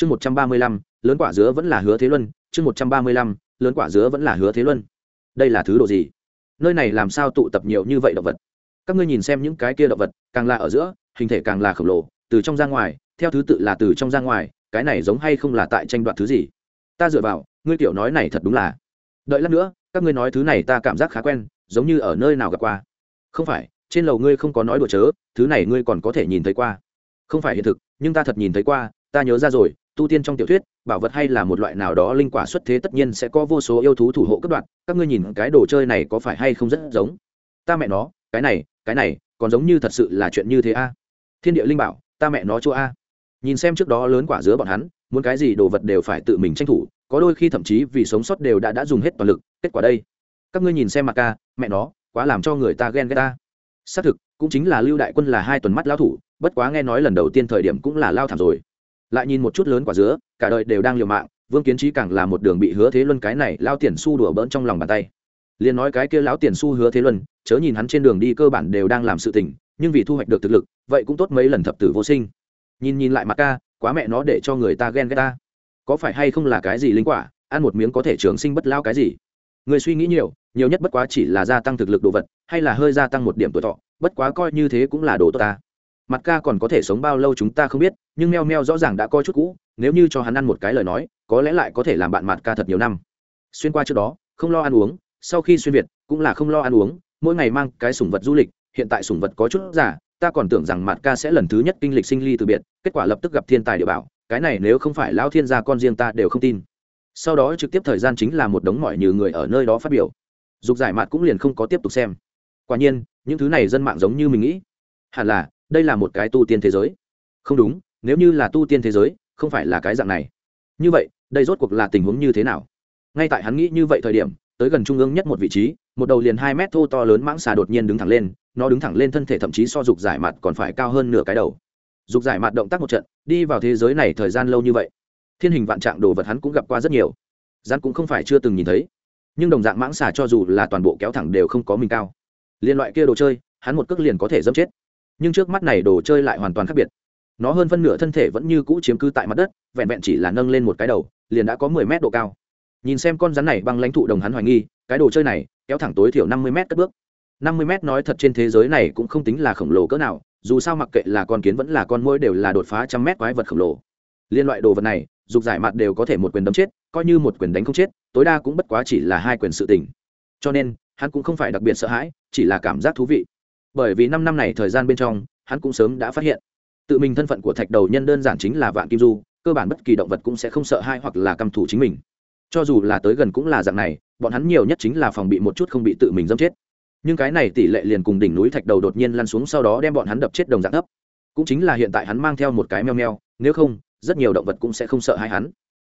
chương một trăm ba mươi lăm, lớn quả dứa vẫn là hứa thế luân. Chương một trăm ba mươi lăm, lớn quả dứa vẫn là hứa thế luân. Đây là thứ đồ gì? Nơi này làm sao tụ tập nhiều như vậy động vật? Các ngươi nhìn xem những cái kia động vật, càng là ở giữa, hình thể càng là khổng lồ, từ trong ra ngoài, theo thứ tự là từ trong ra ngoài, cái này giống hay không là tại tranh đoạt thứ gì? Ta dựa vào, ngươi tiểu nói này thật đúng là. Đợi lát nữa, các ngươi nói thứ này ta cảm giác khá quen, giống như ở nơi nào gặp qua. Không phải, trên lầu ngươi không có nói đùa chớ, thứ này ngươi còn có thể nhìn thấy qua. Không phải hiện thực, nhưng ta thật nhìn thấy qua, ta nhớ ra rồi tu tiên trong tiểu thuyết, bảo vật hay là một loại nào đó linh quả xuất thế tất nhiên sẽ có vô số yêu thú thủ hộ cấp đoạn, các ngươi nhìn cái đồ chơi này có phải hay không rất giống? Ta mẹ nó, cái này cái này, còn giống như thật sự là chuyện như thế a. Thiên địa linh bảo, ta mẹ nó chỗ a. Nhìn xem trước đó lớn quả giữa bọn hắn, muốn cái gì đồ vật đều phải tự mình tranh thủ, có đôi khi thậm chí vì sống sót đều đã đã dùng hết toàn lực, kết quả đây. Các ngươi nhìn xem mặt ca, mẹ nó, quá làm cho người ta ghen ghét ta. Xác thực, cũng chính là lưu đại quân là hai tuần mắt lao thủ, bất quá nghe nói lần đầu tiên thời điểm cũng là lao thảm rồi lại nhìn một chút lớn quả dứa, cả đời đều đang liều mạng, vương kiến trí càng là một đường bị hứa thế luân cái này lao tiền su đùa bỡn trong lòng bàn tay. Liền nói cái kia lão tiền su hứa thế luân, chớ nhìn hắn trên đường đi cơ bản đều đang làm sự tình, nhưng vì thu hoạch được thực lực, vậy cũng tốt mấy lần thập tử vô sinh. Nhìn nhìn lại mặt ca, quá mẹ nó để cho người ta ghen ghét ta. Có phải hay không là cái gì linh quả, ăn một miếng có thể trường sinh bất lao cái gì? Người suy nghĩ nhiều nhiều nhất bất quá chỉ là gia tăng thực lực đồ vật, hay là hơi gia tăng một điểm tuổi thọ, bất quá coi như thế cũng là đồ tốt ta. Mặt ca còn có thể sống bao lâu chúng ta không biết nhưng meo meo rõ ràng đã coi chút cũ, nếu như cho hắn ăn một cái lời nói, có lẽ lại có thể làm bạn mặt ca thật nhiều năm. Xuyên qua trước đó, không lo ăn uống, sau khi xuyên việt, cũng là không lo ăn uống, mỗi ngày mang cái sủng vật du lịch, hiện tại sủng vật có chút giả ta còn tưởng rằng mặt ca sẽ lần thứ nhất kinh lịch sinh ly từ biệt, kết quả lập tức gặp thiên tài địa bảo, cái này nếu không phải lão thiên gia con riêng ta đều không tin. Sau đó trực tiếp thời gian chính là một đống mọi như người ở nơi đó phát biểu. Dục giải mạt cũng liền không có tiếp tục xem. Quả nhiên, những thứ này dân mạng giống như mình nghĩ. Hẳn là, đây là một cái tu tiên thế giới. Không đúng nếu như là tu tiên thế giới, không phải là cái dạng này. Như vậy, đây rốt cuộc là tình huống như thế nào? Ngay tại hắn nghĩ như vậy thời điểm, tới gần trung ương nhất một vị trí, một đầu liền hai mét thô to lớn mãng xà đột nhiên đứng thẳng lên, nó đứng thẳng lên thân thể thậm chí so dục giải mặt còn phải cao hơn nửa cái đầu. Dục giải mặt động tác một trận, đi vào thế giới này thời gian lâu như vậy. Thiên hình vạn trạng đồ vật hắn cũng gặp qua rất nhiều. Gian cũng không phải chưa từng nhìn thấy. Nhưng đồng dạng mãng xà cho dù là toàn bộ kéo thẳng đều không có mình cao. Liên loại kia đồ chơi, hắn một cước liền có thể dâm chết. Nhưng trước mắt này đồ chơi lại hoàn toàn khác biệt nó hơn phân nửa thân thể vẫn như cũ chiếm cứ tại mặt đất, vẹn vẹn chỉ là nâng lên một cái đầu, liền đã có mười mét độ cao. Nhìn xem con rắn này băng lãnh thụ đồng hắn hoài nghi, cái đồ chơi này kéo thẳng tối thiểu năm mươi mét cất bước. Năm mươi mét nói thật trên thế giới này cũng không tính là khổng lồ cỡ nào, dù sao mặc kệ là con kiến vẫn là con môi đều là đột phá trăm mét quái vật khổng lồ. Liên loại đồ vật này, dục giải mặt đều có thể một quyền đấm chết, coi như một quyền đánh không chết, tối đa cũng bất quá chỉ là hai quyền sự tình. Cho nên, hắn cũng không phải đặc biệt sợ hãi, chỉ là cảm giác thú vị. Bởi vì năm năm này thời gian bên trong, hắn cũng sớm đã phát hiện tự mình thân phận của thạch đầu nhân đơn giản chính là vạn kim du, cơ bản bất kỳ động vật cũng sẽ không sợ hai hoặc là căm thủ chính mình. Cho dù là tới gần cũng là dạng này, bọn hắn nhiều nhất chính là phòng bị một chút không bị tự mình dâm chết. Nhưng cái này tỷ lệ liền cùng đỉnh núi thạch đầu đột nhiên lăn xuống sau đó đem bọn hắn đập chết đồng dạng thấp. Cũng chính là hiện tại hắn mang theo một cái meo meo, nếu không, rất nhiều động vật cũng sẽ không sợ hai hắn.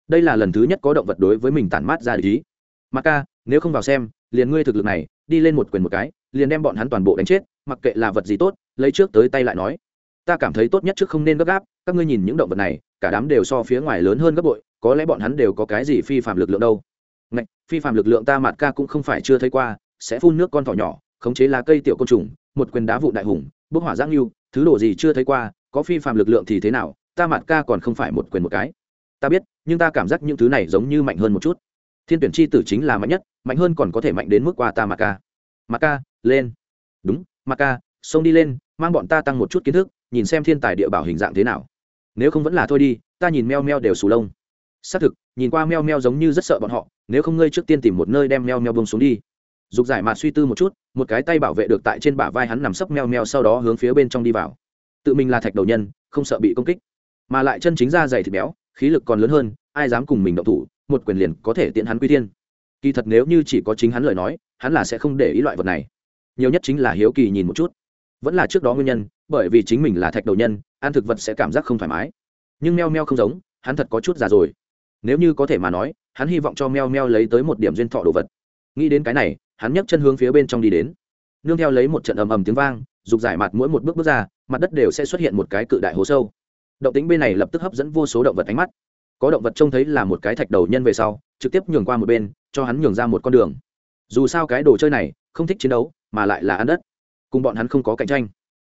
Đây là lần thứ nhất có động vật đối với mình tản mát ra ý. Mà ca, nếu không vào xem, liền ngươi thực lực này, đi lên một quyền một cái, liền đem bọn hắn toàn bộ đánh chết, mặc kệ là vật gì tốt, lấy trước tới tay lại nói ta cảm thấy tốt nhất trước không nên gấp gáp các ngươi nhìn những động vật này cả đám đều so phía ngoài lớn hơn gấp bội có lẽ bọn hắn đều có cái gì phi phạm lực lượng đâu. Ngạch, phi phạm lực lượng ta mạt ca cũng không phải chưa thấy qua sẽ phun nước con thỏ nhỏ khống chế lá cây tiểu côn trùng một quyền đá vụ đại hùng bốc hỏa giang lưu thứ đồ gì chưa thấy qua có phi phạm lực lượng thì thế nào ta mạt ca còn không phải một quyền một cái. Ta biết nhưng ta cảm giác những thứ này giống như mạnh hơn một chút. Thiên tuyển chi tử chính là mạnh nhất mạnh hơn còn có thể mạnh đến mức qua ta mạt ca. Mạt ca lên. Đúng mạt ca xông đi lên mang bọn ta tăng một chút kiến thức, nhìn xem thiên tài địa bảo hình dạng thế nào. Nếu không vẫn là thôi đi, ta nhìn meo meo đều sù lông. Xác thực, nhìn qua meo meo giống như rất sợ bọn họ, nếu không ngơi trước tiên tìm một nơi đem meo meo bông xuống đi. Dục giải mạt suy tư một chút, một cái tay bảo vệ được tại trên bả vai hắn nằm sấp meo meo sau đó hướng phía bên trong đi vào. Tự mình là thạch đầu nhân, không sợ bị công kích. Mà lại chân chính ra dày thịt béo, khí lực còn lớn hơn, ai dám cùng mình động thủ, một quyền liền có thể tiện hắn quy tiên. kỳ thật nếu như chỉ có chính hắn lời nói, hắn là sẽ không để ý loại vật này. Nhiều nhất chính là hiếu kỳ nhìn một chút vẫn là trước đó nguyên nhân, bởi vì chính mình là thạch đầu nhân, ăn thực vật sẽ cảm giác không thoải mái. Nhưng meo meo không giống, hắn thật có chút già rồi. Nếu như có thể mà nói, hắn hy vọng cho meo meo lấy tới một điểm duyên thọ đồ vật. Nghĩ đến cái này, hắn nhấc chân hướng phía bên trong đi đến. Nương theo lấy một trận ầm ầm tiếng vang rục giải mặt mỗi một bước bước ra, mặt đất đều sẽ xuất hiện một cái cự đại hố sâu. Động tính bên này lập tức hấp dẫn vô số động vật ánh mắt. Có động vật trông thấy là một cái thạch đầu nhân về sau, trực tiếp nhường qua một bên, cho hắn nhường ra một con đường. Dù sao cái đồ chơi này, không thích chiến đấu, mà lại là ăn đất cùng bọn hắn không có cạnh tranh.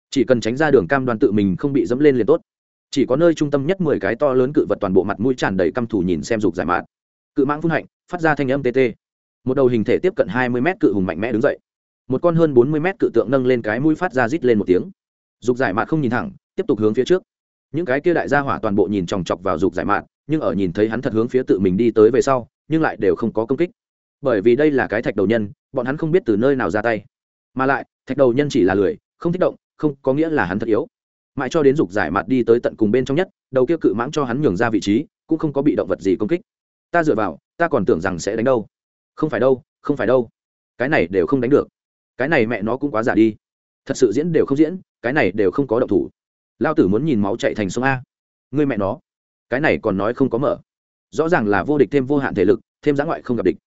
Chỉ cần tránh ra đường cam đoàn tự mình không bị dẫm lên liền tốt. Chỉ có nơi trung tâm nhất mười cái to lớn cự vật toàn bộ mặt mũi tràn đầy căm thù nhìn xem dục giải mạn. cự mãng phun hạnh phát ra thanh âm tt một đầu hình thể tiếp cận hai mươi mét cự hùng mạnh mẽ đứng dậy. Một con hơn bốn mươi mét cự tượng nâng lên cái mũi phát ra rít lên một tiếng. Dục giải mạn không nhìn thẳng tiếp tục hướng phía trước. Những cái kia đại gia hỏa toàn bộ nhìn chòng chọc vào dục giải mạn, nhưng ở nhìn thấy hắn thật hướng phía tự mình đi tới về sau nhưng lại đều không có công kích. Bởi vì đây là cái thạch đầu nhân bọn hắn không biết từ nơi nào ra tay. Mà lại thạch đầu nhân chỉ là lười, không thích động, không có nghĩa là hắn thật yếu. Mãi cho đến dục giải mặt đi tới tận cùng bên trong nhất, đầu kia cự mãng cho hắn nhường ra vị trí, cũng không có bị động vật gì công kích. Ta dựa vào, ta còn tưởng rằng sẽ đánh đâu. Không phải đâu, không phải đâu. Cái này đều không đánh được. Cái này mẹ nó cũng quá giả đi. Thật sự diễn đều không diễn, cái này đều không có động thủ. Lao tử muốn nhìn máu chạy thành sông a. Người mẹ nó. Cái này còn nói không có mở. Rõ ràng là vô địch thêm vô hạn thể lực, thêm giã ngoại không gặp địch.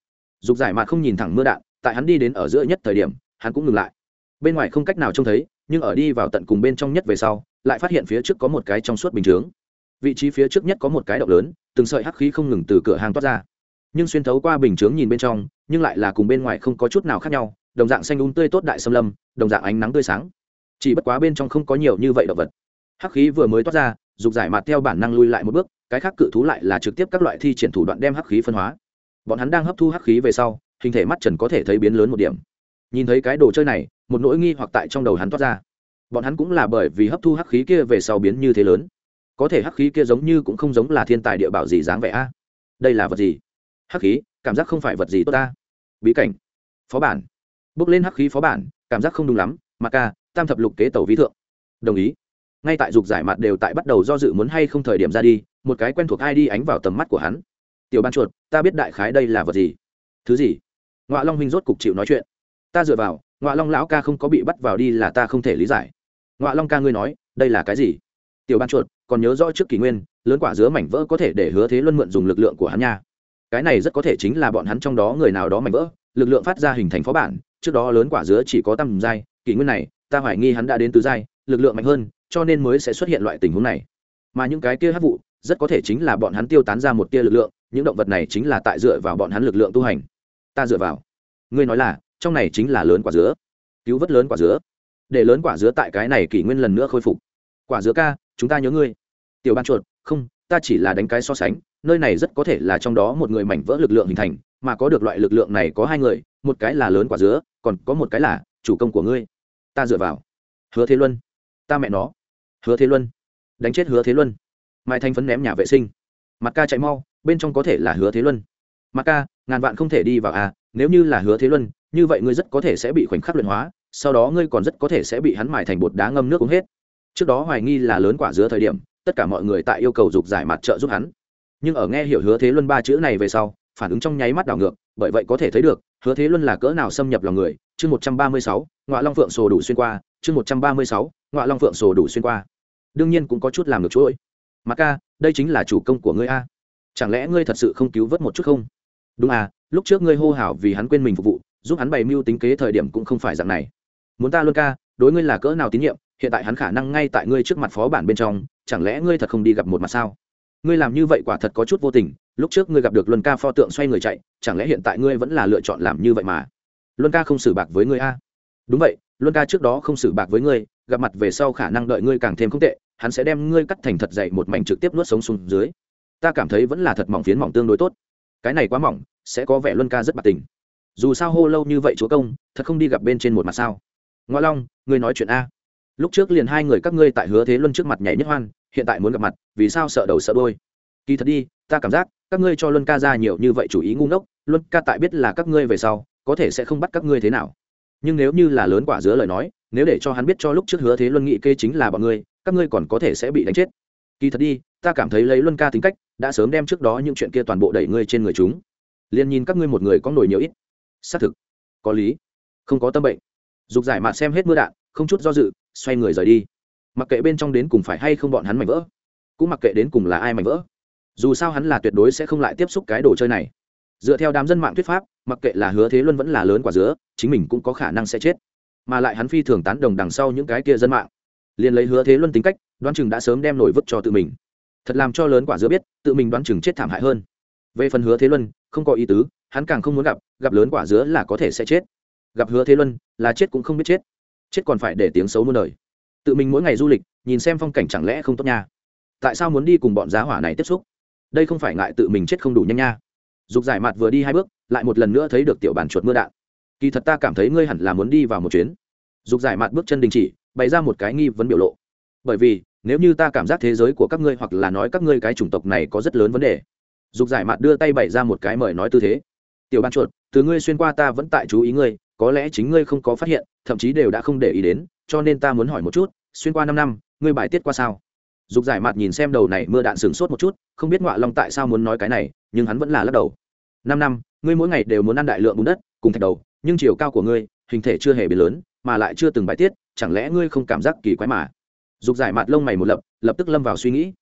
Dục giải mặt không nhìn thẳng mưa đạn, tại hắn đi đến ở giữa nhất thời điểm, hắn cũng ngừng lại bên ngoài không cách nào trông thấy, nhưng ở đi vào tận cùng bên trong nhất về sau, lại phát hiện phía trước có một cái trong suốt bình chướng. Vị trí phía trước nhất có một cái động lớn, từng sợi hắc khí không ngừng từ cửa hàng toát ra. Nhưng xuyên thấu qua bình chướng nhìn bên trong, nhưng lại là cùng bên ngoài không có chút nào khác nhau, đồng dạng xanh úng tươi tốt đại xâm lâm, đồng dạng ánh nắng tươi sáng. Chỉ bất quá bên trong không có nhiều như vậy động vật. Hắc khí vừa mới toát ra, dục giải mặt theo bản năng lui lại một bước, cái khác cự thú lại là trực tiếp các loại thi triển thủ đoạn đem hắc khí phân hóa. Bọn hắn đang hấp thu hắc khí về sau, hình thể mắt trần có thể thấy biến lớn một điểm. Nhìn thấy cái đồ chơi này một nỗi nghi hoặc tại trong đầu hắn toát ra. Bọn hắn cũng là bởi vì hấp thu hắc khí kia về sau biến như thế lớn. Có thể hắc khí kia giống như cũng không giống là thiên tài địa bảo gì dáng vẻ a. Đây là vật gì? Hắc khí, cảm giác không phải vật gì tốt ta. Bí cảnh. Phó bản. Bước lên hắc khí phó bản, cảm giác không đúng lắm, mà ca, tam thập lục kế tàu vi thượng. Đồng ý. Ngay tại dục giải mặt đều tại bắt đầu do dự muốn hay không thời điểm ra đi, một cái quen thuộc ai đi ánh vào tầm mắt của hắn. Tiểu ban chuột, ta biết đại khái đây là vật gì. Thứ gì? Ngoại long huynh rốt cục chịu nói chuyện. Ta dựa vào Ngọa long lão ca không có bị bắt vào đi là ta không thể lý giải. Ngọa long ca ngươi nói, đây là cái gì? tiểu ban chuột, còn nhớ rõ trước kỷ nguyên, lớn quả dứa mảnh vỡ có thể để hứa thế luân mượn dùng lực lượng của hắn nha. cái này rất có thể chính là bọn hắn trong đó người nào đó mảnh vỡ, lực lượng phát ra hình thành phó bản, trước đó lớn quả dứa chỉ có tầm giai, kỷ nguyên này, ta hoài nghi hắn đã đến tứ giai, lực lượng mạnh hơn, cho nên mới sẽ xuất hiện loại tình huống này. mà những cái kia hát vụ, rất có thể chính là bọn hắn tiêu tán ra một tia lực lượng, những động vật này chính là tại dựa vào bọn hắn lực lượng tu hành. ta dựa vào. ngươi nói là trong này chính là lớn quả dứa. Cứu vớt lớn quả dứa. Để lớn quả dứa tại cái này kỷ nguyên lần nữa khôi phục. Quả dứa ca, chúng ta nhớ ngươi. Tiểu ban chuột, không, ta chỉ là đánh cái so sánh, nơi này rất có thể là trong đó một người mảnh vỡ lực lượng hình thành, mà có được loại lực lượng này có hai người, một cái là lớn quả dứa, còn có một cái là chủ công của ngươi. Ta dựa vào. Hứa thế luân. Ta mẹ nó. Hứa thế luân. Đánh chết hứa thế luân. Mai thanh phấn ném nhà vệ sinh. Mặt ca chạy mau, bên trong có thể là hứa thế luân. Mặt ca, ngàn vạn không thể đi vào à nếu như là hứa thế luân như vậy ngươi rất có thể sẽ bị khoảnh khắc luyện hóa, sau đó ngươi còn rất có thể sẽ bị hắn mài thành bột đá ngâm nước uống hết. Trước đó hoài nghi là lớn quả dứa thời điểm, tất cả mọi người tại yêu cầu dục giải mặt trợ giúp hắn. Nhưng ở nghe hiểu hứa thế luân ba chữ này về sau, phản ứng trong nháy mắt đảo ngược, bởi vậy có thể thấy được, hứa thế luân là cỡ nào xâm nhập lòng người. Chương một trăm ba mươi sáu ngoại long phượng sổ đủ xuyên qua. Chương một trăm ba mươi sáu ngoại long phượng sổ đủ xuyên qua. Đương nhiên cũng có chút làm được chuỗi. Mà ca, đây chính là chủ công của ngươi a. Chẳng lẽ ngươi thật sự không cứu vớt một chút không? Đúng à lúc trước ngươi hô hào vì hắn quên mình phục vụ giúp hắn bày mưu tính kế thời điểm cũng không phải dạng này. Muốn ta Luân ca, đối ngươi là cỡ nào tín nhiệm, hiện tại hắn khả năng ngay tại ngươi trước mặt phó bản bên trong, chẳng lẽ ngươi thật không đi gặp một mặt sao? Ngươi làm như vậy quả thật có chút vô tình, lúc trước ngươi gặp được luân ca pho tượng xoay người chạy, chẳng lẽ hiện tại ngươi vẫn là lựa chọn làm như vậy mà? Luân ca không xử bạc với ngươi a. Đúng vậy, luân ca trước đó không xử bạc với ngươi, gặp mặt về sau khả năng đợi ngươi càng thêm không tệ, hắn sẽ đem ngươi cắt thành thật dậy một mảnh trực tiếp nuốt sống xuống dưới. Ta cảm thấy vẫn là thật mỏng phiến mỏng tương đối tốt. Cái này quá mỏng, sẽ có vẻ luân ca rất bạc tình dù sao hô lâu như vậy chúa công, thật không đi gặp bên trên một mặt sao? Ngoa long, ngươi nói chuyện a. Lúc trước liền hai người các ngươi tại hứa thế luân trước mặt nhảy nhất hoan, hiện tại muốn gặp mặt, vì sao sợ đầu sợ đôi kỳ thật đi, ta cảm giác, các ngươi cho luân ca ra nhiều như vậy chủ ý ngu ngốc, luân ca tại biết là các ngươi về sau, có thể sẽ không bắt các ngươi thế nào. Nhưng nếu như là lớn quả dứa lời nói, nếu để cho hắn biết cho lúc trước hứa thế luân nghị kê chính là bọn ngươi, các ngươi còn có thể sẽ bị đánh chết. Kỳ thật đi, ta cảm thấy lấy luân ca tính cách, đã sớm đem trước đó những chuyện kia toàn bộ đẩy ngươi trên người chúng. Liền nhìn các ngươi một người có nổi nhiều ít xác thực. Có lý. Không có tâm bệnh. Dục giải mạt xem hết mưa đạn, không chút do dự, xoay người rời đi. Mặc kệ bên trong đến cùng phải hay không bọn hắn mảnh vỡ, cũng mặc kệ đến cùng là ai mảnh vỡ. Dù sao hắn là tuyệt đối sẽ không lại tiếp xúc cái đồ chơi này. Dựa theo đám dân mạng thuyết pháp, mặc kệ là hứa thế luân vẫn là lớn quả dứa, chính mình cũng có khả năng sẽ chết. Mà lại hắn phi thường tán đồng đằng sau những cái kia dân mạng. Liền lấy hứa thế luân tính cách, đoán chừng đã sớm đem nổi vứt cho tự mình. Thật làm cho lớn quả dứa biết, tự mình đoán chừng chết thảm hại hơn. Về phần hứa thế luân, không có ý tứ hắn càng không muốn gặp gặp lớn quả dứa là có thể sẽ chết. Gặp hứa thế luân, là chết cũng không biết chết. Chết còn phải để tiếng xấu muôn đời. Tự mình mỗi ngày du lịch, nhìn xem phong cảnh chẳng lẽ không tốt nha. Tại sao muốn đi cùng bọn giá hỏa này tiếp xúc? Đây không phải ngại tự mình chết không đủ nhanh nha. Dục giải mặt vừa đi hai bước, lại một lần nữa thấy được tiểu bản chuột mưa đạn. Kỳ thật ta cảm thấy ngươi hẳn là muốn đi vào một chuyến. Dục giải mặt bước chân đình chỉ, bày ra một cái nghi vấn biểu lộ. Bởi vì, nếu như ta cảm giác thế giới của các ngươi hoặc là nói các ngươi cái chủng tộc này có rất lớn vấn đề, dục giải mặt đưa tay bày ra một cái mời nói tư thế tiểu ban chuột, từ ngươi xuyên qua ta vẫn tại chú ý ngươi, có lẽ chính ngươi không có phát hiện, thậm chí đều đã không để ý đến, cho nên ta muốn hỏi một chút, xuyên qua năm năm, ngươi bài tiết qua sao? Dục giải mặt nhìn xem đầu này mưa đạn sừng sốt một chút, không biết ngọa long tại sao muốn nói cái này, nhưng hắn vẫn là lắc đầu. Năm năm, ngươi mỗi ngày đều muốn ăn đại lượng bùn đất, cùng thạch đầu, nhưng chiều cao của ngươi, hình thể chưa hề biến lớn, mà lại chưa từng bài tiết, chẳng lẽ ngươi không cảm giác kỳ quái mà? Dục giải mặt lông mày một lập lập tức lâm vào suy nghĩ.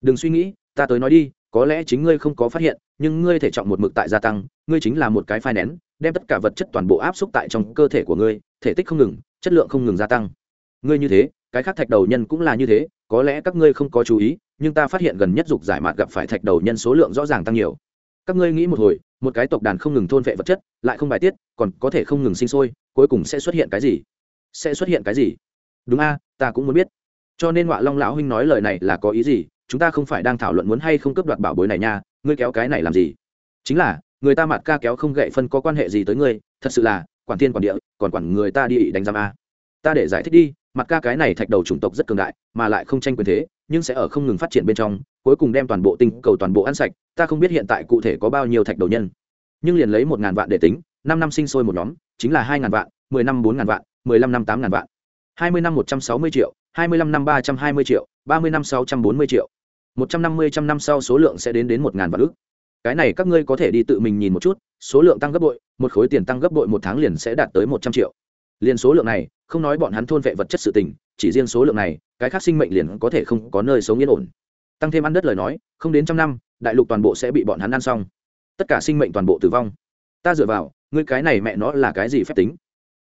Đừng suy nghĩ, ta tới nói đi, có lẽ chính ngươi không có phát hiện nhưng ngươi thể trọng một mực tại gia tăng, ngươi chính là một cái phai nén, đem tất cả vật chất toàn bộ áp xúc tại trong cơ thể của ngươi, thể tích không ngừng, chất lượng không ngừng gia tăng. Ngươi như thế, cái khác thạch đầu nhân cũng là như thế, có lẽ các ngươi không có chú ý, nhưng ta phát hiện gần nhất dục giải mạt gặp phải thạch đầu nhân số lượng rõ ràng tăng nhiều. Các ngươi nghĩ một hồi, một cái tộc đàn không ngừng thôn vệ vật chất, lại không bài tiết, còn có thể không ngừng sinh sôi, cuối cùng sẽ xuất hiện cái gì? Sẽ xuất hiện cái gì? Đúng a, ta cũng muốn biết. Cho nên ngọa long lão huynh nói lời này là có ý gì? Chúng ta không phải đang thảo luận muốn hay không cướp đoạt bảo bối này nha ngươi kéo cái này làm gì? Chính là, người ta mặt ca kéo không gậy phân có quan hệ gì tới ngươi, thật sự là, quản thiên quản địa, còn quản người ta đi đánh giam a. Ta để giải thích đi, mặt ca cái này thạch đầu chủng tộc rất cường đại, mà lại không tranh quyền thế, nhưng sẽ ở không ngừng phát triển bên trong, cuối cùng đem toàn bộ tinh cầu toàn bộ ăn sạch, ta không biết hiện tại cụ thể có bao nhiêu thạch đầu nhân. Nhưng liền lấy một ngàn vạn để tính, năm năm sinh sôi một nhóm, chính là hai ngàn vạn, mười năm bốn ngàn vạn, mười lăm năm tám ngàn vạn. Hai mươi năm một trăm sáu mươi triệu, hai mươi lăm năm ba trăm hai mươi triệu, ba mươi năm sáu trăm bốn mươi triệu một trăm năm mươi trăm năm sau số lượng sẽ đến đến một ngàn vạn ước cái này các ngươi có thể đi tự mình nhìn một chút, số lượng tăng gấp bội, một khối tiền tăng gấp bội một tháng liền sẽ đạt tới một trăm triệu. Liền số lượng này, không nói bọn hắn thôn vệ vật chất sự tình, chỉ riêng số lượng này, cái khác sinh mệnh liền có thể không có nơi sống yên ổn. Tăng thêm ăn đất lời nói, không đến trăm năm, đại lục toàn bộ sẽ bị bọn hắn ăn xong. Tất cả sinh mệnh toàn bộ tử vong. Ta dựa vào, ngươi cái này mẹ nó là cái gì phép tính?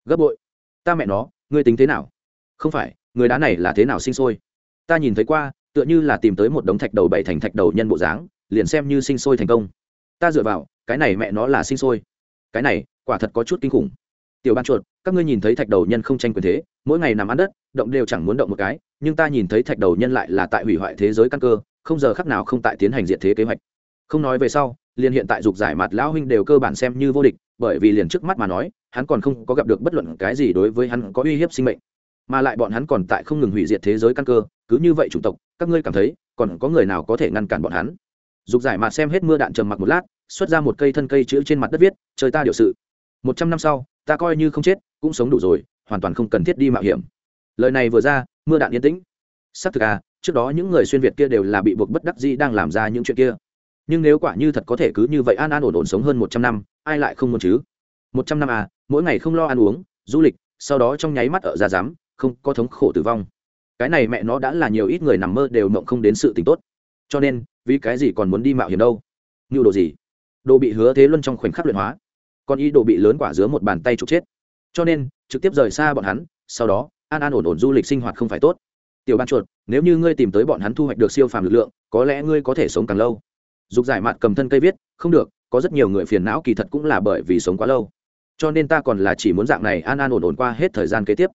Gấp bội. Ta mẹ nó, ngươi tính thế nào? Không phải, người đá này là thế nào sinh sôi? Ta nhìn thấy qua tựa như là tìm tới một đống thạch đầu bảy thành thạch đầu nhân bộ dáng, liền xem như sinh sôi thành công. Ta dựa vào, cái này mẹ nó là sinh sôi. Cái này, quả thật có chút kinh khủng. Tiểu ban chuột, các ngươi nhìn thấy thạch đầu nhân không tranh quyền thế, mỗi ngày nằm ăn đất, động đều chẳng muốn động một cái, nhưng ta nhìn thấy thạch đầu nhân lại là tại hủy hoại thế giới căn cơ, không giờ khắc nào không tại tiến hành diện thế kế hoạch. Không nói về sau, liền hiện tại dục giải mặt lão huynh đều cơ bản xem như vô địch, bởi vì liền trước mắt mà nói, hắn còn không có gặp được bất luận cái gì đối với hắn có uy hiếp sinh mệnh. Mà lại bọn hắn còn tại không ngừng hủy diệt thế giới căn cơ cứ như vậy chủng tộc, các ngươi cảm thấy, còn có người nào có thể ngăn cản bọn hắn? Dục giải mà xem hết mưa đạn trầm mặc một lát, xuất ra một cây thân cây chữ trên mặt đất viết chơi ta điều sự. Một trăm năm sau, ta coi như không chết, cũng sống đủ rồi, hoàn toàn không cần thiết đi mạo hiểm. Lời này vừa ra, mưa đạn yên tĩnh. Xác thực à trước đó những người xuyên việt kia đều là bị buộc bất đắc dĩ đang làm ra những chuyện kia. Nhưng nếu quả như thật có thể cứ như vậy an an ổn ổn sống hơn một trăm năm, ai lại không muốn chứ? Một trăm năm à mỗi ngày không lo ăn uống, du lịch, sau đó trong nháy mắt ở ra dám không có thống khổ tử vong cái này mẹ nó đã là nhiều ít người nằm mơ đều mộng không đến sự t tốt. Cho nên, vì cái gì còn muốn đi mạo hiểm đâu? Như đồ gì? Đồ bị hứa thế luân trong khoảnh khắc luyện hóa. Còn ý đồ bị lớn quả dứa một bàn tay trục chết. Cho nên, trực tiếp rời xa bọn hắn, sau đó, an an ổn ổn du lịch sinh hoạt không phải tốt. Tiểu ban chuột, nếu như ngươi tìm tới bọn hắn thu hoạch được siêu phàm lực lượng, có lẽ ngươi có thể sống càng lâu. Dục giải mạn cầm thân cây viết, không được, có rất nhiều người phiền não kỳ thật cũng là bởi vì sống quá lâu. Cho nên ta còn là chỉ muốn dạng này an an ổn ổn qua hết thời gian kế tiếp.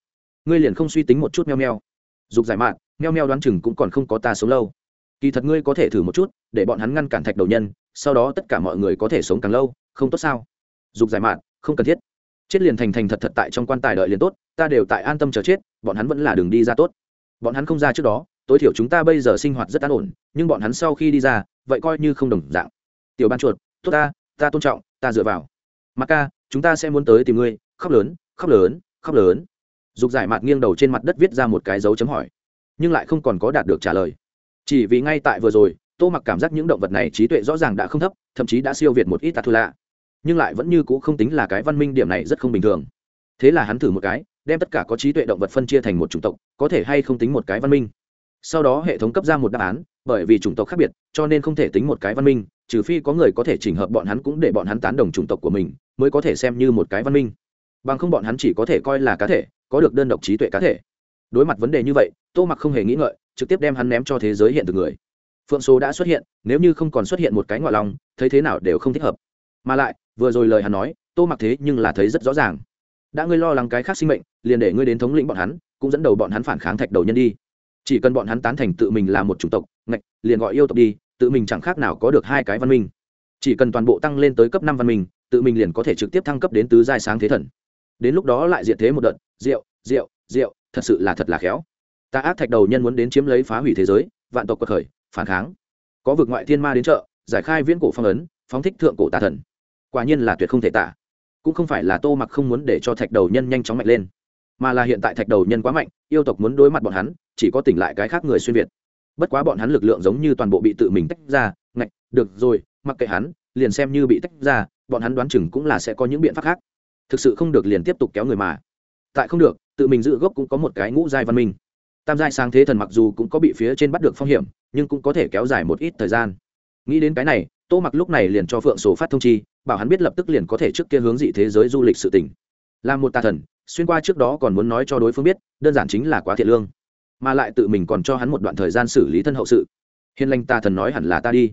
Ngươi liền không suy tính một chút meo meo dục giải mạn, meo meo đoán chừng cũng còn không có ta sống lâu. Kỳ thật ngươi có thể thử một chút, để bọn hắn ngăn cản thạch đầu nhân, sau đó tất cả mọi người có thể sống càng lâu, không tốt sao? Dục giải mạn, không cần thiết. Chết liền thành thành thật thật tại trong quan tài đợi liền tốt, ta đều tại an tâm chờ chết, bọn hắn vẫn là đường đi ra tốt. Bọn hắn không ra trước đó, tối thiểu chúng ta bây giờ sinh hoạt rất an ổn, nhưng bọn hắn sau khi đi ra, vậy coi như không đồng dạng. Tiểu ban chuột, tốt ta ta tôn trọng, ta dựa vào. Mặc ca, chúng ta sẽ muốn tới tìm ngươi, khóc lớn khóc lớn khóc lớn dục giải mạt nghiêng đầu trên mặt đất viết ra một cái dấu chấm hỏi. Nhưng lại không còn có đạt được trả lời. Chỉ vì ngay tại vừa rồi, tô mặc cảm giác những động vật này trí tuệ rõ ràng đã không thấp, thậm chí đã siêu việt một ít tà thù lạ nhưng lại vẫn như c ũ không tính là cái văn minh điểm này rất không bình thường. Thế là hắn thử một cái, đem tất cả có trí tuệ động vật phân chia thành một chủng tộc, có thể hay không tính một cái văn minh. Sau đó hệ thống cấp ra một đáp án, bởi vì chủng tộc khác biệt, cho nên không thể tính một cái văn minh, trừ phi có người có thể chỉnh hợp bọn hắn cũng để bọn hắn tán đồng chủng tộc của mình, mới có thể xem như một cái văn minh bằng không bọn hắn chỉ có thể coi là cá thể, có được đơn độc trí tuệ cá thể. Đối mặt vấn đề như vậy, tô mặc không hề nghĩ ngợi, trực tiếp đem hắn ném cho thế giới hiện thực người. Phượng số đã xuất hiện, nếu như không còn xuất hiện một cái ngoại lòng, thấy thế nào đều không thích hợp. Mà lại, vừa rồi lời hắn nói, tô mặc thế nhưng là thấy rất rõ ràng. Đã ngươi lo lắng cái khác sinh mệnh, liền để ngươi đến thống lĩnh bọn hắn, cũng dẫn đầu bọn hắn phản kháng thạch đầu nhân đi. Chỉ cần bọn hắn tán thành tự mình là một chủng tộc, ngạch, liền gọi yêu tộc đi, tự mình chẳng khác nào có được hai cái văn minh. Chỉ cần toàn bộ tăng lên tới cấp năm văn minh, tự mình liền có thể trực tiếp thăng cấp đến tứ giai sáng thế thần đến lúc đó lại diệt thế một đợt, rượu rượu rượu, thật sự là thật là khéo. Ta ác thạch đầu nhân muốn đến chiếm lấy phá hủy thế giới, vạn tộc quật khởi, phản kháng. Có vực ngoại thiên ma đến chợ, giải khai viễn cổ phong ấn, phóng thích thượng cổ tà thần. Quả nhiên là tuyệt không thể tả. Cũng không phải là tô mặc không muốn để cho thạch đầu nhân nhanh chóng mạnh lên, mà là hiện tại thạch đầu nhân quá mạnh, yêu tộc muốn đối mặt bọn hắn, chỉ có tỉnh lại cái khác người xuyên việt. Bất quá bọn hắn lực lượng giống như toàn bộ bị tự mình tách ra, ngạch, được rồi, mặc kệ hắn, liền xem như bị tách ra, bọn hắn đoán chừng cũng là sẽ có những biện pháp khác thực sự không được liền tiếp tục kéo người mà. Tại không được, tự mình giữ gốc cũng có một cái ngũ giai văn minh. Tam giai sáng thế thần mặc dù cũng có bị phía trên bắt được phong hiểm, nhưng cũng có thể kéo dài một ít thời gian. Nghĩ đến cái này, tô mặc lúc này liền cho phượng sổ phát thông chi, bảo hắn biết lập tức liền có thể trước kia hướng dị thế giới du lịch sự tỉnh là một tà thần, xuyên qua trước đó còn muốn nói cho đối phương biết, đơn giản chính là quá thiện lương. Mà lại tự mình còn cho hắn một đoạn thời gian xử lý thân hậu sự. Hiền lành tà thần nói hẳn là ta đi.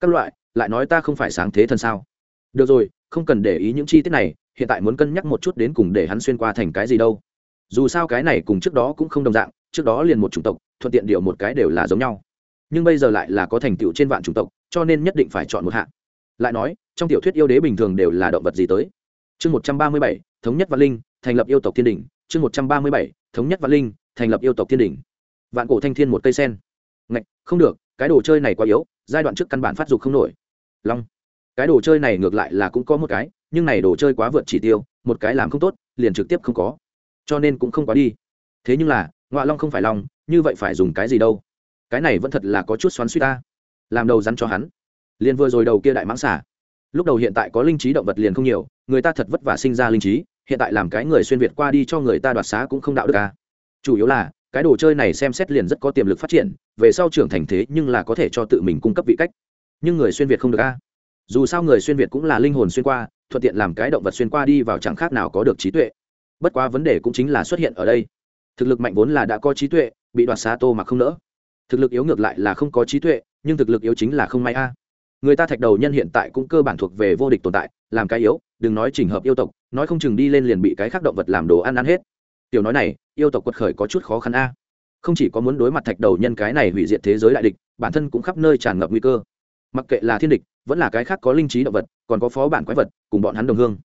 Các loại, lại nói ta không phải sáng thế thần sao? Được rồi, không cần để ý những chi tiết này hiện tại muốn cân nhắc một chút đến cùng để hắn xuyên qua thành cái gì đâu. Dù sao cái này cùng trước đó cũng không đồng dạng, trước đó liền một chủng tộc, thuận tiện điều một cái đều là giống nhau. Nhưng bây giờ lại là có thành tựu trên vạn chủng tộc, cho nên nhất định phải chọn một hạng. Lại nói, trong tiểu thuyết yêu đế bình thường đều là động vật gì tới? Chương một trăm ba mươi bảy, thống nhất văn linh, thành lập yêu tộc thiên đình chương một trăm ba mươi bảy, thống nhất văn linh, thành lập yêu tộc thiên đình vạn cổ thanh thiên một cây sen. Ngạch, không được, cái đồ chơi này quá yếu, giai đoạn trước căn bản phát dục không nổi. Long. Cái đồ chơi này ngược lại là cũng có một cái nhưng này đồ chơi quá vượt chỉ tiêu, một cái làm không tốt, liền trực tiếp không có. Cho nên cũng không quá đi. Thế nhưng là ngoại long không phải long như vậy phải dùng cái gì đâu? Cái này vẫn thật là có chút xoắn suy ta. Làm đầu rắn cho hắn. Liền vừa rồi đầu kia đại mãng xả. Lúc đầu hiện tại có linh trí động vật liền không nhiều, người ta thật vất vả sinh ra linh trí, hiện tại làm cái người xuyên việt qua đi cho người ta đoạt xá cũng không đạo đức ca chủ yếu là, cái đồ chơi này xem xét liền rất có tiềm lực phát triển, về sau trưởng thành thế nhưng là có thể cho tự mình cung cấp vị cách. Nhưng người xuyên việt không được a dù sao người xuyên việt cũng là linh hồn xuyên qua thuận tiện làm cái động vật xuyên qua đi vào chẳng khác nào có được trí tuệ. Bất quá vấn đề cũng chính là xuất hiện ở đây. Thực lực mạnh vốn là đã có trí tuệ, bị đoạt xá tô mà không nỡ. Thực lực yếu ngược lại là không có trí tuệ, nhưng thực lực yếu chính là không may a. À. Người ta thạch đầu nhân hiện tại cũng cơ bản thuộc về vô địch tồn tại, làm cái yếu, đừng nói trình hợp yêu tộc, nói không chừng đi lên liền bị cái khác động vật làm đồ ăn ăn hết. Tiểu nói này, yêu tộc quật khởi có chút khó khăn a. Không chỉ có muốn đối mặt thạch đầu nhân cái này hủy diệt thế giới đại địch, bản thân cũng khắp nơi tràn ngập nguy cơ mặc kệ là thiên địch, vẫn là cái khác có linh trí động vật, còn có phó bản quái vật, cùng bọn hắn đồng hương.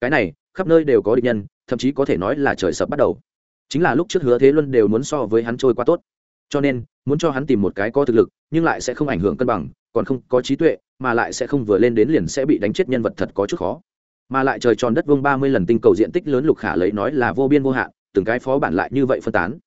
Cái này, khắp nơi đều có địch nhân, thậm chí có thể nói là trời sập bắt đầu. Chính là lúc trước hứa thế luân đều muốn so với hắn trôi qua tốt. Cho nên, muốn cho hắn tìm một cái có thực lực, nhưng lại sẽ không ảnh hưởng cân bằng, còn không có trí tuệ, mà lại sẽ không vừa lên đến liền sẽ bị đánh chết nhân vật thật có chút khó. Mà lại trời tròn đất vương ba mươi lần tinh cầu diện tích lớn lục khả lấy nói là vô biên vô hạn, từng cái phó bản lại như vậy phân tán.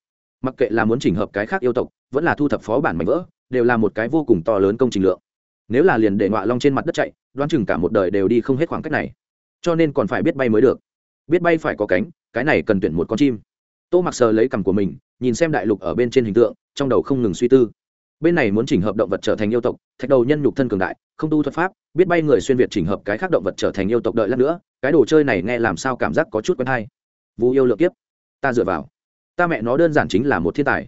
Mặc kệ là muốn chỉnh hợp cái khác yêu tộc, vẫn là thu thập phó bản mạnh vỡ, đều là một cái vô cùng to lớn công trình lượng nếu là liền để ngọa long trên mặt đất chạy, đoán chừng cả một đời đều đi không hết khoảng cách này. Cho nên còn phải biết bay mới được. Biết bay phải có cánh, cái này cần tuyển một con chim. Tô mặc sờ lấy cằm của mình, nhìn xem đại lục ở bên trên hình tượng, trong đầu không ngừng suy tư. Bên này muốn chỉnh hợp động vật trở thành yêu tộc, thạch đầu nhân nhục thân cường đại, không tu thuật pháp, biết bay người xuyên việt chỉnh hợp cái khác động vật trở thành yêu tộc đợi lát nữa, cái đồ chơi này nghe làm sao cảm giác có chút quen hay. Vu yêu lượng kiếp, ta dựa vào. Ta mẹ nó đơn giản chính là một thiên tài.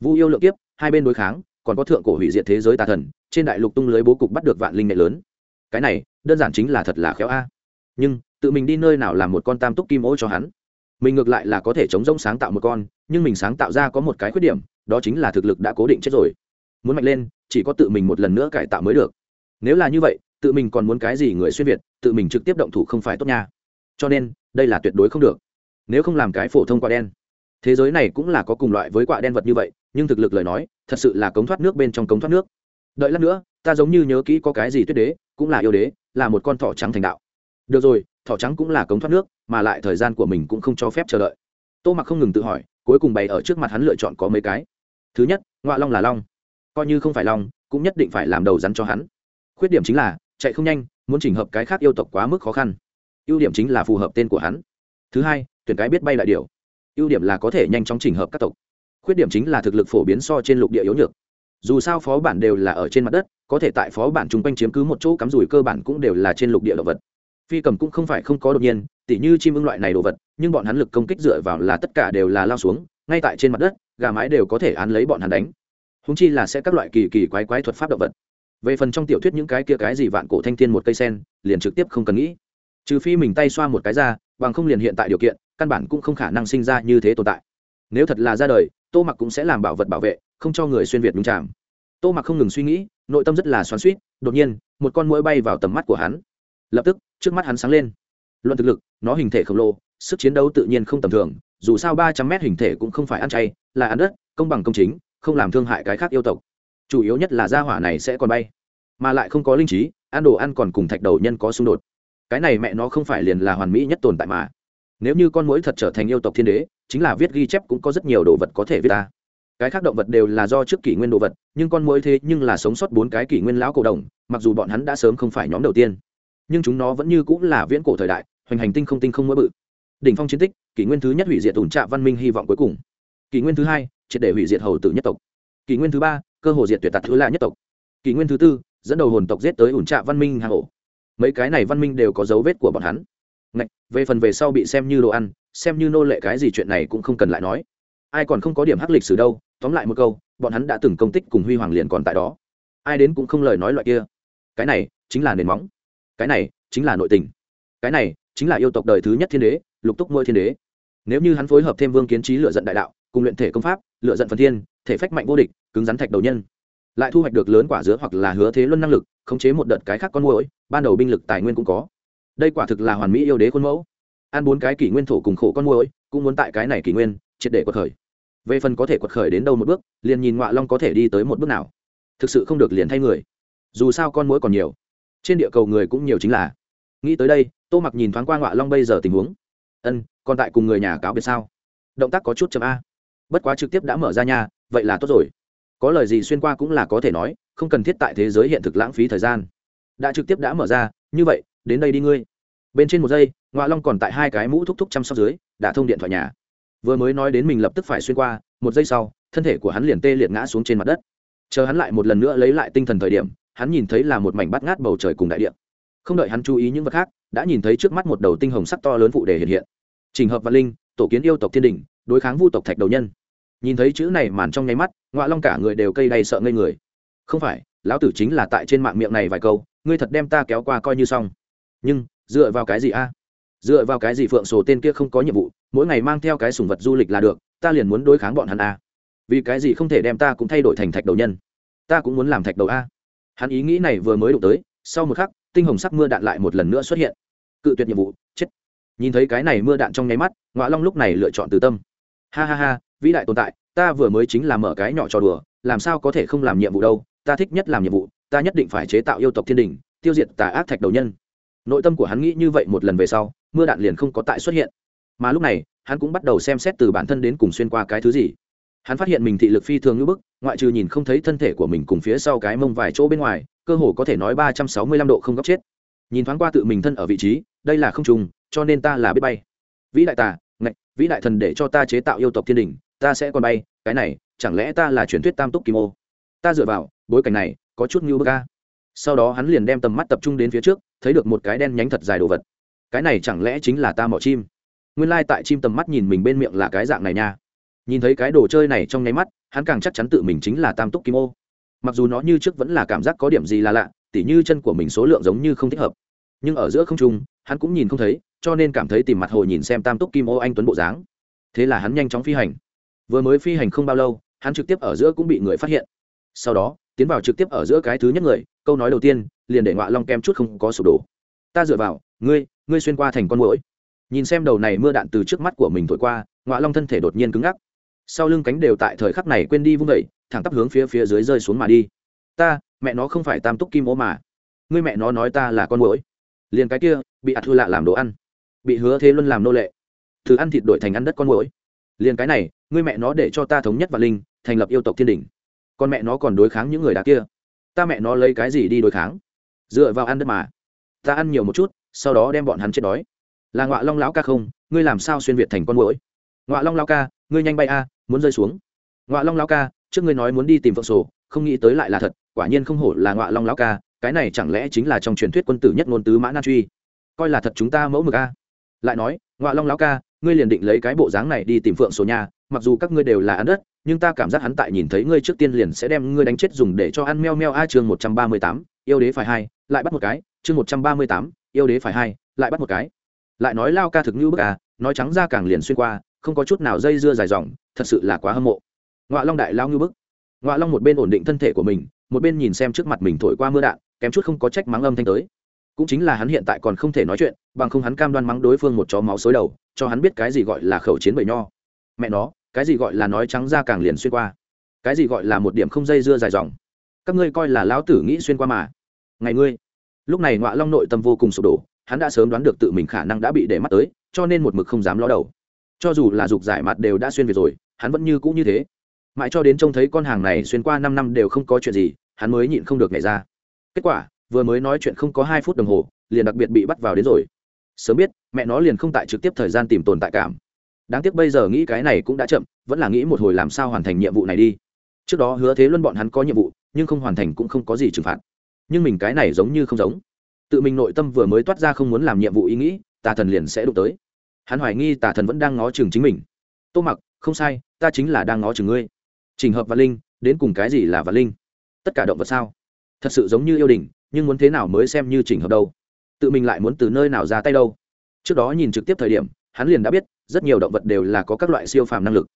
Vu yêu lượng kiếp, hai bên đối kháng, còn có thượng cổ hủy diệt thế giới tà thần trên đại lục tung lưới bố cục bắt được vạn linh nghệ lớn. Cái này, đơn giản chính là thật là khéo a. Nhưng, tự mình đi nơi nào làm một con tam túc kim ô cho hắn? Mình ngược lại là có thể chống rỗng sáng tạo một con, nhưng mình sáng tạo ra có một cái khuyết điểm, đó chính là thực lực đã cố định chết rồi. Muốn mạnh lên, chỉ có tự mình một lần nữa cải tạo mới được. Nếu là như vậy, tự mình còn muốn cái gì người xuyên việt, tự mình trực tiếp động thủ không phải tốt nha. Cho nên, đây là tuyệt đối không được. Nếu không làm cái phổ thông quả đen. Thế giới này cũng là có cùng loại với quả đen vật như vậy, nhưng thực lực lời nói, thật sự là cống thoát nước bên trong cống thoát nước đợi lát nữa, ta giống như nhớ kỹ có cái gì tuyết đế, cũng là yêu đế, là một con thỏ trắng thành đạo. Được rồi, thỏ trắng cũng là cống thoát nước, mà lại thời gian của mình cũng không cho phép chờ đợi. Tô mặc không ngừng tự hỏi, cuối cùng bày ở trước mặt hắn lựa chọn có mấy cái. Thứ nhất ngoạ long là long. Coi như không phải long, cũng nhất định phải làm đầu rắn cho hắn. Khuyết điểm chính là, chạy không nhanh, muốn chỉnh hợp cái khác yêu tộc quá mức khó khăn. Ưu điểm chính là phù hợp tên của hắn. Thứ hai, tuyển cái biết bay đại điều ưu điểm là có thể nhanh chóng chỉnh hợp các tộc. Khuyết điểm chính là thực lực phổ biến so trên lục địa yếu nhược dù sao phó bản đều là ở trên mặt đất, có thể tại phó bản chung quanh chiếm cứ một chỗ cắm rủi cơ bản cũng đều là trên lục địa động vật. Phi cầm cũng không phải không có đột nhiên, tỉ như chim ưng loại này đồ vật, nhưng bọn hắn lực công kích dựa vào là tất cả đều là lao xuống, ngay tại trên mặt đất, gà mái đều có thể án lấy bọn hắn đánh. Húng chi là sẽ các loại kỳ kỳ quái quái thuật pháp động vật. Về phần trong tiểu thuyết những cái kia cái gì vạn cổ thanh thiên một cây sen, liền trực tiếp không cần nghĩ. Trừ phi mình tay xoa một cái ra, bằng không liền hiện tại điều kiện, căn bản cũng không khả năng sinh ra như thế tồn tại. Nếu thật là ra đời, tô mặc cũng sẽ làm bảo vật bảo vệ không cho người xuyên việt đúng chạm. Tô mặc không ngừng suy nghĩ, nội tâm rất là xoắn suýt đột nhiên, một con mũi bay vào tầm mắt của hắn. Lập tức, trước mắt hắn sáng lên. Luận thực lực, nó hình thể khổng lồ, sức chiến đấu tự nhiên không tầm thường, dù sao ba trăm mét hình thể cũng không phải ăn chay, là ăn đất, công bằng công chính, không làm thương hại cái khác yêu tộc. Chủ yếu nhất là gia hỏa này sẽ còn bay, mà lại không có linh trí, ăn đồ ăn còn cùng thạch đầu nhân có xung đột. Cái này mẹ nó không phải liền là hoàn mỹ nhất tồn tại mà. Nếu như con mũi thật trở thành yêu tộc thiên đế, chính là viết ghi chép cũng có rất nhiều đồ vật có thể viết ta cái khác động vật đều là do trước kỷ nguyên đồ vật nhưng con mũi thế nhưng là sống sót bốn cái kỷ nguyên lão cổ đồng mặc dù bọn hắn đã sớm không phải nhóm đầu tiên. Nhưng chúng nó vẫn như cũng là viễn cổ thời đại hoành hành tinh không tinh không mỗi bự. Đỉnh phong chiến tích kỷ nguyên thứ nhất hủy diệt ủn trạ văn minh hy vọng cuối cùng. Kỷ nguyên thứ hai triệt để hủy diệt hầu tử nhất tộc. Kỷ nguyên thứ ba cơ hồ diệt tuyệt tạt thứ lạ nhất tộc. Kỷ nguyên thứ tư dẫn đầu hồn tộc giết tới ủn trạ văn minh hà hổ. Mấy cái này văn minh đều có dấu vết của bọn hắn. Ngạch, về phần về sau bị xem như đồ ăn xem như nô lệ cái gì chuyện này cũng không cần lại nói ai còn không có điểm hắc lịch sử đâu, tóm lại một câu, bọn hắn đã từng công tích cùng huy hoàng liền còn tại đó. Ai đến cũng không lời nói loại kia. Cái này chính là nền móng. Cái này chính là nội tình. Cái này chính là yêu tộc đời thứ nhất thiên đế, lục túc ngôi thiên đế. Nếu như hắn phối hợp thêm vương kiến trí lựa giận đại đạo, cùng luyện thể công pháp, lựa giận phần thiên, thể phách mạnh vô địch, cứng rắn thạch đầu nhân, lại thu hoạch được lớn quả dứa hoặc là hứa thế luân năng lực, khống chế một đợt cái khác con mũi ban đầu binh lực tài nguyên cũng có. Đây quả thực là hoàn mỹ yêu đế khuôn mẫu. Ăn bốn cái kỷ nguyên thổ cùng khổ con mũi cũng muốn tại cái này kỷ nguyên, triệt để quật khởi về phần có thể quật khởi đến đâu một bước, liền nhìn ngoạ long có thể đi tới một bước nào. Thực sự không được liền thay người. Dù sao con mũi còn nhiều. Trên địa cầu người cũng nhiều chính là. Nghĩ tới đây, tô mặc nhìn thoáng qua ngoạ long bây giờ tình huống. Ân, còn tại cùng người nhà cáo biệt sao? Động tác có chút chậm a. Bất quá trực tiếp đã mở ra nhà vậy là tốt rồi. Có lời gì xuyên qua cũng là có thể nói, không cần thiết tại thế giới hiện thực lãng phí thời gian. Đã trực tiếp đã mở ra, như vậy, đến đây đi ngươi. Bên trên một giây ngoại long còn tại hai cái mũ thúc thúc chăm sóc dưới, đã thông điện thoại nhà vừa mới nói đến mình lập tức phải xuyên qua, một giây sau, thân thể của hắn liền tê liệt ngã xuống trên mặt đất. Chờ hắn lại một lần nữa lấy lại tinh thần thời điểm, hắn nhìn thấy là một mảnh bắt ngát bầu trời cùng đại điện không đợi hắn chú ý những vật khác, đã nhìn thấy trước mắt một đầu tinh hồng sắc to lớn phụ đề hiện hiện. Trình hợp văn linh, tổ kiến yêu tộc thiên đình, đối kháng vu tộc thạch đầu nhân. Nhìn thấy chữ này màn trong nháy mắt ngoại long cả người đều cây đầy sợ ngây người. Không phải, lão tử chính là tại trên mạng miệng này vài câu, ngươi thật đem ta kéo qua coi như xong. Nhưng, dựa vào cái gì a? Dựa vào cái gì phượng sổ tên kia không có nhiệm vụ, mỗi ngày mang theo cái sùng vật du lịch là được, ta liền muốn đối kháng bọn hắn a. Vì cái gì không thể đem ta cũng thay đổi thành thạch đầu nhân? Ta cũng muốn làm thạch đầu a. Hắn ý nghĩ này vừa mới đụng tới, sau một khắc, tinh hồng sắc mưa đạn lại một lần nữa xuất hiện. Cự tuyệt nhiệm vụ, chết. Nhìn thấy cái này mưa đạn trong nháy mắt ngoạ long lúc này lựa chọn từ tâm. Ha ha ha, vĩ đại tồn tại, ta vừa mới chính là mở cái nhỏ trò đùa, làm sao có thể không làm nhiệm vụ đâu, ta thích nhất làm nhiệm vụ, ta nhất định phải chế tạo yêu tộc thiên đình, tiêu diệt tà ác thạch đầu nhân. Nội tâm của hắn nghĩ như vậy một lần về sau mưa đạn liền không có tại xuất hiện. Mà lúc này, hắn cũng bắt đầu xem xét từ bản thân đến cùng xuyên qua cái thứ gì. Hắn phát hiện mình thị lực phi thường như bức, ngoại trừ nhìn không thấy thân thể của mình cùng phía sau cái mông vài chỗ bên ngoài, cơ hồ có thể nói ba trăm sáu mươi lăm độ không góc chết. Nhìn thoáng qua tự mình thân ở vị trí, đây là không trùng, cho nên ta là biết bay. Vĩ đại tà, ngạch, vĩ đại thần để cho ta chế tạo yêu tộc thiên đình, ta sẽ còn bay, cái này, chẳng lẽ ta là truyền thuyết tam túc kim ô? Ta dựa vào, bối cảnh này, có chút như bơ ca sau đó hắn liền đem tầm mắt tập trung đến phía trước, thấy được một cái đen nhánh thật dài đồ vật cái này chẳng lẽ chính là ta mỏ chim? Nguyên lai、like、tại chim tầm mắt nhìn mình bên miệng là cái dạng này nha. Nhìn thấy cái đồ chơi này trong nháy mắt, hắn càng chắc chắn tự mình chính là tam túc kim ô. Mặc dù nó như trước vẫn là cảm giác có điểm gì là lạ, tỉ như chân của mình số lượng giống như không thích hợp. Nhưng ở giữa không trung, hắn cũng nhìn không thấy, cho nên cảm thấy tìm mặt hồ nhìn xem tam túc kim ô anh tuấn bộ dáng. Thế là hắn nhanh chóng phi hành. Vừa mới phi hành không bao lâu, hắn trực tiếp ở giữa cũng bị người phát hiện. Sau đó, tiến vào trực tiếp ở giữa cái thứ nhất người, câu nói đầu tiên, liền để ngọa long kem chút không có sụp đổ. Ta dựa vào, ngươi ngươi xuyên qua thành con mũi nhìn xem đầu này mưa đạn từ trước mắt của mình thổi qua, ngọa long thân thể đột nhiên cứng ngắc. Sau lưng cánh đều tại thời khắc này quên đi vung vẩy thẳng tắp hướng phía phía dưới rơi xuống mà đi. Ta, mẹ nó không phải tam túc kim ố mà. Ngươi mẹ nó nói ta là con mũi liền cái kia, bị ạt thư lạ làm đồ ăn. Bị hứa thế luân làm nô lệ. Thứ ăn thịt đổi thành ăn đất con mũi liền cái này, ngươi mẹ nó để cho ta thống nhất và linh, thành lập yêu tộc thiên đình. Con mẹ nó còn đối kháng những người đá kia. Ta mẹ nó lấy cái gì đi đối kháng? Dựa vào ăn đất mà. Ta ăn nhiều một chút sau đó đem bọn hắn chết đói. Là ngọa long lão ca không? Ngươi làm sao xuyên việt thành con mũi ngọa long lao ca, ngươi nhanh bay a, muốn rơi xuống. Ngọa long lao ca, trước ngươi nói muốn đi tìm phượng sổ, không nghĩ tới lại là thật, quả nhiên không hổ là ngọa long lão ca, cái này chẳng lẽ chính là trong truyền thuyết quân tử nhất ngôn tứ mã nan truy? Coi là thật chúng ta mẫu mực a. Lại nói, ngọa long lão ca, ngươi liền định lấy cái bộ dáng này đi tìm phượng sổ nhà, mặc dù các ngươi đều là ăn đất, nhưng ta cảm giác hắn tại nhìn thấy ngươi trước tiên liền sẽ đem ngươi đánh chết dùng để cho ăn meo meo a chương một trăm ba mươi tám, yêu đế phải hai lại bắt một cái, chương một trăm ba mươi tám, yêu đế phải hai, lại bắt một cái. Lại nói lao ca thực như bức à nói trắng ra càng liền xuyên qua, không có chút nào dây dưa dài dòng, thật sự là quá hâm mộ. Ngoại long đại lao như bức. Ngoạ long một bên ổn định thân thể của mình, một bên nhìn xem trước mặt mình thổi qua mưa đạn, kém chút không có trách mắng âm thanh tới. Cũng chính là hắn hiện tại còn không thể nói chuyện, bằng không hắn cam đoan mắng đối phương một chó máu xối đầu, cho hắn biết cái gì gọi là khẩu chiến bầy nho. Mẹ nó, cái gì gọi là nói trắng ra càng liền xuyên qua? Cái gì gọi là một điểm không dây dưa dài dòng? Các ngươi coi là lão tử nghĩ xuyên qua mà ngày ngươi. Lúc này ngọa long nội tâm vô cùng sụp đổ, hắn đã sớm đoán được tự mình khả năng đã bị để mắt tới, cho nên một mực không dám ló đầu. Cho dù là dục giải mặt đều đã xuyên về rồi, hắn vẫn như cũ như thế. Mãi cho đến trông thấy con hàng này xuyên qua năm năm đều không có chuyện gì, hắn mới nhịn không được nhảy ra. Kết quả, vừa mới nói chuyện không có hai phút đồng hồ, liền đặc biệt bị bắt vào đến rồi. Sớm biết, mẹ nó liền không tại trực tiếp thời gian tìm tồn tại cảm. Đáng tiếc bây giờ nghĩ cái này cũng đã chậm, vẫn là nghĩ một hồi làm sao hoàn thành nhiệm vụ này đi. Trước đó hứa thế luân bọn hắn có nhiệm vụ, nhưng không hoàn thành cũng không có gì trừng phạt nhưng mình cái này giống như không giống. Tự mình nội tâm vừa mới toát ra không muốn làm nhiệm vụ ý nghĩ, tà thần liền sẽ đụng tới. Hắn hoài nghi tà thần vẫn đang ngó chừng chính mình. Tô mặc, không sai, ta chính là đang ngó chừng ngươi. Trình hợp và linh, đến cùng cái gì là và linh? Tất cả động vật sao? Thật sự giống như yêu đình, nhưng muốn thế nào mới xem như trình hợp đâu? Tự mình lại muốn từ nơi nào ra tay đâu? Trước đó nhìn trực tiếp thời điểm, hắn liền đã biết, rất nhiều động vật đều là có các loại siêu phàm năng lực.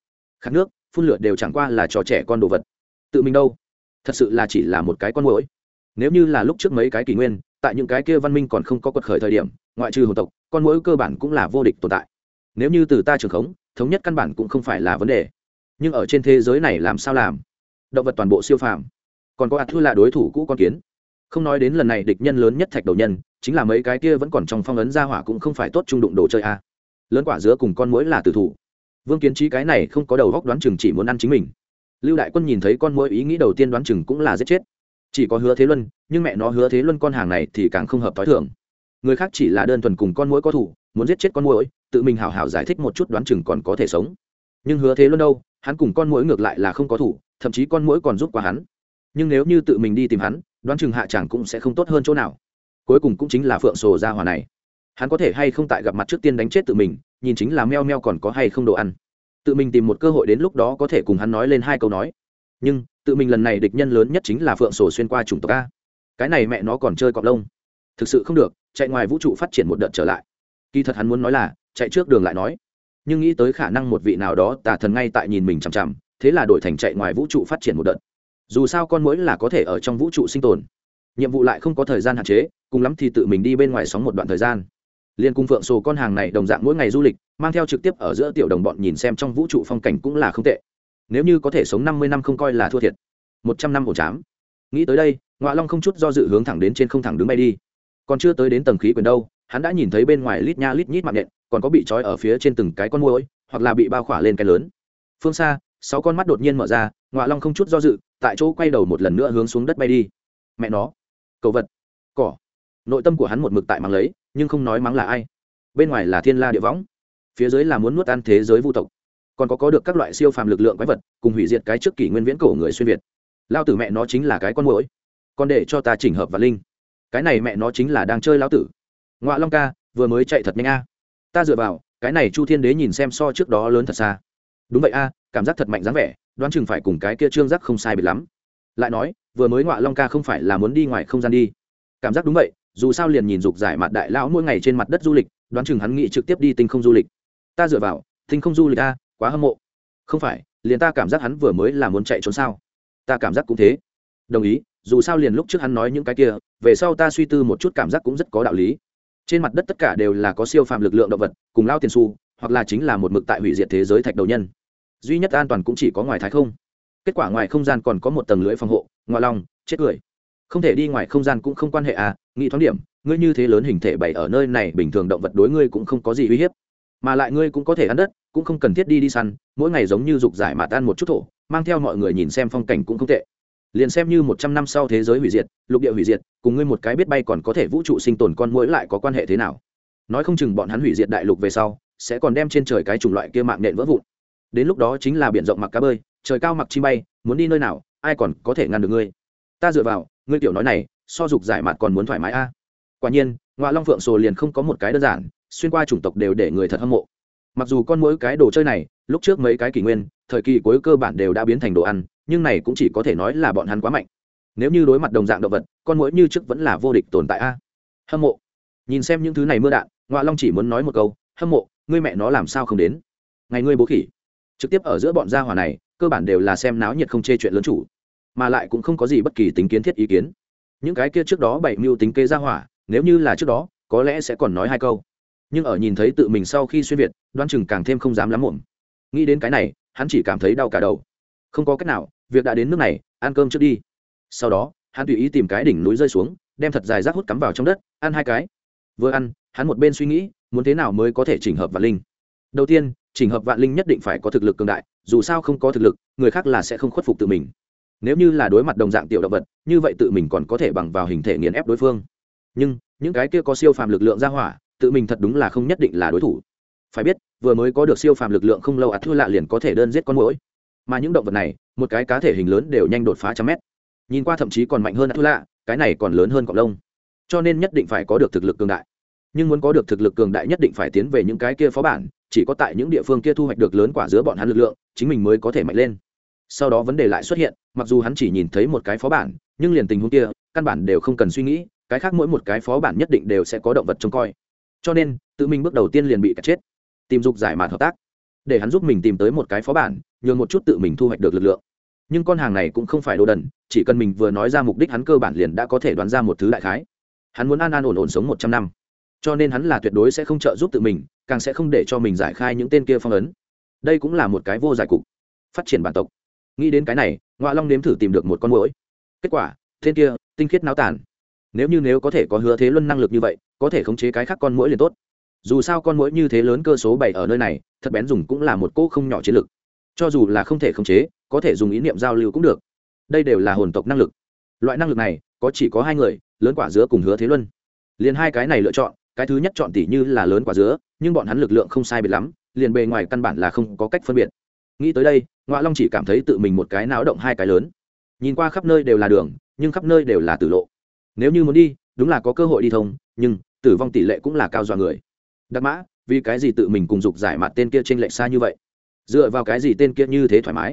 Khát nước, phun lửa đều chẳng qua là trò trẻ con đồ vật. Tự mình đâu? Thật sự là chỉ là một cái con mũi nếu như là lúc trước mấy cái kỷ nguyên, tại những cái kia văn minh còn không có quật khởi thời điểm, ngoại trừ hồn tộc, con mỗi cơ bản cũng là vô địch tồn tại. Nếu như từ ta trường khống, thống nhất căn bản cũng không phải là vấn đề. Nhưng ở trên thế giới này làm sao làm? Động vật toàn bộ siêu phàm. Còn có ạt thư là đối thủ cũ con kiến. Không nói đến lần này địch nhân lớn nhất thạch đầu nhân, chính là mấy cái kia vẫn còn trong phong ấn ra hỏa cũng không phải tốt trung đụng đồ chơi a lớn quả giữa cùng con mũi là tử thủ. Vương kiến trí cái này không có đầu góc đoán chừng chỉ muốn ăn chính mình. Lưu đại quân nhìn thấy con mũi ý nghĩ đầu tiên đoán chừng cũng là giết chết chỉ có hứa thế luân, nhưng mẹ nó hứa thế luân con hàng này thì càng không hợp t h i thường. Người khác chỉ là đơn thuần cùng con mũi có thủ, muốn giết chết con mũi tự mình hảo hảo giải thích một chút đoán chừng còn có thể sống. Nhưng hứa thế luân đâu, hắn cùng con mũi ngược lại là không có thủ, thậm chí con mũi còn giúp qua hắn. Nhưng nếu như tự mình đi tìm hắn, đoán chừng hạ chẳng cũng sẽ không tốt hơn chỗ nào. Cuối cùng cũng chính là phượng sổ ra hòa này. Hắn có thể hay không tại gặp mặt trước tiên đánh chết tự mình, nhìn chính là meo meo còn có hay không đồ ăn. Tự mình tìm một cơ hội đến lúc đó có thể cùng hắn nói lên hai câu nói. Nhưng tự mình lần này địch nhân lớn nhất chính là phượng sổ xuyên qua chủng tộc a. Cái này mẹ nó còn chơi cọp lông. Thực sự không được, chạy ngoài vũ trụ phát triển một đợt trở lại. Kỳ thật hắn muốn nói là, chạy trước đường lại nói. Nhưng nghĩ tới khả năng một vị nào đó tà thần ngay tại nhìn mình chằm chằm, thế là đổi thành chạy ngoài vũ trụ phát triển một đợt. Dù sao con mũi là có thể ở trong vũ trụ sinh tồn. Nhiệm vụ lại không có thời gian hạn chế, cùng lắm thì tự mình đi bên ngoài sóng một đoạn thời gian. Liên cung phượng sổ con hàng này đồng dạng mỗi ngày du lịch, mang theo trực tiếp ở giữa tiểu đồng bọn nhìn xem trong vũ trụ phong cảnh cũng là không tệ nếu như có thể sống năm mươi năm không coi là thua thiệt. Một trăm năm ổ chám. Nghĩ tới đây, ngọa long không chút do dự hướng thẳng đến trên không thẳng đứng bay đi. Còn chưa tới đến tầng khí quyển đâu, hắn đã nhìn thấy bên ngoài lít nha lít nhít mạng nhện, còn có bị trói ở phía trên từng cái con môi hoặc là bị bao khỏa lên cái lớn. Phương xa, sáu con mắt đột nhiên mở ra, ngọa long không chút do dự, tại chỗ quay đầu một lần nữa hướng xuống đất bay đi. Mẹ nó. Cầu vật. Cỏ. Nội tâm của hắn một mực tại mắng lấy, nhưng không nói mắng là ai. Bên ngoài là thiên la địa võng. Phía dưới là muốn nuốt ăn thế giới vu tộc còn có có được các loại siêu phàm lực lượng quái vật, cùng hủy diệt cái trước kỷ nguyên viễn cổ người xuyên việt. Lao tử mẹ nó chính là cái con mũi còn để cho ta chỉnh hợp và linh. Cái này mẹ nó chính là đang chơi lao tử. Ngoại long ca, vừa mới chạy thật nhanh a. Ta dựa vào, cái này chu thiên đế nhìn xem so trước đó lớn thật xa. Đúng vậy a, cảm giác thật mạnh dáng vẻ, đoán chừng phải cùng cái kia trương giác không sai biệt lắm. Lại nói, vừa mới ngoại long ca không phải là muốn đi ngoài không gian đi. Cảm giác đúng vậy, dù sao liền nhìn dục giải mặt đại lão mỗi ngày trên mặt đất du lịch, đoán chừng hắn nghĩ trực tiếp đi tinh không du lịch. Ta dựa vào, tinh không du lịch a quá hâm mộ. Không phải, liền ta cảm giác hắn vừa mới là muốn chạy trốn sao? Ta cảm giác cũng thế. Đồng ý, dù sao liền lúc trước hắn nói những cái kia, về sau ta suy tư một chút cảm giác cũng rất có đạo lý. Trên mặt đất tất cả đều là có siêu phàm lực lượng động vật, cùng lao tiền su hoặc là chính là một mực tại hủy diệt thế giới thạch đầu nhân. Duy nhất an toàn cũng chỉ có ngoài thái không. Kết quả ngoài không gian còn có một tầng lưới phòng hộ, ngoại lòng, chết cười không thể đi ngoài không gian cũng không quan hệ à nghĩ thoáng điểm, ngươi như thế lớn hình thể bày ở nơi này bình thường động vật đối ngươi cũng không có gì uy hiếp mà lại ngươi cũng có thể ăn đất, cũng không cần thiết đi đi săn, mỗi ngày giống như dục giải mà tan một chút thổ, mang theo mọi người nhìn xem phong cảnh cũng không tệ. Liền xem như một trăm năm sau thế giới hủy diệt, lục địa hủy diệt, cùng ngươi một cái biết bay còn có thể vũ trụ sinh tồn con mũi lại có quan hệ thế nào. Nói không chừng bọn hắn hủy diệt đại lục về sau, sẽ còn đem trên trời cái chủng loại kia mạng nện vỡ vụn. Đến lúc đó chính là biển rộng mặc cá bơi, trời cao mặc chi bay, muốn đi nơi nào, ai còn có thể ngăn được ngươi? Ta dựa vào, ngươi tiểu nói này, so dục giải mặt còn muốn thoải mái a. Quả nhiên ngoại long phượng sồ liền không có một cái đơn giản, xuyên qua chủng tộc đều để người thật hâm mộ. Mặc dù con mỗi cái đồ chơi này, lúc trước mấy cái kỷ nguyên, thời kỳ cuối cơ bản đều đã biến thành đồ ăn, nhưng này cũng chỉ có thể nói là bọn hắn quá mạnh. Nếu như đối mặt đồng dạng động vật, con mỗi như trước vẫn là vô địch tồn tại a. Hâm mộ. Nhìn xem những thứ này mưa đạn ngoại long chỉ muốn nói một câu, hâm mộ, ngươi mẹ nó làm sao không đến? Ngày ngươi bố khỉ. Trực tiếp ở giữa bọn gia hỏa này, cơ bản đều là xem náo nhiệt không chê chuyện lớn chủ, mà lại cũng không có gì bất kỳ tính kiến thiết ý kiến. Những cái kia trước đó bảy mưu tính kê gia hỏa nếu như là trước đó, có lẽ sẽ còn nói hai câu. Nhưng ở nhìn thấy tự mình sau khi xuyên việt đoan chừng càng thêm không dám lắm muộn. Nghĩ đến cái này, hắn chỉ cảm thấy đau cả đầu. Không có cách nào, việc đã đến nước này, ăn cơm trước đi. Sau đó, hắn tùy ý tìm cái đỉnh núi rơi xuống, đem thật dài rác hút cắm vào trong đất, ăn hai cái. Vừa ăn, hắn một bên suy nghĩ, muốn thế nào mới có thể chỉnh hợp vạn linh. Đầu tiên, chỉnh hợp vạn linh nhất định phải có thực lực cường đại, dù sao không có thực lực, người khác là sẽ không khuất phục tự mình. Nếu như là đối mặt đồng dạng tiểu động vật, như vậy tự mình còn có thể bằng vào hình thể nghiền ép đối phương nhưng, những cái kia có siêu phàm lực lượng ra hỏa, tự mình thật đúng là không nhất định là đối thủ. Phải biết, vừa mới có được siêu phàm lực lượng không lâu ạt thua lạ liền có thể đơn giết con mũi mà những động vật này, một cái cá thể hình lớn đều nhanh đột phá trăm mét. Nhìn qua thậm chí còn mạnh hơn ạt thua lạ, cái này còn lớn hơn cọp lông. Cho nên nhất định phải có được thực lực cường đại. Nhưng muốn có được thực lực cường đại nhất định phải tiến về những cái kia phó bản, chỉ có tại những địa phương kia thu hoạch được lớn quả giữa bọn hắn lực lượng, chính mình mới có thể mạnh lên. Sau đó vấn đề lại xuất hiện, mặc dù hắn chỉ nhìn thấy một cái phó bản, nhưng liền tình huống kia, căn bản đều không cần suy nghĩ cái khác mỗi một cái phó bản nhất định đều sẽ có động vật trông coi. Cho nên, tự mình bước đầu tiên liền bị cắt chết, tìm dục giải mạt hợp tác, để hắn giúp mình tìm tới một cái phó bản, nhường một chút tự mình thu hoạch được lực lượng. Nhưng con hàng này cũng không phải đồ đần, chỉ cần mình vừa nói ra mục đích hắn cơ bản liền đã có thể đoán ra một thứ đại khái. Hắn muốn an an ổn ổn sống một trăm năm. Cho nên hắn là tuyệt đối sẽ không trợ giúp tự mình, càng sẽ không để cho mình giải khai những tên kia phong ấn. Đây cũng là một cái vô giải cục. Phát triển bản tộc. Nghĩ đến cái này ngoại long nếm thử tìm được một con mũi kết quả, tên kia, tinh khiết náo tàn nếu như nếu có thể có hứa thế luân năng lực như vậy, có thể khống chế cái khác con mũi liền tốt. Dù sao con mũi như thế lớn cơ số bảy ở nơi này, thật bén dùng cũng là một cỗ không nhỏ chiến lực. Cho dù là không thể khống chế, có thể dùng ý niệm giao lưu cũng được. Đây đều là hồn tộc năng lực. Loại năng lực này, có chỉ có hai người, lớn quả dứa cùng hứa thế luân. Liền hai cái này lựa chọn, cái thứ nhất chọn tỷ như là lớn quả dứa, nhưng bọn hắn lực lượng không sai biệt lắm, liền bề ngoài căn bản là không có cách phân biệt. Nghĩ tới đây ngoại long chỉ cảm thấy tự mình một cái náo động hai cái lớn. Nhìn qua khắp nơi đều là đường, nhưng khắp nơi đều là tử lộ nếu như muốn đi, đúng là có cơ hội đi thông, nhưng tử vong tỷ lệ cũng là cao dọa người. Đặc mã, vì cái gì tự mình cùng dục giải mặt tên kia t r ê n lệch xa như vậy? Dựa vào cái gì tên kia như thế thoải mái?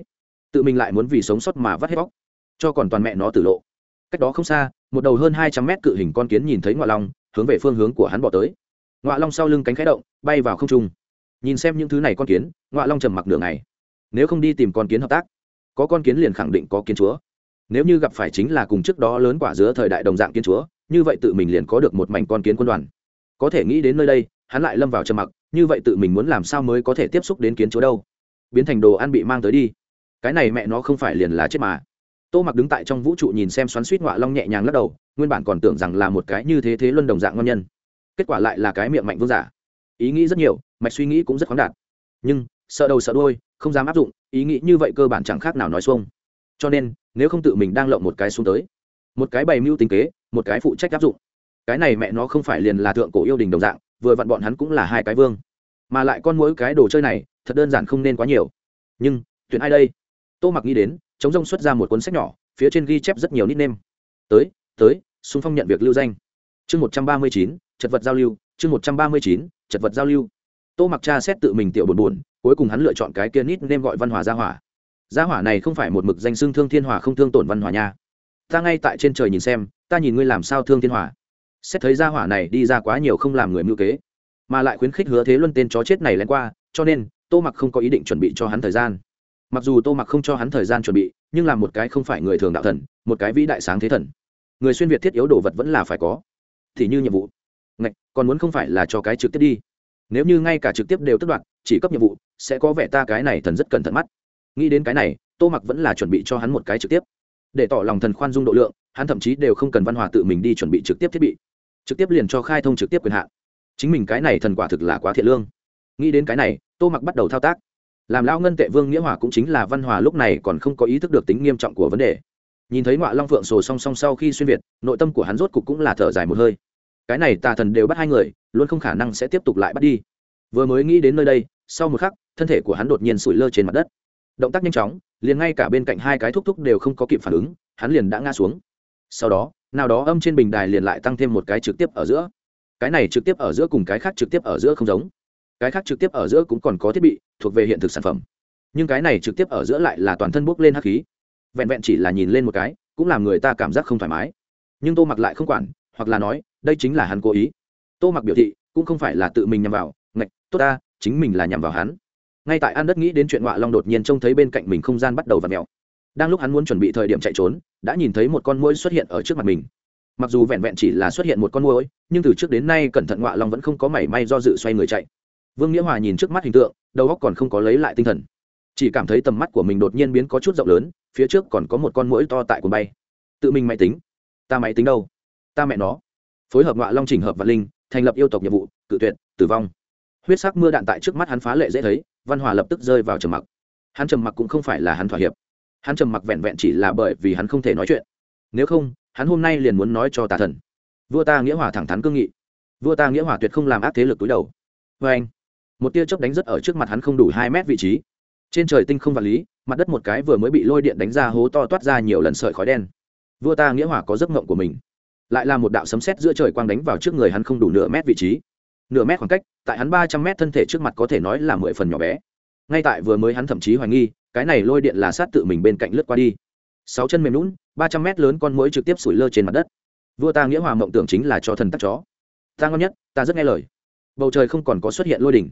Tự mình lại muốn vì sống sót mà vắt hết bóc cho còn toàn mẹ nó tử lộ. Cách đó không xa, một đầu hơn hai trăm mét cự hình con kiến nhìn thấy ngoại long, hướng về phương hướng của hắn bỏ tới. Ngoại long sau lưng cánh khẽ động, bay vào không trung. Nhìn xem những thứ này con kiến ngoại long trầm mặc đường này nếu không đi tìm con kiến hợp tác, có con kiến liền khẳng định có kiến chúa nếu như gặp phải chính là cùng trước đó lớn quả giữa thời đại đồng dạng kiến chúa, như vậy tự mình liền có được một mảnh con kiến quân đoàn. Có thể nghĩ đến nơi đây, hắn lại lâm vào trầm mặc, như vậy tự mình muốn làm sao mới có thể tiếp xúc đến kiến chúa đâu? Biến thành đồ ăn bị mang tới đi. Cái này mẹ nó không phải liền là chết mà. Tô mặc đứng tại trong vũ trụ nhìn xem xoắn suýt ngoạ long nhẹ nhàng lắc đầu, nguyên bản còn tưởng rằng là một cái như thế thế luân đồng dạng ngon nhân. Kết quả lại là cái miệng mạnh vương giả. Ý nghĩ rất nhiều, mạch suy nghĩ cũng rất khoáng đạt. Nhưng, sợ đầu sợ đôi không dám áp dụng, ý nghĩ như vậy cơ bản chẳng khác nào nói xuông cho nên, nếu không tự mình đang lộng một cái xuống tới, một cái bày mưu tính kế, một cái phụ trách áp dụng, cái này mẹ nó không phải liền là thượng cổ yêu đình đồng dạng, vừa vặn bọn hắn cũng là hai cái vương. Mà lại con mỗi cái đồ chơi này, thật đơn giản không nên quá nhiều. Nhưng, tuyển ai đây? Tô mặc nghĩ đến, chống rông xuất ra một cuốn sách nhỏ, phía trên ghi chép rất nhiều nít nêm. tới tới xung phong nhận việc lưu danh. Chương một trăm ba mươi chín, chật vật giao lưu, chương một trăm ba mươi chín, chật vật giao lưu. Tô mặc cha xét tự mình tiểu buồn buồn, cuối cùng hắn lựa chọn cái kia nít nêm gọi văn hòa gia hỏa gia hỏa này không phải một mực danh xưng thương thiên hòa không thương tổn văn hòa nha. Ta ngay tại trên trời nhìn xem, ta nhìn ngươi làm sao thương thiên hòa xét thấy gia hỏa này đi ra quá nhiều không làm người mưu kế, mà lại khuyến khích hứa thế luân tên chó chết này lén qua, cho nên, tô mặc không có ý định chuẩn bị cho hắn thời gian. Mặc dù tô mặc không cho hắn thời gian chuẩn bị, nhưng là một cái không phải người thường đạo thần, một cái vĩ đại sáng thế thần. Người xuyên việt thiết yếu đồ vật vẫn là phải có. Thì như nhiệm vụ. Ngạch, còn muốn không phải là cho cái trực tiếp đi. Nếu như ngay cả trực tiếp đều tất đoạn chỉ cấp nhiệm vụ, sẽ có vẻ ta cái này thần rất cẩn thận mắt nghĩ đến cái này, tô mặc vẫn là chuẩn bị cho hắn một cái trực tiếp. Để tỏ lòng thần khoan dung độ lượng, hắn thậm chí đều không cần văn hòa tự mình đi chuẩn bị trực tiếp thiết bị. Trực tiếp liền cho khai thông trực tiếp quyền hạn. Chính mình cái này thần quả thực là quá thiện lương. Nghĩ đến cái này, tô mặc bắt đầu thao tác. Làm lao ngân tệ vương nghĩa hòa cũng chính là văn hòa lúc này còn không có ý thức được tính nghiêm trọng của vấn đề. Nhìn thấy ngoại long phượng sổ song song sau khi xuyên việt, nội tâm của hắn rốt cục cũng là thở dài một hơi. Cái này tà thần đều bắt hai người, luôn không khả năng sẽ tiếp tục lại bắt đi. Vừa mới nghĩ đến nơi đây, sau một khắc, thân thể của hắn đột nhiên sủi lơ trên mặt đất động tác nhanh chóng, liền ngay cả bên cạnh hai cái thúc thúc đều không có kịp phản ứng, hắn liền đã ngã xuống. Sau đó, nào đó âm trên bình đài liền lại tăng thêm một cái trực tiếp ở giữa. Cái này trực tiếp ở giữa cùng cái khác trực tiếp ở giữa không giống. Cái khác trực tiếp ở giữa cũng còn có thiết bị, thuộc về hiện thực sản phẩm. Nhưng cái này trực tiếp ở giữa lại là toàn thân bốc lên hắc khí. Vẹn vẹn chỉ là nhìn lên một cái, cũng làm người ta cảm giác không thoải mái. Nhưng tô mặc lại không quản, hoặc là nói, đây chính là hắn cố ý. Tô mặc biểu thị, cũng không phải là tự mình nhằm vào, ngạch, tốt ta, chính mình là nhằm vào hắn ngay tại an đất nghĩ đến chuyện họa long đột nhiên trông thấy bên cạnh mình không gian bắt đầu v ặ mèo. Đang lúc hắn muốn chuẩn bị thời điểm chạy trốn, đã nhìn thấy một con muỗi xuất hiện ở trước mặt mình. Mặc dù vẹn vẹn chỉ là xuất hiện một con muỗi, nhưng từ trước đến nay cẩn thận ngọa long vẫn không có mảy may do dự xoay người chạy. Vương nghĩa hòa nhìn trước mắt hình tượng, đầu óc còn không có lấy lại tinh thần. Chỉ cảm thấy tầm mắt của mình đột nhiên biến có chút rộng lớn, phía trước còn có một con muỗi to tại cuốn bay. Tự mình máy tính. Ta máy tính đâu? Ta mẹ nó. Phối hợp ngọa long trình hợp và linh, thành lập yêu tộc nhiệm vụ, cự tuyệt, tử vong. Huyết sắc mưa đạn tại trước mắt hắn phá lệ dễ thấy văn hòa lập tức rơi vào trầm mặc. Hắn trầm mặc cũng không phải là hắn thỏa hiệp. Hắn trầm mặc vẹn vẹn chỉ là bởi vì hắn không thể nói chuyện. Nếu không, hắn hôm nay liền muốn nói cho tà thần. Vua ta nghĩa hòa thẳng thắn cương nghị. Vua ta nghĩa hòa tuyệt không làm ác thế lực túi đầu. Vê anh, một tia chớp đánh rất ở trước mặt hắn không đủ hai mét vị trí. Trên trời tinh không vật lý, mặt đất một cái vừa mới bị lôi điện đánh ra hố to toát ra nhiều lần sợi khói đen. Vua ta nghĩa hòa có giấc mộng của mình. Lại là một đạo sấm sét giữa trời quang đánh vào trước người hắn không đủ nửa mét vị trí nửa mét khoảng cách, tại hắn ba trăm mét thân thể trước mặt có thể nói là mười phần nhỏ bé. Ngay tại vừa mới hắn thậm chí hoài nghi, cái này lôi điện là sát tự mình bên cạnh lướt qua đi. Sáu chân mềm lún ba trăm mét lớn con mũi trực tiếp sủi lơ trên mặt đất. Vua ta nghĩa hòa mộng tưởng chính là cho thần tắc chó. Ta ngon nhất, ta rất nghe lời. Bầu trời không còn có xuất hiện lôi đỉnh.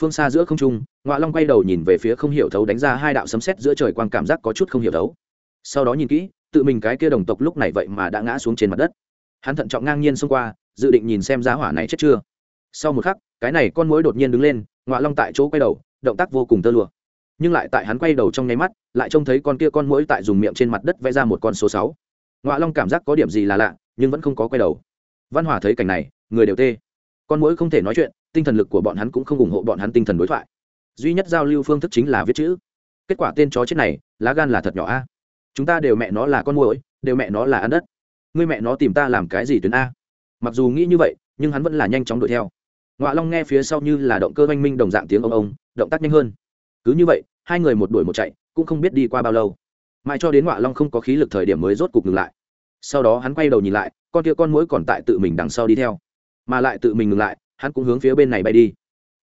Phương xa giữa không trung ngoại long quay đầu nhìn về phía không hiểu thấu đánh ra hai đạo sấm sét giữa trời quang cảm giác có chút không hiểu thấu. Sau đó nhìn kỹ, tự mình cái kia đồng tộc lúc này vậy mà đã ngã xuống trên mặt đất. Hắn thận trọng ngang nhiên xông qua, dự định nhìn xem giá hỏa này chết chưa sau một khắc, cái này con mối đột nhiên đứng lên ngoạ long tại chỗ quay đầu, động tác vô cùng tơ lụa. Nhưng lại tại hắn quay đầu trong nháy mắt, lại trông thấy con kia con mũi tại dùng miệng trên mặt đất vẽ ra một con số sáu. Ngoạ long cảm giác có điểm gì là lạ, nhưng vẫn không có quay đầu. Văn hòa thấy cảnh này, người đều tê. Con mũi không thể nói chuyện, tinh thần lực của bọn hắn cũng không ủng hộ bọn hắn tinh thần đối thoại. Duy nhất giao lưu phương thức chính là viết chữ. Kết quả tên chó chết này, lá gan là thật nhỏ a. Chúng ta đều mẹ nó là con mũi đều mẹ nó là ăn đất. Người mẹ nó tìm ta làm cái gì tuyến a? Mặc dù nghĩ như vậy, nhưng hắn vẫn là nhanh chóng đuổi theo. Ngọa long nghe phía sau như là động cơ oanh minh đồng dạng tiếng ông ông, động tác nhanh hơn. Cứ như vậy, hai người một đuổi một chạy, cũng không biết đi qua bao lâu. Mãi cho đến Ngọa long không có khí lực thời điểm mới rốt cục ngừng lại. Sau đó hắn quay đầu nhìn lại, con kia con mũi còn tại tự mình đằng sau đi theo. Mà lại tự mình ngừng lại, hắn cũng hướng phía bên này bay đi.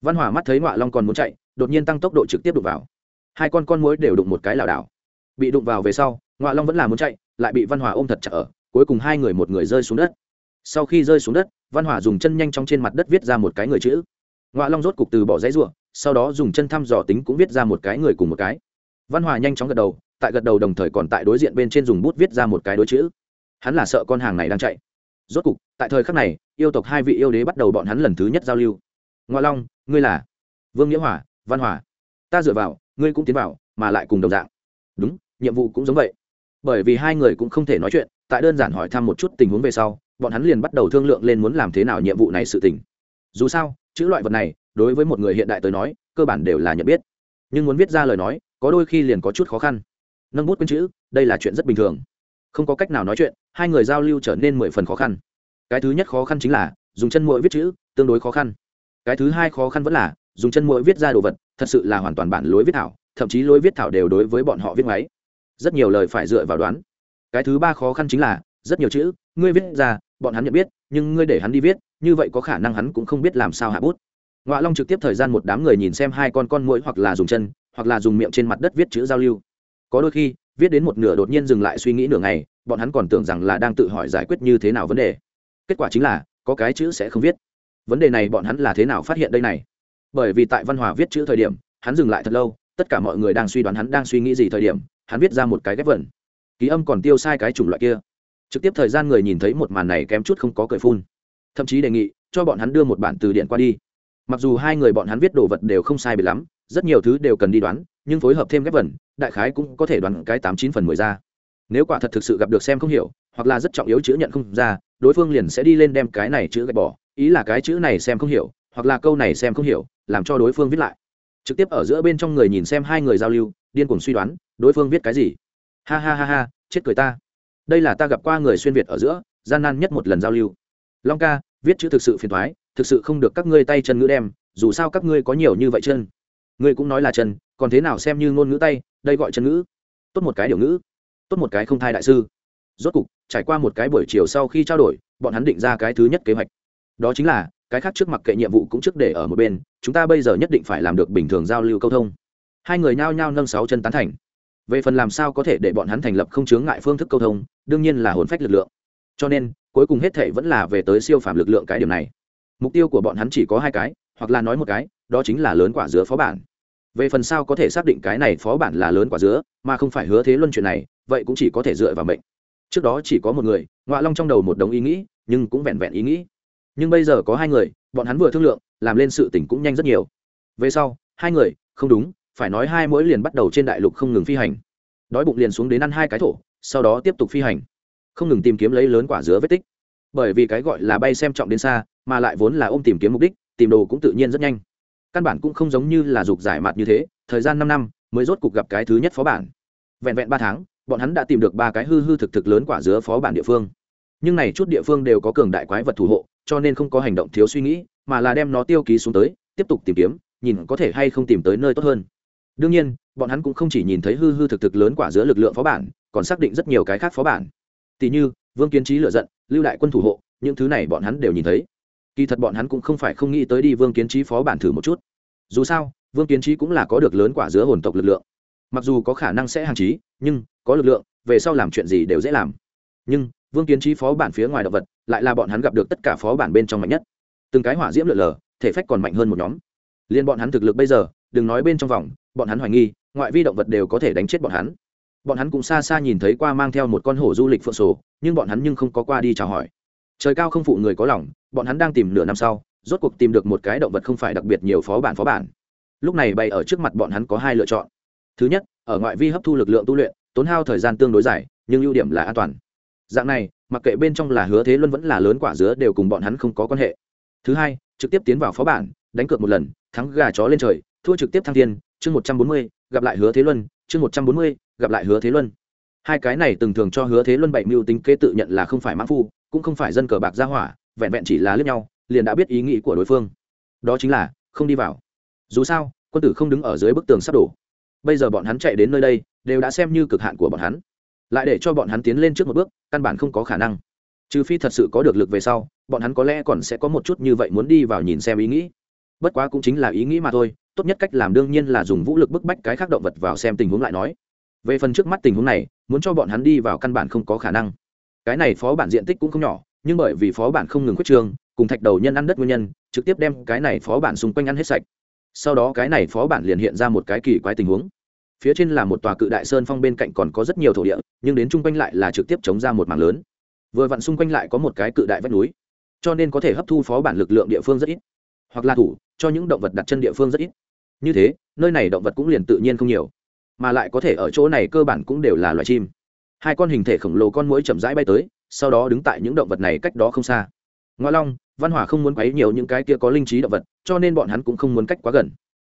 Văn hỏa mắt thấy Ngọa long còn muốn chạy, đột nhiên tăng tốc độ trực tiếp đụng vào. Hai con con mũi đều đụng một cái lảo đảo. Bị đụng vào về sau, Ngọa long vẫn là muốn chạy, lại bị văn hòa ôm thật chặt ở, cuối cùng hai người một người rơi xuống đất sau khi rơi xuống đất, văn hỏa dùng chân nhanh chóng trên mặt đất viết ra một cái người chữ. Ngoại long rốt cục từ bỏ giấy ruộng sau đó dùng chân thăm dò tính cũng viết ra một cái người cùng một cái. Văn hòa nhanh chóng gật đầu, tại gật đầu đồng thời còn tại đối diện bên trên dùng bút viết ra một cái đối chữ. Hắn là sợ con hàng này đang chạy. Rốt cục, tại thời khắc này, yêu tộc hai vị yêu đế bắt đầu bọn hắn lần thứ nhất giao lưu. Ngoại long, ngươi là vương nghĩa hòa văn hòa ta dựa vào, ngươi cũng tiến vào, mà lại cùng đồng dạng. Đúng, nhiệm vụ cũng giống vậy. Bởi vì hai người cũng không thể nói chuyện, tại đơn giản hỏi thăm một chút tình huống về sau bọn hắn liền bắt đầu thương lượng lên muốn làm thế nào nhiệm vụ này sự tình. Dù sao, chữ loại vật này, đối với một người hiện đại tới nói, cơ bản đều là nhận biết. Nhưng muốn viết ra lời nói, có đôi khi liền có chút khó khăn. Nâng bút quên chữ, đây là chuyện rất bình thường. Không có cách nào nói chuyện, hai người giao lưu trở nên mười phần khó khăn. Cái thứ nhất khó khăn chính là, dùng chân mũi viết chữ, tương đối khó khăn. Cái thứ hai khó khăn vẫn là, dùng chân mũi viết ra đồ vật, thật sự là hoàn toàn bản lối viết thảo, thậm chí lối viết thảo đều đối với bọn họ viết máy. Rất nhiều lời phải dựa vào đoán. Cái thứ ba khó khăn chính là, rất nhiều chữ, ngươi viết ra bọn hắn nhận biết, nhưng ngươi để hắn đi viết, như vậy có khả năng hắn cũng không biết làm sao hạ bút. Ngoạ long trực tiếp thời gian một đám người nhìn xem hai con con mũi hoặc là dùng chân, hoặc là dùng miệng trên mặt đất viết chữ giao lưu. Có đôi khi, viết đến một nửa đột nhiên dừng lại suy nghĩ nửa ngày, bọn hắn còn tưởng rằng là đang tự hỏi giải quyết như thế nào vấn đề. Kết quả chính là, có cái chữ sẽ không viết. Vấn đề này bọn hắn là thế nào phát hiện đây này? Bởi vì tại văn hòa viết chữ thời điểm, hắn dừng lại thật lâu, tất cả mọi người đang suy đoán hắn đang suy nghĩ gì thời điểm, hắn viết ra một cái ghép vẩn ký âm còn tiêu sai cái chủng loại kia trực tiếp thời gian người nhìn thấy một màn này kém chút không có cười phun. Thậm chí đề nghị, cho bọn hắn đưa một bản từ điện qua đi. Mặc dù hai người bọn hắn viết đồ vật đều không sai bị lắm, rất nhiều thứ đều cần đi đoán, nhưng phối hợp thêm ghép vần, đại khái cũng có thể đoán cái tám chín phần mười ra. Nếu quả thật thực sự gặp được xem không hiểu, hoặc là rất trọng yếu chữ nhận không ra, đối phương liền sẽ đi lên đem cái này chữ gạch bỏ, ý là cái chữ này xem không hiểu, hoặc là câu này xem không hiểu, làm cho đối phương viết lại. Trực tiếp ở giữa bên trong người nhìn xem hai người giao lưu, điên cuồng suy đoán, đối phương viết cái gì? Ha ha ha ha, chết cười ta đây là ta gặp qua người xuyên việt ở giữa, gian nan nhất một lần giao lưu. Long ca, viết chữ thực sự phiền thoái, thực sự không được các ngươi tay chân ngữ đem, dù sao các ngươi có nhiều như vậy chân. Ngươi cũng nói là chân, còn thế nào xem như ngôn ngữ tay, đây gọi chân ngữ. Tốt một cái điều ngữ, tốt một cái không thai đại sư. Rốt cục, trải qua một cái buổi chiều sau khi trao đổi, bọn hắn định ra cái thứ nhất kế hoạch. Đó chính là, cái khác trước mặt kệ nhiệm vụ cũng trước để ở một bên, chúng ta bây giờ nhất định phải làm được bình thường giao lưu câu thông. Hai người nhao nhao nâng sáu chân tán thành. Về phần làm sao có thể để bọn hắn thành lập không chướng ngại phương thức câu thông đương nhiên là hồn phách lực lượng. Cho nên, cuối cùng hết thể vẫn là về tới siêu phàm lực lượng cái điểm này. Mục tiêu của bọn hắn chỉ có hai cái, hoặc là nói một cái, đó chính là lớn quả dứa phó bản. Về phần sao có thể xác định cái này phó bản là lớn quả dứa, mà không phải hứa thế luân chuyện này, vậy cũng chỉ có thể dựa vào mệnh. Trước đó chỉ có một người ngoại long trong đầu một đống ý nghĩ, nhưng cũng vẹn vẹn ý nghĩ. Nhưng bây giờ có hai người, bọn hắn vừa thương lượng, làm lên sự tỉnh cũng nhanh rất nhiều. Về sau, hai người, không đúng, phải nói hai mỗi liền bắt đầu trên đại lục không ngừng phi hành. Đói bụng liền xuống đến ăn hai cái thổ sau đó tiếp tục phi hành. Không ngừng tìm kiếm lấy lớn quả dứa vết tích. Bởi vì cái gọi là bay xem trọng đến xa, mà lại vốn là ôm tìm kiếm mục đích, tìm đồ cũng tự nhiên rất nhanh. Căn bản cũng không giống như là dục giải mặt như thế, thời gian năm năm mới rốt cục gặp cái thứ nhất phó bản. Vẹn vẹn ba tháng, bọn hắn đã tìm được ba cái hư hư thực thực lớn quả dứa phó bản địa phương. Nhưng này chút địa phương đều có cường đại quái vật thủ hộ, cho nên không có hành động thiếu suy nghĩ, mà là đem nó tiêu ký xuống tới, tiếp tục tìm kiếm, nhìn có thể hay không tìm tới nơi tốt hơn. Đương nhiên, bọn hắn cũng không chỉ nhìn thấy hư hư thực thực lớn quả dứa lực lượng phó bản còn xác định rất nhiều cái khác phó bản. Tỷ như, vương kiến trí lựa giận, lưu đại quân thủ hộ, những thứ này bọn hắn đều nhìn thấy. Kỳ thật bọn hắn cũng không phải không nghĩ tới đi vương kiến trí phó bản thử một chút. Dù sao, vương kiến trí cũng là có được lớn quả giữa hồn tộc lực lượng. Mặc dù có khả năng sẽ hàng trí, nhưng có lực lượng, về sau làm chuyện gì đều dễ làm. Nhưng, vương kiến trí phó bản phía ngoài động vật, lại là bọn hắn gặp được tất cả phó bản bên trong mạnh nhất. Từng cái hỏa diễm lượn lờ, thể phách còn mạnh hơn một nhóm. Liên bọn hắn thực lực bây giờ, đừng nói bên trong vòng, bọn hắn hoài nghi, ngoại vi động vật đều có thể đánh chết bọn hắn bọn hắn cũng xa xa nhìn thấy qua mang theo một con hổ du lịch phượng sổ, nhưng bọn hắn nhưng không có qua đi chào hỏi. Trời cao không phụ người có lòng, bọn hắn đang tìm nửa năm sau, rốt cuộc tìm được một cái động vật không phải đặc biệt nhiều phó bản phó bản. Lúc này bày ở trước mặt bọn hắn có hai lựa chọn. Thứ nhất, ở ngoại vi hấp thu lực lượng tu luyện, tốn hao thời gian tương đối dài, nhưng ưu điểm là an toàn. Dạng này, mặc kệ bên trong là hứa thế luân vẫn là lớn quả dứa đều cùng bọn hắn không có quan hệ. Thứ hai, trực tiếp tiến vào phó bản, đánh cược một lần, thắng gà chó lên trời, thua trực tiếp thăng thiên, chương một trăm bốn mươi, gặp lại hứa thế luân, chương một trăm bốn mươi gặp lại hứa thế luân. Hai cái này từng thường cho hứa thế luân bảy mưu tính kế tự nhận là không phải mãn phu, cũng không phải dân cờ bạc gia hỏa, vẹn vẹn chỉ là lướt nhau, liền đã biết ý nghĩ của đối phương. Đó chính là, không đi vào. Dù sao, quân tử không đứng ở dưới bức tường sắp đổ. Bây giờ bọn hắn chạy đến nơi đây, đều đã xem như cực hạn của bọn hắn. Lại để cho bọn hắn tiến lên trước một bước, căn bản không có khả năng. Trừ phi thật sự có được lực về sau, bọn hắn có lẽ còn sẽ có một chút như vậy muốn đi vào nhìn xem ý nghĩ. Bất quá cũng chính là ý nghĩ mà thôi, tốt nhất cách làm đương nhiên là dùng vũ lực bức bách cái khác động vật vào xem tình huống lại nói về phần trước mắt tình huống này, muốn cho bọn hắn đi vào căn bản không có khả năng. Cái này phó bản diện tích cũng không nhỏ, nhưng bởi vì phó bản không ngừng quyết trương, cùng thạch đầu nhân ăn đất nguyên nhân, trực tiếp đem cái này phó bản xung quanh ăn hết sạch. Sau đó cái này phó bản liền hiện ra một cái kỳ quái tình huống. Phía trên là một tòa cự đại sơn phong bên cạnh còn có rất nhiều thổ địa, nhưng đến chung quanh lại là trực tiếp chống ra một mảng lớn. Vừa vặn xung quanh lại có một cái cự đại vách núi, cho nên có thể hấp thu phó bản lực lượng địa phương rất ít. Hoặc là thủ, cho những động vật đặt chân địa phương rất ít. Như thế, nơi này động vật cũng liền tự nhiên không nhiều mà lại có thể ở chỗ này cơ bản cũng đều là loài chim. Hai con hình thể khổng lồ con mũi chậm rãi bay tới, sau đó đứng tại những động vật này cách đó không xa. Ngoa long, văn hỏa không muốn quấy nhiều những cái kia có linh trí động vật, cho nên bọn hắn cũng không muốn cách quá gần.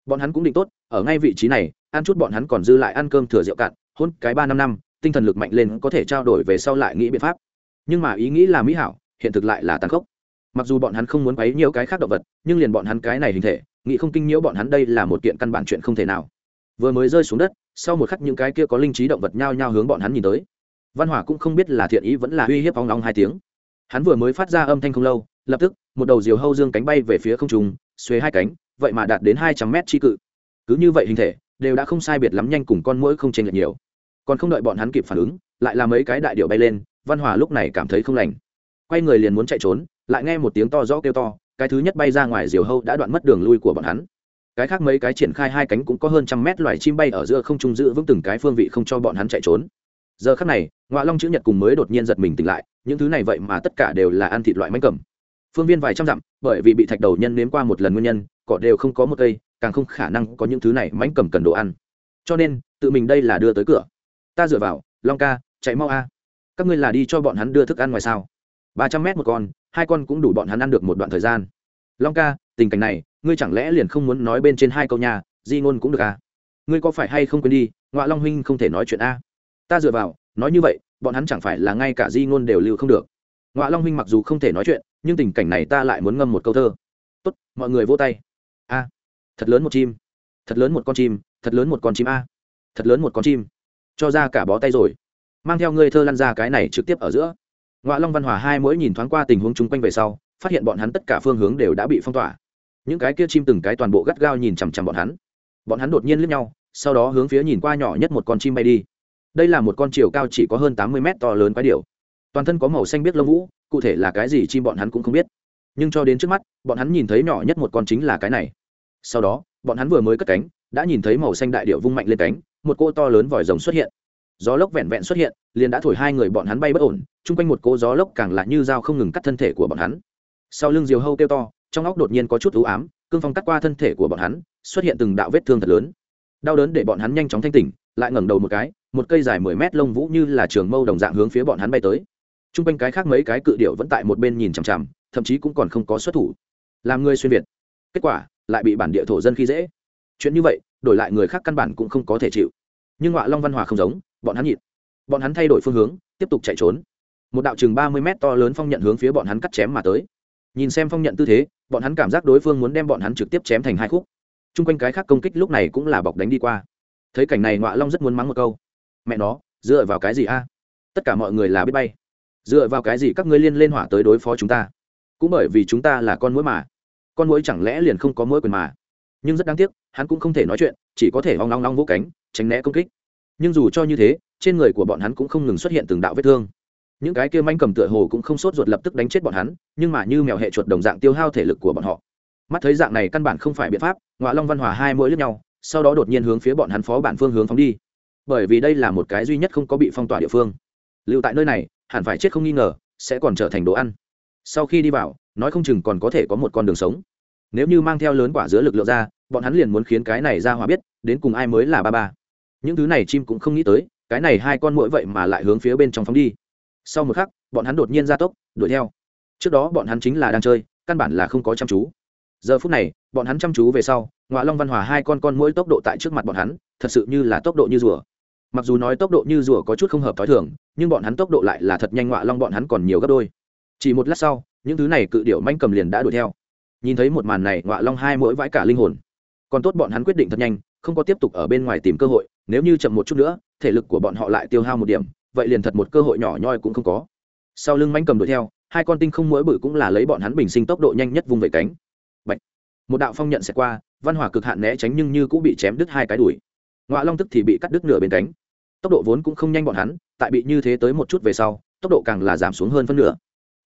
Bọn hắn cũng định tốt, ở ngay vị trí này, ăn chút bọn hắn còn dư lại ăn cơm thừa rượu cạn, hôn cái ba năm năm, tinh thần lực mạnh lên có thể trao đổi về sau lại nghĩ biện pháp. Nhưng mà ý nghĩ là mỹ hảo, hiện thực lại là tàn khốc. Mặc dù bọn hắn không muốn quấy nhiều cái khác động vật, nhưng liền bọn hắn cái này hình thể, nghĩ không kinh nhiễu bọn hắn đây là một kiện căn bản chuyện không thể nào. Vừa mới rơi xuống đất sau một khắc những cái kia có linh trí động vật nhao nhao hướng bọn hắn nhìn tới. Văn hỏa cũng không biết là thiện ý vẫn là uy hiếp phóng long hai tiếng. Hắn vừa mới phát ra âm thanh không lâu, lập tức, một đầu diều hâu dương cánh bay về phía không trung xuế hai cánh, vậy mà đạt đến hai trăm mét chi cự. Cứ như vậy hình thể, đều đã không sai biệt lắm nhanh cùng con mũi không chênh lệch nhiều. Còn không đợi bọn hắn kịp phản ứng, lại là mấy cái đại điệu bay lên, văn hòa lúc này cảm thấy không lành. Quay người liền muốn chạy trốn, lại nghe một tiếng to rõ kêu to, cái thứ nhất bay ra ngoài diều hâu đã đoạn mất đường lui của bọn hắn cái khác mấy cái triển khai hai cánh cũng có hơn trăm mét loài chim bay ở giữa không trung giữ vững từng cái phương vị không cho bọn hắn chạy trốn. Giờ khắc này ngoạ long chữ nhật cùng mới đột nhiên giật mình tỉnh lại, những thứ này vậy mà tất cả đều là ăn thịt loại mánh cầm. Phương viên vài trăm dặm, bởi vì bị thạch đầu nhân nếm qua một lần nguyên nhân, cỏ đều không có một cây, càng không khả năng có những thứ này mánh cầm cần đồ ăn. Cho nên, tự mình đây là đưa tới cửa. Ta dựa vào, long ca, chạy mau a. Các ngươi là đi cho bọn hắn đưa thức ăn ngoài sao? Ba trăm mét một con, hai con cũng đủ bọn hắn ăn được một đoạn thời gian. Long ca, tình cảnh này ngươi chẳng lẽ liền không muốn nói bên trên hai câu nhà di ngôn cũng được à? Ngươi có phải hay không quên đi ngoại long huynh không thể nói chuyện a? Ta dựa vào, nói như vậy, bọn hắn chẳng phải là ngay cả di ngôn đều lưu không được. Ngoại long huynh mặc dù không thể nói chuyện, nhưng tình cảnh này ta lại muốn ngâm một câu thơ. Tốt, mọi người vô tay. A, thật lớn một chim, thật lớn một con chim, thật lớn một con chim a, thật lớn một con chim. Cho ra cả bó tay rồi. Mang theo ngươi thơ lăn ra cái này trực tiếp ở giữa. Ngoại long văn hòa hai mỗi nhìn thoáng qua tình huống chung quanh về sau, phát hiện bọn hắn tất cả phương hướng đều đã bị phong tỏa những cái kia chim từng cái toàn bộ gắt gao nhìn chằm chằm bọn hắn. Bọn hắn đột nhiên lướt nhau sau đó hướng phía nhìn qua nhỏ nhất một con chim bay đi. Đây là một con chiều cao chỉ có hơn tám mươi mét to lớn quái điều, toàn thân có màu xanh biết lông vũ cụ thể là cái gì chim bọn hắn cũng không biết. Nhưng cho đến trước mắt bọn hắn nhìn thấy nhỏ nhất một con chính là cái này. Sau đó bọn hắn vừa mới cất cánh đã nhìn thấy màu xanh đại điệu vung mạnh lên cánh một cô to lớn vòi rồng xuất hiện. Gió lốc vẹn vẹn xuất hiện liền đã thổi hai người bọn hắn bay bất ổn chung quanh một cô gió lốc càng lạ như dao không ngừng cắt thân thể của bọn hắn. Sau lưng diều hâu kêu to trong óc đột nhiên có chút ưu ám, cương phong cắt qua thân thể của bọn hắn, xuất hiện từng đạo vết thương thật lớn. Đau đớn để bọn hắn nhanh chóng thanh tỉnh, lại ngẩng đầu một cái, một cây dài mười mét lông vũ như là trường mâu đồng dạng hướng phía bọn hắn bay tới. T r u n g quanh cái khác mấy cái cự điệu vẫn tại một bên nhìn chằm chằm, thậm chí cũng còn không có xuất thủ. Làm người xuyên việt. Kết quả, lại bị bản địa thổ dân khi dễ. Chuyện như vậy, đổi lại người khác căn bản cũng không có thể chịu. Nhưng họa long văn hòa không giống, bọn hắn nhịn. Bọn hắn thay đổi phương hướng, tiếp tục chạy trốn. Một đạo chừng ba mươi mét to lớn phong nhận hướng phía bọn hắn cắt chém mà tới nhìn xem phong nhận tư thế, bọn hắn cảm giác đối phương muốn đem bọn hắn trực tiếp chém thành hai khúc. T r u n g quanh cái khác công kích lúc này cũng là bọc đánh đi qua. Thấy cảnh này ngọa long rất muốn mắng một câu. Mẹ nó, dựa vào cái gì a? Tất cả mọi người là biết bay. Dựa vào cái gì các ngươi liên lên hỏa tới đối phó chúng ta? Cũng bởi vì chúng ta là con mũi mà. Con mũi chẳng lẽ liền không có mũi quyền mà? Nhưng rất đáng tiếc, hắn cũng không thể nói chuyện, chỉ có thể hoang long long vỗ cánh, tránh né công kích. Nhưng dù cho như thế, trên người của bọn hắn cũng không ngừng xuất hiện từng đạo vết thương những cái kia manh cầm tựa hồ cũng không sốt ruột lập tức đánh chết bọn hắn, nhưng mà như mèo hệ chuột đồng dạng tiêu hao thể lực của bọn họ. Mắt thấy dạng này căn bản không phải biện pháp ngoạ long văn hòa hai mỗi lướt nhau, sau đó đột nhiên hướng phía bọn hắn phó bản phương hướng phóng đi. Bởi vì đây là một cái duy nhất không có bị phong tỏa địa phương. Lưu tại nơi này, hẳn phải chết không nghi ngờ, sẽ còn trở thành đồ ăn. Sau khi đi vào, nói không chừng còn có thể có một con đường sống. Nếu như mang theo lớn quả giữa lực lượng ra, bọn hắn liền muốn khiến cái này ra hòa biết, đến cùng ai mới là ba ba. Những thứ này chim cũng không nghĩ tới, cái này hai con mũi vậy mà lại hướng phía bên trong phóng đi sau một khắc, bọn hắn đột nhiên ra tốc, đuổi theo. Trước đó bọn hắn chính là đang chơi, căn bản là không có chăm chú. Giờ phút này, bọn hắn chăm chú về sau ngoạ long văn hòa hai con con mỗi tốc độ tại trước mặt bọn hắn, thật sự như là tốc độ như rùa. Mặc dù nói tốc độ như rùa có chút không hợp t h ó i thường, nhưng bọn hắn tốc độ lại là thật nhanh ngoạ long bọn hắn còn nhiều gấp đôi. Chỉ một lát sau, những thứ này cự điệu manh cầm liền đã đuổi theo. Nhìn thấy một màn này ngoạ long hai mỗi vãi cả linh hồn. Còn tốt bọn hắn quyết định thật nhanh, không có tiếp tục ở bên ngoài tìm cơ hội, nếu như chậm một chút nữa, thể lực của bọn họ lại tiêu hao một điểm vậy liền thật một cơ hội nhỏ nhoi cũng không có. Sau lưng manh cầm đuổi theo, hai con tinh không mỗi bự cũng là lấy bọn hắn bình sinh tốc độ nhanh nhất vùng vẩy cánh. Bạch. một đạo phong nhận sẽ qua, văn hỏa cực hạn né tránh nhưng như cũng bị chém đứt hai cái đuổi ngọa long tức thì bị cắt đứt nửa bên cánh. Tốc độ vốn cũng không nhanh bọn hắn, tại bị như thế tới một chút về sau, tốc độ càng là giảm xuống hơn phân nửa.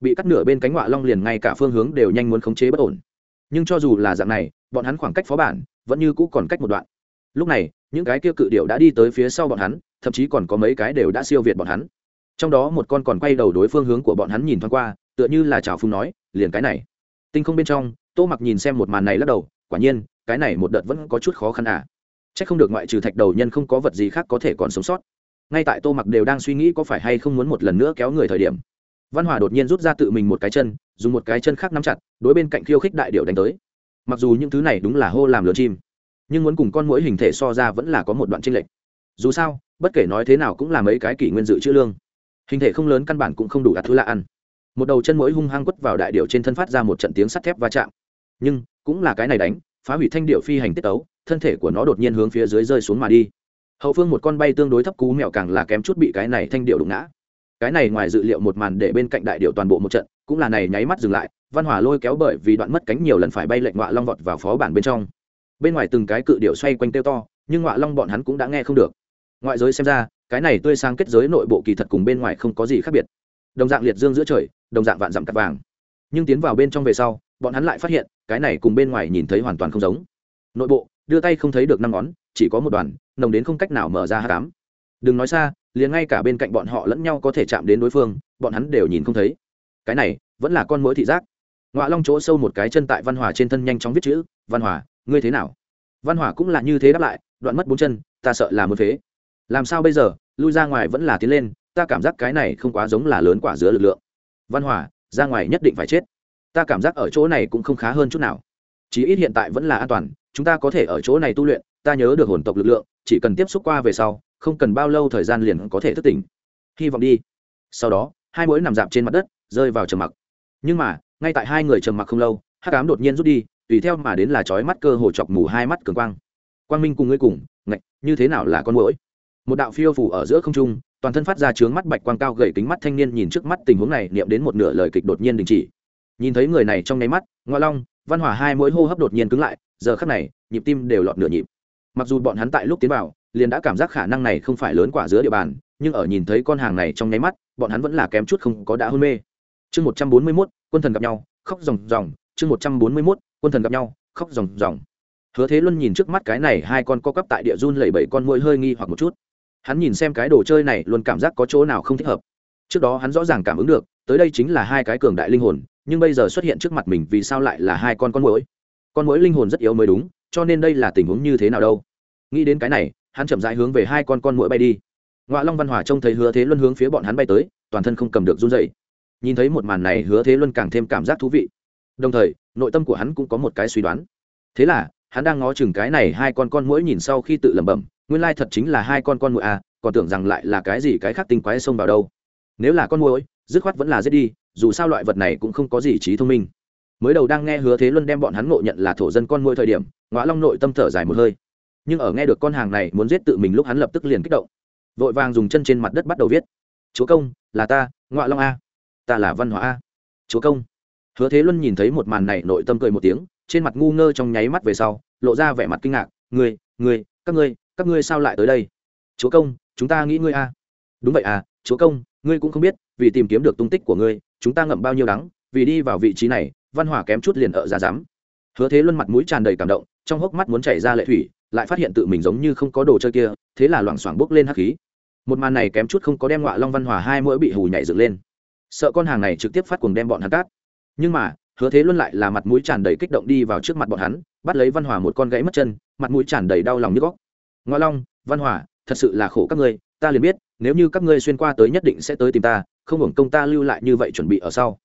Bị cắt nửa bên cánh ngọa long liền ngay cả phương hướng đều nhanh muốn khống chế bất ổn. Nhưng cho dù là dạng này, bọn hắn khoảng cách phó bản vẫn như cũ còn cách một đoạn. Lúc này, những cái kia cự điệu đã đi tới phía sau bọn hắn thậm chí còn có mấy cái đều đã siêu việt bọn hắn. Trong đó một con còn quay đầu đối phương hướng của bọn hắn nhìn thoáng qua, tựa như là chào phung nói, liền cái này. Tinh không bên trong, tô mặc nhìn xem một màn này lắc đầu, quả nhiên, cái này một đợt vẫn có chút khó khăn à. C h ắ c không được ngoại trừ thạch đầu nhân không có vật gì khác có thể còn sống sót. Ngay tại tô mặc đều đang suy nghĩ có phải hay không muốn một lần nữa kéo người thời điểm, văn hòa đột nhiên rút ra tự mình một cái chân, dùng một cái chân khác nắm chặt, đối bên cạnh khiêu khích đại điệu đánh tới. Mặc dù những thứ này đúng là hô làm lừa chim, nhưng muốn cùng con mũi hình thể so ra vẫn là có một đoạn tranh lệch dù sao, bất kể nói thế nào cũng là mấy cái kỷ nguyên dự chữ lương. Hình thể không lớn căn bản cũng không đủ đặt thứ lạ ăn. Một đầu chân mũi hung hăng quất vào đại điệu trên thân phát ra một trận tiếng sắt thép va chạm. Nhưng, cũng là cái này đánh, phá hủy thanh điệu phi hành tiết tấu, thân thể của nó đột nhiên hướng phía dưới rơi xuống mà đi. Hậu phương một con bay tương đối thấp cú mèo càng là kém chút bị cái này thanh điệu đụng ngã. Cái này ngoài dự liệu một màn để bên cạnh đại điệu toàn bộ một trận, cũng là này nháy mắt dừng lại, văn hòa lôi kéo bởi vì đoạn mất cánh nhiều lần phải bay lệnh ngọa long vọt vào phó bản bên trong. Bên ngoài từng cái cự điệu xoay quanh tiêu to, nhưng ngọa long bọn hắn cũng đã nghe không được ngoại giới xem ra, cái này tươi sang kết giới nội bộ kỳ thật cùng bên ngoài không có gì khác biệt. Đồng dạng liệt dương giữa trời, đồng dạng vạn dặm cắt vàng. Nhưng tiến vào bên trong về sau, bọn hắn lại phát hiện, cái này cùng bên ngoài nhìn thấy hoàn toàn không giống. Nội bộ, đưa tay không thấy được năm ngón, chỉ có một đoàn, nồng đến không cách nào mở ra hát cám đừng nói xa, liền ngay cả bên cạnh bọn họ lẫn nhau có thể chạm đến đối phương, bọn hắn đều nhìn không thấy. Cái này, vẫn là con mũi thị giác. Ngoạ long chỗ sâu một cái chân tại văn hòa trên thân nhanh chóng viết chữ, văn hòa, ngươi thế nào? Văn hòa cũng là như thế đáp lại, đoạn mất bốn chân, ta sợ là muốn phế làm sao bây giờ? Lui ra ngoài vẫn là tiến lên, ta cảm giác cái này không quá giống là lớn quả giữa lực lượng. Văn hòa, ra ngoài nhất định phải chết. Ta cảm giác ở chỗ này cũng không khá hơn chút nào. Chí ít hiện tại vẫn là an toàn, chúng ta có thể ở chỗ này tu luyện, ta nhớ được hồn tộc lực lượng, chỉ cần tiếp xúc qua về sau, không cần bao lâu thời gian liền có thể thức tỉnh. Hy vọng đi. Sau đó, hai mũi nằm dạp trên mặt đất, rơi vào trầm mặc. Nhưng mà, ngay tại hai người trầm mặc không lâu, hắc ám đột nhiên rút đi, tùy theo mà đến là chói mắt cơ hồ chọc mù hai mắt cường quang. Quang minh cùng ngươi cùng, ngạch, như thế nào là con mũi một đạo phiêu phủ ở giữa không trung, toàn thân phát ra chướng mắt bạch quang cao gậy kính mắt thanh niên nhìn trước mắt tình huống này niệm đến một nửa lời kịch đột nhiên đình chỉ. Nhìn thấy người này trong nháy mắt, ngoa long, văn hỏa hai mỗi hô hấp đột nhiên cứng lại, giờ khắc này, nhịp tim đều lọt nửa nhịp. Mặc dù bọn hắn tại lúc tiến vào, liền đã cảm giác khả năng này không phải lớn quả giữa địa bàn, nhưng ở nhìn thấy con hàng này trong nháy mắt, bọn hắn vẫn là kém chút không có đã hôn mê. Chương một trăm bốn mươi mốt, quân thần gặp nhau, khóc ròng ròng. Chương một trăm bốn mươi mốt, quân thần gặp nhau, khóc ròng ròng. Hứa thế luân nhìn trước mắt cái này hai con co cắp tại địa run lẩy bẩy con mũi hơi nghi hoặc một chút hắn nhìn xem cái đồ chơi này luôn cảm giác có chỗ nào không thích hợp. Trước đó hắn rõ ràng cảm ứng được, tới đây chính là hai cái cường đại linh hồn, nhưng bây giờ xuất hiện trước mặt mình vì sao lại là hai con con mũi con mũi linh hồn rất yếu mới đúng, cho nên đây là tình huống như thế nào đâu? Nghĩ đến cái này, hắn chậm rãi hướng về hai con con mũi bay đi. Ngoại long văn hòa trông thấy hứa thế luân hướng phía bọn hắn bay tới, toàn thân không cầm được run dậy nhìn thấy một màn này, hứa thế luân càng thêm cảm giác thú vị. Đồng thời, nội tâm của hắn cũng có một cái suy đoán. Thế là, hắn đang ngó chừng cái này hai con con mũi nhìn sau khi tự lẩm bẩm nguyên lai thật chính là hai con con mũi à còn tưởng rằng lại là cái gì cái khác tinh quái xông vào đâu. Nếu là con mũi dứt khoát vẫn là giết đi, dù sao loại vật này cũng không có gì trí thông minh. Mới đầu đang nghe hứa thế luân đem bọn hắn ngộ nhận là thổ dân con mũi thời điểm ngõ long nội tâm thở dài một hơi. Nhưng ở nghe được con hàng này muốn giết tự mình lúc hắn lập tức liền kích động. Vội vàng dùng chân trên mặt đất bắt đầu viết. Chúa công, là ta ngoại long a. Ta là văn hóa a. Chúa công. Hứa thế luân nhìn thấy một màn này nội tâm cười một tiếng, trên mặt ngu ngơ trong nháy mắt về sau, lộ ra vẻ mặt kinh ngạc. Ngươi ngươi, các ngươi các ngươi sao lại tới đây? Chúa công, chúng ta nghĩ ngươi a. Đúng vậy à chúa công, ngươi cũng không biết, vì tìm kiếm được tung tích của ngươi, chúng ta ngậm bao nhiêu đắng, vì đi vào vị trí này, văn hỏa kém chút liền ở ra dám hứa thế luân mặt mũi tràn đầy cảm động, trong hốc mắt muốn chảy ra lệ thủy, lại phát hiện tự mình giống như không có đồ chơi kia, thế là loảng xoảng bốc lên hắc khí. Một màn này kém chút không có đem ngọa long văn hòa hai mũi bị hù nhảy dựng lên. Sợ con hàng này trực tiếp phát cuồng đem bọn hắn cát nhưng mà, hứa thế luân lại là mặt mũi tràn đầy kích động đi vào trước mặt bọn hắn, bắt lấy văn hòa một con gãy mất chân, mặt mũi tràn đầy đau lòng như góc ngoa long văn hỏa thật sự là khổ các ngươi ta liền biết nếu như các ngươi xuyên qua tới nhất định sẽ tới tìm ta không hưởng công ta lưu lại như vậy chuẩn bị ở sau.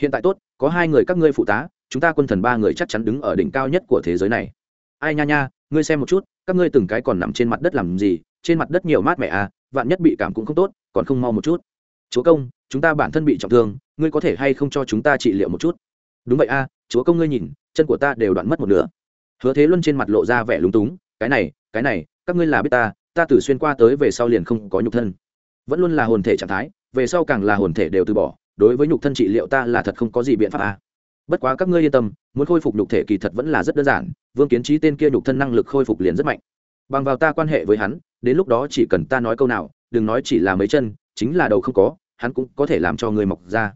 Hiện tại tốt có hai người các ngươi phụ tá chúng ta quân thần ba người chắc chắn đứng ở đỉnh cao nhất của thế giới này. Ai nha nha ngươi xem một chút các ngươi từng cái còn nằm trên mặt đất làm gì trên mặt đất nhiều mát mẹ à vạn nhất bị cảm cũng không tốt còn không mau một chút. Chúa công chúng ta bản thân bị trọng thương ngươi có thể hay không cho chúng ta trị liệu một chút? Đúng vậy a à, chúa công ngươi nhìn chân của ta đều đoạn mất một nửa. Hứa thế luân trên mặt lộ ra vẻ lúng túng cái này cái này các ngươi là biết ta ta từ xuyên qua tới về sau liền không có nhục thân. Vẫn luôn là hồn thể trạng thái, về sau càng là hồn thể đều từ bỏ, đối với nhục thân trị liệu ta là thật không có gì biện pháp à. bất quá các ngươi yên tâm, muốn khôi phục nhục thể kỳ thật vẫn là rất đơn giản, vương kiến trí tên kia nhục thân năng lực khôi phục liền rất mạnh. Bằng vào ta quan hệ với hắn, đến lúc đó chỉ cần ta nói câu nào, đừng nói chỉ là mấy chân, chính là đầu không có, hắn cũng có thể làm cho người mọc ra.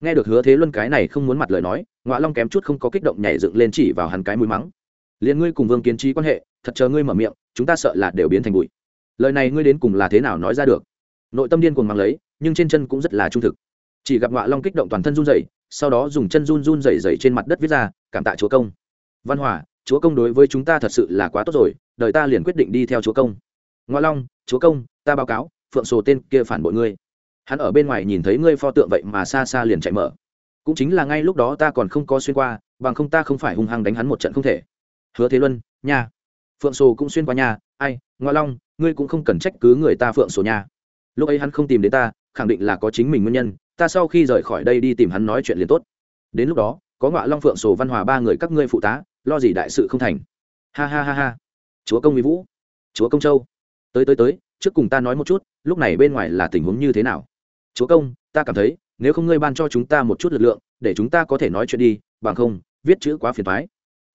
Nghe được hứa thế luân cái này không muốn mặt lời nói, ngọa long kém chút không có kích động nhảy dựng lên chỉ vào hắn cái mũi mắng. Liền ngươi cùng vương kiến trí quan hệ, thật chờ ngươi mở miệng chúng ta sợ là đều biến thành bụi. Lời này ngươi đến cùng là thế nào nói ra được? Nội tâm điên cuồng mang lấy, nhưng trên chân cũng rất là trung thực. Chỉ gặp ngọa long kích động toàn thân run rẩy, sau đó dùng chân run run rẩy rẩy trên mặt đất viết ra, cảm tạ chúa công. Văn hòa, chúa công đối với chúng ta thật sự là quá tốt rồi đời ta liền quyết định đi theo chúa công. Ngọa long, chúa công, ta báo cáo, phượng sổ tên kia phản bội ngươi. Hắn ở bên ngoài nhìn thấy ngươi pho tượng vậy mà xa xa liền chạy mở. Cũng chính là ngay lúc đó ta còn không có xuyên qua, bằng không ta không phải hung hăng đánh hắn một trận không thể. Hứa thế luân, nha phượng sổ cũng xuyên qua nhà, ai, ngoa long, ngươi cũng không cần trách cứ người ta phượng sổ nhà lúc ấy hắn không tìm đến ta, khẳng định là có chính mình nguyên nhân, ta sau khi rời khỏi đây đi tìm hắn nói chuyện liền tốt. Đến lúc đó, có ngọa long, phượng sổ, văn hòa ba người các ngươi phụ tá, lo gì đại sự không thành. Ha ha ha ha. Chúa công mỹ vũ, chúa công châu. Tới tới tới, trước cùng ta nói một chút, lúc này bên ngoài là tình huống như thế nào? Chúa công, ta cảm thấy, nếu không ngươi ban cho chúng ta một chút lực lượng, để chúng ta có thể nói chuyện đi, bằng không, viết chữ quá phiền thoái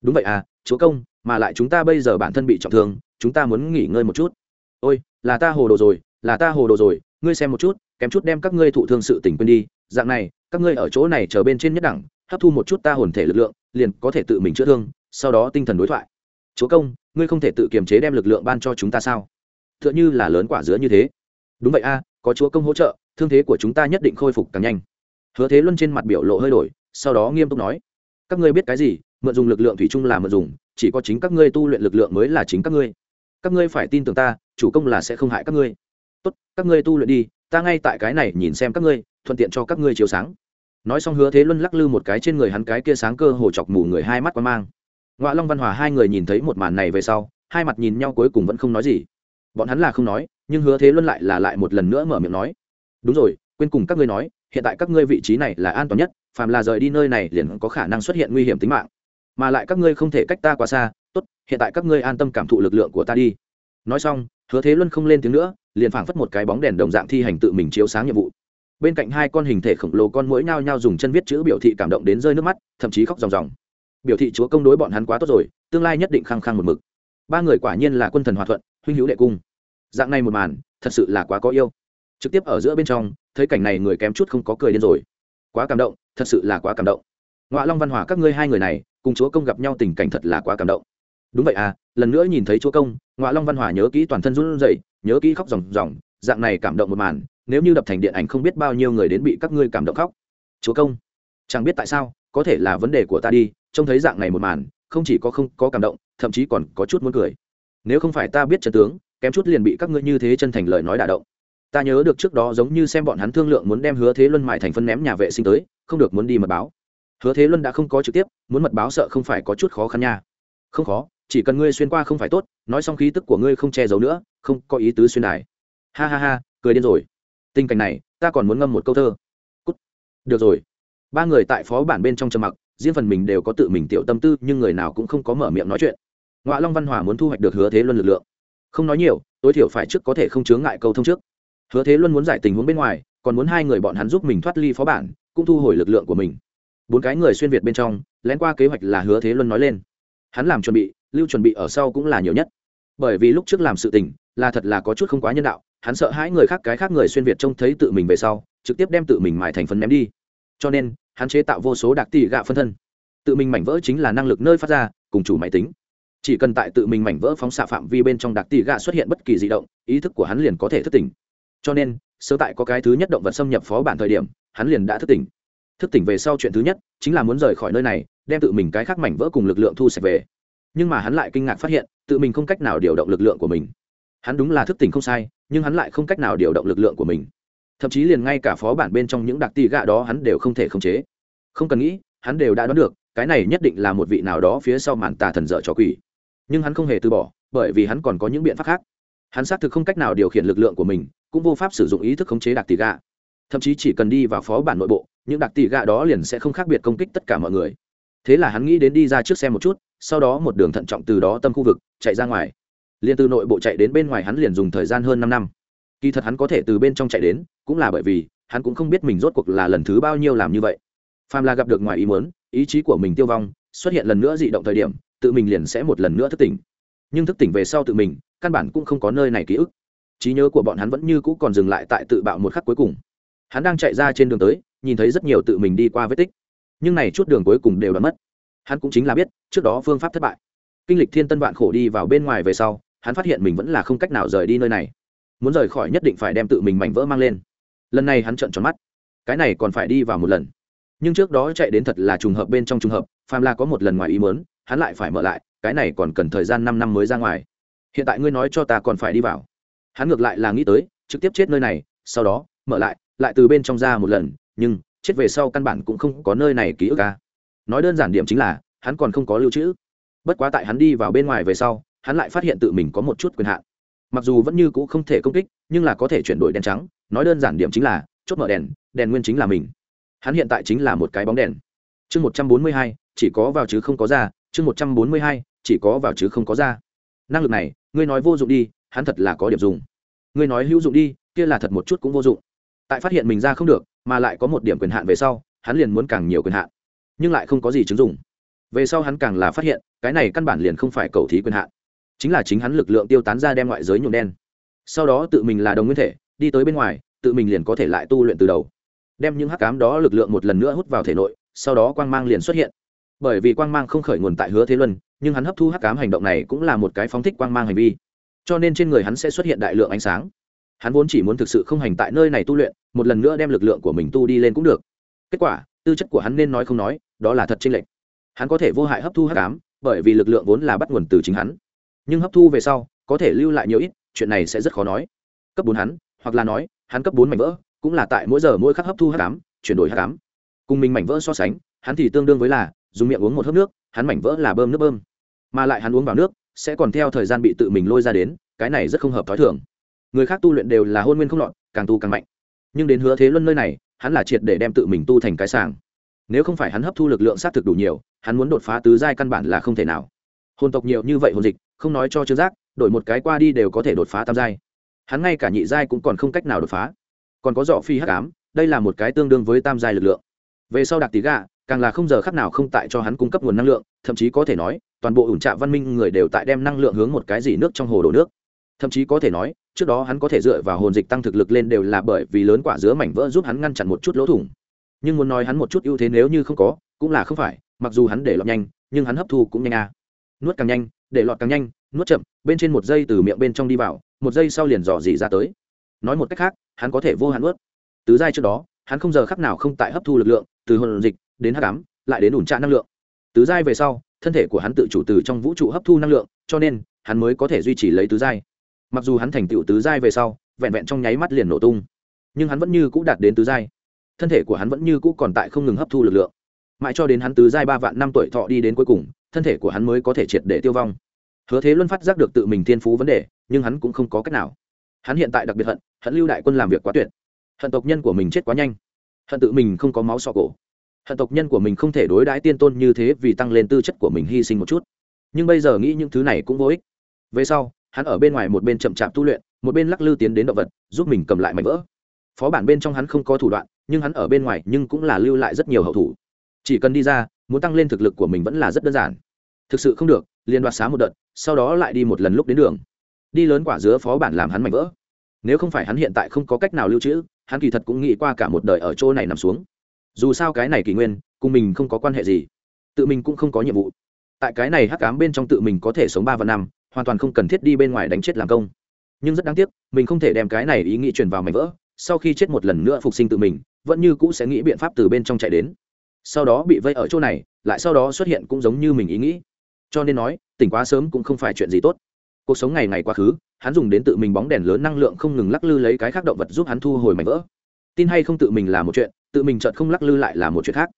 đúng vậy à chúa công, mà lại chúng ta bây giờ bản thân bị trọng thương, chúng ta muốn nghỉ ngơi một chút. Ôi, là ta hồ đồ rồi, là ta hồ đồ rồi, ngươi xem một chút, kém chút đem các ngươi thụ thương sự tỉnh quên đi, dạng này, các ngươi ở chỗ này chờ bên trên nhất đẳng, hấp thu một chút ta hồn thể lực lượng, liền có thể tự mình chữa thương, sau đó tinh thần đối thoại. Chúa công, ngươi không thể tự kiềm chế đem lực lượng ban cho chúng ta sao? T h ư ợ n h ư là lớn quả dứa như thế. Đúng vậy a, có chúa công hỗ trợ, thương thế của chúng ta nhất định khôi phục càng nhanh. Hứa thế luân trên mặt biểu lộ hơi đổi, sau đó nghiêm túc nói, các ngươi biết cái gì? Mượn dùng lực lượng thủy chung là mượn dùng, chỉ có chính các ngươi tu luyện lực lượng mới là chính các ngươi. Các ngươi phải tin tưởng ta, chủ công là sẽ không hại các ngươi. Tốt, các ngươi tu luyện đi, ta ngay tại cái này nhìn xem các ngươi, thuận tiện cho các ngươi chiếu sáng. Nói xong hứa thế luân lắc lư một cái trên người hắn cái kia sáng cơ hồ chọc mù người hai mắt qua mang. Ngoại long văn hòa hai người nhìn thấy một màn này về sau, hai mặt nhìn nhau cuối cùng vẫn không nói gì. Bọn hắn là không nói, nhưng hứa thế luân lại là lại một lần nữa mở miệng nói. Đúng rồi, quên cùng các ngươi nói, hiện tại các ngươi vị trí này là an toàn nhất, phàm là rời đi nơi này liền có khả năng xuất hiện nguy hiểm tính mạng mà lại các ngươi không thể cách ta quá xa, tốt, hiện tại các ngươi an tâm cảm thụ lực lượng của ta đi. Nói xong, hứa thế luân không lên tiếng nữa, liền phảng phất một cái bóng đèn đồng dạng thi hành tự mình chiếu sáng nhiệm vụ. Bên cạnh hai con hình thể khổng lồ con mũi nhao nhao dùng chân viết chữ biểu thị cảm động đến rơi nước mắt, thậm chí khóc ròng ròng. Biểu thị chúa công đối bọn hắn quá tốt rồi, tương lai nhất định khăng khăng một mực. Ba người quả nhiên là quân thần hòa thuận, huynh hữu đệ cung. Dạng này một màn, thật sự là quá có yêu. Trực tiếp ở giữa bên trong, thấy cảnh này người kém chút không có cười điên rồi. Quá cảm động, thật sự là quá cảm động. Ngoại long văn hòa các ngươi hai người này cùng chúa công gặp nhau tình cảnh thật là quá cảm động. Đúng vậy à lần nữa nhìn thấy chúa công ngoại long văn hòa nhớ kỹ toàn thân run rẩy, nhớ kỹ khóc ròng ròng, dạng này cảm động một màn, nếu như đập thành điện ảnh không biết bao nhiêu người đến bị các ngươi cảm động khóc. Chúa công, chẳng biết tại sao, có thể là vấn đề của ta đi, trông thấy dạng này một màn, không chỉ có không có cảm động, thậm chí còn có chút muốn cười. Nếu không phải ta biết trận tướng, kém chút liền bị các ngươi như thế chân thành lời nói đả động. Ta nhớ được trước đó giống như xem bọn hắn thương lượng muốn đem hứa thế luân mại thành phân ném nhà vệ sinh tới, không được muốn đi mật báo hứa thế luân đã không có trực tiếp, muốn mật báo sợ không phải có chút khó khăn nha. Không khó, chỉ cần ngươi xuyên qua không phải tốt, nói xong khí tức của ngươi không che giấu nữa, không có ý tứ xuyên đài. Ha ha ha, cười điên rồi. Tình cảnh này, ta còn muốn ngâm một câu thơ. Cút. được rồi. Ba người tại phó bản bên trong trầm mặc, riêng phần mình đều có tự mình tiểu tâm tư, nhưng người nào cũng không có mở miệng nói chuyện. Ngoại long văn hòa muốn thu hoạch được hứa thế luân lực lượng. Không nói nhiều, tối thiểu phải trước có thể không chướng ngại câu thông trước. Hứa thế luân muốn giải tình huống bên ngoài, còn muốn hai người bọn hắn giúp mình thoát ly phó bản, cũng thu hồi lực lượng của mình bốn cái người xuyên việt bên trong, lén qua kế hoạch là hứa thế luân nói lên. Hắn làm chuẩn bị, lưu chuẩn bị ở sau cũng là nhiều nhất. Bởi vì lúc trước làm sự tình, là thật là có chút không quá nhân đạo, hắn sợ hãi người khác cái khác người xuyên việt trông thấy tự mình về sau, trực tiếp đem tự mình mài thành phấn ném đi. Cho nên, hắn chế tạo vô số đặc tỷ gạ phân thân. Tự mình mảnh vỡ chính là năng lực nơi phát ra, cùng chủ máy tính. Chỉ cần tại tự mình mảnh vỡ phóng xạ phạm vi bên trong đặc tỷ gạ xuất hiện bất kỳ di động, ý thức của hắn liền có thể thức tỉnh. Cho nên sơ tại có cái thứ nhất động vật xâm nhập phó bản thời điểm, hắn liền đã thức tỉnh thức tỉnh về sau chuyện thứ nhất, chính là muốn rời khỏi nơi này, đem tự mình cái khác mảnh vỡ cùng lực lượng thu sạch về. Nhưng mà hắn lại kinh ngạc phát hiện, tự mình không cách nào điều động lực lượng của mình. Hắn đúng là thức tỉnh không sai, nhưng hắn lại không cách nào điều động lực lượng của mình. Thậm chí liền ngay cả phó bản bên trong những đặc tỷ gạ đó hắn đều không thể khống chế. Không cần nghĩ, hắn đều đã đoán được, cái này nhất định là một vị nào đó phía sau màn tà thần dở trò quỷ. Nhưng hắn không hề từ bỏ, bởi vì hắn còn có những biện pháp khác. Hắn xác thực không cách nào điều khiển lực lượng của mình, cũng vô pháp sử dụng ý thức khống chế đặc tỷ gạ. Thậm chí chỉ cần đi vào phó bản nội bộ những đặc tỷ gạ đó liền sẽ không khác biệt công kích tất cả mọi người. Thế là hắn nghĩ đến đi ra trước xe một chút, sau đó một đường thận trọng từ đó tâm khu vực, chạy ra ngoài. Liền từ nội bộ chạy đến bên ngoài hắn liền dùng thời gian hơn năm năm. Kỳ thật hắn có thể từ bên trong chạy đến, cũng là bởi vì, hắn cũng không biết mình rốt cuộc là lần thứ bao nhiêu làm như vậy. Phàm là gặp được ngoài ý muốn, ý chí của mình tiêu vong, xuất hiện lần nữa dị động thời điểm, tự mình liền sẽ một lần nữa thức tỉnh. Nhưng thức tỉnh về sau tự mình, căn bản cũng không có nơi này ký ức. Trí nhớ của bọn hắn vẫn như cũ còn dừng lại tại tự bạo một khắc cuối cùng. Hắn đang chạy ra trên đường tới nhìn thấy rất nhiều tự mình đi qua vết tích. Nhưng này chút đường cuối cùng đều đã mất. Hắn cũng chính là biết, trước đó phương pháp thất bại. Kinh lịch thiên tân vạn khổ đi vào bên ngoài về sau, hắn phát hiện mình vẫn là không cách nào rời đi nơi này. Muốn rời khỏi nhất định phải đem tự mình mảnh vỡ mang lên. Lần này hắn trợn tròn mắt. Cái này còn phải đi vào một lần. Nhưng trước đó chạy đến thật là trùng hợp bên trong trùng hợp, phàm là có một lần ngoài ý mớn hắn lại phải mở lại, cái này còn cần thời gian năm năm mới ra ngoài. Hiện tại ngươi nói cho ta còn phải đi vào. Hắn ngược lại là nghĩ tới, trực tiếp chết nơi này, sau đó, mở lại lại từ bên trong ra một lần nhưng chết về sau căn bản cũng không có nơi này ký ức ca nói đơn giản điểm chính là, hắn còn không có lưu trữ. Bất quá tại hắn đi vào bên ngoài về sau, hắn lại phát hiện tự mình có một chút quyền hạn. Mặc dù vẫn như c ũ không thể công kích, nhưng là có thể chuyển đổi đèn trắng. Nói đơn giản điểm chính là, chốt mở đèn đèn nguyên chính là mình. Hắn hiện tại chính là một cái bóng đèn. Chương một trăm bốn mươi hai, chỉ có vào chứ không có ra. Chương một trăm bốn mươi hai, chỉ có vào chứ không có ra. Năng lực này, ngươi nói vô dụng đi, hắn thật là có điểm dùng. Ngươi nói hữu dụng đi, kia là thật một chút cũng vô dụng tại phát hiện mình ra không được, mà lại có một điểm quyền hạn về sau, hắn liền muốn càng nhiều quyền hạn. Nhưng lại không có gì chứng dụng. Về sau hắn càng là phát hiện, cái này căn bản liền không phải cầu thí quyền hạn. Chính là chính hắn lực lượng tiêu tán ra đem ngoại giới nhuộm đen. Sau đó tự mình là đồng nguyên thể, đi tới bên ngoài, tự mình liền có thể lại tu luyện từ đầu. Đem những hắc cám đó lực lượng một lần nữa hút vào thể nội, sau đó quang mang liền xuất hiện. Bởi vì quang mang không khởi nguồn tại hứa thế luân, nhưng hắn hấp thu hắc cám hành động này cũng là một cái phóng thích quang mang hành vi. Cho nên trên người hắn sẽ xuất hiện đại lượng ánh sáng hắn vốn chỉ muốn thực sự không hành tại nơi này tu luyện, một lần nữa đem lực lượng của mình tu đi lên cũng được. Kết quả, tư chất của hắn nên nói không nói, đó là thật chênh lệch. Hắn có thể vô hại hấp thu hắc ám, bởi vì lực lượng vốn là bắt nguồn từ chính hắn. Nhưng hấp thu về sau, có thể lưu lại nhiều ít, chuyện này sẽ rất khó nói. Cấp bốn hắn, hoặc là nói, hắn cấp bốn mảnh vỡ, cũng là tại mỗi giờ mỗi khắc hấp thu hắc ám, chuyển đổi hắc ám. Cùng mình mảnh vỡ so sánh, hắn thì tương đương với là, dùng miệng uống một hớp nước, hắn mảnh vỡ là bơm nước bơm. Mà lại hắn uống vào nước, sẽ còn theo thời gian bị tự mình lôi ra đến, cái này rất không hợp t h ó i thường người khác tu luyện đều là hôn nguyên không lọt, càng tu càng mạnh. Nhưng đến hứa thế luân nơi này, hắn là triệt để đem tự mình tu thành cái sàng. Nếu không phải hắn hấp thu lực lượng sát thực đủ nhiều, hắn muốn đột phá tứ giai căn bản là không thể nào. Hồn tộc nhiều như vậy hồn dịch, không nói cho chữ giác, đổi một cái qua đi đều có thể đột phá tam giai. Hắn ngay cả nhị giai cũng còn không cách nào đột phá. Còn có dọ phi hắc ám, đây là một cái tương đương với tam giai lực lượng. Về sau đặc tí gà, càng là không giờ khắc nào không tại cho hắn cung cấp nguồn năng lượng, thậm chí có thể nói, toàn bộ ủn trạ văn minh người đều tại đem năng lượng hướng một cái gì nước trong hồ đổ nước. Thậm chí có thể nói trước đó hắn có thể dựa vào hồn dịch tăng thực lực lên đều là bởi vì lớn quả dứa mảnh vỡ giúp hắn ngăn chặn một chút lỗ thủng. Nhưng muốn nói hắn một chút ưu thế nếu như không có, cũng là không phải, mặc dù hắn để lọt nhanh, nhưng hắn hấp thu cũng nhanh à. nuốt càng nhanh, để lọt càng nhanh, nuốt chậm, bên trên một giây từ miệng bên trong đi vào, một giây sau liền dò dỉ ra tới. Nói một cách khác, hắn có thể vô hạn ướt tứ giai trước đó, hắn không giờ khắc nào không tại hấp thu lực lượng, từ hồn dịch đến hắc ám, lại đến ủn trạ năng lượng. Tứ giai về sau, thân thể của hắn tự chủ từ trong vũ trụ hấp thu năng lượng, cho nên, hắn mới có thể duy trì lấy tứ giai mặc dù hắn thành tựu tứ giai về sau, vẹn vẹn trong nháy mắt liền nổ tung, nhưng hắn vẫn như cũ đạt đến tứ giai. Thân thể của hắn vẫn như cũ còn tại không ngừng hấp thu lực lượng. Mãi cho đến hắn tứ giai ba vạn năm tuổi thọ đi đến cuối cùng, thân thể của hắn mới có thể triệt để tiêu vong. Hứa thế luân phát giác được tự mình thiên phú vấn đề, nhưng hắn cũng không có cách nào. Hắn hiện tại đặc biệt hận hận lưu đại quân làm việc quá tuyệt. Hận tộc nhân của mình chết quá nhanh. Hận tự mình không có máu sọ cổ. Hận tộc nhân của mình không thể đối đãi tiên tôn như thế vì tăng lên tư chất của mình hy sinh một chút. Nhưng bây giờ nghĩ những thứ này cũng vô ích. Về sau hắn ở bên ngoài một bên chậm chạp tu luyện, một bên lắc lư tiến đến động vật, giúp mình cầm lại mảnh vỡ. Phó bản bên trong hắn không có thủ đoạn, nhưng hắn ở bên ngoài nhưng cũng là lưu lại rất nhiều hậu thủ. Chỉ cần đi ra, muốn tăng lên thực lực của mình vẫn là rất đơn giản. Thực sự không được, liền đoạt xá một đợt, sau đó lại đi một lần lúc đến đường. Đi lớn quả dứa phó bản làm hắn mảnh vỡ. Nếu không phải hắn hiện tại không có cách nào lưu trữ, hắn kỳ thật cũng nghĩ qua cả một đời ở chỗ này nằm xuống. Dù sao cái này kỷ nguyên, cùng mình không có quan hệ gì. Tự mình cũng không có nhiệm vụ. Tại cái này hắc cám bên trong tự mình có thể sống ba và năm hoàn toàn không cần thiết đi bên ngoài đánh chết làm công. Nhưng rất đáng tiếc, mình không thể đem cái này ý nghĩ truyền vào mảnh vỡ, sau khi chết một lần nữa phục sinh tự mình, vẫn như cũ sẽ nghĩ biện pháp từ bên trong chạy đến. Sau đó bị vây ở chỗ này, lại sau đó xuất hiện cũng giống như mình ý nghĩ. Cho nên nói, tỉnh quá sớm cũng không phải chuyện gì tốt. Cuộc sống ngày ngày quá khứ, hắn dùng đến tự mình bóng đèn lớn năng lượng không ngừng lắc lư lấy cái khác động vật giúp hắn thu hồi mảnh vỡ. Tin hay không tự mình là một chuyện, tự mình chợt không lắc lư lại là một chuyện khác.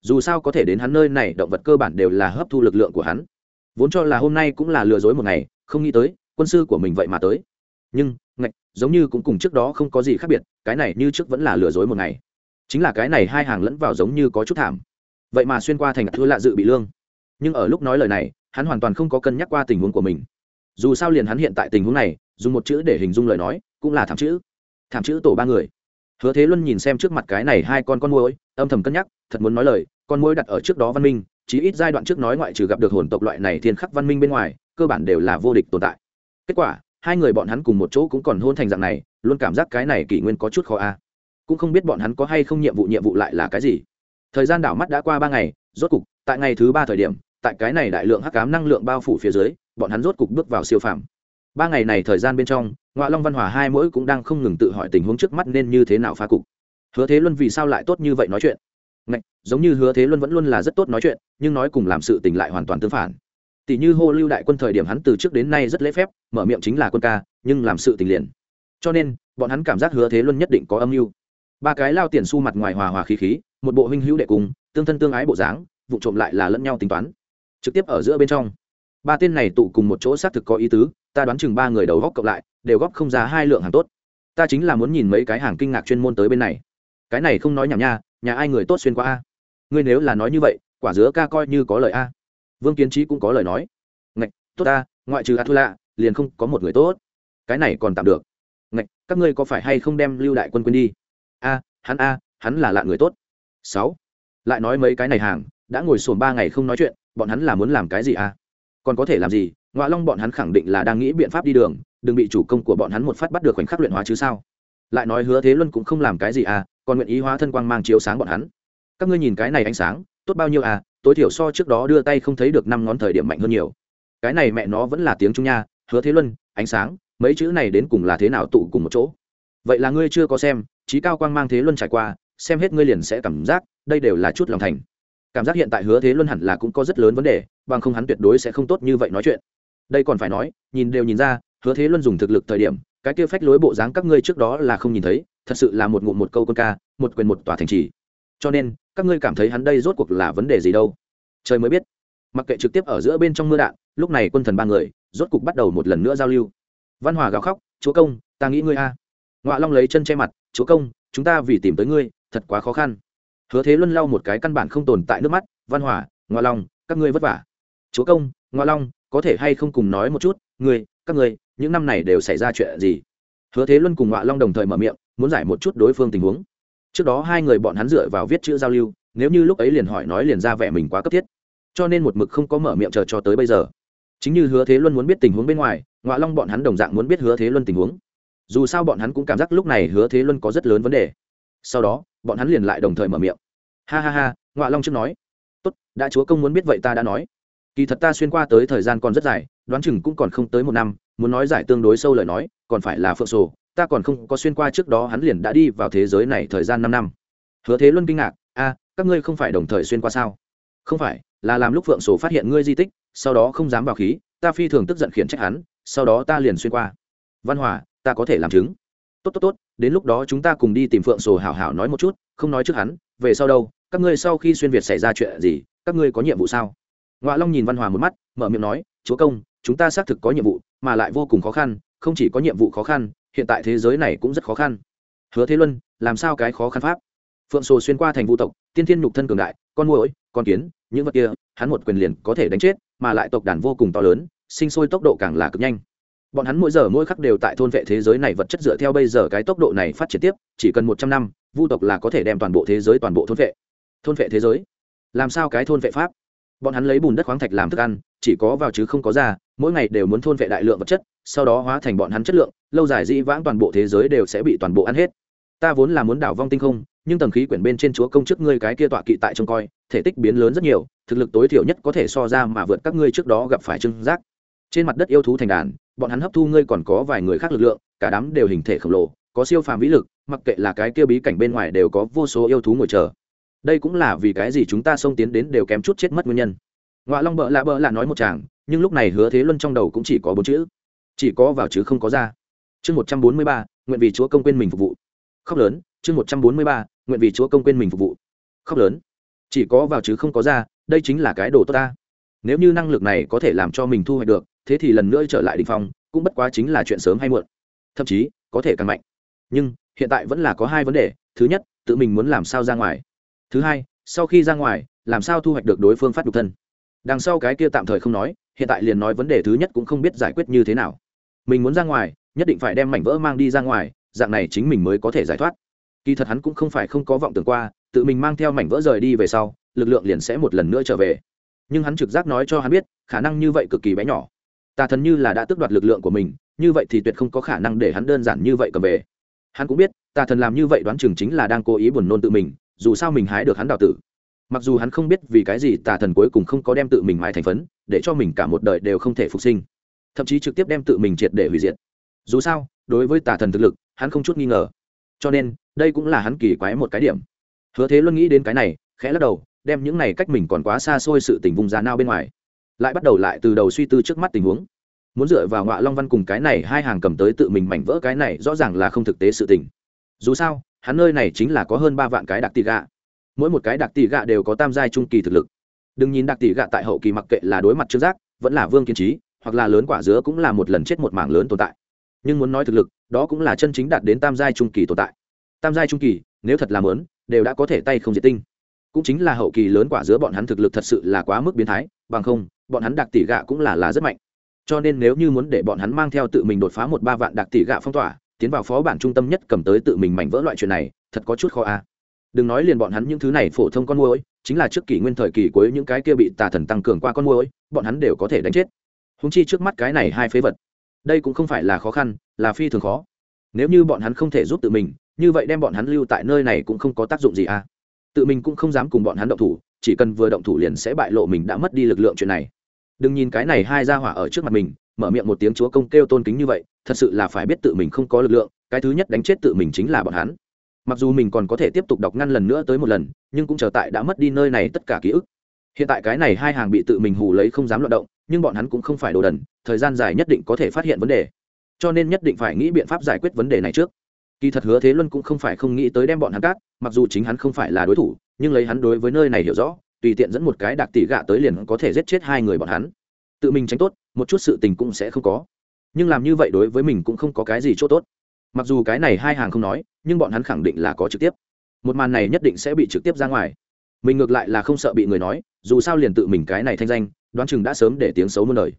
Dù sao có thể đến hắn nơi này, động vật cơ bản đều là hấp thu lực lượng của hắn vốn cho là hôm nay cũng là lừa dối một ngày, không nghĩ tới, quân sư của mình vậy mà tới. Nhưng, ngạch, giống như cũng cùng trước đó không có gì khác biệt, cái này như trước vẫn là lừa dối một ngày. Chính là cái này hai hàng lẫn vào giống như có chút thảm. Vậy mà xuyên qua thành thua lạ dự bị lương. Nhưng ở lúc nói lời này, hắn hoàn toàn không có cân nhắc qua tình huống của mình. Dù sao liền hắn hiện tại tình huống này, dùng một chữ để hình dung lời nói, cũng là thảm chữ. Thảm chữ tổ ba người. Hứa thế luân nhìn xem trước mặt cái này hai con con môi âm thầm cân nhắc, thật muốn nói lời, con môi đặt ở trước đó văn minh chí ít giai đoạn trước nói ngoại trừ gặp được hồn tộc loại này thiên khắc văn minh bên ngoài, cơ bản đều là vô địch tồn tại. Kết quả, hai người bọn hắn cùng một chỗ cũng còn hôn thành dạng này, luôn cảm giác cái này kỷ nguyên có chút khó a. Cũng không biết bọn hắn có hay không nhiệm vụ nhiệm vụ lại là cái gì. Thời gian đảo mắt đã qua ba ngày, rốt cục, tại ngày thứ ba thời điểm, tại cái này đại lượng hắc cám năng lượng bao phủ phía dưới, bọn hắn rốt cục bước vào siêu phàm. Ba ngày này thời gian bên trong ngoại long văn hòa hai mỗi cũng đang không ngừng tự hỏi tình huống trước mắt nên như thế nào phá cục. Hứa thế luân vì sao lại tốt như vậy nói chuyện? Ngạch, giống như hứa thế luân vẫn luôn là rất tốt nói chuyện nhưng nói cùng làm sự tình lại hoàn toàn tương phản. Tỷ như hô lưu đại quân thời điểm hắn từ trước đến nay rất lễ phép mở miệng chính là quân ca nhưng làm sự tình liền. Cho nên bọn hắn cảm giác hứa thế luân nhất định có âm mưu. Ba cái lao tiền xu mặt ngoài hòa hòa khí khí một bộ huynh hữu đệ cùng tương thân tương ái bộ dáng vụ trộm lại là lẫn nhau tính toán. Trực tiếp ở giữa bên trong. Ba tên này tụ cùng một chỗ xác thực có ý tứ ta đoán chừng ba người đầu góc cộng lại đều góp không ra hai lượng hàng tốt. Ta chính là muốn nhìn mấy cái hàng kinh ngạc chuyên môn tới bên này. Cái này không nói nhảm nha nhà ai người tốt xuyên qua a? Ngươi nếu là nói như vậy, quả dứa ca coi như có lời a. Vương kiến trí cũng có lời nói. Ngạch, tốt ta, ngoại trừ a thu lạ liền không có một người tốt. Cái này còn tạm được. Ngạch, các ngươi có phải hay không đem lưu đại quân quân đi? A, hắn a, hắn là lạ người tốt. Sáu, lại nói mấy cái này hàng, đã ngồi sồn ba ngày không nói chuyện, bọn hắn là muốn làm cái gì a? Còn có thể làm gì? Ngoại long bọn hắn khẳng định là đang nghĩ biện pháp đi đường, đừng bị chủ công của bọn hắn một phát bắt được khoảnh khắc luyện hóa chứ sao? Lại nói hứa thế luân cũng không làm cái gì à còn nguyện ý hóa thân quang mang chiếu sáng bọn hắn. Các ngươi nhìn cái này ánh sáng, tốt bao nhiêu à tối thiểu so trước đó đưa tay không thấy được năm ngón thời điểm mạnh hơn nhiều. Cái này mẹ nó vẫn là tiếng trung nha, hứa thế luân, ánh sáng, mấy chữ này đến cùng là thế nào tụ cùng một chỗ? Vậy là ngươi chưa có xem trí cao quang mang thế luân trải qua, xem hết ngươi liền sẽ cảm giác, đây đều là chút lòng thành. Cảm giác hiện tại hứa thế luân hẳn là cũng có rất lớn vấn đề, bằng không hắn tuyệt đối sẽ không tốt như vậy nói chuyện. Đây còn phải nói, nhìn đều nhìn ra, hứa thế luân dùng thực lực thời điểm, cái kia phách lối bộ dáng các ngươi trước đó là không nhìn thấy thật sự là một ngụm một câu con ca, một quyền một tòa thành trì. Cho nên, các ngươi cảm thấy hắn đây rốt cuộc là vấn đề gì đâu? Trời mới biết. Mặc kệ trực tiếp ở giữa bên trong mưa đạn, lúc này quân thần ba người, rốt cục bắt đầu một lần nữa giao lưu. Văn hòa gào khóc, chúa công, ta nghĩ ngươi a. À. ngoạ long lấy chân che mặt, chúa công, chúng ta vì tìm tới ngươi, thật quá khó khăn. Hứa thế luân lau một cái căn bản không tồn tại nước mắt, văn hòa ngoạ long, các ngươi vất vả. Chúa công ngoạ long, có thể hay không cùng nói một chút? Ngươi, các ngươi, những năm này đều xảy ra chuyện gì? Hứa thế luân cùng ngọa long đồng thời mở miệng, muốn giải một chút đối phương tình huống. Trước đó hai người bọn hắn dựa vào viết chữ giao lưu, nếu như lúc ấy liền hỏi nói liền ra vẻ mình quá cấp thiết. Cho nên một mực không có mở miệng chờ cho tới bây giờ. Chính như hứa thế luân muốn biết tình huống bên ngoài, ngọa long bọn hắn đồng dạng muốn biết hứa thế luân tình huống. Dù sao bọn hắn cũng cảm giác lúc này hứa thế luân có rất lớn vấn đề. Sau đó, bọn hắn liền lại đồng thời mở miệng. Ha ha ha, ngọa long trước nói. Tốt, đã chúa công muốn biết vậy ta đã nói. Kỳ thật ta xuyên qua tới thời gian còn rất dài, đoán chừng cũng còn không tới một năm muốn nói giải tương đối sâu lời nói, còn phải là phượng sổ, ta còn không có xuyên qua trước đó hắn liền đã đi vào thế giới này thời gian năm năm. Hứa thế luân kinh ngạc, a, các ngươi không phải đồng thời xuyên qua sao? Không phải, là làm lúc phượng sổ phát hiện ngươi di tích, sau đó không dám vào khí, ta phi thường tức giận khiển trách hắn, sau đó ta liền xuyên qua. Văn hòa, ta có thể làm chứng. Tốt tốt tốt, đến lúc đó chúng ta cùng đi tìm phượng sổ hảo hảo nói một chút, không nói trước hắn, về sau đâu, các ngươi sau khi xuyên việt xảy ra chuyện gì, các ngươi có nhiệm vụ sao? Ngoại long nhìn văn hòa một mắt, mở miệng nói, chúa công chúng ta xác thực có nhiệm vụ, mà lại vô cùng khó khăn, không chỉ có nhiệm vụ khó khăn, hiện tại thế giới này cũng rất khó khăn. Hứa thế luân, làm sao cái khó khăn pháp? Phượng sồ xuyên qua thành vũ tộc, tiên thiên nhục thân cường đại, con muỗi, con kiến, những vật kia, hắn một quyền liền có thể đánh chết, mà lại tộc đàn vô cùng to lớn, sinh sôi tốc độ càng là cực nhanh. Bọn hắn mỗi giờ mỗi khắc đều tại thôn vệ thế giới này vật chất dựa theo bây giờ cái tốc độ này phát triển tiếp, chỉ cần một trăm năm, vu tộc là có thể đem toàn bộ thế giới toàn bộ thôn vệ. Thôn vệ thế giới? Làm sao cái thôn vệ pháp? Bọn hắn lấy bùn đất khoáng thạch làm thức ăn, chỉ có vào chứ không có ra, mỗi ngày đều muốn thôn vệ đại lượng vật chất, sau đó hóa thành bọn hắn chất lượng, lâu dài dĩ vãng toàn bộ thế giới đều sẽ bị toàn bộ ăn hết. Ta vốn là muốn đảo vong tinh không, nhưng tầng khí quyển bên trên chúa công chức ngươi cái kia tọa kỵ tại trông coi, thể tích biến lớn rất nhiều, thực lực tối thiểu nhất có thể so ra mà vượt các ngươi trước đó gặp phải trưng giác. Trên mặt đất yêu thú thành đàn, bọn hắn hấp thu ngươi còn có vài người khác lực lượng, cả đám đều hình thể khổng lồ, có siêu phàm vĩ lực, mặc kệ là cái kia bí cảnh bên ngoài đều có vô số yêu thú ngồi chờ đây cũng là vì cái gì chúng ta xông tiến đến đều kém chút chết mất nguyên nhân. Ngoạ long bợ lạ bợ lạ nói một chàng, nhưng lúc này hứa thế luân trong đầu cũng chỉ có bốn chữ. Chỉ có vào chứ không có ra. Chương một trăm bốn mươi ba, nguyện vì chúa công quên mình phục vụ. Khóc lớn, chương một trăm bốn mươi ba, nguyện vì chúa công quên mình phục vụ. Khóc lớn, chỉ có vào chứ không có ra, đây chính là cái đồ tốt ta. Nếu như năng lực này có thể làm cho mình thu hoạch được, thế thì lần nữa trở lại đình phong, cũng bất quá chính là chuyện sớm hay muộn. Thậm chí, có thể càng mạnh. Nhưng, hiện tại vẫn là có hai vấn đề. Thứ nhất, tự mình muốn làm sao ra ngoài thứ hai, sau khi ra ngoài, làm sao thu hoạch được đối phương phát đục thân? Đằng sau cái kia tạm thời không nói, hiện tại liền nói vấn đề thứ nhất cũng không biết giải quyết như thế nào. Mình muốn ra ngoài, nhất định phải đem mảnh vỡ mang đi ra ngoài, dạng này chính mình mới có thể giải thoát. Kỳ thật hắn cũng không phải không có vọng tưởng qua, tự mình mang theo mảnh vỡ rời đi về sau, lực lượng liền sẽ một lần nữa trở về. Nhưng hắn trực giác nói cho hắn biết, khả năng như vậy cực kỳ bé nhỏ. Tà thần như là đã tước đoạt lực lượng của mình, như vậy thì tuyệt không có khả năng để hắn đơn giản như vậy cầm về. Hắn cũng biết, tà thần làm như vậy đoán chừng chính là đang cố ý buồn nôn tự mình dù sao mình hái được hắn đào tử. Mặc dù hắn không biết vì cái gì tà thần cuối cùng không có đem tự mình mãi thành phấn, để cho mình cả một đời đều không thể phục sinh. Thậm chí trực tiếp đem tự mình triệt để hủy diệt. Dù sao, đối với tà thần thực lực, hắn không chút nghi ngờ. Cho nên, đây cũng là hắn kỳ quái một cái điểm. Hứa thế luôn nghĩ đến cái này, khẽ lắc đầu, đem những này cách mình còn quá xa xôi sự tình vùng giá nao bên ngoài. Lại bắt đầu lại từ đầu suy tư trước mắt tình huống. Muốn dựa vào ngọa long văn cùng cái này hai hàng cầm tới tự mình mảnh vỡ cái này rõ ràng là không thực tế sự tình. Dù sao hắn nơi này chính là có hơn ba vạn cái đặc tỷ gạ. Mỗi một cái đặc tỷ gạ đều có tam giai trung kỳ thực lực. Đừng nhìn đặc tỷ gạ tại hậu kỳ mặc kệ là đối mặt trương giác, vẫn là vương kiên trí hoặc là lớn quả dứa cũng là một lần chết một mảng lớn tồn tại. Nhưng muốn nói thực lực, đó cũng là chân chính đạt đến tam giai trung kỳ tồn tại. Tam giai trung kỳ, nếu thật làm lớn đều đã có thể tay không diệt tinh. Cũng chính là hậu kỳ lớn quả giữa bọn hắn thực lực thật sự là quá mức biến thái, bằng không, bọn hắn đặc tỷ gạ cũng là là rất mạnh. Cho nên nếu như muốn để bọn hắn mang theo tự mình đột phá một ba vạn đặc tỷ gạ phong tỏa tiến vào phó bản trung tâm nhất cầm tới tự mình mảnh vỡ loại chuyện này, thật có chút khó a. Đừng nói liền bọn hắn những thứ này phổ thông con môi chính là trước kỷ nguyên thời kỳ cuối những cái kia bị tà thần tăng cường qua con môi bọn hắn đều có thể đánh chết. Húng chi trước mắt cái này hai phế vật. Đây cũng không phải là khó khăn, là phi thường khó. Nếu như bọn hắn không thể giúp tự mình, như vậy đem bọn hắn lưu tại nơi này cũng không có tác dụng gì à tự mình cũng không dám cùng bọn hắn động thủ, chỉ cần vừa động thủ liền sẽ bại lộ mình đã mất đi lực lượng chuyện này. Đừng nhìn cái này hai ra hỏa ở trước mặt mình mở miệng một tiếng chúa công kêu tôn kính như vậy, thật sự là phải biết tự mình không có lực lượng, cái thứ nhất đánh chết tự mình chính là bọn hắn. Mặc dù mình còn có thể tiếp tục đọc ngăn lần nữa tới một lần, nhưng cũng chờ tại đã mất đi nơi này tất cả ký ức. Hiện tại cái này hai hàng bị tự mình hù lấy không dám loạt động, nhưng bọn hắn cũng không phải đồ đần, thời gian dài nhất định có thể phát hiện vấn đề. Cho nên nhất định phải nghĩ biện pháp giải quyết vấn đề này trước. Kỳ thật hứa thế luân cũng không phải không nghĩ tới đem bọn hắn cát mặc dù chính hắn không phải là đối thủ, nhưng lấy hắn đối với nơi này hiểu rõ, tùy tiện dẫn một cái đặc tỷ gạ tới liền có thể giết chết hai người bọn hắn. Tự mình tránh tốt một chút sự tình cũng sẽ không có. Nhưng làm như vậy đối với mình cũng không có cái gì c h ỗ t ố t mặc dù cái này hai hàng không nói, nhưng bọn hắn khẳng định là có trực tiếp. Một màn này nhất định sẽ bị trực tiếp ra ngoài. Mình ngược lại là không sợ bị người nói, dù sao liền tự mình cái này thanh danh, đoán chừng đã sớm để tiếng xấu muôn đời.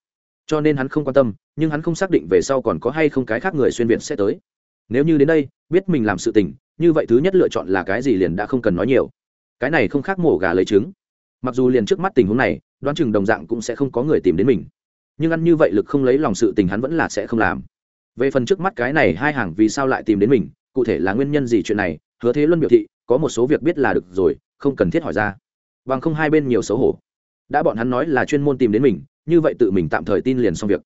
Cho nên hắn không quan tâm, nhưng hắn không xác định về sau còn có hay không cái khác người xuyên việt sẽ tới. Nếu như đến đây, biết mình làm sự tình, như vậy thứ nhất lựa chọn là cái gì liền đã không cần nói nhiều. Cái này không khác mổ gà lấy trứng. Mặc dù liền trước mắt tình huống này, đoán chừng đồng dạng cũng sẽ không có người tìm đến mình nhưng ăn như vậy lực không lấy lòng sự tình hắn vẫn là sẽ không làm. Về phần trước mắt cái này hai hàng vì sao lại tìm đến mình, cụ thể là nguyên nhân gì chuyện này, hứa thế luân biểu thị, có một số việc biết là được rồi, không cần thiết hỏi ra. Bằng không hai bên nhiều xấu hổ. Đã bọn hắn nói là chuyên môn tìm đến mình, như vậy tự mình tạm thời tin liền xong việc.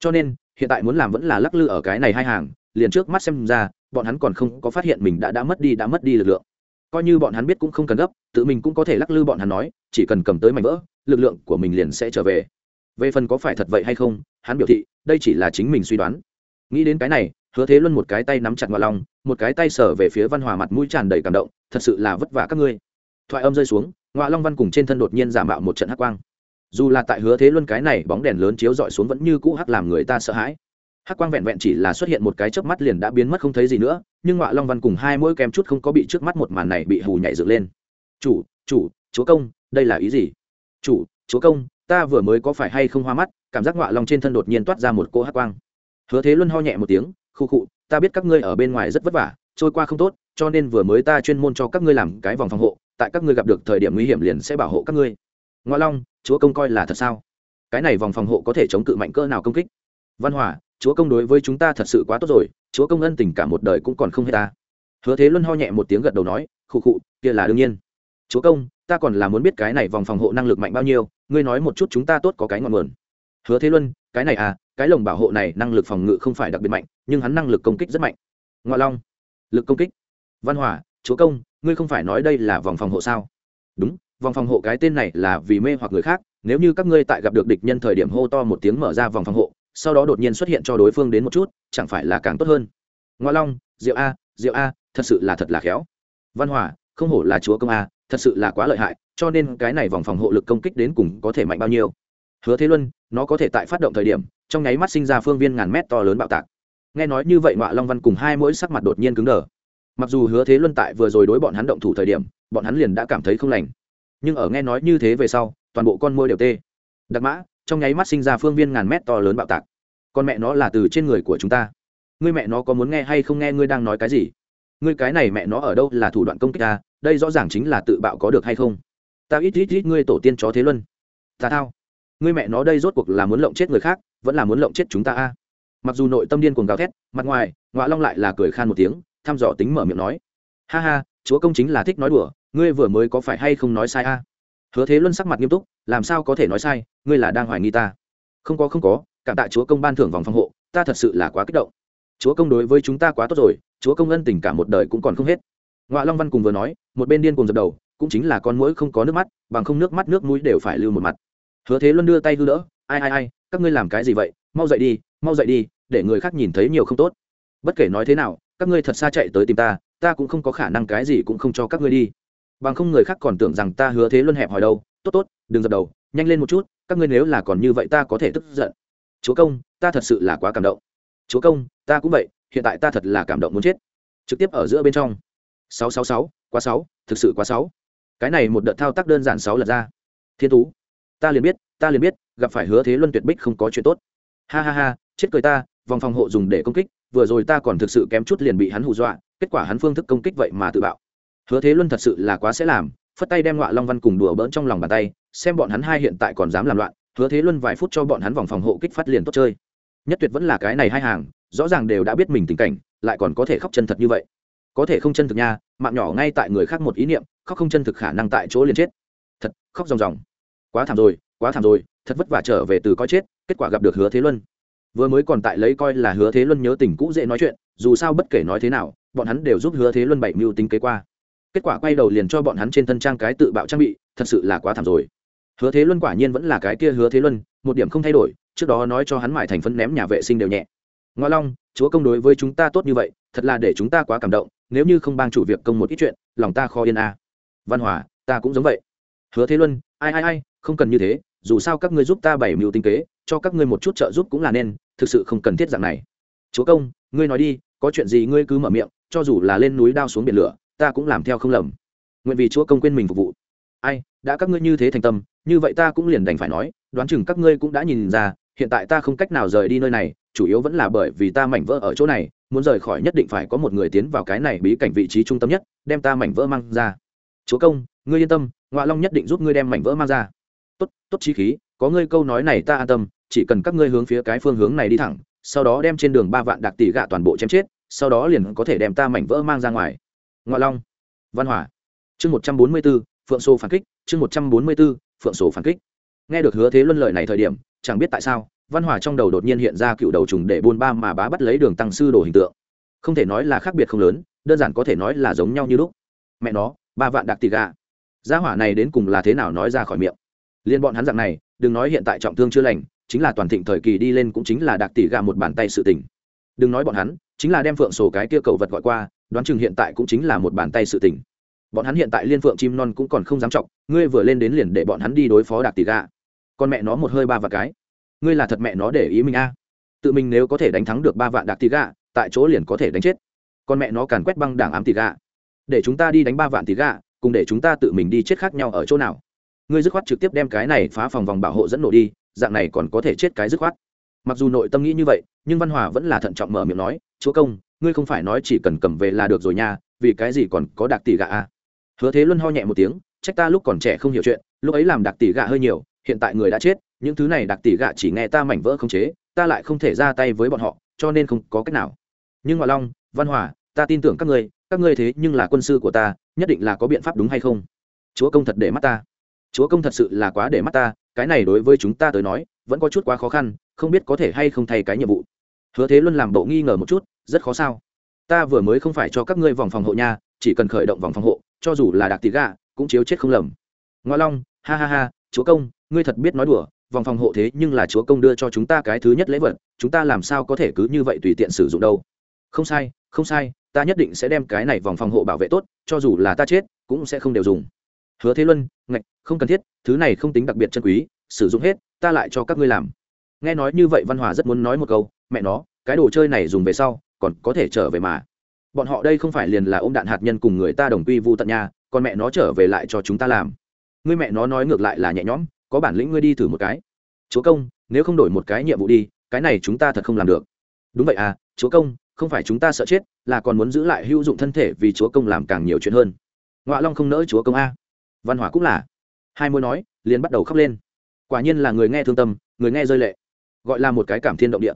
Cho nên, hiện tại muốn làm vẫn là lắc lư ở cái này hai hàng, liền trước mắt xem ra, bọn hắn còn không có phát hiện mình đã đã mất đi đã mất đi lực lượng. Coi như bọn hắn biết cũng không cần gấp, tự mình cũng có thể lắc lư bọn hắn nói, chỉ cần cầm tới mảnh vỡ, lực lượng của mình liền sẽ trở về về phần có phải thật vậy hay không, hắn biểu thị, đây chỉ là chính mình suy đoán. Nghĩ đến cái này, hứa thế luân một cái tay nắm chặt ngoại long, một cái tay sở về phía văn hòa mặt mũi tràn đầy cảm động, thật sự là vất vả các ngươi. Thoại âm rơi xuống ngoại long văn cùng trên thân đột nhiên giả mạo một trận hắc quang. Dù là tại hứa thế luân cái này bóng đèn lớn chiếu dọi xuống vẫn như cũ hắc làm người ta sợ hãi. Hắc quang vẹn vẹn chỉ là xuất hiện một cái chớp mắt liền đã biến mất không thấy gì nữa, nhưng ngoại long văn cùng hai mũi kem chút không có bị trước mắt một màn này bị hù nhảy dựng lên. Chủ chủ, chúa công, đây là ý gì? Chủ, chúa công ta vừa mới có phải hay không hoa mắt, cảm giác ngọa long trên thân đột nhiên toát ra một cỗ hát quang. Hứa thế luân ho nhẹ một tiếng, khu khụ ta biết các ngươi ở bên ngoài rất vất vả, trôi qua không tốt, cho nên vừa mới ta chuyên môn cho các ngươi làm cái vòng phòng hộ, tại các ngươi gặp được thời điểm nguy hiểm liền sẽ bảo hộ các ngươi. Ngọa long, chúa công coi là thật sao? Cái này vòng phòng hộ có thể chống cự mạnh cỡ nào công kích? Văn hòa chúa công đối với chúng ta thật sự quá tốt rồi, chúa công ân tình cả một đời cũng còn không hết ta. Hứa thế luân ho nhẹ một tiếng gật đầu nói khụ khụ kia là đương nhiên. Chúa công ta còn là muốn biết cái này vòng phòng hộ năng lực mạnh bao nhiêu, ngươi nói một chút chúng ta tốt có cái ngọn nguồn. Hứa thế luân, cái này à cái lồng bảo hộ này năng lực phòng ngự không phải đặc biệt mạnh, nhưng hắn năng lực công kích rất mạnh. Ngoại long, lực công kích. Văn hòa chúa công, ngươi không phải nói đây là vòng phòng hộ sao? Đúng, vòng phòng hộ cái tên này là vì mê hoặc người khác, nếu như các ngươi tại gặp được địch nhân thời điểm hô to một tiếng mở ra vòng phòng hộ, sau đó đột nhiên xuất hiện cho đối phương đến một chút, chẳng phải là càng tốt hơn? Ngoa long, diệu a diệu a, thật sự là thật là khéo. Văn hòa không hổ là chúa công a thật sự là quá lợi hại, cho nên cái này vòng phòng hộ lực công kích đến cùng có thể mạnh bao nhiêu. Hứa thế luân, nó có thể tại phát động thời điểm, trong nháy mắt sinh ra phương viên ngàn mét to lớn bạo tạc. Nghe nói như vậy ngoại long văn cùng hai mỗi sắc mặt đột nhiên cứng đờ. Mặc dù hứa thế luân tại vừa rồi đối bọn hắn động thủ thời điểm, bọn hắn liền đã cảm thấy không lành. Nhưng ở nghe nói như thế về sau, toàn bộ con môi đều tê. Đặc mã, trong nháy mắt sinh ra phương viên ngàn mét to lớn bạo tạc. Con mẹ nó là từ trên người của chúng ta. Ngươi mẹ nó có muốn nghe hay không nghe ngươi đang nói cái gì? Ngươi cái này mẹ nó ở đâu là thủ đoạn công kích ta đây rõ ràng chính là tự bạo có được hay không? Ta ít ít ít ngươi tổ tiên chó thế luân. Ta thao. Ngươi mẹ nó đây rốt cuộc là muốn lộng chết người khác, vẫn là muốn lộng chết chúng ta a? Mặc dù nội tâm điên cuồng gào thét, mặt ngoài ngoại long lại là cười khan một tiếng, thăm dò tính mở miệng nói. Ha ha, chúa công chính là thích nói đùa, ngươi vừa mới có phải hay không nói sai a? Hứa thế luân sắc mặt nghiêm túc, làm sao có thể nói sai, ngươi là đang hoài nghi ta. Không có không có, cảm tạ chúa công ban thưởng vòng phòng hộ, ta thật sự là quá kích động. Chúa công đối với chúng ta quá tốt rồi, chúa công ân tình cả một đời cũng còn không hết. Ngọa long văn cùng vừa nói, một bên điên cùng dập đầu, cũng chính là con mũi không có nước mắt, bằng không nước mắt, nước mũi đều phải lưu một mặt. Hứa thế luân đưa tay hư đỡ, ai ai ai, các ngươi làm cái gì vậy? Mau dậy đi, mau dậy đi, để người khác nhìn thấy nhiều không tốt. Bất kể nói thế nào, các ngươi thật xa chạy tới tìm ta ta cũng không có khả năng cái gì cũng không cho các ngươi đi. Bằng không người khác còn tưởng rằng ta hứa thế luân hẹp hỏi đâu. Tốt tốt, đừng dập đầu, nhanh lên một chút, các ngươi nếu là còn như vậy ta có thể tức giận. Chúa công, ta thật sự là quá cảm động. Chúa công, ta cũng vậy, hiện tại ta thật là cảm động muốn chết. Trực tiếp ở giữa bên trong sáu sáu sáu, quá sáu, thực sự quá sáu. Cái này một đợt thao tác đơn giản sáu lật ra. Thiên tú, ta liền biết, ta liền biết, gặp phải hứa thế luân tuyệt bích không có chuyện tốt. Ha ha ha, chết cười ta, vòng phòng hộ dùng để công kích, vừa rồi ta còn thực sự kém chút liền bị hắn hù dọa, kết quả hắn phương thức công kích vậy mà tự bạo. Hứa thế luân thật sự là quá sẽ làm, phất tay đem ngọa long văn cùng đùa bỡn trong lòng bàn tay, xem bọn hắn hai hiện tại còn dám làm loạn, hứa thế luân vài phút cho bọn hắn vòng phòng hộ kích phát liền tốt chơi. Nhất tuyệt vẫn là cái này hai hàng, rõ ràng đều đã biết mình tình cảnh, lại còn có thể khóc chân thật như vậy có thể không chân thực nha, mạng nhỏ ngay tại người khác một ý niệm, khóc không chân thực khả năng tại chỗ liền chết. Thật, khóc ròng ròng. Quá thảm rồi, quá thảm rồi, thật vất vả trở về từ coi chết, kết quả gặp được hứa thế luân. Vừa mới còn tại lấy coi là hứa thế luân nhớ tình cũ dễ nói chuyện, dù sao bất kể nói thế nào, bọn hắn đều giúp hứa thế luân bảy mưu tính kế qua. Kết quả quay đầu liền cho bọn hắn trên thân trang cái tự bạo trang bị, thật sự là quá thảm rồi. Hứa thế luân quả nhiên vẫn là cái kia hứa thế luân, một điểm không thay đổi, trước đó nói cho hắn mải thành phân ném nhà vệ sinh đều nhẹ. Ngoa long, chúa công đối với chúng ta tốt như vậy thật là để chúng ta quá cảm động, nếu như không bang chủ việc công một ít chuyện, lòng ta khó yên a. Văn hòa, ta cũng giống vậy. Hứa thế luân, ai ai ai, không cần như thế, dù sao các ngươi giúp ta bảy mưu tinh kế, cho các ngươi một chút trợ giúp cũng là nên, thực sự không cần thiết dạng này. Chúa công, ngươi nói đi, có chuyện gì ngươi cứ mở miệng, cho dù là lên núi đao xuống biển lửa, ta cũng làm theo không lầm. Nguyện vì chúa công quên mình phục vụ. Ai, đã các ngươi như thế thành tâm, như vậy ta cũng liền đành phải nói, đoán chừng các ngươi cũng đã nhìn ra, hiện tại ta không cách nào rời đi nơi này chủ yếu vẫn là bởi vì ta mảnh vỡ ở chỗ này, muốn rời khỏi nhất định phải có một người tiến vào cái này bí cảnh vị trí trung tâm nhất, đem ta mảnh vỡ mang ra. Chúa công, ngươi yên tâm ngoại long nhất định giúp ngươi đem mảnh vỡ mang ra. Tốt tốt trí khí, có ngươi câu nói này ta an tâm, chỉ cần các ngươi hướng phía cái phương hướng này đi thẳng, sau đó đem trên đường ba vạn đặc tỷ gạ toàn bộ chém chết, sau đó liền có thể đem ta mảnh vỡ mang ra ngoài. Ngoại long, văn hỏa, chương một trăm bốn mươi b ố phượng sô phản kích, chương một trăm bốn mươi b ố phượng sô phản kích. Nghe được hứa thế luân lời này thời điểm, chẳng biết tại sao văn hòa trong đầu đột nhiên hiện ra cựu đầu trùng để buôn ba mà bá bắt lấy đường tăng sư đồ hình tượng. Không thể nói là khác biệt không lớn, đơn giản có thể nói là giống nhau như lúc. Mẹ nó, ba vạn đặc tỷ gà gia hỏa này đến cùng là thế nào nói ra khỏi miệng? Liên bọn hắn dạng này, đừng nói hiện tại trọng thương chưa lành, chính là toàn thịnh thời kỳ đi lên cũng chính là đặc tỷ gà một bàn tay sự tình. Đừng nói bọn hắn, chính là đem phượng sổ cái kia cầu vật gọi qua, đoán chừng hiện tại cũng chính là một bàn tay sự tình. Bọn hắn hiện tại liên phượng chim non cũng còn không dám trọng, ngươi vừa lên đến liền để bọn hắn đi đối phó đặc tỷ gà con mẹ nó một hơi ba và cái ngươi là thật mẹ nó để ý mình a. Tự mình nếu có thể đánh thắng được ba vạn đặc tỷ gà tại chỗ liền có thể đánh chết. Con mẹ nó càn quét băng đảng ám tỷ gà để chúng ta đi đánh ba vạn tỷ gà cùng để chúng ta tự mình đi chết khác nhau ở chỗ nào? Ngươi dứt khoát trực tiếp đem cái này phá phòng vòng bảo hộ dẫn nổ đi, dạng này còn có thể chết cái dứt khoát. Mặc dù nội tâm nghĩ như vậy, nhưng văn hòa vẫn là thận trọng mở miệng nói, chúa công, ngươi không phải nói chỉ cần cầm về là được rồi nha, vì cái gì còn có đặc tỷ gạ à? hứa thế luân ho nhẹ một tiếng, trách ta lúc còn trẻ không hiểu chuyện, lúc ấy làm đặc tỷ gạ hơi nhiều, hiện tại người đã chết những thứ này đặc tỷ gạ chỉ nghe ta mảnh vỡ không chế, ta lại không thể ra tay với bọn họ, cho nên không có cách nào. Nhưng ngoại long, văn hòa, ta tin tưởng các ngươi các ngươi thế nhưng là quân sư của ta, nhất định là có biện pháp đúng hay không? Chúa công thật để mắt ta. Chúa công thật sự là quá để mắt ta, cái này đối với chúng ta tới nói, vẫn có chút quá khó khăn, không biết có thể hay không thay cái nhiệm vụ. Hứa thế luân làm bộ nghi ngờ một chút, rất khó sao? Ta vừa mới không phải cho các ngươi vòng phòng hộ nha, chỉ cần khởi động vòng phòng hộ, cho dù là đặc tỷ gạ, cũng chiếu chết không lầm. Ngoa long, ha ha ha, chúa công, ngươi thật biết nói đùa vòng phòng hộ thế nhưng là chúa công đưa cho chúng ta cái thứ nhất lễ vật, chúng ta làm sao có thể cứ như vậy tùy tiện sử dụng đâu? Không sai không sai, ta nhất định sẽ đem cái này vòng phòng hộ bảo vệ tốt, cho dù là ta chết, cũng sẽ không đều dùng. Hứa thế luân, ngạch, không cần thiết, thứ này không tính đặc biệt chân quý, sử dụng hết, ta lại cho các ngươi làm. Nghe nói như vậy văn hòa rất muốn nói một câu, mẹ nó, cái đồ chơi này dùng về sau, còn có thể trở về mà. Bọn họ đây không phải liền là ôm đạn hạt nhân cùng người ta đồng quy vu tận nhà còn mẹ nó trở về lại cho chúng ta làm. Ngươi mẹ nó nói ngược lại là nhẹ nhõm có bản lĩnh ngươi đi thử một cái. Chúa công, nếu không đổi một cái nhiệm vụ đi, cái này chúng ta thật không làm được. Đúng vậy à chúa công, không phải chúng ta sợ chết, là còn muốn giữ lại hữu dụng thân thể vì chúa công làm càng nhiều chuyện hơn. Ngoạ long không nỡ chúa công a. Văn hỏa cũng là. Hai môi nói, liền bắt đầu khóc lên. Quả nhiên là người nghe thương tâm, người nghe rơi lệ. Gọi là một cái cảm thiên động địa.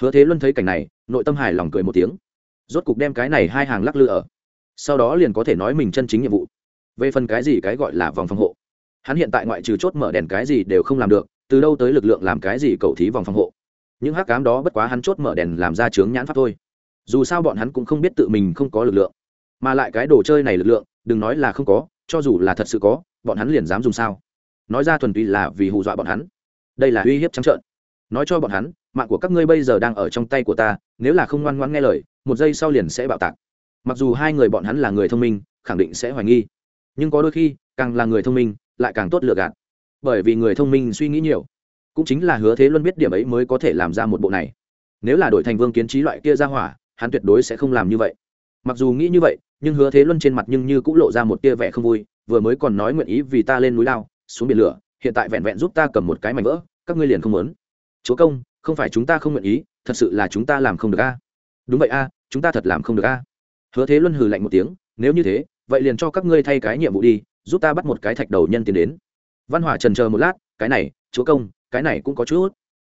Hứa thế luân thấy cảnh này, nội tâm hài lòng cười một tiếng. Rốt cục đem cái này hai hàng lắc lư ở. Sau đó liền có thể nói mình chân chính nhiệm vụ. Về phần cái gì cái gọi là vòng phòng hộ hắn hiện tại ngoại trừ chốt mở đèn cái gì đều không làm được, từ đâu tới lực lượng làm cái gì cầu thí vòng phòng hộ. Những hắc cám đó bất quá hắn chốt mở đèn làm ra chướng nhãn pháp thôi. Dù sao bọn hắn cũng không biết tự mình không có lực lượng. Mà lại cái đồ chơi này lực lượng, đừng nói là không có, cho dù là thật sự có, bọn hắn liền dám dùng sao? Nói ra thuần túy là vì hù dọa bọn hắn. Đây là uy hiếp trắng trợn. Nói cho bọn hắn, mạng của các ngươi bây giờ đang ở trong tay của ta, nếu là không ngoan ngoãn nghe lời, một giây sau liền sẽ bạo tạc. Mặc dù hai người bọn hắn là người thông minh, khẳng định sẽ hoài nghi. Nhưng có đôi khi, càng là người thông minh lại càng tốt lựa gạt. Bởi vì người thông minh suy nghĩ nhiều, cũng chính là hứa thế luân biết điểm ấy mới có thể làm ra một bộ này. Nếu là đổi thành vương kiến trí loại kia ra hỏa, hắn tuyệt đối sẽ không làm như vậy. Mặc dù nghĩ như vậy, nhưng hứa thế luân trên mặt nhưng như cũng lộ ra một tia vẻ không vui, vừa mới còn nói nguyện ý vì ta lên núi lao, xuống biển lửa, hiện tại vẹn vẹn giúp ta cầm một cái mảnh vỡ, các ngươi liền không muốn. Chúa công, không phải chúng ta không nguyện ý, thật sự là chúng ta làm không được a. Đúng vậy a, chúng ta thật làm không được a. Hứa thế luân hừ lạnh một tiếng, nếu như thế, vậy liền cho các ngươi thay cái nhiệm vụ đi giúp ta bắt một cái thạch đầu nhân tiến đến. Văn hỏa trần chờ một lát, cái này, chúa công, cái này cũng có chút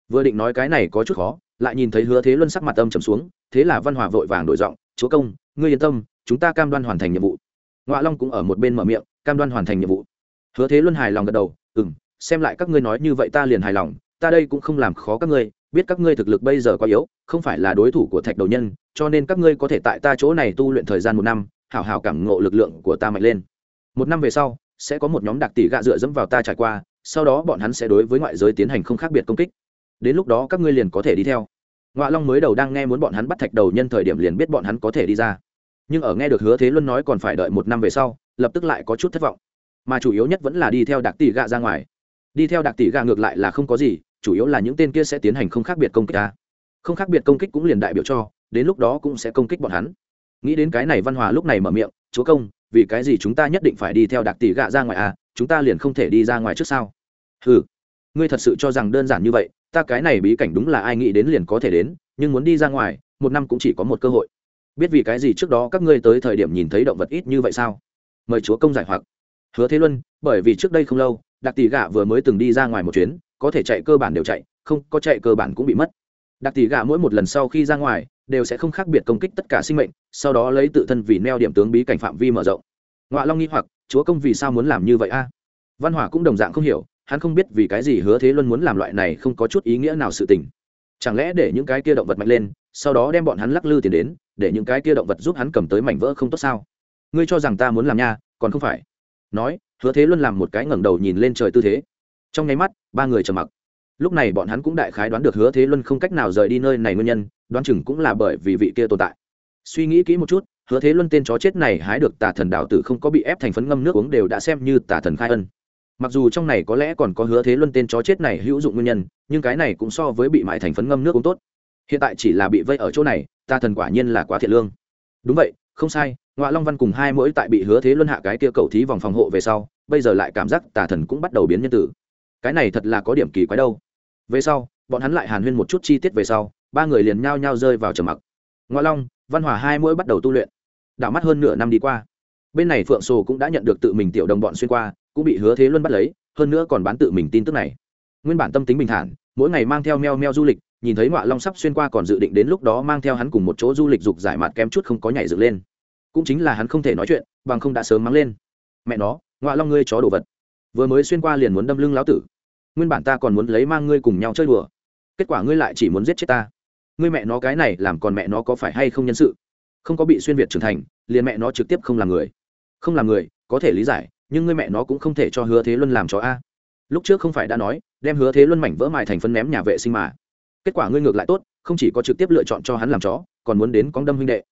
vừa định nói cái này có chút khó, lại nhìn thấy hứa thế luân sắc mặt âm trầm xuống, thế là văn hòa vội vàng đổi giọng, chúa công, ngươi yên tâm, chúng ta cam đoan hoàn thành nhiệm vụ. Ngoại long cũng ở một bên mở miệng, cam đoan hoàn thành nhiệm vụ. Hứa thế luân hài lòng gật đầu ừ m xem lại các ngươi nói như vậy ta liền hài lòng, ta đây cũng không làm khó các ngươi, biết các ngươi thực lực bây giờ quá yếu, không phải là đối thủ của thạch đầu nhân, cho nên các ngươi có thể tại ta chỗ này tu luyện thời gian một năm, hảo hảo cảm ngộ lực lượng của ta mạnh lên một năm về sau, sẽ có một nhóm đặc tỷ gạ dựa dẫm vào ta trải qua, sau đó bọn hắn sẽ đối với ngoại giới tiến hành không khác biệt công kích. Đến lúc đó các ngươi liền có thể đi theo. Ngoạ long mới đầu đang nghe muốn bọn hắn bắt thạch đầu nhân thời điểm liền biết bọn hắn có thể đi ra. Nhưng ở nghe được hứa thế luân nói còn phải đợi một năm về sau, lập tức lại có chút thất vọng. Mà chủ yếu nhất vẫn là đi theo đặc tỷ gạ ra ngoài. Đi theo đặc tỷ gạ ngược lại là không có gì, chủ yếu là những tên kia sẽ tiến hành không khác biệt công kích ta. Không khác biệt công kích cũng liền đại biểu cho, đến lúc đó cũng sẽ công kích bọn hắn nghĩ đến cái này văn hòa lúc này mở miệng, chúa công, vì cái gì chúng ta nhất định phải đi theo đặc tỷ gạ ra ngoài à? Chúng ta liền không thể đi ra ngoài trước sao? Ừ ngươi thật sự cho rằng đơn giản như vậy, ta cái này bí cảnh đúng là ai nghĩ đến liền có thể đến, nhưng muốn đi ra ngoài, một năm cũng chỉ có một cơ hội. Biết vì cái gì trước đó các ngươi tới thời điểm nhìn thấy động vật ít như vậy sao? Mời chúa công giải hoặc. Hứa thế luân, bởi vì trước đây không lâu đặc tỷ gạ vừa mới từng đi ra ngoài một chuyến, có thể chạy cơ bản đều chạy, không có chạy cơ bản cũng bị mất đặc tỷ gạ mỗi một lần sau khi ra ngoài, đều sẽ không khác biệt công kích tất cả sinh mệnh, sau đó lấy tự thân vì neo điểm tướng bí cảnh phạm vi mở rộng. Ngoại long nghi hoặc, chúa công vì sao muốn làm như vậy a? Văn hỏa cũng đồng dạng không hiểu, hắn không biết vì cái gì hứa thế luân muốn làm loại này không có chút ý nghĩa nào sự tình. Chẳng lẽ để những cái kia động vật mạnh lên, sau đó đem bọn hắn lắc lư tiền đến, để những cái kia động vật giúp hắn cầm tới mảnh vỡ không tốt sao? Ngươi cho rằng ta muốn làm nha, còn không phải. Nói, hứa thế luân làm một cái ngẩng đầu nhìn lên trời tư thế. Trong nháy mắt, ba người trầm mặc lúc này bọn hắn cũng đại khái đoán được hứa thế luân không cách nào rời đi nơi này nguyên nhân, đoán chừng cũng là bởi vì vị kia tồn tại. Suy nghĩ kỹ một chút, hứa thế luân tên chó chết này hái được tà thần đạo tử không có bị ép thành phấn ngâm nước uống đều đã xem như tà thần khai ân. Mặc dù trong này có lẽ còn có hứa thế luân tên chó chết này hữu dụng nguyên nhân, nhưng cái này cũng so với bị mại thành phấn ngâm nước uống tốt. Hiện tại chỉ là bị vây ở chỗ này, tà thần quả nhiên là quá thiệt lương. Đúng vậy, không sai ngoại long văn cùng hai mỗi tại bị hứa thế luân hạ cái kia cầu thí vòng phòng hộ về sau, bây giờ lại cảm giác tà thần cũng bắt đầu biến nhân tử. Cái này thật là có điểm kỳ quái đâu về sau, bọn hắn lại hàn huyên một chút chi tiết về sau, ba người liền nhao nhao rơi vào trầm mặc. Ngoại long, văn hòa hai mỗi bắt đầu tu luyện. Đảo mắt hơn nửa năm đi qua. Bên này phượng sồ cũng đã nhận được tự mình tiểu đồng bọn xuyên qua, cũng bị hứa thế luân bắt lấy, hơn nữa còn bán tự mình tin tức này. Nguyên bản tâm tính bình thản, mỗi ngày mang theo meo meo du lịch, nhìn thấy ngoại long sắp xuyên qua còn dự định đến lúc đó mang theo hắn cùng một chỗ du lịch dục giải mặt kém chút không có nhảy dựng lên. Cũng chính là hắn không thể nói chuyện, bằng không đã sớm mắng lên. Mẹ nó ngoại long ngươi chó đồ vật. Vừa mới xuyên qua liền muốn đâm lưng lão tử nguyên bản ta còn muốn lấy mang ngươi cùng nhau chơi đùa. Kết quả ngươi lại chỉ muốn giết chết ta. Ngươi mẹ nó cái này làm còn mẹ nó có phải hay không nhân sự? Không có bị xuyên việt trưởng thành, liền mẹ nó trực tiếp không làm người. Không làm người, có thể lý giải, nhưng ngươi mẹ nó cũng không thể cho hứa thế luân làm chó a. Lúc trước không phải đã nói, đem hứa thế luân mảnh vỡ mài thành phân ném nhà vệ sinh mà. Kết quả ngươi ngược lại tốt, không chỉ có trực tiếp lựa chọn cho hắn làm chó, còn muốn đến con đâm huynh đệ.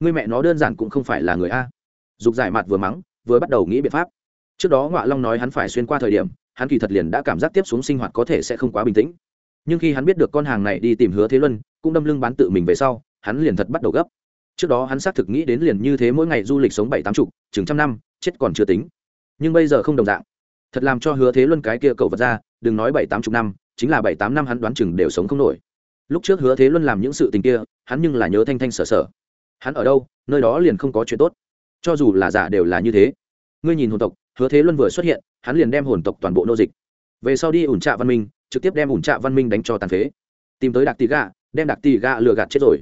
Ngươi mẹ nó đơn giản cũng không phải là người a. Dục giải mặt vừa mắng, vừa bắt đầu nghĩ biện pháp. Trước đó ngọa long nói hắn phải xuyên qua thời điểm hắn kỳ thật liền đã cảm giác tiếp xuống sinh hoạt có thể sẽ không quá bình tĩnh. Nhưng khi hắn biết được con hàng này đi tìm hứa thế luân, cũng đâm lưng bán tự mình về sau, hắn liền thật bắt đầu gấp. Trước đó hắn xác thực nghĩ đến liền như thế mỗi ngày du lịch sống bảy tám chục, chừng trăm năm, chết còn chưa tính. Nhưng bây giờ không đồng dạng. Thật làm cho hứa thế luân cái kia cậu vật ra, đừng nói bảy tám chục năm, chính là bảy tám năm hắn đoán chừng đều sống không nổi. Lúc trước hứa thế luân làm những sự tình kia, hắn nhưng là nhớ thanh thanh sở sở. Hắn ở đâu, nơi đó liền không có chuyện tốt. Cho dù là giả đều là như thế. Ngươi nhìn hồn tộc hứa thế luân vừa xuất hiện, hắn liền đem hồn tộc toàn bộ nô dịch. Về sau đi ủn trạ văn minh, trực tiếp đem ủn trạ văn minh đánh cho tàn phế. Tìm tới đặc tì gà đem đặc tì gà lừa gạt chết rồi.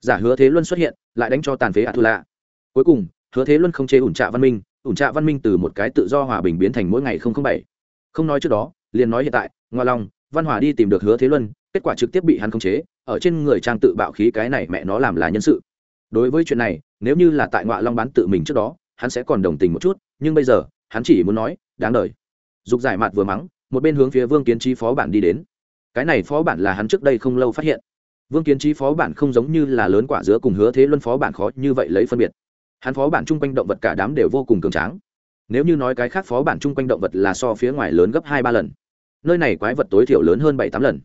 Giả hứa thế luân xuất hiện, lại đánh cho tàn phế a lạ cuối cùng, hứa thế luân không chế ủn trạ văn minh, ủn trạ văn minh từ một cái tự do hòa bình biến thành mỗi ngày không không bảy. Không nói trước đó, liền nói hiện tại, ngoa long, văn hòa đi tìm được hứa thế luân, kết quả trực tiếp bị hắn khống chế, ở trên người trang tự bạo khí cái này mẹ nó làm là nhân sự. Đối với chuyện này, nếu như là tại ngoại long bán tự mình trước đó, hắn sẽ còn đồng tình một chút, nhưng bây giờ hắn chỉ muốn nói, đáng đời. Dục giải mạt vừa mắng, một bên hướng phía vương kiến trí phó bản đi đến. Cái này phó bản là hắn trước đây không lâu phát hiện. Vương kiến trí phó bản không giống như là lớn quả dứa cùng hứa thế luân phó bản khó như vậy lấy phân biệt. Hắn phó bản chung quanh động vật cả đám đều vô cùng cường tráng. Nếu như nói cái khác phó bản chung quanh động vật là so phía ngoài lớn gấp hai ba lần. Nơi này quái vật tối thiểu lớn hơn bảy tám lần,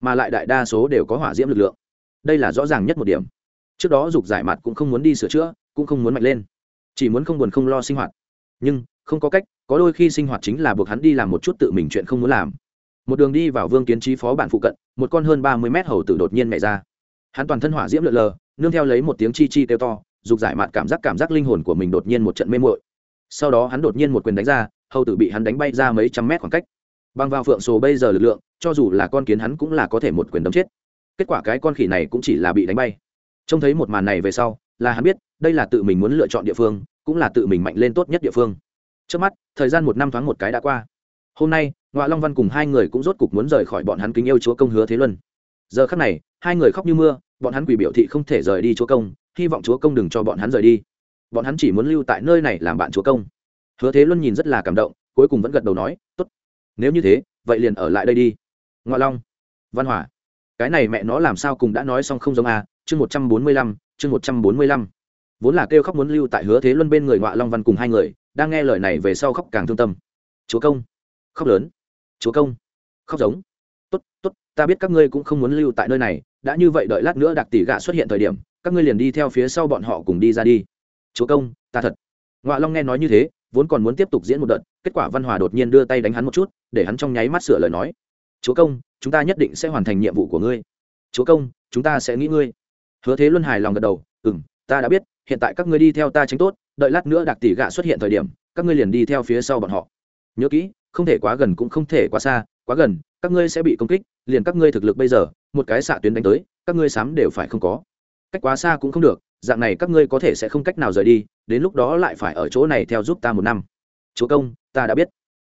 mà lại đại đa số đều có hỏa diễm lực lượng. Đây là rõ ràng nhất một điểm. Trước đó dục giải mặt cũng không muốn đi sửa chữa, cũng không muốn mạnh lên. Chỉ muốn không buồn không lo sinh hoạt. Nhưng không có cách, có đôi khi sinh hoạt chính là buộc hắn đi làm một chút tự mình chuyện không muốn làm. Một đường đi vào vương kiến trí phó bản phụ cận, một con hơn ba mươi mét hầu tử đột nhiên nhảy ra. Hắn toàn thân hỏa diễm lượn lờ, nương theo lấy một tiếng chi chi kêu to, dục giải mạt cảm giác cảm giác linh hồn của mình đột nhiên một trận mê mội sau đó hắn đột nhiên một quyền đánh ra, hầu tử bị hắn đánh bay ra mấy trăm mét khoảng cách. Băng vào phượng sổ bây giờ lực lượng, cho dù là con kiến hắn cũng là có thể một quyền đấm chết. Kết quả cái con khỉ này cũng chỉ là bị đánh bay. Trông thấy một màn này về sau, là hắn biết, đây là tự mình muốn lựa chọn địa phương, cũng là tự mình mạnh lên tốt nhất địa phương trước mắt, thời gian một năm thoáng một cái đã qua. Hôm nay ngoại long văn cùng hai người cũng rốt cục muốn rời khỏi bọn hắn kính yêu chúa công hứa thế luân. Giờ khắc này, hai người khóc như mưa, bọn hắn quỷ biểu thị không thể rời đi chúa công, hy vọng chúa công đừng cho bọn hắn rời đi. Bọn hắn chỉ muốn lưu tại nơi này làm bạn chúa công. Hứa thế luân nhìn rất là cảm động, cuối cùng vẫn gật đầu nói, tốt, nếu như thế, vậy liền ở lại đây đi. Ngoại long, văn hỏa, cái này mẹ nó làm sao cùng đã nói xong không giống à chương một trăm bốn mươi lăm, chương một trăm bốn mươi lăm. Vốn là kêu khóc muốn lưu tại hứa thế luân bên người ngoại long văn cùng hai người đang nghe lời này về sau khóc càng thương tâm. Chúa công, khóc lớn. Chúa công, khóc giống. Tốt tốt, ta biết các ngươi cũng không muốn lưu tại nơi này, đã như vậy đợi lát nữa đặc tỷ gạ xuất hiện thời điểm, các ngươi liền đi theo phía sau bọn họ cùng đi ra đi. Chúa công, ta thật. Ngoại long nghe nói như thế, vốn còn muốn tiếp tục diễn một đợt, kết quả văn hòa đột nhiên đưa tay đánh hắn một chút, để hắn trong nháy mắt sửa lời nói. Chúa công, chúng ta nhất định sẽ hoàn thành nhiệm vụ của ngươi. Chúa công, chúng ta sẽ nghĩ ngươi. Hứa thế luân hài lòng gật đầu ừ m ta đã biết, hiện tại các ngươi đi theo ta tránh tốt đợi lát nữa đặc tỷ gạ xuất hiện thời điểm, các ngươi liền đi theo phía sau bọn họ. Nhớ kỹ, không thể quá gần cũng không thể quá xa, quá gần, các ngươi sẽ bị công kích, liền các ngươi thực lực bây giờ, một cái xạ tuyến đánh tới, các ngươi sám đều phải không có. Cách quá xa cũng không được, dạng này các ngươi có thể sẽ không cách nào rời đi, đến lúc đó lại phải ở chỗ này theo giúp ta một năm. Chúa công, ta đã biết.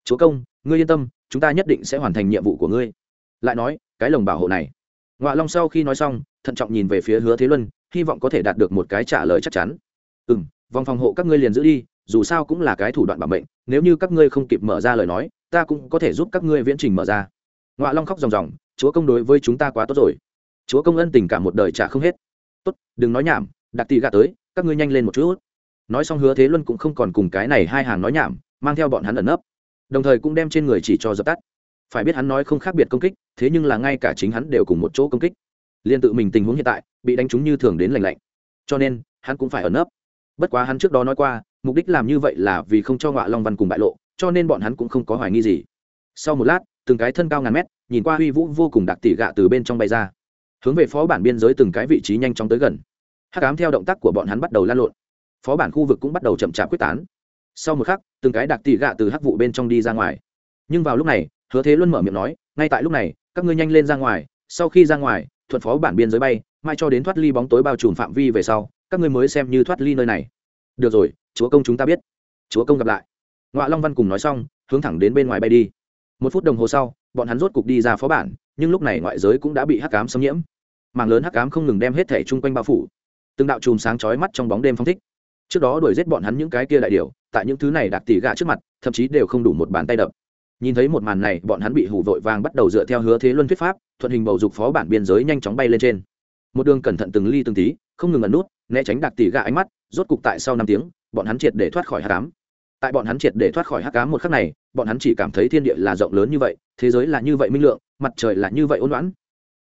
Chúa công, ngươi yên tâm, chúng ta nhất định sẽ hoàn thành nhiệm vụ của ngươi. Lại nói, cái lồng bảo hộ này. Ngoại long sau khi nói xong, thận trọng nhìn về phía hứa thế luân, hy vọng có thể đạt được một cái trả lời chắc chắn. Ừ m vòng phòng hộ các ngươi liền giữ đi, dù sao cũng là cái thủ đoạn bảo mệnh, nếu như các ngươi không kịp mở ra lời nói, ta cũng có thể giúp các ngươi viễn trình mở ra. Ngoại long khóc ròng ròng, chúa công đối với chúng ta quá tốt rồi. Chúa công ân tình cả một đời trả không hết. Tốt, đừng nói nhảm, đặc tì gà tới, các ngươi nhanh lên một chút. Nói xong hứa thế luân cũng không còn cùng cái này hai hàng nói nhảm, mang theo bọn hắn ẩn nấp. Đồng thời cũng đem trên người chỉ cho dập tắt. Phải biết hắn nói không khác biệt công kích, thế nhưng là ngay cả chính hắn đều cùng một chỗ công kích. Liên tự mình tình huống hiện tại, bị đánh trúng như thường đến lành lạnh. Cho nên, hắn cũng phải ẩn nấp bất quá hắn trước đó nói qua, mục đích làm như vậy là vì không cho ngọa long văn cùng bại lộ, cho nên bọn hắn cũng không có hoài nghi gì. Sau một lát, từng cái thân cao ngàn mét, nhìn qua huy vũ vô cùng đặc tỷ gạ từ bên trong bay ra. Hướng về phó bản biên giới từng cái vị trí nhanh chóng tới gần. Hắc ám theo động tác của bọn hắn bắt đầu lan lộn. Phó bản khu vực cũng bắt đầu chậm chạp quyết tán. Sau một khắc, từng cái đặc tỷ gạ từ hắc vụ bên trong đi ra ngoài. Nhưng vào lúc này, hứa thế luân mở miệng nói, ngay tại lúc này, các ngươi nhanh lên ra ngoài, sau khi ra ngoài, thuận phó bản biên giới bay, mai cho đến thoát ly bóng tối bao trùm phạm vi về sau các ngươi mới xem như thoát ly nơi này. Được rồi, chúa công chúng ta biết. Chúa công gặp lại. Ngoạ long văn cùng nói xong, hướng thẳng đến bên ngoài bay đi. Một phút đồng hồ sau, bọn hắn rốt cục đi ra phó bản, nhưng lúc này ngoại giới cũng đã bị hắc cám xâm nhiễm. Mảng lớn hắc cám không ngừng đem hết thẻ chung quanh bao phủ. Từng đạo chùm sáng chói mắt trong bóng đêm phong thích. Trước đó đuổi giết bọn hắn những cái kia đại điều tại những thứ này đạt tỉ gạ trước mặt, thậm chí đều không đủ một bàn tay đập. Nhìn thấy một màn này, bọn hắn bị hủ vội vàng bắt đầu dựa theo hứa thế luân thuyết pháp, thuận hình bầu dục phó bản biên giới nhanh chóng bay lên trên. Một đường cẩn thận từng ly từng tí, không ngừng ẩn nút né tránh đặc tỷ gạ ánh mắt, rốt cục tại sau năm tiếng, bọn hắn triệt để thoát khỏi hát cám tại bọn hắn triệt để thoát khỏi hát cám một khắc này, bọn hắn chỉ cảm thấy thiên địa là rộng lớn như vậy, thế giới là như vậy minh lượng, mặt trời là như vậy ôn loãn.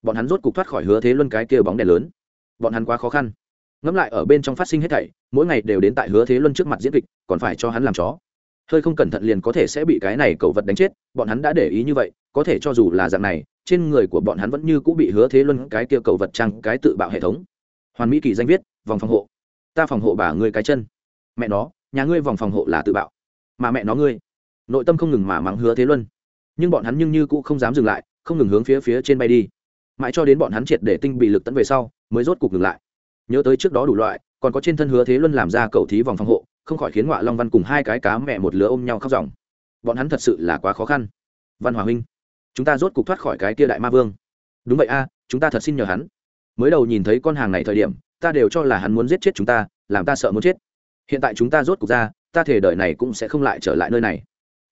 Bọn hắn rốt cục thoát khỏi hứa thế luân cái kia bóng đèn lớn. Bọn hắn quá khó khăn. Ngẫm lại ở bên trong phát sinh hết thảy, mỗi ngày đều đến tại hứa thế luân trước mặt diễn kịch, còn phải cho hắn làm chó. Hơi không cẩn thận liền có thể sẽ bị cái này cẩu vật đánh chết, bọn hắn đã để ý như vậy, có thể cho dù là dạng này, trên người của bọn hắn vẫn như cũng bị hứa thế luân cái kia cẩu vật trăng cái tự bạo hệ thống. Hoàn mỹ kỳ danh viết vòng phòng hộ. Ta phòng hộ bà ngươi cái chân. Mẹ nó, nhà ngươi vòng phòng hộ là tự bạo. Mà mẹ nó ngươi. Nội tâm không ngừng mà mắng hứa thế luân. Nhưng bọn hắn nhưng như cũng không dám dừng lại, không ngừng hướng phía phía trên bay đi. Mãi cho đến bọn hắn triệt để tinh bị lực tẫn về sau, mới rốt cục ngừng lại. Nhớ tới trước đó đủ loại, còn có trên thân hứa thế luân làm ra cầu thí vòng phòng hộ, không khỏi khiến ngọa long văn cùng hai cái cá mẹ một lứa ôm nhau khóc dòng bọn hắn thật sự là quá khó khăn. Văn hòa huynh, chúng ta rốt cục thoát khỏi cái kia đại ma vương. Đúng vậy a, chúng ta thật xin nhờ hắn. Mới đầu nhìn thấy con hàng này thời điểm ta đều cho là hắn muốn giết chết chúng ta, làm ta sợ muốn chết. Hiện tại chúng ta rốt cục ra, ta thể đợi này cũng sẽ không lại trở lại nơi này.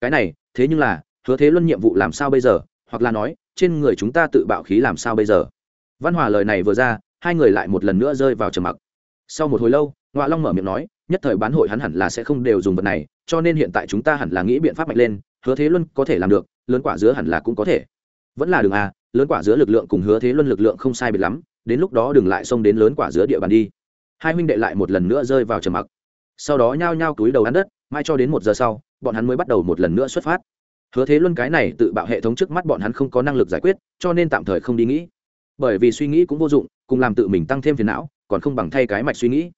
Cái này, thế nhưng là, hứa thế luân nhiệm vụ làm sao bây giờ? Hoặc là nói, trên người chúng ta tự bạo khí làm sao bây giờ? Văn hòa lời này vừa ra, hai người lại một lần nữa rơi vào trầm mặc. Sau một hồi lâu ngoại long mở miệng nói, nhất thời bán hội hắn hẳn là sẽ không đều dùng vật này, cho nên hiện tại chúng ta hẳn là nghĩ biện pháp mạnh lên, hứa thế luân có thể làm được, lớn quả dứa hẳn là cũng có thể. Vẫn là đường a à, lớn quả dứa lực lượng cùng hứa thế luân lực lượng không sai biệt lắm đến lúc đó đừng lại xông đến lớn quả giữa địa bàn đi. Hai huynh đệ lại một lần nữa rơi vào trầm mặc. Sau đó nhao nhao túi đầu ăn đất, mai cho đến một giờ sau, bọn hắn mới bắt đầu một lần nữa xuất phát. Hứa thế luân cái này tự bạo hệ thống trước mắt bọn hắn không có năng lực giải quyết, cho nên tạm thời không đi nghĩ. Bởi vì suy nghĩ cũng vô dụng, cùng làm tự mình tăng thêm phiền não, còn không bằng thay cái mạch suy nghĩ.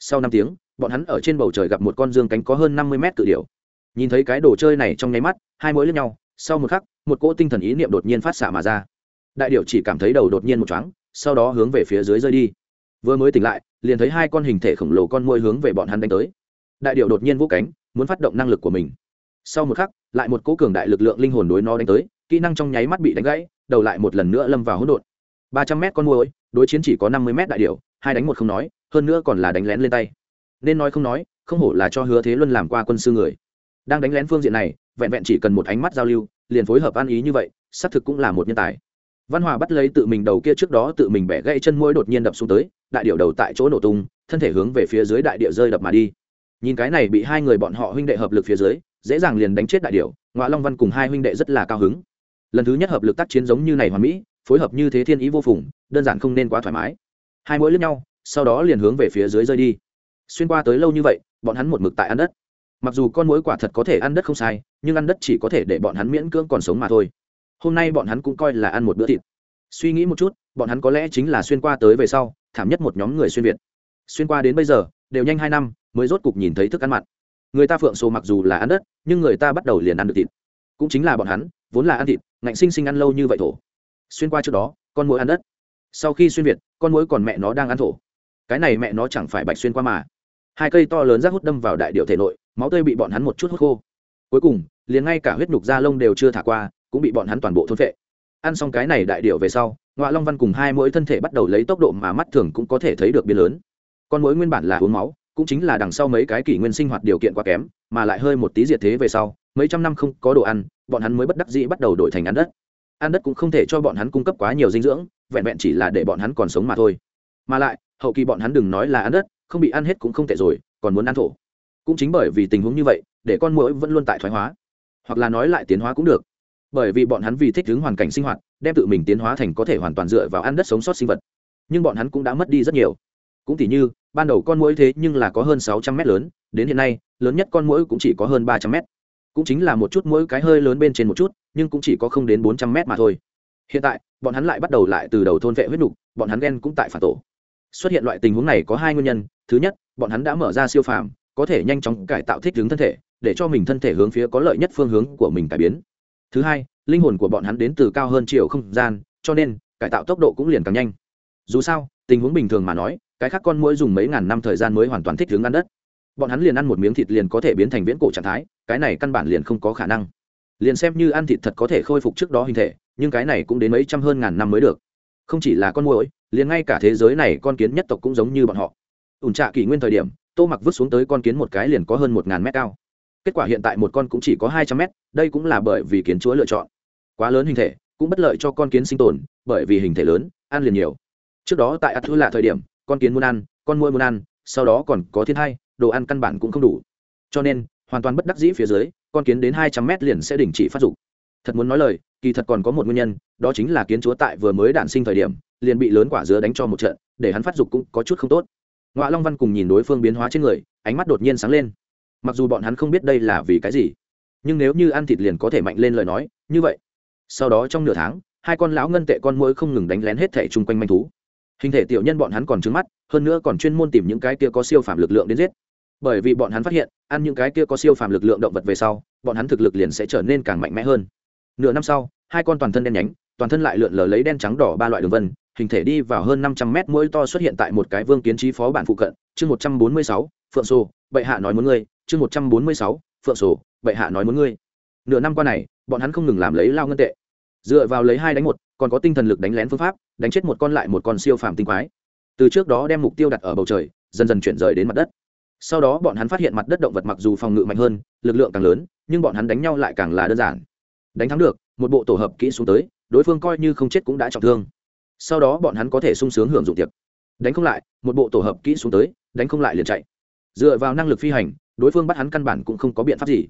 Sau năm tiếng, bọn hắn ở trên bầu trời gặp một con dương cánh có hơn năm mươi mét tự điểu. Nhìn thấy cái đồ chơi này trong nháy mắt, hai mũi lẫn nhau, sau một khắc, một cỗ tinh thần ý niệm đột nhiên phát xạ mà ra. Đại điểu chỉ cảm thấy đầu đột nhiên một chóng sau đó hướng về phía dưới rơi đi. Vừa mới tỉnh lại, liền thấy hai con hình thể khổng lồ con môi hướng về bọn hắn đánh tới. Đại điệu đột nhiên vũ cánh, muốn phát động năng lực của mình. Sau một khắc, lại một cố cường đại lực lượng linh hồn đối nó đánh tới, kỹ năng trong nháy mắt bị đánh gãy, đầu lại một lần nữa lâm vào hỗn độn. Ba trăm mét con môi đối chiến chỉ có năm mươi mét đại điệu hai đánh một không nói, hơn nữa còn là đánh lén lên tay. Nên nói không nói, không hổ là cho hứa thế luân làm qua quân sư người. Đang đánh lén phương diện này, vẹn vẹn chỉ cần một ánh mắt giao lưu, liền phối hợp ăn ý như vậy, xác thực cũng là một nhân tài văn hòa bắt lấy tự mình đầu kia trước đó tự mình bẻ gãy chân mũi đột nhiên đập xuống tới, đại điệu đầu tại chỗ nổ tung, thân thể hướng về phía dưới đại địa rơi đập mà đi. Nhìn cái này bị hai người bọn họ huynh đệ hợp lực phía dưới, dễ dàng liền đánh chết đại điệu ngoại long văn cùng hai huynh đệ rất là cao hứng. Lần thứ nhất hợp lực tác chiến giống như này hoàn mỹ, phối hợp như thế thiên ý vô phùng, đơn giản không nên quá thoải mái. Hai mũi lướt nhau, sau đó liền hướng về phía dưới rơi đi. Xuyên qua tới lâu như vậy, bọn hắn một mực tại ăn đất. Mặc dù con mũi quả thật có thể ăn đất không sai, nhưng ăn đất chỉ có thể để bọn hắn miễn cưỡng còn sống mà thôi hôm nay bọn hắn cũng coi là ăn một bữa thịt. Suy nghĩ một chút, bọn hắn có lẽ chính là xuyên qua tới về sau, thảm nhất một nhóm người xuyên việt. Xuyên qua đến bây giờ, đều nhanh hai năm, mới rốt cục nhìn thấy thức ăn mặn. Người ta phượng sổ mặc dù là ăn đất, nhưng người ta bắt đầu liền ăn được thịt. Cũng chính là bọn hắn, vốn là ăn thịt, ngạnh sinh sinh ăn lâu như vậy thổ. Xuyên qua trước đó, con mũi ăn đất. Sau khi xuyên việt, con mũi còn mẹ nó đang ăn thổ. Cái này mẹ nó chẳng phải bạch xuyên qua mà. Hai cây to lớn rác hút đâm vào đại điệu thể nội, máu tươi bị bọn hắn một chút hút khô. Cuối cùng, liền ngay cả huyết nhục da lông đều chưa thả qua cũng bị bọn hắn toàn bộ thôn phệ. Ăn xong cái này đại điệu về sau ngoại long văn cùng hai mũi thân thể bắt đầu lấy tốc độ mà mắt thường cũng có thể thấy được biến lớn. Con mũi nguyên bản là uống máu, cũng chính là đằng sau mấy cái kỷ nguyên sinh hoạt điều kiện quá kém, mà lại hơi một tí diệt thế về sau, mấy trăm năm không có đồ ăn, bọn hắn mới bất đắc dĩ bắt đầu đổi thành ăn đất. Ăn đất cũng không thể cho bọn hắn cung cấp quá nhiều dinh dưỡng, vẹn vẹn chỉ là để bọn hắn còn sống mà thôi. Mà lại, hậu kỳ bọn hắn đừng nói là ăn đất, không bị ăn hết cũng không tệ rồi, còn muốn ăn thổ. Cũng chính bởi vì tình huống như vậy, để con mũi vẫn luôn tại thoái hóa. Hoặc là nói lại tiến hóa cũng được bởi vì bọn hắn vì thích ứng hoàn cảnh sinh hoạt, đem tự mình tiến hóa thành có thể hoàn toàn dựa vào ăn đất sống sót sinh vật. Nhưng bọn hắn cũng đã mất đi rất nhiều. Cũng tỉ như, ban đầu con mũi thế nhưng là có hơn sáu trăm mét lớn, đến hiện nay, lớn nhất con mũi cũng chỉ có hơn ba trăm mét. Cũng chính là một chút mũi cái hơi lớn bên trên một chút, nhưng cũng chỉ có không đến bốn trăm mét mà thôi. Hiện tại, bọn hắn lại bắt đầu lại từ đầu thôn vệ huyết nục, bọn hắn ghen cũng tại phản tổ. Xuất hiện loại tình huống này có hai nguyên nhân. Thứ nhất, bọn hắn đã mở ra siêu phàm, có thể nhanh chóng cải tạo thích ứng thân thể, để cho mình thân thể hướng phía có lợi nhất phương hướng của mình cải biến thứ hai, linh hồn của bọn hắn đến từ cao hơn chiều không gian, cho nên, cải tạo tốc độ cũng liền càng nhanh. Dù sao, tình huống bình thường mà nói, cái khác con mũi dùng mấy ngàn năm thời gian mới hoàn toàn thích ứng ăn đất. Bọn hắn liền ăn một miếng thịt liền có thể biến thành viễn cổ trạng thái, cái này căn bản liền không có khả năng. Liền xem như ăn thịt thật có thể khôi phục trước đó hình thể, nhưng cái này cũng đến mấy trăm hơn ngàn năm mới được. Không chỉ là con mũi liền ngay cả thế giới này con kiến nhất tộc cũng giống như bọn họ. Ủn trạ kỷ nguyên thời điểm, tô mặc vứt xuống tới con kiến một cái liền có hơn một ngàn mét cao kết quả hiện tại một con cũng chỉ có hai trăm mét, đây cũng là bởi vì kiến chúa lựa chọn. Quá lớn hình thể, cũng bất lợi cho con kiến sinh tồn, bởi vì hình thể lớn, ăn liền nhiều. Trước đó tại ắt thư là thời điểm, con kiến muốn ăn, con muôi muốn ăn, sau đó còn có thiên hai đồ ăn căn bản cũng không đủ. Cho nên, hoàn toàn bất đắc dĩ phía dưới, con kiến đến hai trăm mét liền sẽ đình chỉ phát dục. Thật muốn nói lời, kỳ thật còn có một nguyên nhân, đó chính là kiến chúa tại vừa mới đản sinh thời điểm, liền bị lớn quả dứa đánh cho một trận, để hắn phát dục cũng có chút không tốt. Ngoại long văn cùng nhìn đối phương biến hóa trên người, ánh mắt đột nhiên sáng lên mặc dù bọn hắn không biết đây là vì cái gì nhưng nếu như ăn thịt liền có thể mạnh lên lời nói như vậy sau đó trong nửa tháng hai con lão ngân tệ con mũi không ngừng đánh lén hết thẻ chung quanh manh thú. Hình thể tiểu nhân bọn hắn còn trứng mắt hơn nữa còn chuyên môn tìm những cái kia có siêu phạm lực lượng đến giết. Bởi vì bọn hắn phát hiện ăn những cái kia có siêu phạm lực lượng động vật về sau bọn hắn thực lực liền sẽ trở nên càng mạnh mẽ hơn. Nửa năm sau hai con toàn thân đen nhánh toàn thân lại lượn lờ lấy đen trắng đỏ ba loại đường vân hình thể đi vào hơn năm trăm mét mũi to xuất hiện tại một cái vương kiến trí phó bản phụ cận. Chương một trăm bốn mươi sáu phượng sô, bệ hạ nói muốn ngươi chương một trăm bốn mươi sáu, phượng sổ, bệ hạ nói muốn ngươi. Nửa năm qua này, bọn hắn không ngừng làm lấy lao ngân tệ. Dựa vào lấy hai đánh một, còn có tinh thần lực đánh lén phương pháp, đánh chết một con lại một con siêu phàm tinh quái. Từ trước đó đem mục tiêu đặt ở bầu trời, dần dần chuyển rời đến mặt đất. Sau đó bọn hắn phát hiện mặt đất động vật mặc dù phòng ngự mạnh hơn, lực lượng càng lớn, nhưng bọn hắn đánh nhau lại càng là đơn giản. Đánh thắng được, một bộ tổ hợp kỹ xuống tới, đối phương coi như không chết cũng đã trọng thương. Sau đó bọn hắn có thể sung sướng hưởng dụng tiệc. Đánh không lại, một bộ tổ hợp kỹ xuống tới, đánh không lại liền chạy. Dựa vào năng lực phi hành đối phương bắt hắn căn bản cũng không có biện pháp gì.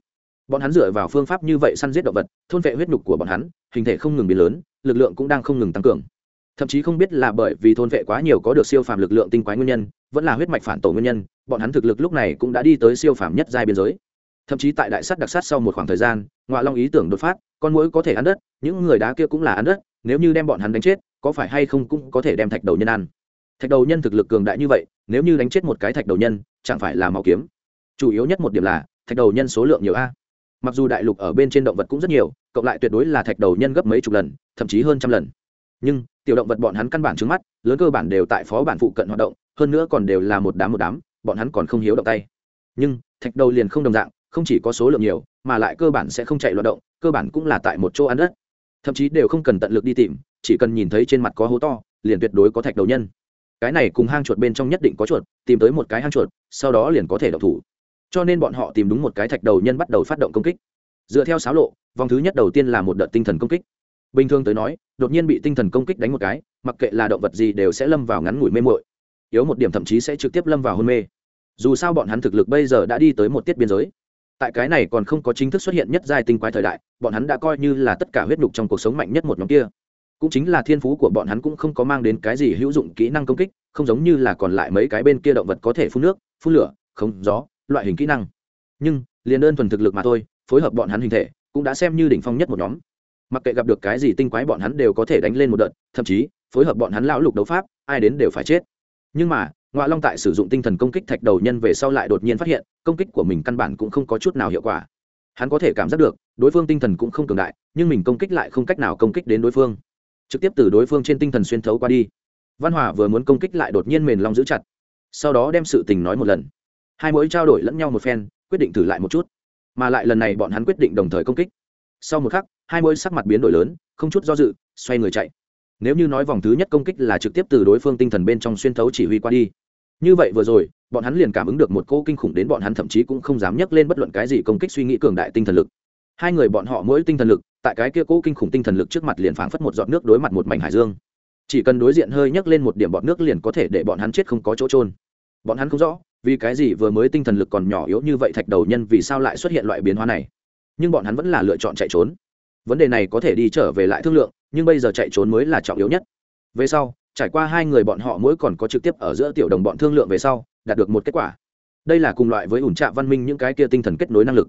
Bọn hắn dựa vào phương pháp như vậy săn giết động vật, thôn vệ huyết nhục của bọn hắn, hình thể không ngừng biến lớn, lực lượng cũng đang không ngừng tăng cường. Thậm chí không biết là bởi vì thôn vệ quá nhiều có được siêu phàm lực lượng tinh quái nguyên nhân, vẫn là huyết mạch phản tổ nguyên nhân, bọn hắn thực lực lúc này cũng đã đi tới siêu phàm nhất giai biên giới. Thậm chí tại đại sắt đặc sát sau một khoảng thời gian ngoại long ý tưởng đột phát, con mũi có thể ăn đất, những người đá kia cũng là ăn đất, nếu như đem bọn hắn đánh chết, có phải hay không cũng có thể đem thạch đầu nhân ăn. Thạch đầu nhân thực lực cường đại như vậy, nếu như đánh chết một cái thạch đầu nhân, chẳng phải là màu kiếm chủ yếu nhất một điểm là, thạch đầu nhân số lượng nhiều a. Mặc dù đại lục ở bên trên động vật cũng rất nhiều, cộng lại tuyệt đối là thạch đầu nhân gấp mấy chục lần, thậm chí hơn trăm lần. Nhưng, tiểu động vật bọn hắn căn bản trước mắt, lớn cơ bản đều tại phó bản phụ cận hoạt động, hơn nữa còn đều là một đám một đám, bọn hắn còn không hiếu động tay. Nhưng, thạch đầu liền không đồng dạng, không chỉ có số lượng nhiều, mà lại cơ bản sẽ không chạy loạt động, cơ bản cũng là tại một chỗ ăn đất. Thậm chí đều không cần tận lực đi tìm, chỉ cần nhìn thấy trên mặt có hố to, liền tuyệt đối có thạch đầu nhân. Cái này cùng hang chuột bên trong nhất định có chuột, tìm tới một cái hang chuột, sau đó liền có thể đậu thủ cho nên bọn họ tìm đúng một cái thạch đầu nhân bắt đầu phát động công kích. Dựa theo sáo lộ, vòng thứ nhất đầu tiên là một đợt tinh thần công kích. Bình thường tới nói, đột nhiên bị tinh thần công kích đánh một cái, mặc kệ là động vật gì đều sẽ lâm vào ngắn ngủi mê mội yếu một điểm thậm chí sẽ trực tiếp lâm vào hôn mê. Dù sao bọn hắn thực lực bây giờ đã đi tới một tiết biên giới. Tại cái này còn không có chính thức xuất hiện nhất giai tinh quái thời đại, bọn hắn đã coi như là tất cả huyết nhục trong cuộc sống mạnh nhất một nhóm kia. Cũng chính là thiên phú của bọn hắn cũng không có mang đến cái gì hữu dụng kỹ năng công kích, không giống như là còn lại mấy cái bên kia động vật có thể phun nước, phun lửa, không, gió loại hình kỹ năng. Nhưng, liền đơn thuần thực lực mà thôi, phối hợp bọn hắn hình thể, cũng đã xem như đỉnh phong nhất một nhóm. Mặc kệ gặp được cái gì tinh quái bọn hắn đều có thể đánh lên một đợt, thậm chí, phối hợp bọn hắn lão lục đấu pháp, ai đến đều phải chết. Nhưng mà ngoại long tại sử dụng tinh thần công kích thạch đầu nhân về sau lại đột nhiên phát hiện, công kích của mình căn bản cũng không có chút nào hiệu quả. Hắn có thể cảm giác được, đối phương tinh thần cũng không cường đại, nhưng mình công kích lại không cách nào công kích đến đối phương. Trực tiếp từ đối phương trên tinh thần xuyên thấu qua đi. Văn hòa vừa muốn công kích lại đột nhiên mền long giữ chặt. Sau đó đem sự tình nói một lần hai mũi trao đổi lẫn nhau một phen, quyết định thử lại một chút. Mà lại lần này bọn hắn quyết định đồng thời công kích. Sau một khắc, hai mũi sắc mặt biến đổi lớn, không chút do dự, xoay người chạy. Nếu như nói vòng thứ nhất công kích là trực tiếp từ đối phương tinh thần bên trong xuyên thấu chỉ huy qua đi, như vậy vừa rồi, bọn hắn liền cảm ứng được một cô kinh khủng đến bọn hắn thậm chí cũng không dám nhấc lên bất luận cái gì công kích suy nghĩ cường đại tinh thần lực. Hai người bọn họ mỗi tinh thần lực, tại cái kia cố kinh khủng tinh thần lực trước mặt liền phảng phất một giọt nước đối mặt một mảnh hải dương. Chỉ cần đối diện hơi nhấc lên một điểm bọn nước liền có thể để bọn hắn chết không có chỗ trôn bọn hắn không rõ vì cái gì vừa mới tinh thần lực còn nhỏ yếu như vậy thạch đầu nhân vì sao lại xuất hiện loại biến hóa này? Nhưng bọn hắn vẫn là lựa chọn chạy trốn. Vấn đề này có thể đi trở về lại thương lượng, nhưng bây giờ chạy trốn mới là trọng yếu nhất. Về sau, trải qua hai người bọn họ mỗi còn có trực tiếp ở giữa tiểu đồng bọn thương lượng về sau, đạt được một kết quả. Đây là cùng loại với ủn trạ văn minh những cái kia tinh thần kết nối năng lực.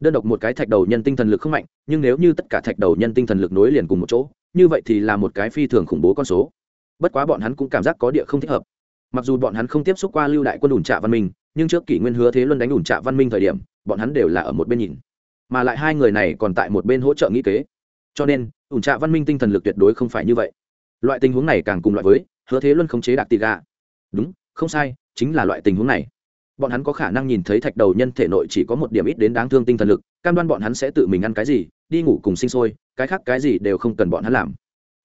Đơn độc một cái thạch đầu nhân tinh thần lực không mạnh, nhưng nếu như tất cả thạch đầu nhân tinh thần lực nối liền cùng một chỗ, như vậy thì là một cái phi thường khủng bố con số. Bất quá bọn hắn cũng cảm giác có địa không thích hợp mặc dù bọn hắn không tiếp xúc qua lưu đại quân ủn trạ văn minh, nhưng trước kỷ nguyên hứa thế luân đánh ủn trạ văn minh thời điểm, bọn hắn đều là ở một bên nhìn. Mà lại hai người này còn tại một bên hỗ trợ nghĩ kế. Cho nên ủn trạ văn minh tinh thần lực tuyệt đối không phải như vậy. Loại tình huống này càng cùng loại với, hứa thế luân khống chế đạt tị gà. Đúng, không sai, chính là loại tình huống này. Bọn hắn có khả năng nhìn thấy thạch đầu nhân thể nội chỉ có một điểm ít đến đáng thương tinh thần lực, cam đoan bọn hắn sẽ tự mình ăn cái gì, đi ngủ cùng sinh sôi, cái khác cái gì đều không cần bọn hắn làm.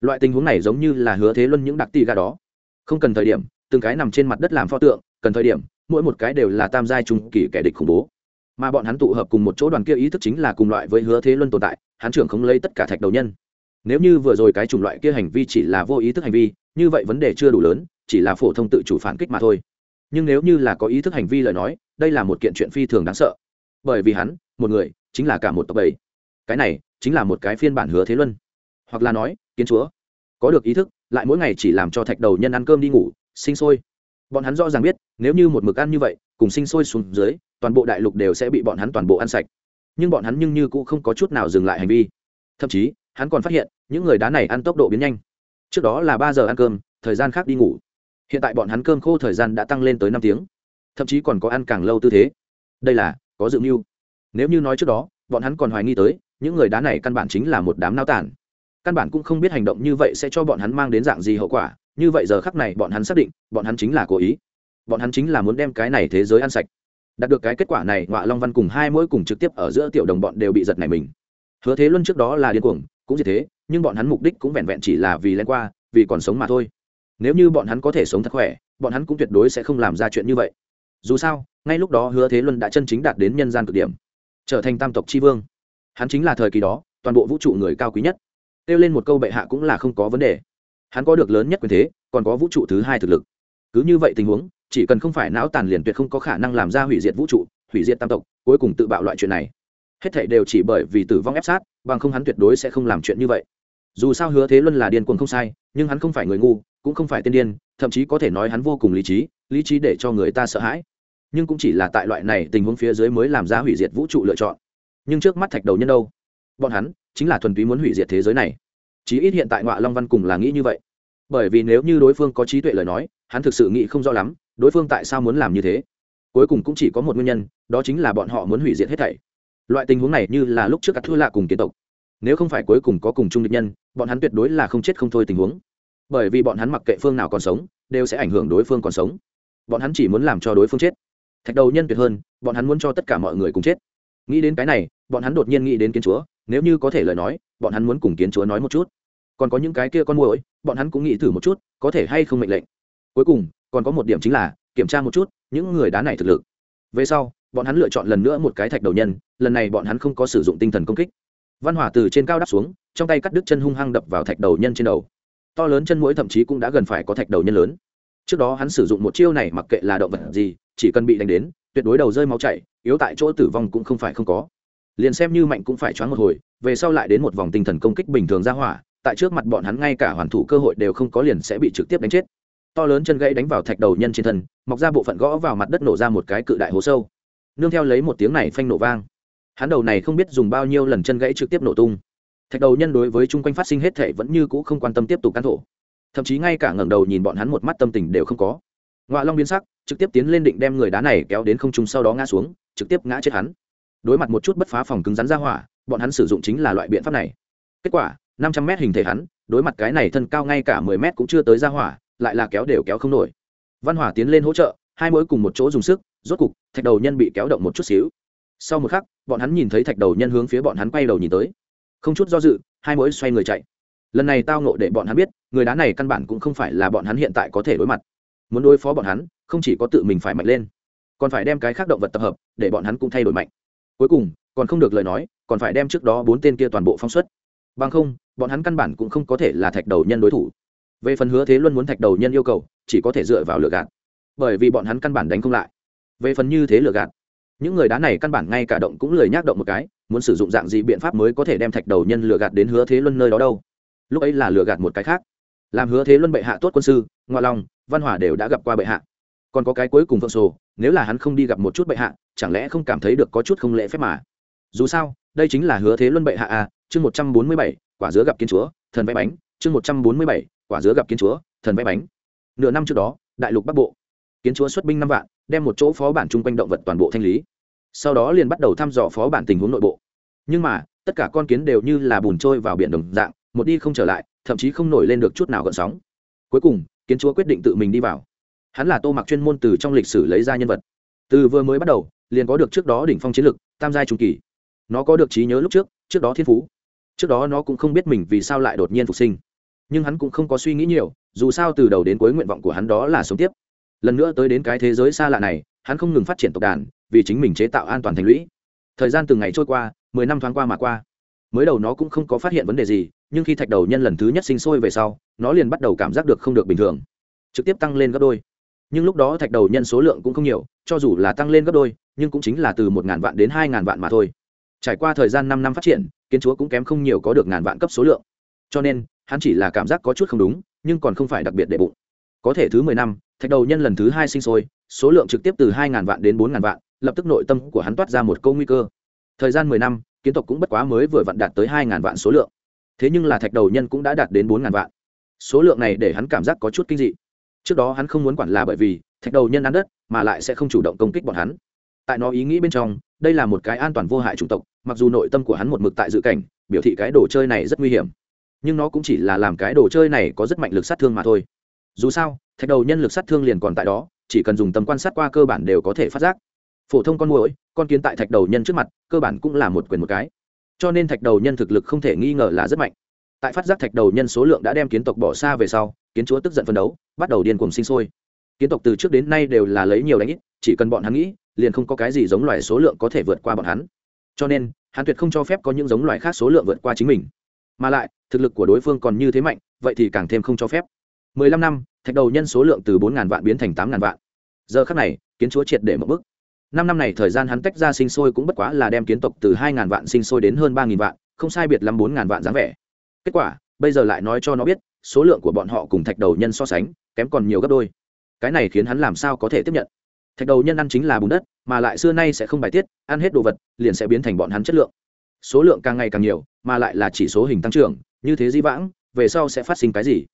Loại tình huống này giống như là hứa thế luân những đặc tì gà đó. Không cần thời điểm từng cái nằm trên mặt đất làm pho tượng, cần thời điểm, mỗi một cái đều là tam giai trung kỳ kẻ địch khủng bố. Mà bọn hắn tụ hợp cùng một chỗ đoàn kia ý thức chính là cùng loại với hứa thế luân tồn tại, hắn trưởng không lấy tất cả thạch đầu nhân. Nếu như vừa rồi cái chủng loại kia hành vi chỉ là vô ý thức hành vi, như vậy vấn đề chưa đủ lớn, chỉ là phổ thông tự chủ phản kích mà thôi. Nhưng nếu như là có ý thức hành vi lời nói, đây là một kiện chuyện phi thường đáng sợ. Bởi vì hắn, một người, chính là cả một tộc bầy cái này, chính là một cái phiên bản hứa thế luân. Hoặc là nói, kiến chúa. Có được ý thức, lại mỗi ngày chỉ làm cho thạch đầu nhân ăn cơm đi ngủ sinh sôi. Bọn hắn rõ ràng biết, nếu như một mực ăn như vậy, cùng sinh sôi xuống dưới, toàn bộ đại lục đều sẽ bị bọn hắn toàn bộ ăn sạch. Nhưng bọn hắn nhưng như cũng không có chút nào dừng lại hành vi. Thậm chí, hắn còn phát hiện, những người đá này ăn tốc độ biến nhanh. Trước đó là ba giờ ăn cơm, thời gian khác đi ngủ. Hiện tại bọn hắn cơm khô thời gian đã tăng lên tới năm tiếng. Thậm chí còn có ăn càng lâu tư thế. Đây là, có dự mưu. Nếu như nói trước đó, bọn hắn còn hoài nghi tới, những người đá này căn bản chính là một đám nao tản căn bản cũng không biết hành động như vậy sẽ cho bọn hắn mang đến dạng gì hậu quả. Như vậy giờ khắc này, bọn hắn xác định, bọn hắn chính là cố ý. Bọn hắn chính là muốn đem cái này thế giới ăn sạch. Đạt được cái kết quả này, ngọa long văn cùng hai mỗi cùng trực tiếp ở giữa tiểu đồng bọn đều bị giật này mình. Hứa thế luân trước đó là điên cuồng, cũng như thế, nhưng bọn hắn mục đích cũng vẹn vẹn chỉ là vì len qua, vì còn sống mà thôi. Nếu như bọn hắn có thể sống thật khỏe, bọn hắn cũng tuyệt đối sẽ không làm ra chuyện như vậy. Dù sao, ngay lúc đó hứa thế luân đã chân chính đạt đến nhân gian cực điểm, trở thành tam tộc tri vương. Hắn chính là thời kỳ đó, toàn bộ vũ trụ người cao quý nhất kêu lên một câu bệ hạ cũng là không có vấn đề. Hắn có được lớn nhất quyền thế, còn có vũ trụ thứ hai thực lực. Cứ như vậy tình huống, chỉ cần không phải não tàn liền tuyệt không có khả năng làm ra hủy diệt vũ trụ, hủy diệt tam tộc, cuối cùng tự bạo loại chuyện này. Hết thảy đều chỉ bởi vì tử vong ép sát, bằng không hắn tuyệt đối sẽ không làm chuyện như vậy. Dù sao hứa thế luân là điên cuồng không sai, nhưng hắn không phải người ngu, cũng không phải tiên điên, thậm chí có thể nói hắn vô cùng lý trí lý trí để cho người ta sợ hãi. Nhưng cũng chỉ là tại loại này tình huống phía dưới mới làm ra hủy diệt vũ trụ lựa chọn. Nhưng trước mắt thạch đầu nhân đâu? Bọn hắn chính là thuần túy muốn hủy diệt thế giới này. Chí ít hiện tại ngọa long văn cùng là nghĩ như vậy. Bởi vì nếu như đối phương có trí tuệ lời nói, hắn thực sự nghĩ không rõ lắm, đối phương tại sao muốn làm như thế. Cuối cùng cũng chỉ có một nguyên nhân, đó chính là bọn họ muốn hủy diệt hết thảy. Loại tình huống này như là lúc trước các thư lạ cùng kiến tộc. Nếu không phải cuối cùng có cùng chung địch nhân, bọn hắn tuyệt đối là không chết không thôi tình huống. Bởi vì bọn hắn mặc kệ phương nào còn sống, đều sẽ ảnh hưởng đối phương còn sống. Bọn hắn chỉ muốn làm cho đối phương chết. Thạch đầu nhân tuyệt hơn, bọn hắn muốn cho tất cả mọi người cùng chết. Nghĩ đến cái này, bọn hắn đột nhiên nghĩ đến kiến chúa nếu như có thể lời nói, bọn hắn muốn cùng kiến chúa nói một chút. Còn có những cái kia con mồi bọn hắn cũng nghĩ thử một chút, có thể hay không mệnh lệnh. Cuối cùng, còn có một điểm chính là, kiểm tra một chút, những người đá này thực lực. Về sau, bọn hắn lựa chọn lần nữa một cái thạch đầu nhân, lần này bọn hắn không có sử dụng tinh thần công kích. Văn hỏa từ trên cao đáp xuống, trong tay cắt đứt chân hung hăng đập vào thạch đầu nhân trên đầu. To lớn chân mũi thậm chí cũng đã gần phải có thạch đầu nhân lớn. Trước đó hắn sử dụng một chiêu này mặc kệ là động vật gì, chỉ cần bị đánh đến, tuyệt đối đầu rơi máu chảy, yếu tại chỗ tử vong cũng không phải không có liền xem như mạnh cũng phải choáng một hồi, về sau lại đến một vòng tinh thần công kích bình thường ra hỏa, tại trước mặt bọn hắn ngay cả hoàn thủ cơ hội đều không có liền sẽ bị trực tiếp đánh chết. To lớn chân gãy đánh vào thạch đầu nhân trên thân, mọc ra bộ phận gõ vào mặt đất nổ ra một cái cự đại hố sâu. Nương theo lấy một tiếng này phanh nổ vang. Hắn đầu này không biết dùng bao nhiêu lần chân gãy trực tiếp nổ tung. Thạch đầu nhân đối với chung quanh phát sinh hết thể vẫn như cũ không quan tâm tiếp tục căn thổ. Thậm chí ngay cả ngẩng đầu nhìn bọn hắn một mắt tâm tình đều không có. Ngoại long biến sắc, trực tiếp tiến lên định đem người đá này kéo đến không trung sau đó ngã xuống, trực tiếp ngã chết hắn đối mặt một chút bất phá phòng cứng rắn ra hỏa, bọn hắn sử dụng chính là loại biện pháp này. Kết quả, năm trăm mét hình thể hắn, đối mặt cái này thân cao ngay cả mười mét cũng chưa tới ra hỏa, lại là kéo đều kéo không nổi. Văn hỏa tiến lên hỗ trợ, hai mối cùng một chỗ dùng sức, rốt cục, thạch đầu nhân bị kéo động một chút xíu. Sau một khắc, bọn hắn nhìn thấy thạch đầu nhân hướng phía bọn hắn quay đầu nhìn tới. Không chút do dự, hai mũi xoay người chạy. Lần này tao nộ để bọn hắn biết, người đá này căn bản cũng không phải là bọn hắn hiện tại có thể đối mặt. Muốn đối phó bọn hắn, không chỉ có tự mình phải mạnh lên, còn phải đem cái khác động vật tập hợp, để bọn hắn cũng thay đổi mạnh cuối cùng, còn không được lời nói, còn phải đem trước đó bốn tên kia toàn bộ phóng xuất. Bằng không, bọn hắn căn bản cũng không có thể là thạch đầu nhân đối thủ. Về phần hứa thế luân muốn thạch đầu nhân yêu cầu, chỉ có thể dựa vào lựa gạt. Bởi vì bọn hắn căn bản đánh không lại. Về phần như thế lựa gạt, những người đá này căn bản ngay cả động cũng lười nhác động một cái, muốn sử dụng dạng gì biện pháp mới có thể đem thạch đầu nhân lừa gạt đến hứa thế luân nơi đó đâu? Lúc ấy là lừa gạt một cái khác. Làm hứa thế luân bệ hạ tốt quân sư ngoại long, văn hòa đều đã gặp qua bệ hạ. Còn có cái cuối cùng phượng sổ, nếu là hắn không đi gặp một chút bệ hạ chẳng lẽ không cảm thấy được có chút không lễ phép mà? Dù sao, đây chính là hứa thế luân bệ hạ à chương một trăm bốn mươi bảy, quả dứa gặp kiến chúa, thần vẽ bánh, chương một trăm bốn mươi bảy, quả dứa gặp kiến chúa, thần vẽ bánh. Nửa năm trước đó, đại lục bắc bộ, kiến chúa xuất binh năm vạn, đem một chỗ phó bản chung quanh động vật toàn bộ thanh lý. Sau đó liền bắt đầu thăm dò phó bản tình huống nội bộ. Nhưng mà, tất cả con kiến đều như là bùn trôi vào biển đồng dạng, một đi không trở lại, thậm chí không nổi lên được chút nào gợn sóng. Cuối cùng, kiến chúa quyết định tự mình đi vào. Hắn là tô mặc chuyên môn từ trong lịch sử lấy ra nhân vật. Từ vừa mới bắt đầu liền có được trước đó đỉnh phong chiến lực, tam giai trung kỳ. Nó có được trí nhớ lúc trước trước đó thiên phú. Trước đó nó cũng không biết mình vì sao lại đột nhiên phục sinh. Nhưng hắn cũng không có suy nghĩ nhiều, dù sao từ đầu đến cuối nguyện vọng của hắn đó là sống tiếp. Lần nữa tới đến cái thế giới xa lạ này, hắn không ngừng phát triển tộc đàn, vì chính mình chế tạo an toàn thành lũy. Thời gian từng ngày trôi qua, mười năm thoáng qua mà qua. Mới đầu nó cũng không có phát hiện vấn đề gì, nhưng khi thạch đầu nhân lần thứ nhất sinh sôi về sau, nó liền bắt đầu cảm giác được không được bình thường. Trực tiếp tăng lên gấp đôi. Nhưng lúc đó thạch đầu nhân số lượng cũng không nhiều, cho dù là tăng lên gấp đôi nhưng cũng chính là từ một ngàn vạn đến hai ngàn vạn mà thôi. Trải qua thời gian năm năm phát triển, kiến chúa cũng kém không nhiều có được ngàn vạn cấp số lượng. Cho nên, hắn chỉ là cảm giác có chút không đúng, nhưng còn không phải đặc biệt để bụng. Có thể thứ mười năm, thạch đầu nhân lần thứ hai sinh sôi, số lượng trực tiếp từ hai ngàn vạn đến bốn ngàn vạn, lập tức nội tâm của hắn toát ra một câu nguy cơ. Thời gian mười năm, kiến tộc cũng bất quá mới vừa vặn đạt tới hai ngàn vạn số lượng. Thế nhưng là thạch đầu nhân cũng đã đạt đến bốn ngàn vạn. Số lượng này để hắn cảm giác có chút kinh dị. Trước đó hắn không muốn quản là bởi vì thạch đầu nhân ăn đất, mà lại sẽ không chủ động công kích bọn hắn tại nó ý nghĩ bên trong, đây là một cái an toàn vô hại chủng tộc, mặc dù nội tâm của hắn một mực tại dự cảnh, biểu thị cái đồ chơi này rất nguy hiểm. Nhưng nó cũng chỉ là làm cái đồ chơi này có rất mạnh lực sát thương mà thôi. Dù sao, thạch đầu nhân lực sát thương liền còn tại đó, chỉ cần dùng tầm quan sát qua cơ bản đều có thể phát giác. Phổ thông con mũi con kiến tại thạch đầu nhân trước mặt, cơ bản cũng là một quyền một cái. Cho nên thạch đầu nhân thực lực không thể nghi ngờ là rất mạnh. Tại phát giác thạch đầu nhân số lượng đã đem kiến tộc bỏ xa về sau, kiến chúa tức giận phân đấu, bắt đầu điên cuồng sinh sôi. Kiến tộc từ trước đến nay đều là lấy nhiều đánh ít, chỉ cần bọn hắn nghĩ liền không có cái gì giống loài số lượng có thể vượt qua bọn hắn. Cho nên, hắn tuyệt không cho phép có những giống loài khác số lượng vượt qua chính mình. Mà lại, thực lực của đối phương còn như thế mạnh, vậy thì càng thêm không cho phép. Mười lăm năm, thạch đầu nhân số lượng từ bốn ngàn vạn biến thành tám ngàn vạn. Giờ khác này, kiến chúa triệt để một bức năm năm này thời gian hắn tách ra sinh sôi cũng bất quá là đem kiến tộc từ hai ngàn vạn sinh sôi đến hơn ba nghìn vạn, không sai biệt lắm bốn ngàn vạn dáng vẻ. Kết quả, bây giờ lại nói cho nó biết, số lượng của bọn họ cùng thạch đầu nhân so sánh, kém còn nhiều gấp đôi. Cái này khiến hắn làm sao có thể tiếp nhận? Thạch đầu nhân ăn chính là bùn đất, mà lại xưa nay sẽ không bài tiết, ăn hết đồ vật, liền sẽ biến thành bọn hắn chất lượng. Số lượng càng ngày càng nhiều, mà lại là chỉ số hình tăng trưởng, như thế di vãng, về sau sẽ phát sinh cái gì?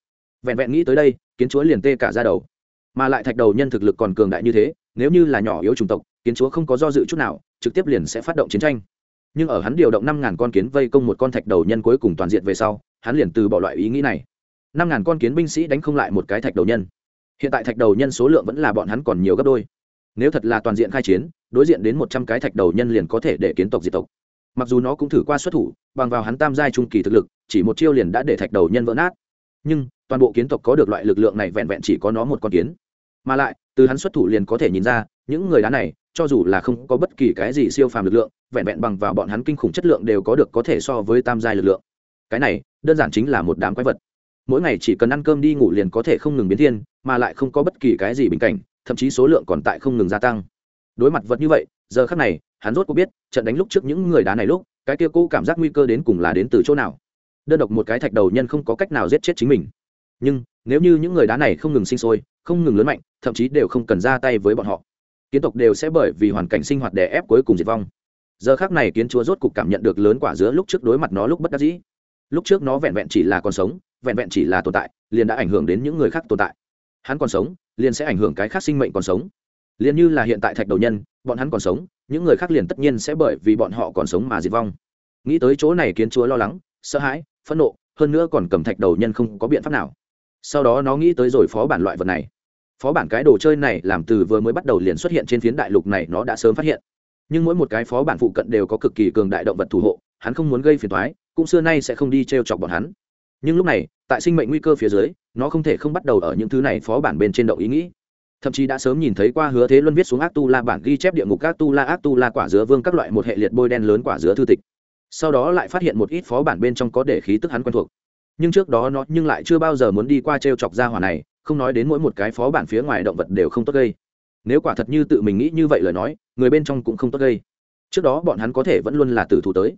Vẹn vẹn nghĩ tới đây, kiến chúa liền tê cả ra đầu. Mà lại thạch đầu nhân thực lực còn cường đại như thế, nếu như là nhỏ yếu chủng tộc, kiến chúa không có do dự chút nào, trực tiếp liền sẽ phát động chiến tranh. Nhưng ở hắn điều động năm ngàn con kiến vây công một con thạch đầu nhân cuối cùng toàn diện về sau, hắn liền từ bỏ loại ý nghĩ này. Năm ngàn con kiến binh sĩ đánh không lại một cái thạch đầu nhân. Hiện tại thạch đầu nhân số lượng vẫn là bọn hắn còn nhiều gấp đôi nếu thật là toàn diện khai chiến, đối diện đến một trăm cái thạch đầu nhân liền có thể để kiến tộc diệt tộc. Mặc dù nó cũng thử qua xuất thủ, bằng vào hắn tam giai trung kỳ thực lực, chỉ một chiêu liền đã để thạch đầu nhân vỡ nát. Nhưng, toàn bộ kiến tộc có được loại lực lượng này vẹn vẹn chỉ có nó một con kiến. Mà lại, từ hắn xuất thủ liền có thể nhìn ra, những người đá này, cho dù là không có bất kỳ cái gì siêu phàm lực lượng, vẹn vẹn bằng vào bọn hắn kinh khủng chất lượng đều có được có thể so với tam giai lực lượng. Cái này, đơn giản chính là một đám quái vật. Mỗi ngày chỉ cần ăn cơm đi ngủ liền có thể không ngừng biến thiên mà lại không có bất kỳ cái gì bình cảnh, thậm chí số lượng còn tại không ngừng gia tăng. Đối mặt vật như vậy, giờ khác này, hắn rốt có biết, trận đánh lúc trước những người đá này lúc, cái kia cô cảm giác nguy cơ đến cùng là đến từ chỗ nào. Đơn độc một cái thạch đầu nhân không có cách nào giết chết chính mình. Nhưng, nếu như những người đá này không ngừng sinh sôi, không ngừng lớn mạnh, thậm chí đều không cần ra tay với bọn họ, kiến tộc đều sẽ bởi vì hoàn cảnh sinh hoạt đè ép cuối cùng diệt vong. Giờ khác này kiến chúa rốt cục cảm nhận được lớn quả giữa lúc trước đối mặt nó lúc bất đắc dĩ. Lúc trước nó vẹn vẹn chỉ là còn sống, vẹn vẹn chỉ là tồn tại, liền đã ảnh hưởng đến những người khác tồn tại hắn còn sống, liền sẽ ảnh hưởng cái khác sinh mệnh còn sống. Liền như là hiện tại thạch đầu nhân, bọn hắn còn sống, những người khác liền tất nhiên sẽ bởi vì bọn họ còn sống mà diệt vong. Nghĩ tới chỗ này kiến chúa lo lắng, sợ hãi, phẫn nộ, hơn nữa còn cầm thạch đầu nhân không có biện pháp nào. Sau đó nó nghĩ tới rồi phó bản loại vật này. Phó bản cái đồ chơi này làm từ vừa mới bắt đầu liền xuất hiện trên phiến đại lục này nó đã sớm phát hiện. Nhưng mỗi một cái phó bản phụ cận đều có cực kỳ cường đại động vật thủ hộ, hắn không muốn gây phiền thoái cũng xưa nay sẽ không đi t r e o chọc bọn hắn nhưng lúc này, tại sinh mệnh nguy cơ phía dưới, nó không thể không bắt đầu ở những thứ này phó bản bên trên động ý nghĩ. Thậm chí đã sớm nhìn thấy qua hứa thế luân viết xuống ác tu la bản ghi chép địa ngục ác tu la ác tu la quả dứa vương các loại một hệ liệt bôi đen lớn quả dứa thư tịch. Sau đó lại phát hiện một ít phó bản bên trong có để khí tức hắn quen thuộc. Nhưng trước đó nó nhưng lại chưa bao giờ muốn đi qua t r e o chọc ra hỏa này, không nói đến mỗi một cái phó bản phía ngoài động vật đều không tốt gây. Nếu quả thật như tự mình nghĩ như vậy lời nói, người bên trong cũng không tốt gây. Trước đó bọn hắn có thể vẫn luôn là tử thủ tới.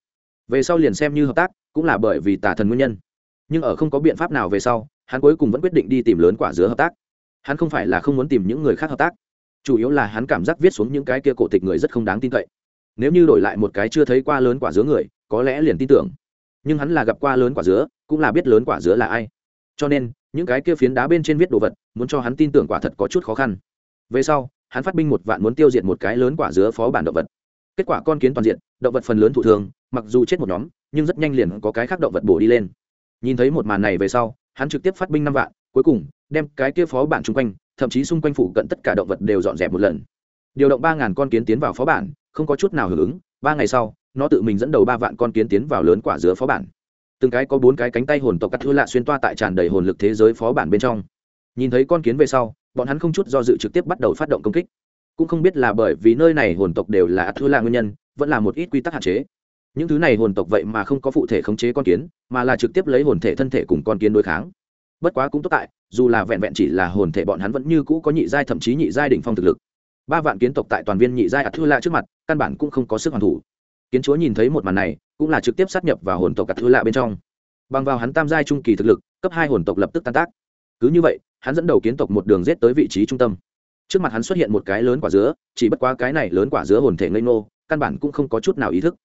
Về sau liền xem như hợp tác, cũng là bởi vì tà thần nguyên nhân nhưng ở không có biện pháp nào về sau, hắn cuối cùng vẫn quyết định đi tìm lớn quả dứa hợp tác. Hắn không phải là không muốn tìm những người khác hợp tác, chủ yếu là hắn cảm giác viết xuống những cái kia cổ tịch người rất không đáng tin cậy. Nếu như đổi lại một cái chưa thấy qua lớn quả dứa người, có lẽ liền tin tưởng. Nhưng hắn là gặp qua lớn quả dứa, cũng là biết lớn quả dứa là ai. Cho nên, những cái kia phiến đá bên trên viết đồ vật, muốn cho hắn tin tưởng quả thật có chút khó khăn. Về sau, hắn phát binh một vạn muốn tiêu diệt một cái lớn quả dứa phó bản động vật. Kết quả con kiến toàn diện, động vật phần lớn thụ thường mặc dù chết một nhóm, nhưng rất nhanh liền có cái khác động vật bổ đi lên nhìn thấy một màn này về sau, hắn trực tiếp phát binh năm vạn, cuối cùng, đem cái kia phó bản chung quanh, thậm chí xung quanh phụ cận tất cả động vật đều dọn dẹp một lần. Điều động ba ngàn con kiến tiến vào phó bản, không có chút nào hưởng ứng, ba ngày sau, nó tự mình dẫn đầu ba vạn con kiến tiến vào lớn quả dứa phó bản. Từng cái có bốn cái cánh tay hồn tộc cắt thư lạ xuyên toa tại tràn đầy hồn lực thế giới phó bản bên trong. Nhìn thấy con kiến về sau, bọn hắn không chút do dự trực tiếp bắt đầu phát động công kích. Cũng không biết là bởi vì nơi này hồn tộc đều là ắt thua lạ nguyên nhân, vẫn là một ít quy tắc hạn chế những thứ này hồn tộc vậy mà không có phụ thể khống chế con kiến, mà là trực tiếp lấy hồn thể thân thể cùng con kiến đối kháng. Bất quá cũng tốt tại, dù là vẹn vẹn chỉ là hồn thể bọn hắn vẫn như cũ có nhị giai thậm chí nhị giai đỉnh phong thực lực. Ba vạn kiến tộc tại toàn viên nhị giai ạt thua lạ trước mặt, căn bản cũng không có sức hoàn thủ. Kiến chúa nhìn thấy một màn này, cũng là trực tiếp sát nhập vào hồn tộc ạt thua lạ bên trong. Bằng vào hắn tam giai trung kỳ thực lực, cấp hai hồn tộc lập tức tan tác. Cứ như vậy, hắn dẫn đầu kiến tộc một đường rết tới vị trí trung tâm. Trước mặt hắn xuất hiện một cái lớn quả dứa, chỉ bất quá cái này lớn quả dứa hồn thể ngây ngô, căn bản cũng không có chút nào ý thức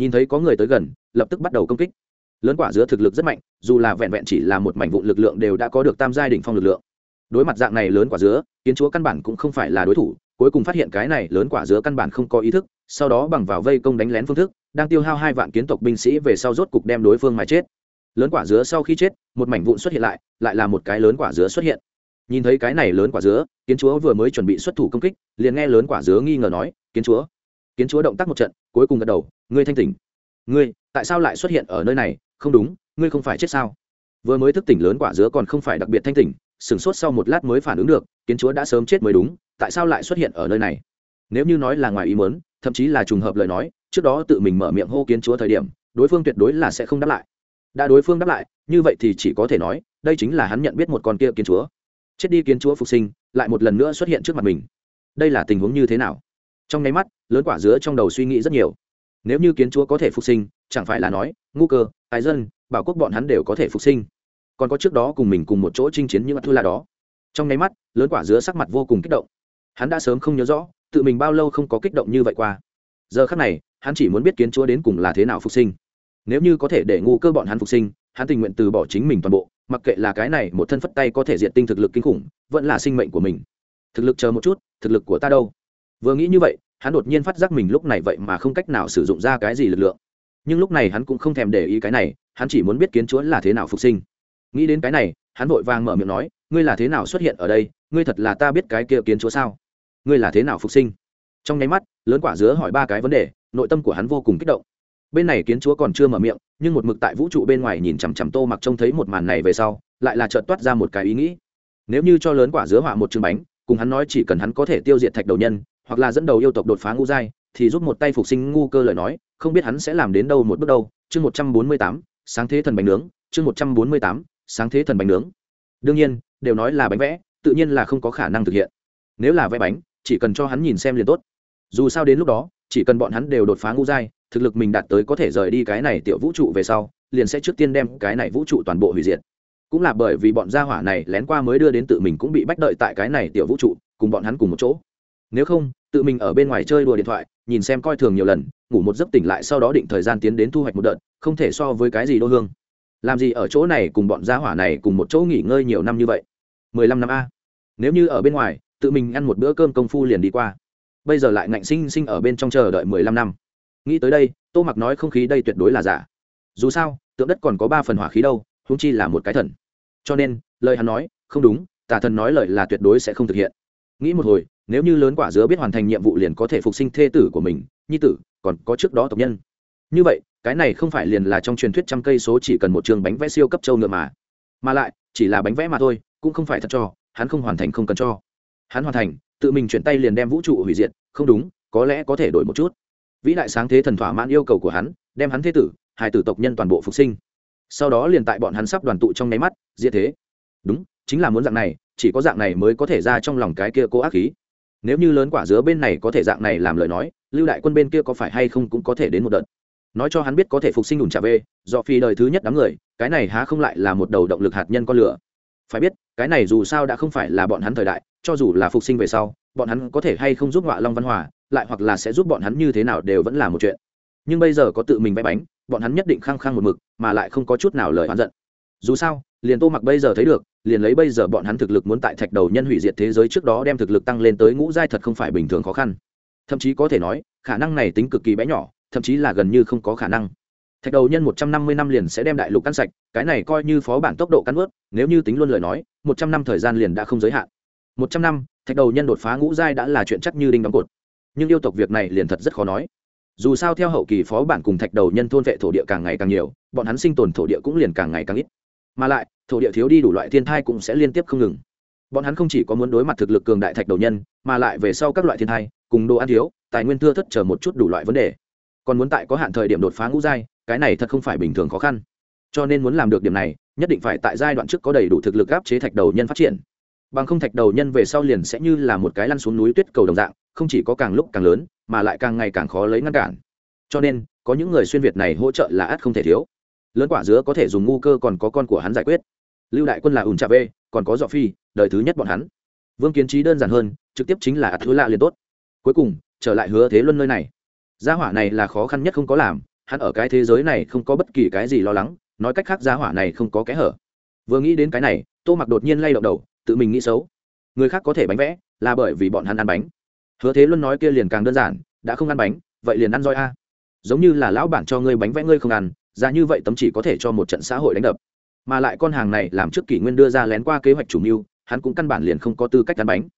nhìn thấy có người tới gần, lập tức bắt đầu công kích. Lớn quả dứa thực lực rất mạnh, dù là vẹn vẹn chỉ là một mảnh vụ lực lượng đều đã có được tam giai đỉnh phong lực lượng. Đối mặt dạng này lớn quả dứa, kiến chúa căn bản cũng không phải là đối thủ, cuối cùng phát hiện cái này lớn quả dứa căn bản không có ý thức, sau đó bằng vào vây công đánh lén phương thức, đang tiêu hao hai vạn kiến tộc binh sĩ về sau rốt cục đem đối phương mà chết. Lớn quả dứa sau khi chết, một mảnh vụn xuất hiện lại lại là một cái lớn quả dứa xuất hiện. Nhìn thấy cái này lớn quả dứa, kiến chúa vừa mới chuẩn bị xuất thủ công kích, liền nghe lớn quả dứa nghi ngờ nói, kiến chúa. Kiến chúa động tác một trận, cuối cùng gật đầu ngươi thanh tỉnh. Ngươi, tại sao lại xuất hiện ở nơi này? Không đúng, ngươi không phải chết sao? Vừa mới thức tỉnh lớn quả dứa còn không phải đặc biệt thanh tỉnh sửng sốt sau một lát mới phản ứng được, kiến chúa đã sớm chết mới đúng, tại sao lại xuất hiện ở nơi này? Nếu như nói là ngoài ý mớn thậm chí là trùng hợp lời nói, trước đó tự mình mở miệng hô kiến chúa thời điểm, đối phương tuyệt đối là sẽ không đáp lại. Đã đối phương đáp lại, như vậy thì chỉ có thể nói, đây chính là hắn nhận biết một con kia kiến chúa. Chết đi kiến chúa phục sinh, lại một lần nữa xuất hiện trước mặt mình. Đây là tình huống như thế nào? Trong nháy mắt, lớn quả dứa trong đầu suy nghĩ rất nhiều nếu như kiến chúa có thể phục sinh, chẳng phải là nói, ngu cơ, ái dân, bảo quốc bọn hắn đều có thể phục sinh. Còn có trước đó cùng mình cùng một chỗ chinh chiến những thu là đó. Trong nháy mắt, lớn quả dứa sắc mặt vô cùng kích động. Hắn đã sớm không nhớ rõ, tự mình bao lâu không có kích động như vậy qua. Giờ khắc này, hắn chỉ muốn biết kiến chúa đến cùng là thế nào phục sinh. Nếu như có thể để ngu cơ bọn hắn phục sinh, hắn tình nguyện từ bỏ chính mình toàn bộ, mặc kệ là cái này một thân phất tay có thể diện tinh thực lực kinh khủng, vẫn là sinh mệnh của mình. Thực lực chờ một chút, thực lực của ta đâu? Vừa nghĩ như vậy hắn đột nhiên phát giác mình lúc này vậy mà không cách nào sử dụng ra cái gì lực lượng. Nhưng lúc này hắn cũng không thèm để ý cái này, hắn chỉ muốn biết kiến chúa là thế nào phục sinh. Nghĩ đến cái này, hắn vội vàng mở miệng nói, ngươi là thế nào xuất hiện ở đây? Ngươi thật là ta biết cái kia kiến chúa sao? Ngươi là thế nào phục sinh? Trong nháy mắt, lớn quả dứa hỏi ba cái vấn đề, nội tâm của hắn vô cùng kích động. Bên này kiến chúa còn chưa mở miệng, nhưng một mực tại vũ trụ bên ngoài nhìn chằm chằm tô mặc trông thấy một màn này về sau, lại là trợn toát ra một cái ý nghĩ. Nếu như cho lớn quả dứa họa một chương bánh cùng hắn nói chỉ cần hắn có thể tiêu diệt thạch đầu nhân, hoặc là dẫn đầu yêu tộc đột phá ngu giai, thì giúp một tay phục sinh ngu cơ lời nói, không biết hắn sẽ làm đến đâu một bước đâu. Chương một trăm bốn mươi tám, sáng thế thần bánh nướng. Chương một trăm bốn mươi tám, sáng thế thần bánh nướng. Đương nhiên, đều nói là bánh vẽ, tự nhiên là không có khả năng thực hiện. Nếu là vẽ bánh, chỉ cần cho hắn nhìn xem liền tốt. Dù sao đến lúc đó, chỉ cần bọn hắn đều đột phá ngu giai, thực lực mình đạt tới có thể rời đi cái này tiểu vũ trụ về sau, liền sẽ trước tiên đem cái này vũ trụ toàn bộ hủy diệt cũng là bởi vì bọn gia hỏa này lén qua mới đưa đến tự mình cũng bị bách đợi tại cái này tiểu vũ trụ, cùng bọn hắn cùng một chỗ. Nếu không, tự mình ở bên ngoài chơi đùa điện thoại, nhìn xem coi thường nhiều lần, ngủ một giấc tỉnh lại sau đó định thời gian tiến đến thu hoạch một đợt, không thể so với cái gì đô hương. Làm gì ở chỗ này cùng bọn gia hỏa này cùng một chỗ nghỉ ngơi nhiều năm như vậy? Mười lăm năm a. Nếu như ở bên ngoài, tự mình ăn một bữa cơm công phu liền đi qua. Bây giờ lại ngạnh sinh sinh ở bên trong chờ đợi mười lăm năm. Nghĩ tới đây, tô mặc nói không khí đây tuyệt đối là giả. Dù sao, tượng đất còn có ba phần hỏa khí đâu húng chi là một cái thần cho nên, lời hắn nói, không đúng, tà thần nói lời là tuyệt đối sẽ không thực hiện. Nghĩ một hồi, nếu như lớn quả dứa biết hoàn thành nhiệm vụ liền có thể phục sinh thê tử của mình, nhi tử, còn có trước đó tộc nhân. Như vậy, cái này không phải liền là trong truyền thuyết trăm cây số chỉ cần một trường bánh vẽ siêu cấp châu ngựa mà. Mà lại, chỉ là bánh vẽ mà thôi, cũng không phải thật cho, hắn không hoàn thành không cần cho. Hắn hoàn thành, tự mình chuyển tay liền đem vũ trụ hủy diệt, không đúng, có lẽ có thể đổi một chút. Vĩ đại sáng thế thần thỏa mãn yêu cầu của hắn, đem hắn thế tử, hai tử tộc nhân toàn bộ phục sinh sau đó liền tại bọn hắn sắp đoàn tụ trong nháy mắt, diệt thế. Đúng, chính là muốn dạng này, chỉ có dạng này mới có thể ra trong lòng cái kia cố ác khí. Nếu như lớn quả dứa bên này có thể dạng này làm lời nói, lưu đại quân bên kia có phải hay không cũng có thể đến một đợt. Nói cho hắn biết có thể phục sinh đùn trả về, do phi đời thứ nhất đám người, cái này há không lại là một đầu động lực hạt nhân con lửa. Phải biết, cái này dù sao đã không phải là bọn hắn thời đại, cho dù là phục sinh về sau, bọn hắn có thể hay không giúp ngọa long văn hòa, lại hoặc là sẽ giúp bọn hắn như thế nào đều vẫn là một chuyện nhưng bây giờ có tự mình vẽ bánh, bọn hắn nhất định khăng khăng một mực, mà lại không có chút nào lời oán giận. Dù sao, liền tô mặc bây giờ thấy được, liền lấy bây giờ bọn hắn thực lực muốn tại thạch đầu nhân hủy diệt thế giới trước đó đem thực lực tăng lên tới ngũ giai thật không phải bình thường khó khăn. Thậm chí có thể nói, khả năng này tính cực kỳ bé nhỏ, thậm chí là gần như không có khả năng. Thạch đầu nhân một trăm năm mươi năm liền sẽ đem đại lục căn sạch, cái này coi như phó bản tốc độ căn ướt, nếu như tính luôn lời nói, một trăm năm thời gian liền đã không giới hạn. Một trăm năm, thạch đầu nhân đột phá ngũ giai đã là chuyện chắc như đinh đóng cột. Nhưng yêu tộc việc này liền thật rất khó nói dù sao theo hậu kỳ phó bản cùng thạch đầu nhân thôn vệ thổ địa càng ngày càng nhiều, bọn hắn sinh tồn thổ địa cũng liền càng ngày càng ít. Mà lại, thổ địa thiếu đi đủ loại thiên thai cũng sẽ liên tiếp không ngừng. Bọn hắn không chỉ có muốn đối mặt thực lực cường đại thạch đầu nhân, mà lại về sau các loại thiên thai, cùng đồ ăn thiếu, tài nguyên thưa thất chờ một chút đủ loại vấn đề. Còn muốn tại có hạn thời điểm đột phá ngũ giai, cái này thật không phải bình thường khó khăn. Cho nên muốn làm được điểm này, nhất định phải tại giai đoạn trước có đầy đủ thực lực áp chế thạch đầu nhân phát triển. Bằng không thạch đầu nhân về sau liền sẽ như là một cái lăn xuống núi tuyết cầu đồng dạng, không chỉ có càng lúc càng lớn mà lại càng ngày càng khó lấy ngăn cản. Cho nên, có những người xuyên việt này hỗ trợ là ắt không thể thiếu. Lớn quả dứa có thể dùng ngu cơ còn có con của hắn giải quyết. Lưu đại quân là ùn trà bê, còn có dọ phi, đời thứ nhất bọn hắn. Vương kiến trí đơn giản hơn, trực tiếp chính là ắt thứ lạ liền tốt. Cuối cùng, trở lại hứa thế luân nơi này. Gia hỏa này là khó khăn nhất không có làm, hắn ở cái thế giới này không có bất kỳ cái gì lo lắng, nói cách khác gia hỏa này không có kẽ hở. Vừa nghĩ đến cái này, tô mặc đột nhiên lay động đầu, tự mình nghĩ xấu. Người khác có thể bánh vẽ, là bởi vì bọn hắn ăn bánh hứa thế luân nói kia liền càng đơn giản, đã không ăn bánh, vậy liền ăn roi a. Giống như là lão bản cho ngươi bánh vẽ ngươi không ăn, ra như vậy tấm chỉ có thể cho một trận xã hội đánh đập. Mà lại con hàng này làm trước kỷ nguyên đưa ra lén qua kế hoạch chủ mưu, hắn cũng căn bản liền không có tư cách ăn bánh.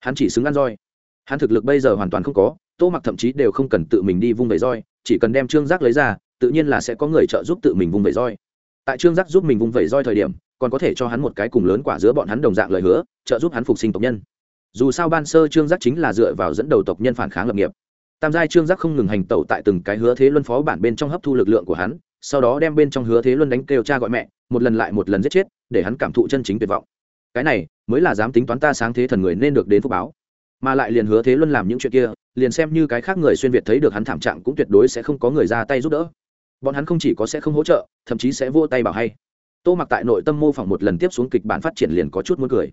Hắn chỉ xứng ăn roi. Hắn thực lực bây giờ hoàn toàn không có, tô mặc thậm chí đều không cần tự mình đi vung vẩy roi, chỉ cần đem trương giác lấy ra, tự nhiên là sẽ có người trợ giúp tự mình vung vẩy roi. Tại trương giác giúp mình vung vẩy roi thời điểm, còn có thể cho hắn một cái cùng lớn quả giữa bọn hắn đồng dạng lời hứa, trợ giúp hắn phục sinh tộc nhân dù sao ban sơ trương giác chính là dựa vào dẫn đầu tộc nhân phản kháng lập nghiệp. Tam giai trương giác không ngừng hành tẩu tại từng cái hứa thế luân phó bản bên trong hấp thu lực lượng của hắn, sau đó đem bên trong hứa thế luân đánh kêu cha gọi mẹ, một lần lại một lần giết chết, để hắn cảm thụ chân chính tuyệt vọng. Cái này mới là dám tính toán ta sáng thế thần người nên được đến phúc báo. Mà lại liền hứa thế luân làm những chuyện kia, liền xem như cái khác người xuyên việt thấy được hắn thảm trạng cũng tuyệt đối sẽ không có người ra tay giúp đỡ. Bọn hắn không chỉ có sẽ không hỗ trợ, thậm chí sẽ vô tay bảo hay. Tô mặc tại nội tâm mô phỏng một lần tiếp xuống kịch bản phát triển liền có chút muốn cười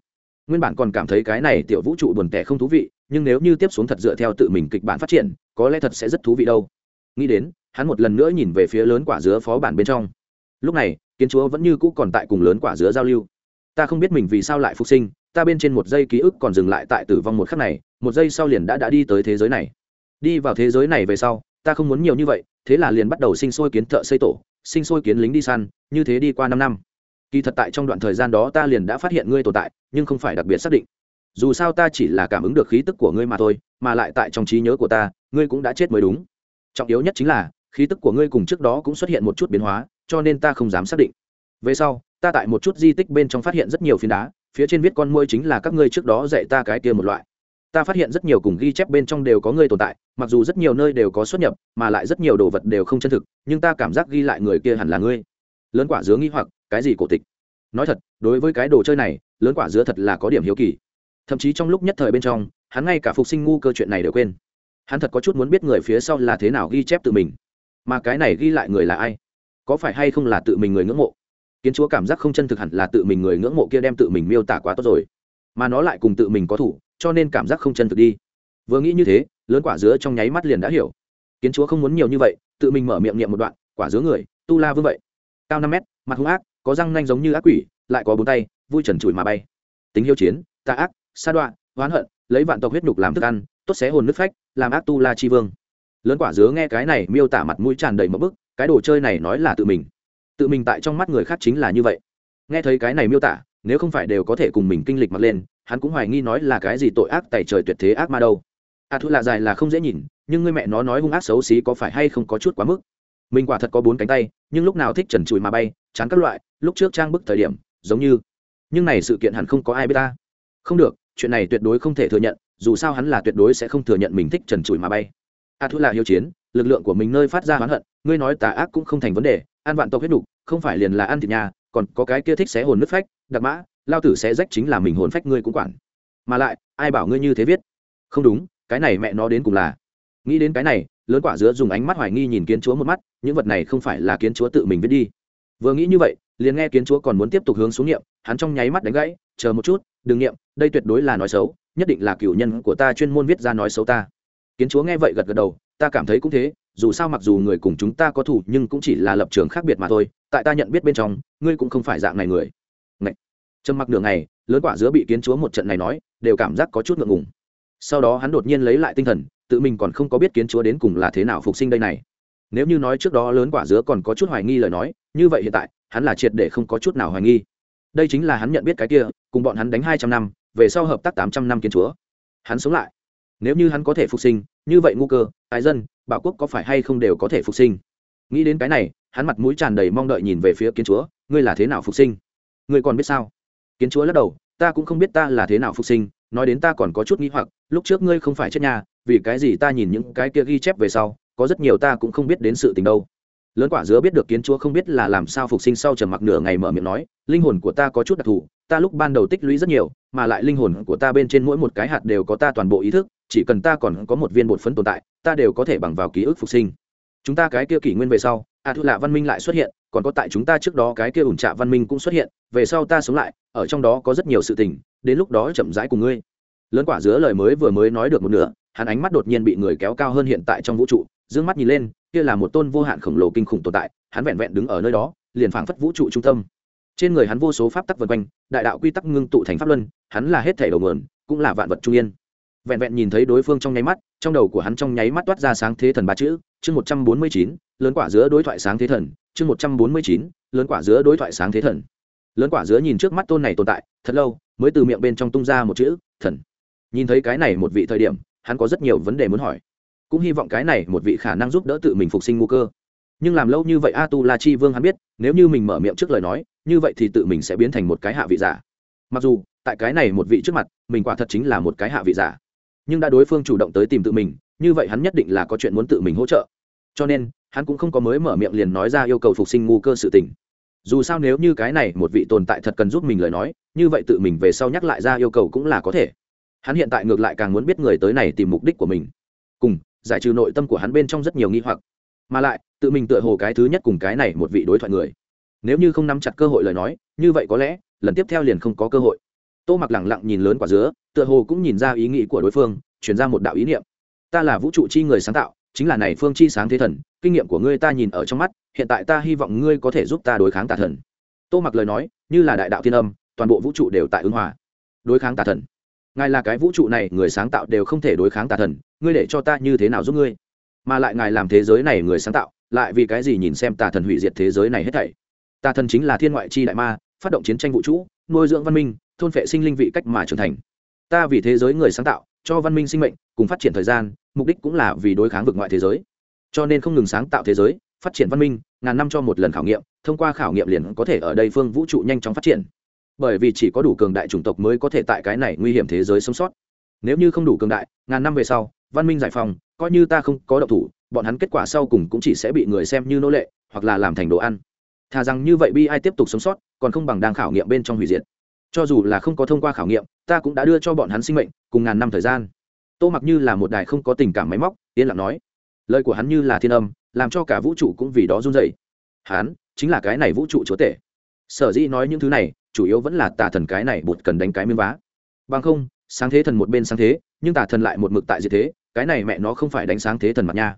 nguyên bản còn cảm thấy cái này tiểu vũ trụ buồn tẻ không thú vị, nhưng nếu như tiếp xuống thật dựa theo tự mình kịch bản phát triển, có lẽ thật sẽ rất thú vị đâu. Nghĩ đến, hắn một lần nữa nhìn về phía lớn quả dứa phó bản bên trong. Lúc này, kiến chúa vẫn như cũ còn tại cùng lớn quả dứa giao lưu. Ta không biết mình vì sao lại phục sinh, ta bên trên một giây ký ức còn dừng lại tại tử vong một khắc này, một giây sau liền đã đã đi tới thế giới này. Đi vào thế giới này về sau, ta không muốn nhiều như vậy, thế là liền bắt đầu sinh sôi kiến thợ xây tổ, sinh sôi kiến lính đi săn, như thế đi qua năm năm kỳ thật tại trong đoạn thời gian đó ta liền đã phát hiện ngươi tồn tại, nhưng không phải đặc biệt xác định. Dù sao ta chỉ là cảm ứng được khí tức của ngươi mà thôi, mà lại tại trong trí nhớ của ta, ngươi cũng đã chết mới đúng. Trọng yếu nhất chính là, khí tức của ngươi cùng trước đó cũng xuất hiện một chút biến hóa, cho nên ta không dám xác định. Về sau, ta tại một chút di tích bên trong phát hiện rất nhiều phiến đá, phía trên viết con môi chính là các ngươi trước đó dạy ta cái kia một loại. Ta phát hiện rất nhiều cùng ghi chép bên trong đều có ngươi tồn tại, mặc dù rất nhiều nơi đều có xuất nhập, mà lại rất nhiều đồ vật đều không chân thực, nhưng ta cảm giác ghi lại người kia hẳn là ngươi lớn quả dứa nghĩ hoặc, cái gì cổ tịch? Nói thật, đối với cái đồ chơi này, lớn quả dứa thật là có điểm hiếu kỳ. Thậm chí trong lúc nhất thời bên trong, hắn ngay cả phục sinh ngu cơ chuyện này đều quên. Hắn thật có chút muốn biết người phía sau là thế nào ghi chép tự mình. Mà cái này ghi lại người là ai? Có phải hay không là tự mình người ngưỡng mộ? Kiến chúa cảm giác không chân thực hẳn là tự mình người ngưỡng mộ kia đem tự mình miêu tả quá tốt rồi. Mà nó lại cùng tự mình có thủ, cho nên cảm giác không chân thực đi. Vừa nghĩ như thế, lớn quả dứa trong nháy mắt liền đã hiểu. Kiến chúa không muốn nhiều như vậy, tự mình mở miệng niệm một đoạn, quả dứa người, tu la vương vậy cao năm mét, mặt hung ác, có răng nanh giống như ác quỷ, lại có bốn tay, vui trần trụi mà bay. Tính hiếu chiến, tà ác, sa đoạn oán hận, lấy vạn tộc huyết nhục làm thức ăn, tốt xé hồn nước phách, làm ác tu la chi vương. Lớn quả dứa nghe cái này miêu tả mặt mũi tràn đầy mẫu bức, cái đồ chơi này nói là tự mình. Tự mình tại trong mắt người khác chính là như vậy. Nghe thấy cái này miêu tả, nếu không phải đều có thể cùng mình kinh lịch mặt lên, hắn cũng hoài nghi nói là cái gì tội ác tại trời tuyệt thế ác ma đâu. À, A thu lạ dài là không dễ nhìn, nhưng người mẹ nó nói hung ác xấu xí có phải hay không có chút quá mức mình quả thật có bốn cánh tay, nhưng lúc nào thích trần trụi mà bay, chán các loại, lúc trước trang bức thời điểm, giống như. Nhưng này sự kiện hẳn không có ai biết ta. Không được, chuyện này tuyệt đối không thể thừa nhận, dù sao hắn là tuyệt đối sẽ không thừa nhận mình thích trần trụi mà bay. A thu là hiếu chiến, lực lượng của mình nơi phát ra oán hận, ngươi nói tà ác cũng không thành vấn đề ăn vạn tộc huyết đục, không phải liền là ăn thịt nhà, còn có cái kia thích xé hồn nứt phách đặc mã, lao tử sẽ rách chính là mình hồn phách ngươi cũng quản. Mà lại, ai bảo ngươi như thế viết? Không đúng, cái này mẹ nó đến cùng là. Nghĩ đến cái này lớn quả dứa dùng ánh mắt hoài nghi nhìn kiến chúa một mắt, những vật này không phải là kiến chúa tự mình viết đi. Vừa nghĩ như vậy, liền nghe kiến chúa còn muốn tiếp tục hướng xuống nghiệm hắn trong nháy mắt đánh gãy, chờ một chút, đừng nghiệm đây tuyệt đối là nói xấu, nhất định là cựu nhân của ta chuyên môn viết ra nói xấu ta. Kiến chúa nghe vậy gật gật đầu, ta cảm thấy cũng thế, dù sao mặc dù người cùng chúng ta có thủ, nhưng cũng chỉ là lập trường khác biệt mà thôi, tại ta nhận biết bên trong, ngươi cũng không phải dạng này người. Ngậy. trầm mặc nửa ngày, lớn quả dứa bị kiến chúa một trận này nói, đều cảm giác có chút ngượng ngùng. Sau đó hắn đột nhiên lấy lại tinh thần tự mình còn không có biết kiến chúa đến cùng là thế nào phục sinh đây này. Nếu như nói trước đó lớn quả dứa còn có chút hoài nghi lời nói, như vậy hiện tại, hắn là triệt để không có chút nào hoài nghi. Đây chính là hắn nhận biết cái kia, cùng bọn hắn đánh hai trăm năm, về sau hợp tác tám trăm năm kiến chúa. Hắn sống lại. Nếu như hắn có thể phục sinh, như vậy ngu cơ, ái dân bảo quốc có phải hay không đều có thể phục sinh? Nghĩ đến cái này, hắn mặt mũi tràn đầy mong đợi nhìn về phía kiến chúa, ngươi là thế nào phục sinh? Ngươi còn biết sao? Kiến chúa lắc đầu, ta cũng không biết ta là thế nào phục sinh, nói đến ta còn có chút nghĩ hoặc, lúc trước ngươi không phải chết nhà vì cái gì ta nhìn những cái kia ghi chép về sau, có rất nhiều ta cũng không biết đến sự tình đâu. Lớn quả dứa biết được kiến chúa không biết là làm sao phục sinh sau trầm mặc nửa ngày mở miệng nói, linh hồn của ta có chút đặc thù, ta lúc ban đầu tích lũy rất nhiều, mà lại linh hồn của ta bên trên mỗi một cái hạt đều có ta toàn bộ ý thức, chỉ cần ta còn có một viên bột phấn tồn tại, ta đều có thể bằng vào ký ức phục sinh. Chúng ta cái kia kỷ nguyên về sau a thu lạ văn minh lại xuất hiện, còn có tại chúng ta trước đó cái kia ủn trạ văn minh cũng xuất hiện, về sau ta sống lại, ở trong đó có rất nhiều sự tình, đến lúc đó chậm rãi cùng ngươi. Lớn quả dứa lời mới vừa mới nói được một nửa hắn ánh mắt đột nhiên bị người kéo cao hơn hiện tại trong vũ trụ d ư ơ n g mắt nhìn lên, kia là một tôn vô hạn khổng lồ kinh khủng tồn tại, hắn vẹn vẹn đứng ở nơi đó, liền phảng phất vũ trụ trung tâm. Trên người hắn vô số pháp tắc vân quanh, đại đạo quy tắc ngưng tụ thành pháp luân, hắn là hết thể đầu mườn cũng là vạn vật trung yên. Vẹn vẹn nhìn thấy đối phương trong nháy mắt, trong đầu của hắn trong nháy mắt toát ra sáng thế thần ba chữ, chương một trăm bốn mươi chín, lớn quả giữa đối thoại sáng thế thần, chương một trăm bốn mươi chín, lớn quả giữa đối thoại sáng thế thần. Lớn quả giữa nhìn trước mắt tôn này tồn tại, thật lâu, mới từ miệng bên trong tung ra một chữ, thần. Nhìn thấy cái này một vị thời điểm hắn có rất nhiều vấn đề muốn hỏi. Cũng hy vọng cái này một vị khả năng giúp đỡ tự mình phục sinh ngu cơ. Nhưng làm lâu như vậy a tu la chi vương hắn biết, nếu như mình mở miệng trước lời nói, như vậy thì tự mình sẽ biến thành một cái hạ vị giả. Mặc dù, tại cái này một vị trước mặt, mình quả thật chính là một cái hạ vị giả. Nhưng đã đối phương chủ động tới tìm tự mình, như vậy hắn nhất định là có chuyện muốn tự mình hỗ trợ. Cho nên, hắn cũng không có mới mở miệng liền nói ra yêu cầu phục sinh ngu cơ sự tình. Dù sao nếu như cái này một vị tồn tại thật cần giúp mình lời nói, như vậy tự mình về sau nhắc lại ra yêu cầu cũng là có thể hắn hiện tại ngược lại càng muốn biết người tới này tìm mục đích của mình. Cùng, giải trừ nội tâm của hắn bên trong rất nhiều nghi hoặc. Mà lại, tự mình tựa hồ cái thứ nhất cùng cái này một vị đối thoại người. Nếu như không nắm chặt cơ hội lời nói, như vậy có lẽ, lần tiếp theo liền không có cơ hội. Tô mặc lẳng lặng nhìn lớn quả dứa, tựa hồ cũng nhìn ra ý nghĩ của đối phương chuyển ra một đạo ý niệm. Ta là vũ trụ chi người sáng tạo, chính là này phương chi sáng thế thần, kinh nghiệm của ngươi ta nhìn ở trong mắt, hiện tại ta hy vọng ngươi có thể giúp ta đối kháng tà thần. Tô mặc lời nói, như là đại đạo thiên âm, toàn bộ vũ trụ đều tại ứng hòa. Đối kháng tà thần ngài là cái vũ trụ này, người sáng tạo đều không thể đối kháng tà thần, ngươi để cho ta như thế nào giúp ngươi? Mà lại ngài làm thế giới này người sáng tạo, lại vì cái gì nhìn xem tà thần hủy diệt thế giới này hết thảy? Tà thần chính là thiên ngoại chi đại ma, phát động chiến tranh vũ trụ, nuôi dưỡng văn minh, thôn phệ sinh linh vị cách mà trưởng thành. Ta vì thế giới người sáng tạo, cho văn minh sinh mệnh, cùng phát triển thời gian, mục đích cũng là vì đối kháng vực ngoại thế giới. Cho nên không ngừng sáng tạo thế giới, phát triển văn minh, ngàn năm cho một lần khảo nghiệm, thông qua khảo nghiệm liền có thể ở đây phương vũ trụ nhanh chóng phát triển bởi vì chỉ có đủ cường đại chủng tộc mới có thể tại cái này nguy hiểm thế giới sống sót. Nếu như không đủ cường đại, ngàn năm về sau, văn minh giải phóng, coi như ta không có độc thủ, bọn hắn kết quả sau cùng cũng chỉ sẽ bị người xem như nô lệ, hoặc là làm thành đồ ăn. Thà rằng như vậy bi ai tiếp tục sống sót, còn không bằng đang khảo nghiệm bên trong hủy diệt. Cho dù là không có thông qua khảo nghiệm, ta cũng đã đưa cho bọn hắn sinh mệnh, cùng ngàn năm thời gian. Tô mặc như là một đài không có tình cảm máy móc, yên lặng nói. Lời của hắn như là thiên âm, làm cho cả vũ trụ cũng vì đó run dậy hắn chính là cái này vũ trụ chúa tể sở dĩ nói những thứ này, chủ yếu vẫn là tà thần cái này bột cần đánh cái miếng vá. Bằng không, sáng thế thần một bên sáng thế, nhưng tà thần lại một mực tại diệt thế, cái này mẹ nó không phải đánh sáng thế thần mặt nha.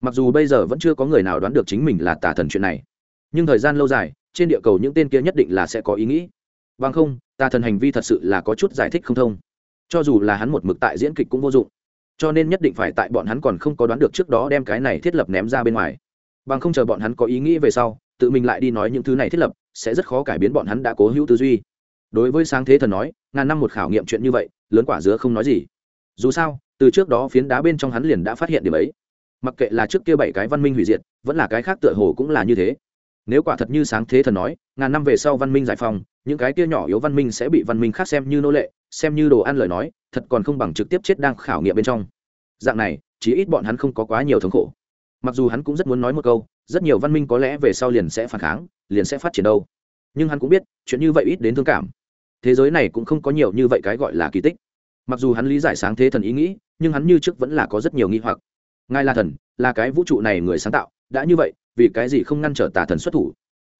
Mặc dù bây giờ vẫn chưa có người nào đoán được chính mình là tà thần chuyện này, nhưng thời gian lâu dài, trên địa cầu những tên kia nhất định là sẽ có ý nghĩ. Bằng không, tà thần hành vi thật sự là có chút giải thích không thông. Cho dù là hắn một mực tại diễn kịch cũng vô dụng. Cho nên nhất định phải tại bọn hắn còn không có đoán được trước đó đem cái này thiết lập ném ra bên ngoài. Bằng không chờ bọn hắn có ý nghĩ về sau, tự mình lại đi nói những thứ này thiết lập sẽ rất khó cải biến bọn hắn đã cố hữu tư duy. Đối với sáng thế thần nói, ngàn năm một khảo nghiệm chuyện như vậy, lớn quả dứa không nói gì. Dù sao, từ trước đó phiến đá bên trong hắn liền đã phát hiện điểm ấy. Mặc kệ là trước kia bảy cái văn minh hủy diệt, vẫn là cái khác tựa hồ cũng là như thế. Nếu quả thật như sáng thế thần nói, ngàn năm về sau văn minh giải phóng, những cái kia nhỏ yếu văn minh sẽ bị văn minh khác xem như nô lệ, xem như đồ ăn lời nói, thật còn không bằng trực tiếp chết đang khảo nghiệm bên trong. Dạng này, chí ít bọn hắn không có quá nhiều thống khổ. Mặc dù hắn cũng rất muốn nói một câu rất nhiều văn minh có lẽ về sau liền sẽ phản kháng liền sẽ phát triển đâu. Nhưng hắn cũng biết chuyện như vậy ít đến thương cảm. Thế giới này cũng không có nhiều như vậy cái gọi là kỳ tích. Mặc dù hắn lý giải sáng thế thần ý nghĩ nhưng hắn như trước vẫn là có rất nhiều nghi hoặc. Ngài là thần là cái vũ trụ này người sáng tạo đã như vậy vì cái gì không ngăn trở tà thần xuất thủ?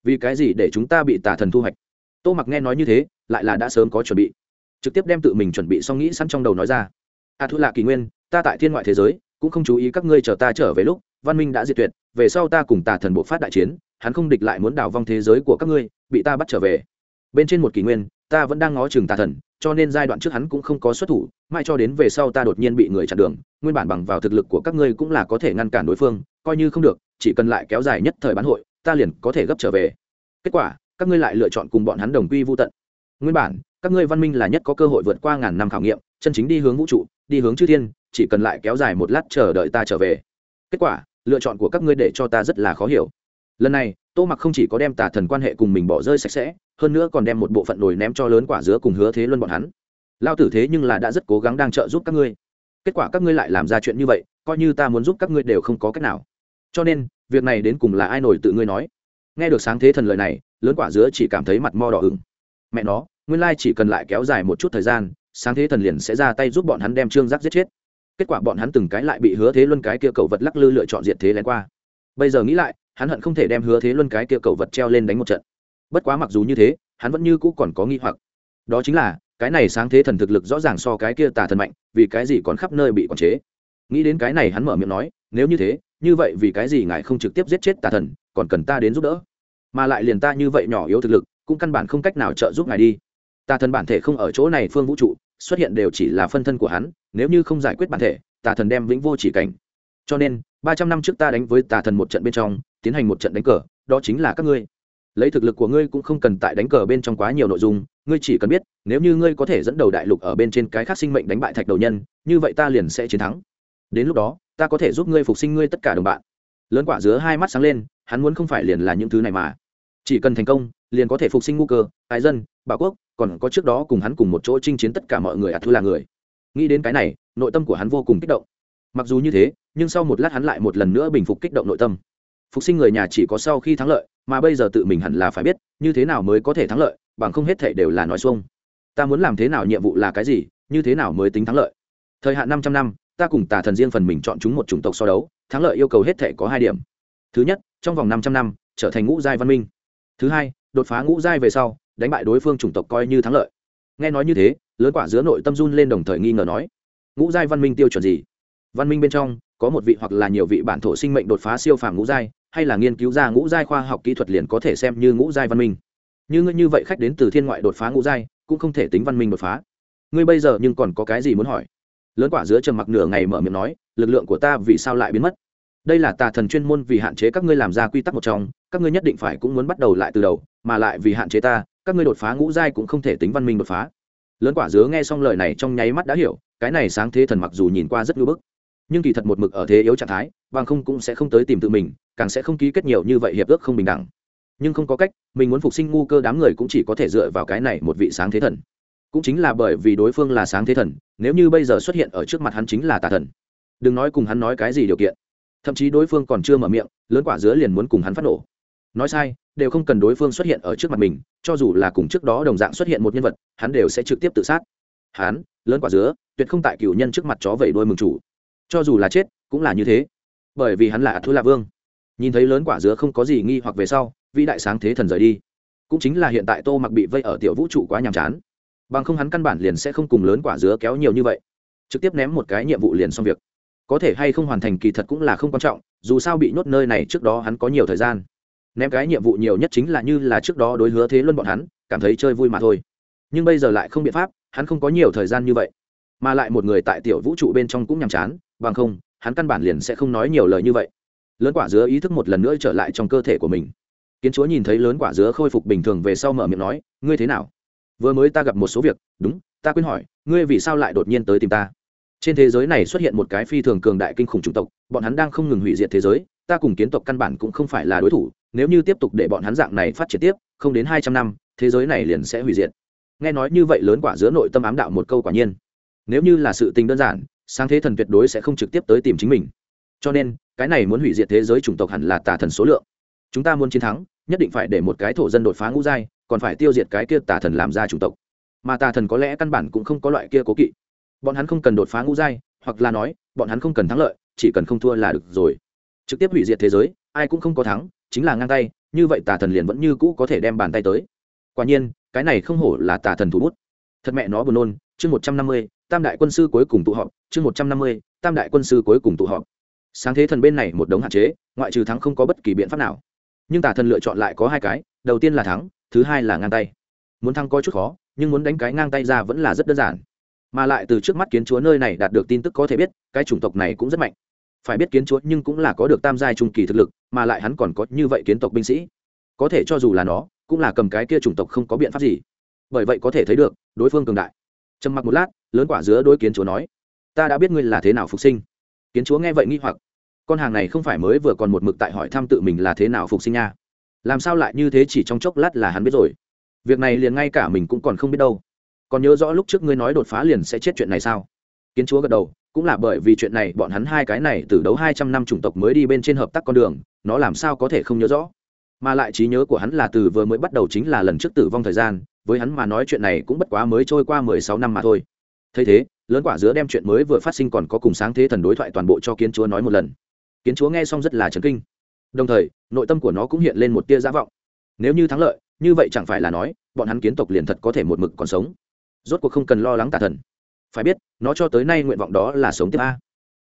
Vì cái gì để chúng ta bị tà thần thu hoạch? Tô mặc nghe nói như thế lại là đã sớm có chuẩn bị. Trực tiếp đem tự mình chuẩn bị xong nghĩ sẵn trong đầu nói ra. A à, thu lạ kỳ nguyên ta tại thiên ngoại thế giới cũng không chú ý các ngươi chờ ta trở về lúc văn minh đã diệt tuyệt, về sau ta cùng tà thần bộ phát đại chiến, hắn không địch lại muốn đào vong thế giới của các ngươi, bị ta bắt trở về. Bên trên một kỷ nguyên, ta vẫn đang ngó chừng tà thần, cho nên giai đoạn trước hắn cũng không có xuất thủ mai cho đến về sau ta đột nhiên bị người chặn đường, nguyên bản bằng vào thực lực của các ngươi cũng là có thể ngăn cản đối phương, coi như không được, chỉ cần lại kéo dài nhất thời bán hội, ta liền có thể gấp trở về. Kết quả, các ngươi lại lựa chọn cùng bọn hắn đồng quy vô tận. Nguyên bản, các ngươi văn minh là nhất có cơ hội vượt qua ngàn năm khảo nghiệm, chân chính đi hướng vũ trụ, đi hướng chư thiên, chỉ cần lại kéo dài một lát chờ đợi ta trở về. Kết quả lựa chọn của các ngươi để cho ta rất là khó hiểu. Lần này, tô mặc không chỉ có đem tà thần quan hệ cùng mình bỏ rơi sạch sẽ, hơn nữa còn đem một bộ phận nồi ném cho lớn quả dứa cùng hứa thế luân bọn hắn. Lao tử thế nhưng là đã rất cố gắng đang trợ giúp các ngươi. Kết quả các ngươi lại làm ra chuyện như vậy, coi như ta muốn giúp các ngươi đều không có cách nào. Cho nên, việc này đến cùng là ai nổi tự ngươi nói? Nghe được sáng thế thần lời này, lớn quả dứa chỉ cảm thấy mặt mo đỏ ửng. Mẹ nó, nguyên lai chỉ cần lại kéo dài một chút thời gian, sáng thế thần liền sẽ ra tay giúp bọn hắn đem trương giác giết chết kết quả bọn hắn từng cái lại bị hứa thế luân cái kia cầu vật lắc lư lựa chọn diệt thế lén qua. Bây giờ nghĩ lại, hắn hận không thể đem hứa thế luân cái kia cầu vật treo lên đánh một trận. Bất quá mặc dù như thế, hắn vẫn như cũ còn có nghi hoặc. Đó chính là, cái này sáng thế thần thực lực rõ ràng so cái kia tà thần mạnh, vì cái gì còn khắp nơi bị quản chế? Nghĩ đến cái này hắn mở miệng nói, nếu như thế, như vậy vì cái gì ngài không trực tiếp giết chết tà thần, còn cần ta đến giúp đỡ? Mà lại liền ta như vậy nhỏ yếu thực lực, cũng căn bản không cách nào trợ giúp ngài đi. Tà thần bản thể không ở chỗ này, phương vũ trụ xuất hiện đều chỉ là phân thân của hắn, nếu như không giải quyết bản thể, tà thần đem vĩnh vô chỉ cảnh. Cho nên, ba trăm năm trước ta đánh với tà thần một trận bên trong, tiến hành một trận đánh cờ, đó chính là các ngươi. Lấy thực lực của ngươi cũng không cần tại đánh cờ bên trong quá nhiều nội dung, ngươi chỉ cần biết, nếu như ngươi có thể dẫn đầu đại lục ở bên trên cái khác sinh mệnh đánh bại thạch đầu nhân, như vậy ta liền sẽ chiến thắng. Đến lúc đó, ta có thể giúp ngươi phục sinh ngươi tất cả đồng bạn. Lớn quả dứa hai mắt sáng lên, hắn muốn không phải liền là những thứ này mà chỉ cần thành công, liền có thể phục sinh ngu cơ, ái dân, bảo quốc, còn có trước đó cùng hắn cùng một chỗ chinh chiến tất cả mọi người ạt à thư là người. Nghĩ đến cái này, nội tâm của hắn vô cùng kích động. Mặc dù như thế, nhưng sau một lát hắn lại một lần nữa bình phục kích động nội tâm. Phục sinh người nhà chỉ có sau khi thắng lợi, mà bây giờ tự mình hẳn là phải biết, như thế nào mới có thể thắng lợi, bằng không hết thể đều là nói xuông. Ta muốn làm thế nào nhiệm vụ là cái gì, như thế nào mới tính thắng lợi? Thời hạn năm trăm năm, ta cùng tà thần riêng phần mình chọn chúng một chủng tộc so đấu, thắng lợi yêu cầu hết thể có hai điểm. Thứ nhất, trong vòng năm trăm năm, trở thành ngũ giai văn minh thứ hai, đột phá ngũ giai về sau, đánh bại đối phương chủng tộc coi như thắng lợi. Nghe nói như thế, lớn quả giữa nội tâm run lên đồng thời nghi ngờ nói, ngũ giai văn minh tiêu chuẩn gì? Văn minh bên trong, có một vị hoặc là nhiều vị bản thổ sinh mệnh đột phá siêu phàm ngũ giai, hay là nghiên cứu ra ngũ giai khoa học kỹ thuật liền có thể xem như ngũ giai văn minh? Như ngươi như vậy khách đến từ thiên ngoại đột phá ngũ giai, cũng không thể tính văn minh đột phá. Ngươi bây giờ nhưng còn có cái gì muốn hỏi? Lớn quả giữa trầm mặc nửa ngày mở miệng nói, lực lượng của ta vì sao lại biến mất? Đây là tà thần chuyên môn vì hạn chế các ngươi làm ra quy tắc một trong các ngươi nhất định phải cũng muốn bắt đầu lại từ đầu, mà lại vì hạn chế ta, các ngươi đột phá ngũ giai cũng không thể tính văn minh đột phá. Lớn quả dứa nghe xong lời này trong nháy mắt đã hiểu, cái này sáng thế thần mặc dù nhìn qua rất ngưỡng bức, nhưng kỳ thật một mực ở thế yếu trạng thái, bằng không cũng sẽ không tới tìm tự mình, càng sẽ không ký kết nhiều như vậy hiệp ước không bình đẳng. Nhưng không có cách, mình muốn phục sinh ngu cơ đám người cũng chỉ có thể dựa vào cái này một vị sáng thế thần. Cũng chính là bởi vì đối phương là sáng thế thần, nếu như bây giờ xuất hiện ở trước mặt hắn chính là tà thần. Đừng nói cùng hắn nói cái gì điều kiện. Thậm chí đối phương còn chưa mở miệng, lớn quả dứa liền muốn cùng hắn phát nổ nói sai, đều không cần đối phương xuất hiện ở trước mặt mình, cho dù là cùng trước đó đồng dạng xuất hiện một nhân vật, hắn đều sẽ trực tiếp tự sát. Hắn, lớn quả dứa, tuyệt không tại cựu nhân trước mặt chó vẩy đôi mừng chủ. Cho dù là chết, cũng là như thế. Bởi vì hắn là thu La vương. Nhìn thấy lớn quả dứa không có gì nghi hoặc về sau, vĩ đại sáng thế thần rời đi. Cũng chính là hiện tại tô mặc bị vây ở tiểu vũ trụ quá nhàm chán. Bằng không hắn căn bản liền sẽ không cùng lớn quả dứa kéo nhiều như vậy. Trực tiếp ném một cái nhiệm vụ liền xong việc. Có thể hay không hoàn thành kỳ thật cũng là không quan trọng, dù sao bị nhốt nơi này trước đó hắn có nhiều thời gian ném cái nhiệm vụ nhiều nhất chính là như là trước đó đối hứa thế luân bọn hắn, cảm thấy chơi vui mà thôi. Nhưng bây giờ lại không biện pháp, hắn không có nhiều thời gian như vậy. Mà lại một người tại tiểu vũ trụ bên trong cũng nhàm chán, bằng không, hắn căn bản liền sẽ không nói nhiều lời như vậy. Lớn quả dứa ý thức một lần nữa trở lại trong cơ thể của mình. Kiến chúa nhìn thấy lớn quả dứa khôi phục bình thường về sau mở miệng nói, ngươi thế nào? Vừa mới ta gặp một số việc, đúng, ta quên hỏi, ngươi vì sao lại đột nhiên tới tìm ta? Trên thế giới này xuất hiện một cái phi thường cường đại kinh khủng chủng tộc, bọn hắn đang không ngừng hủy diệt thế giới ta cùng kiến tộc căn bản cũng không phải là đối thủ, nếu như tiếp tục để bọn hắn dạng này phát triển tiếp, không đến hai trăm năm, thế giới này liền sẽ hủy diệt. Nghe nói như vậy lớn quả giữa nội tâm ám đạo một câu quả nhiên. Nếu như là sự tình đơn giản, sáng thế thần tuyệt đối sẽ không trực tiếp tới tìm chính mình. Cho nên, cái này muốn hủy diệt thế giới chủng tộc hẳn là tà thần số lượng. Chúng ta muốn chiến thắng, nhất định phải để một cái thổ dân đột phá ngũ giai, còn phải tiêu diệt cái kia tà thần làm ra chủng tộc. Mà tà thần có lẽ căn bản cũng không có loại kia cố kỵ. Bọn hắn không cần đột phá ngũ giai, hoặc là nói, bọn hắn không cần thắng lợi, chỉ cần không thua là được rồi trực tiếp hủy diệt thế giới, ai cũng không có thắng, chính là ngang tay, như vậy tà thần liền vẫn như cũ có thể đem bàn tay tới. Quả nhiên, cái này không hổ là tà thần thủ bút. Thật mẹ nó buồn nôn, chương một trăm năm mươi, tam đại quân sư cuối cùng tụ họp, chương một trăm năm mươi, tam đại quân sư cuối cùng tụ họp. Sáng thế thần bên này một đống hạn chế, ngoại trừ thắng không có bất kỳ biện pháp nào. Nhưng tà thần lựa chọn lại có hai cái, đầu tiên là thắng, thứ hai là ngang tay. Muốn thắng có chút khó, nhưng muốn đánh cái ngang tay ra vẫn là rất đơn giản. Mà lại từ trước mắt kiến chúa nơi này đạt được tin tức có thể biết, cái chủng tộc này cũng rất mạnh phải biết kiến chúa nhưng cũng là có được tam giai trung kỳ thực lực, mà lại hắn còn có như vậy kiến tộc binh sĩ. Có thể cho dù là nó, cũng là cầm cái kia chủng tộc không có biện pháp gì. Bởi vậy có thể thấy được, đối phương cường đại. Trầm mặc một lát, lớn quả dứa đối kiến chúa nói, ta đã biết ngươi là thế nào phục sinh. Kiến chúa nghe vậy nghi hoặc, con hàng này không phải mới vừa còn một mực tại hỏi thăm tự mình là thế nào phục sinh nha. Làm sao lại như thế chỉ trong chốc lát là hắn biết rồi? Việc này liền ngay cả mình cũng còn không biết đâu. Còn nhớ rõ lúc trước ngươi nói đột phá liền sẽ chết chuyện này sao? Kiến chúa gật đầu cũng là bởi vì chuyện này, bọn hắn hai cái này từ đấu hai trăm năm chủng tộc mới đi bên trên hợp tác con đường, nó làm sao có thể không nhớ rõ? Mà lại trí nhớ của hắn là từ vừa mới bắt đầu chính là lần trước tử vong thời gian, với hắn mà nói chuyện này cũng bất quá mới trôi qua mười sáu năm mà thôi. Thấy thế, lớn quả dứa đem chuyện mới vừa phát sinh còn có cùng sáng thế thần đối thoại toàn bộ cho kiến chúa nói một lần. Kiến chúa nghe xong rất là chấn kinh. Đồng thời, nội tâm của nó cũng hiện lên một tia giả vọng. Nếu như thắng lợi, như vậy chẳng phải là nói, bọn hắn kiến tộc liền thật có thể một mực còn sống. Rốt cuộc không cần lo lắng tà thần phải biết, nó cho tới nay nguyện vọng đó là sống tiếp a.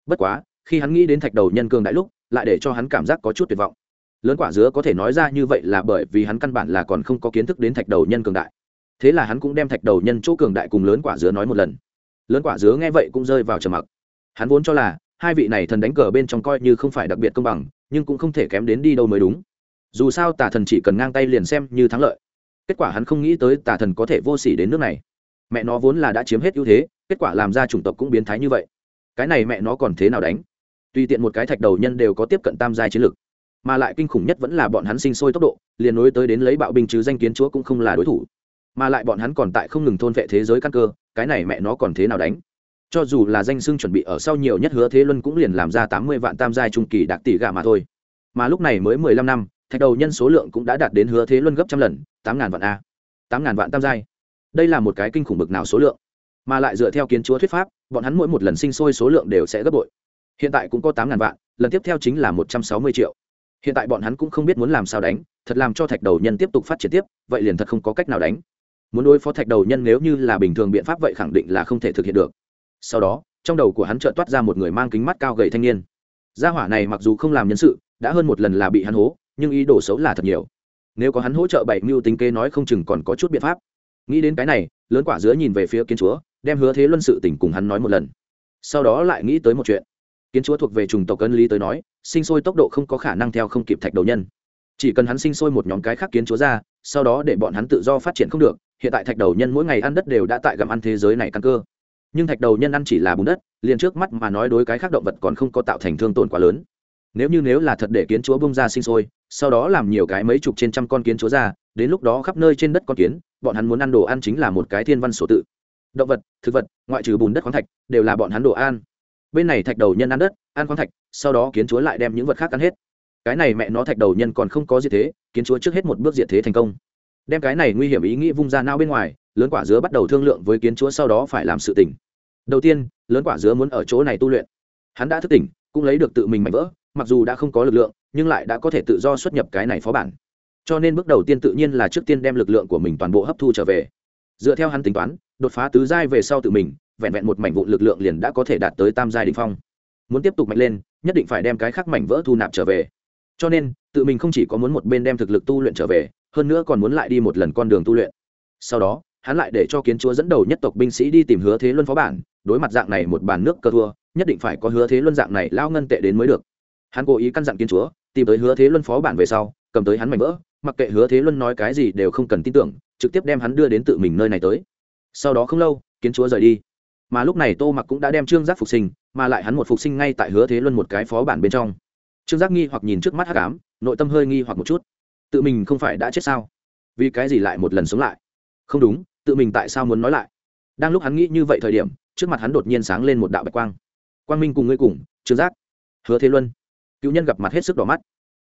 Bất quá, khi hắn nghĩ đến thạch đầu nhân cường đại lúc, lại để cho hắn cảm giác có chút tuyệt vọng. Lớn quả dứa có thể nói ra như vậy là bởi vì hắn căn bản là còn không có kiến thức đến thạch đầu nhân cường đại. Thế là hắn cũng đem thạch đầu nhân chỗ cường đại cùng lớn quả dứa nói một lần. Lớn quả dứa nghe vậy cũng rơi vào trầm mặc. Hắn vốn cho là, hai vị này thần đánh cờ bên trong coi như không phải đặc biệt công bằng, nhưng cũng không thể kém đến đi đâu mới đúng. Dù sao tà thần chỉ cần ngang tay liền xem như thắng lợi. Kết quả hắn không nghĩ tới tà thần có thể vô s ỉ đến nước này. Mẹ nó vốn là đã chiếm hết ưu thế kết quả làm ra chủng tộc cũng biến thái như vậy. Cái này mẹ nó còn thế nào đánh? Tùy tiện một cái thạch đầu nhân đều có tiếp cận tam giai chiến lực. Mà lại kinh khủng nhất vẫn là bọn hắn sinh sôi tốc độ, liền nối tới đến lấy bạo binh chứ danh kiến chúa cũng không là đối thủ. Mà lại bọn hắn còn tại không ngừng thôn vệ thế giới căn cơ, cái này mẹ nó còn thế nào đánh? Cho dù là danh xưng chuẩn bị ở sau nhiều nhất hứa thế luân cũng liền làm ra tám mươi vạn tam giai trung kỳ đặc tỷ gà mà thôi. Mà lúc này mới mười lăm năm, thạch đầu nhân số lượng cũng đã đạt đến hứa thế luân gấp trăm lần, tám ngàn vạn a. Tám ngàn vạn tam giai. Đây là một cái kinh khủng bực nào số lượng mà lại dựa theo kiến chúa thuyết pháp, bọn hắn mỗi một lần sinh sôi số lượng đều sẽ gấp bội. Hiện tại cũng có tám ngàn vạn, lần tiếp theo chính là một trăm sáu mươi triệu. Hiện tại bọn hắn cũng không biết muốn làm sao đánh, thật làm cho thạch đầu nhân tiếp tục phát triển tiếp, vậy liền thật không có cách nào đánh. Muốn đối phó thạch đầu nhân nếu như là bình thường biện pháp vậy khẳng định là không thể thực hiện được. Sau đó, trong đầu của hắn chợt toát ra một người mang kính mắt cao gầy thanh niên. Gia hỏa này mặc dù không làm nhân sự, đã hơn một lần là bị hắn hố, nhưng ý đồ xấu là thật nhiều. Nếu có hắn hỗ trợ bảy mưu tính kế nói không chừng còn có chút biện pháp. Nghĩ đến cái này, lớn quả giữa nhìn về phía kiến chúa đem hứa thế luân sự tình cùng hắn nói một lần. Sau đó lại nghĩ tới một chuyện. Kiến chúa thuộc về trùng tộc cân lý tới nói, sinh sôi tốc độ không có khả năng theo không kịp thạch đầu nhân. Chỉ cần hắn sinh sôi một nhóm cái khác kiến chúa ra, sau đó để bọn hắn tự do phát triển không được, hiện tại thạch đầu nhân mỗi ngày ăn đất đều đã tại gặm ăn thế giới này căn cơ. Nhưng thạch đầu nhân ăn chỉ là bùn đất, liền trước mắt mà nói đối cái khác động vật còn không có tạo thành thương tổn quá lớn. Nếu như nếu là thật để kiến chúa bông ra sinh sôi, sau đó làm nhiều cái mấy chục trên trăm con kiến chúa ra, đến lúc đó khắp nơi trên đất con kiến, bọn hắn muốn ăn đồ ăn chính là một cái thiên văn sổ tự động vật, thực vật, ngoại trừ bùn đất khoáng thạch, đều là bọn hắn đồ ăn. Bên này thạch đầu nhân ăn đất, ăn khoáng thạch, sau đó kiến chúa lại đem những vật khác ăn hết. Cái này mẹ nó thạch đầu nhân còn không có gì thế, kiến chúa trước hết một bước diệt thế thành công. Đem cái này nguy hiểm ý nghĩ vung ra nao bên ngoài, lớn quả dứa bắt đầu thương lượng với kiến chúa sau đó phải làm sự tỉnh đầu tiên, lớn quả dứa muốn ở chỗ này tu luyện. Hắn đã thức tỉnh, cũng lấy được tự mình mạnh vỡ, mặc dù đã không có lực lượng, nhưng lại đã có thể tự do xuất nhập cái này phó bản. Cho nên bước đầu tiên tự nhiên là trước tiên đem lực lượng của mình toàn bộ hấp thu trở về. Dựa theo hắn tính toán đột phá tứ giai về sau tự mình, vẹn vẹn một mảnh vụ lực lượng liền đã có thể đạt tới tam giai đình phong. Muốn tiếp tục mạnh lên, nhất định phải đem cái khác mảnh vỡ thu nạp trở về. Cho nên, tự mình không chỉ có muốn một bên đem thực lực tu luyện trở về, hơn nữa còn muốn lại đi một lần con đường tu luyện. Sau đó, hắn lại để cho kiến chúa dẫn đầu nhất tộc binh sĩ đi tìm hứa thế luân phó bản, đối mặt dạng này một bàn nước cơ thua, nhất định phải có hứa thế luân dạng này lao ngân tệ đến mới được. Hắn cố ý căn dặn kiến chúa, tìm tới hứa thế luân phó bản về sau, cầm tới hắn mảnh vỡ, mặc kệ hứa thế luân nói cái gì đều không cần tin tưởng, trực tiếp đem hắn đưa đến tự mình nơi này tới sau đó không lâu, kiến chúa rời đi. Mà lúc này tô mặc cũng đã đem trương giác phục sinh, mà lại hắn một phục sinh ngay tại hứa thế luân một cái phó bản bên trong. Trương giác nghi hoặc nhìn trước mắt hắc ám, nội tâm hơi nghi hoặc một chút. Tự mình không phải đã chết sao? Vì cái gì lại một lần sống lại? Không đúng, tự mình tại sao muốn nói lại? Đang lúc hắn nghĩ như vậy thời điểm, trước mặt hắn đột nhiên sáng lên một đạo bạch quang. Quang minh cùng ngươi cùng, trương giác. Hứa thế luân. Cựu nhân gặp mặt hết sức đỏ mắt.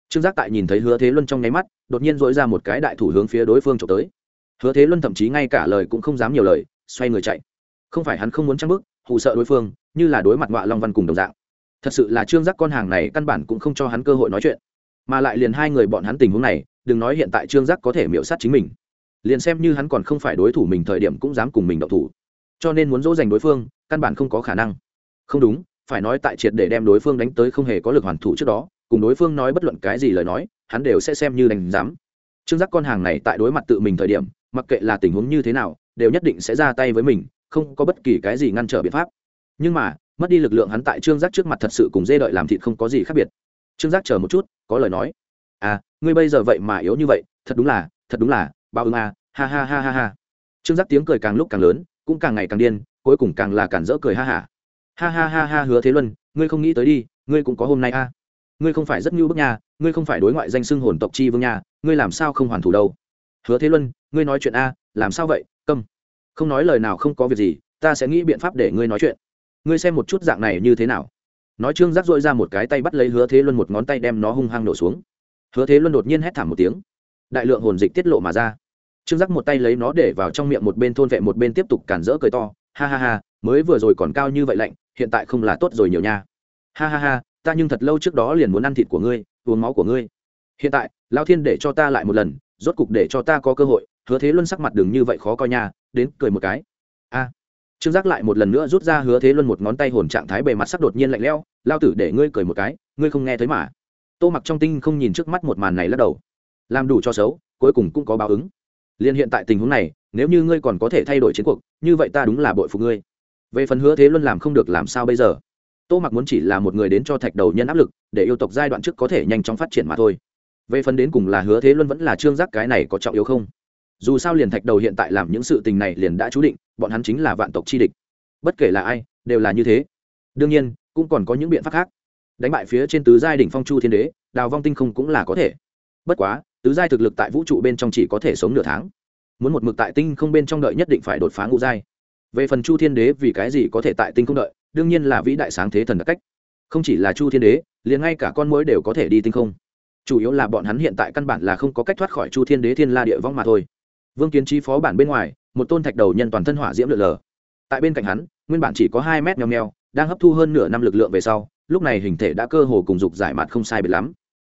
Trương giác tại nhìn thấy hứa thế luân trong nháy mắt, đột nhiên dội ra một cái đại thủ hướng phía đối phương trộm tới hứa thế luân thậm chí ngay cả lời cũng không dám nhiều lời, xoay người chạy. Không phải hắn không muốn trăng bước, hù sợ đối phương, như là đối mặt ngọa long văn cùng đồng dạng. Thật sự là trương giác con hàng này căn bản cũng không cho hắn cơ hội nói chuyện. Mà lại liền hai người bọn hắn tình huống này, đừng nói hiện tại trương giác có thể miễu sát chính mình. Liền xem như hắn còn không phải đối thủ mình thời điểm cũng dám cùng mình động thủ. Cho nên muốn dỗ dành đối phương, căn bản không có khả năng. Không đúng, phải nói tại triệt để đem đối phương đánh tới không hề có lực hoàn thủ trước đó, cùng đối phương nói bất luận cái gì lời nói, hắn đều sẽ xem như đánh giám. Trương giác con hàng này tại đối mặt tự mình thời điểm mặc kệ là tình huống như thế nào, đều nhất định sẽ ra tay với mình, không có bất kỳ cái gì ngăn trở biện pháp. Nhưng mà, mất đi lực lượng hắn tại trương giác trước mặt thật sự cùng dê đợi làm thịt không có gì khác biệt. Trương giác chờ một chút, có lời nói. À ngươi bây giờ vậy mà yếu như vậy, thật đúng là, thật đúng là bao ứng à ha ha ha ha ha. Trương giác tiếng cười càng lúc càng lớn, cũng càng ngày càng điên, cuối cùng càng là cản rỡ cười ha hả. Ha. ha ha ha ha hứa thế luân, ngươi không nghĩ tới đi, ngươi cũng có hôm nay a à. ngươi không phải rất nhu bức nhà ngươi không phải đối ngoại danh xưng hồn tộc chi vương nhà ngươi làm sao không hoàn thủ đâu hứa thế luân, ngươi nói chuyện a, làm sao vậy? Câm. Không nói lời nào không có việc gì, ta sẽ nghĩ biện pháp để ngươi nói chuyện. Ngươi xem một chút dạng này như thế nào. Nói trương giác dội ra một cái tay bắt lấy hứa thế luân một ngón tay đem nó hung hăng nổ xuống. Hứa thế luân đột nhiên hét thảm một tiếng. Đại lượng hồn dịch tiết lộ mà ra. Trương giác một tay lấy nó để vào trong miệng một bên thôn vệ một bên tiếp tục cản rỡ cười to. Ha ha ha, mới vừa rồi còn cao như vậy lạnh, hiện tại không là tốt rồi nhiều nha. Ha ha ha, ta nhưng thật lâu trước đó liền muốn ăn thịt của ngươi, uống máu của ngươi. Hiện tại lao thiên để cho ta lại một lần rốt cục để cho ta có cơ hội, hứa thế luân sắc mặt đừng như vậy khó coi nha, đến cười một cái. A. Trương giác lại một lần nữa rút ra hứa thế luân một ngón tay hồn trạng thái bề mặt sắc đột nhiên lạnh lẽo, lao tử để ngươi cười một cái, ngươi không nghe thấy mà. Tô mặc trong tinh không nhìn trước mắt một màn này lắc đầu. Làm đủ cho xấu, cuối cùng cũng có báo ứng. Liên hiện tại tình huống này, nếu như ngươi còn có thể thay đổi chiến cuộc, như vậy ta đúng là bội phục ngươi. Về phần hứa thế luân làm không được làm sao bây giờ? Tô mặc muốn chỉ là một người đến cho thạch đầu nhân áp lực, để yêu tộc giai đoạn trước có thể nhanh chóng phát triển mà thôi về phần đến cùng là hứa thế luân vẫn là trương giác cái này có trọng yếu không? Dù sao liền thạch đầu hiện tại làm những sự tình này liền đã chú định, bọn hắn chính là vạn tộc chi địch. Bất kể là ai, đều là như thế. Đương nhiên, cũng còn có những biện pháp khác. Đánh bại phía trên tứ giai đỉnh phong chu thiên đế, đào vong tinh không cũng là có thể. Bất quá, tứ giai thực lực tại vũ trụ bên trong chỉ có thể sống nửa tháng. Muốn một mực tại tinh không bên trong đợi nhất định phải đột phá ngũ giai. Về phần chu thiên đế vì cái gì có thể tại tinh không đợi, đương nhiên là vĩ đại sáng thế thần đặc cách. Không chỉ là chu thiên đế, liền ngay cả con mối đều có thể đi tinh không chủ yếu là bọn hắn hiện tại căn bản là không có cách thoát khỏi chu thiên đế thiên la địa vong mà thôi. Vương kiến trí phó bản bên ngoài, một tôn thạch đầu nhân toàn thân hỏa diễm lượn lờ. Tại bên cạnh hắn, nguyên bản chỉ có hai mét nheo nheo, đang hấp thu hơn nửa năm lực lượng về sau, lúc này hình thể đã cơ hồ cùng dục giải mặt không sai biệt lắm.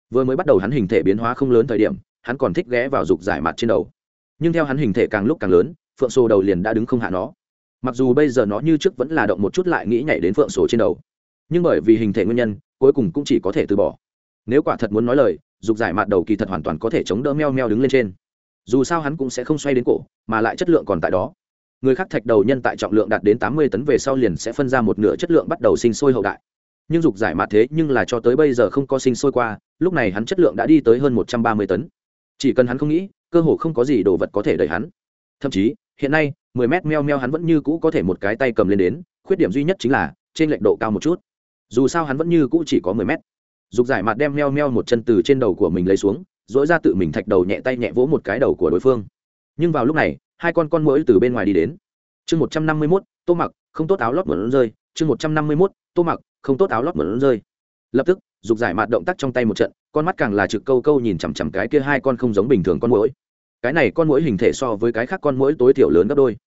Vừa mới bắt đầu hắn hình thể biến hóa không lớn thời điểm, hắn còn thích ghé vào dục giải mặt trên đầu. Nhưng theo hắn hình thể càng lúc càng lớn, phượng sổ đầu liền đã đứng không hạ nó. Mặc dù bây giờ nó như trước vẫn là động một chút lại nghĩ nhảy đến phượng sổ trên đầu. Nhưng bởi vì hình thể nguyên nhân, cuối cùng cũng chỉ có thể từ bỏ nếu quả thật muốn nói lời, dục giải mạt đầu kỳ thật hoàn toàn có thể chống đỡ meo meo đứng lên trên. Dù sao hắn cũng sẽ không xoay đến cổ, mà lại chất lượng còn tại đó. Người khác thạch đầu nhân tại trọng lượng đạt đến tám mươi tấn về sau liền sẽ phân ra một nửa chất lượng bắt đầu sinh sôi hậu đại. Nhưng dục giải mạt thế nhưng là cho tới bây giờ không có sinh sôi qua, lúc này hắn chất lượng đã đi tới hơn một trăm ba mươi tấn. Chỉ cần hắn không nghĩ, cơ hồ không có gì đồ vật có thể đẩy hắn. Thậm chí, hiện nay, mười mét meo meo hắn vẫn như cũ có thể một cái tay cầm lên đến, khuyết điểm duy nhất chính là, trên lệch độ cao một chút. Dù sao hắn vẫn như cũ chỉ có mười mét dục giải mặt đem meo meo một chân từ trên đầu của mình lấy xuống dỗi ra tự mình thạch đầu nhẹ tay nhẹ vỗ một cái đầu của đối phương. Nhưng vào lúc này, hai con con mũi từ bên ngoài đi đến. Chương một trăm năm mươi mốt, tô mặc, không tốt áo lót mượn rơi. Chương một trăm năm mươi mốt, tô mặc, không tốt áo lót mượn rơi. Lập tức, dục giải mặt động tác trong tay một trận, con mắt càng là trực câu câu nhìn chằm chằm cái kia hai con không giống bình thường con mũi cái này con mũi hình thể so với cái khác con mũi tối thiểu lớn gấp đôi.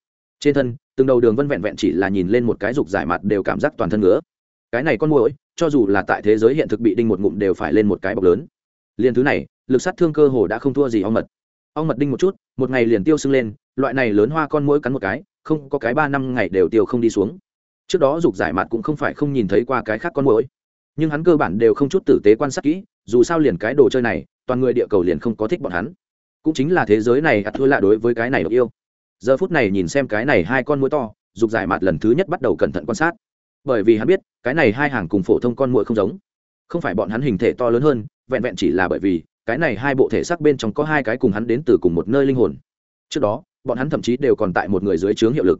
Trên thân, từng đầu đường vân vẹn vẹn chỉ là nhìn lên một cái dục giải mặt đều cảm giác toàn thân ngứa. Cái này con mũi cho dù là tại thế giới hiện thực bị đinh một ngụm đều phải lên một cái bọc lớn. Liền thứ này, lực sát thương cơ hồ đã không thua gì ong mật. Ong mật đinh một chút, một ngày liền tiêu sưng lên, loại này lớn hoa con mỗi cắn một cái, không có cái ba năm ngày đều tiêu không đi xuống. Trước đó dục giải mặt cũng không phải không nhìn thấy qua cái khác con mỗi nhưng hắn cơ bản đều không chút tử tế quan sát kỹ, dù sao liền cái đồ chơi này, toàn người địa cầu liền không có thích bọn hắn. Cũng chính là thế giới này ắt thua lạ đối với cái này yêu. Giờ phút này nhìn xem cái này hai con mũi to, dục giải mặt lần thứ nhất bắt đầu cẩn thận quan sát bởi vì hắn biết, cái này hai hàng cùng phổ thông con mũi không giống. Không phải bọn hắn hình thể to lớn hơn, vẹn vẹn chỉ là bởi vì, cái này hai bộ thể xác bên trong có hai cái cùng hắn đến từ cùng một nơi linh hồn. Trước đó, bọn hắn thậm chí đều còn tại một người dưới trướng hiệu lực.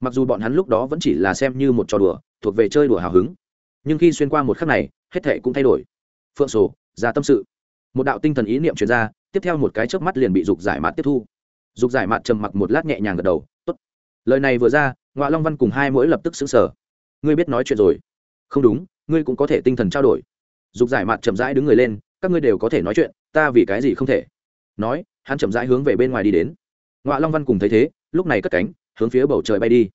Mặc dù bọn hắn lúc đó vẫn chỉ là xem như một trò đùa, thuộc về chơi đùa hào hứng. Nhưng khi xuyên qua một khắc này, hết thệ cũng thay đổi. Phượng sổ, ra tâm sự. Một đạo tinh thần ý niệm truyền ra, tiếp theo một cái chớp mắt liền bị dục giải mạt tiếp thu. Dục giải mạt trầm mặc một lát nhẹ nhàng gật đầu, tốt. Lời này vừa ra ngoại long văn cùng hai mũi lập tức xứng sở ngươi biết nói chuyện rồi. Không đúng, ngươi cũng có thể tinh thần trao đổi. Dục giải mặt chậm rãi đứng người lên, các ngươi đều có thể nói chuyện, ta vì cái gì không thể? Nói, hắn chậm rãi hướng về bên ngoài đi đến. Ngoại long văn cùng thấy thế, lúc này cất cánh, hướng phía bầu trời bay đi.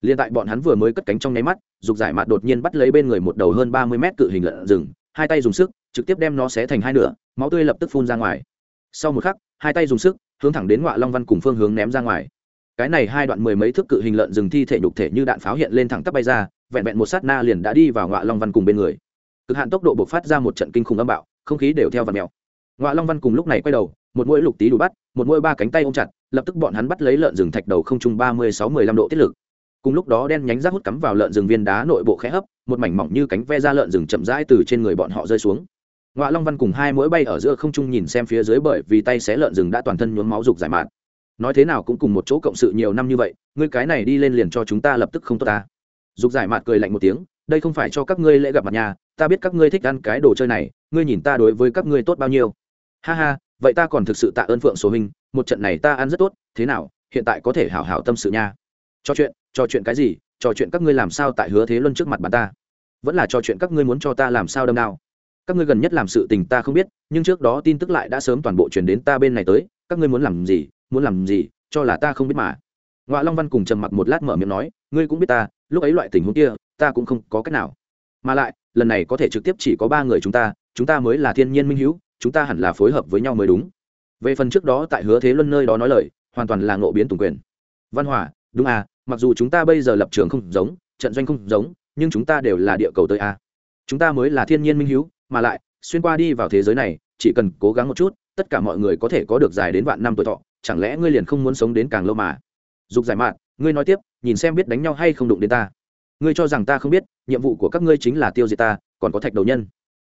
Liên tại bọn hắn vừa mới cất cánh trong nháy mắt, dục giải mặt đột nhiên bắt lấy bên người một đầu hơn ba mươi mét cự hình lợn rừng, hai tay dùng sức, trực tiếp đem nó xé thành hai nửa, máu tươi lập tức phun ra ngoài. Sau một khắc, hai tay dùng sức, hướng thẳng đến ngoại long văn cùng phương hướng ném ra ngoài. Cái này hai đoạn mười mấy thước cự hình lợn rừng thi thể nhục thể như đạn pháo hiện lên thẳng tắp bay ra vẹn vẹn một sát na liền đã đi vào ngọa long văn cùng bên người cực hạn tốc độ bộc phát ra một trận kinh khủng âm bạo không khí đều theo và mèo ngọa long văn cùng lúc này quay đầu một mũi lục tí đủ bắt một mũi ba cánh tay ôm chặt lập tức bọn hắn bắt lấy lợn rừng thạch đầu không trung ba mươi sáu mười lăm độ tiết lực cùng lúc đó đen nhánh rác hút cắm vào lợn rừng viên đá nội bộ khẽ hấp một mảnh mỏng như cánh ve ra lợn rừng chậm rãi từ trên người bọn họ rơi xuống ngọa long văn cùng hai mũi bay ở giữa không trung nhìn xem phía dưới bởi vì tay xé lợn rừng đã toàn thân nhuốm máu rục giải mạn nói thế nào cũng cùng một chỗ cộng sự nhiều năm như vậy ngươi cái này đi lên liền cho chúng ta lập tức không tốt ta dục giải mạt cười lạnh một tiếng đây không phải cho các ngươi lễ gặp mặt nhà ta biết các ngươi thích ăn cái đồ chơi này ngươi nhìn ta đối với các ngươi tốt bao nhiêu. Ha ha vậy ta còn thực sự tạ ơn phượng số huynh, một trận này ta ăn rất tốt thế nào hiện tại có thể hảo hảo tâm sự nha. Cho chuyện trò chuyện cái gì trò chuyện các ngươi làm sao tại hứa thế luân trước mặt bà ta? Vẫn là trò chuyện các ngươi muốn cho ta làm sao đâm nào các ngươi gần nhất làm sự tình ta không biết nhưng trước đó tin tức lại đã sớm toàn bộ truyền đến ta bên này tới các ngươi muốn làm gì muốn làm gì cho là ta không biết mà. Ngoại long văn cùng trầm mặc một lát mở miệng nói ngươi cũng biết ta lúc ấy loại tình huống kia, ta cũng không có cách nào. Mà lại, lần này có thể trực tiếp chỉ có ba người chúng ta chúng ta mới là thiên nhiên minh hữu, chúng ta hẳn là phối hợp với nhau mới đúng. Về phần trước đó tại hứa thế luân nơi đó nói lời, hoàn toàn là ngộ biến tùng quyền. Văn hòa, đúng à mặc dù chúng ta bây giờ lập trường không giống, trận doanh không giống, nhưng chúng ta đều là địa cầu tới a. Chúng ta mới là thiên nhiên minh hữu, mà lại, xuyên qua đi vào thế giới này, chỉ cần cố gắng một chút, tất cả mọi người có thể có được dài đến vạn năm tuổi thọ, chẳng lẽ ngươi liền không muốn sống đến càng lâu mà? Dục giải mạn ngươi nói tiếp, nhìn xem biết đánh nhau hay không đụng đến ta. Ngươi cho rằng ta không biết, nhiệm vụ của các ngươi chính là tiêu diệt ta, còn có thạch đầu nhân.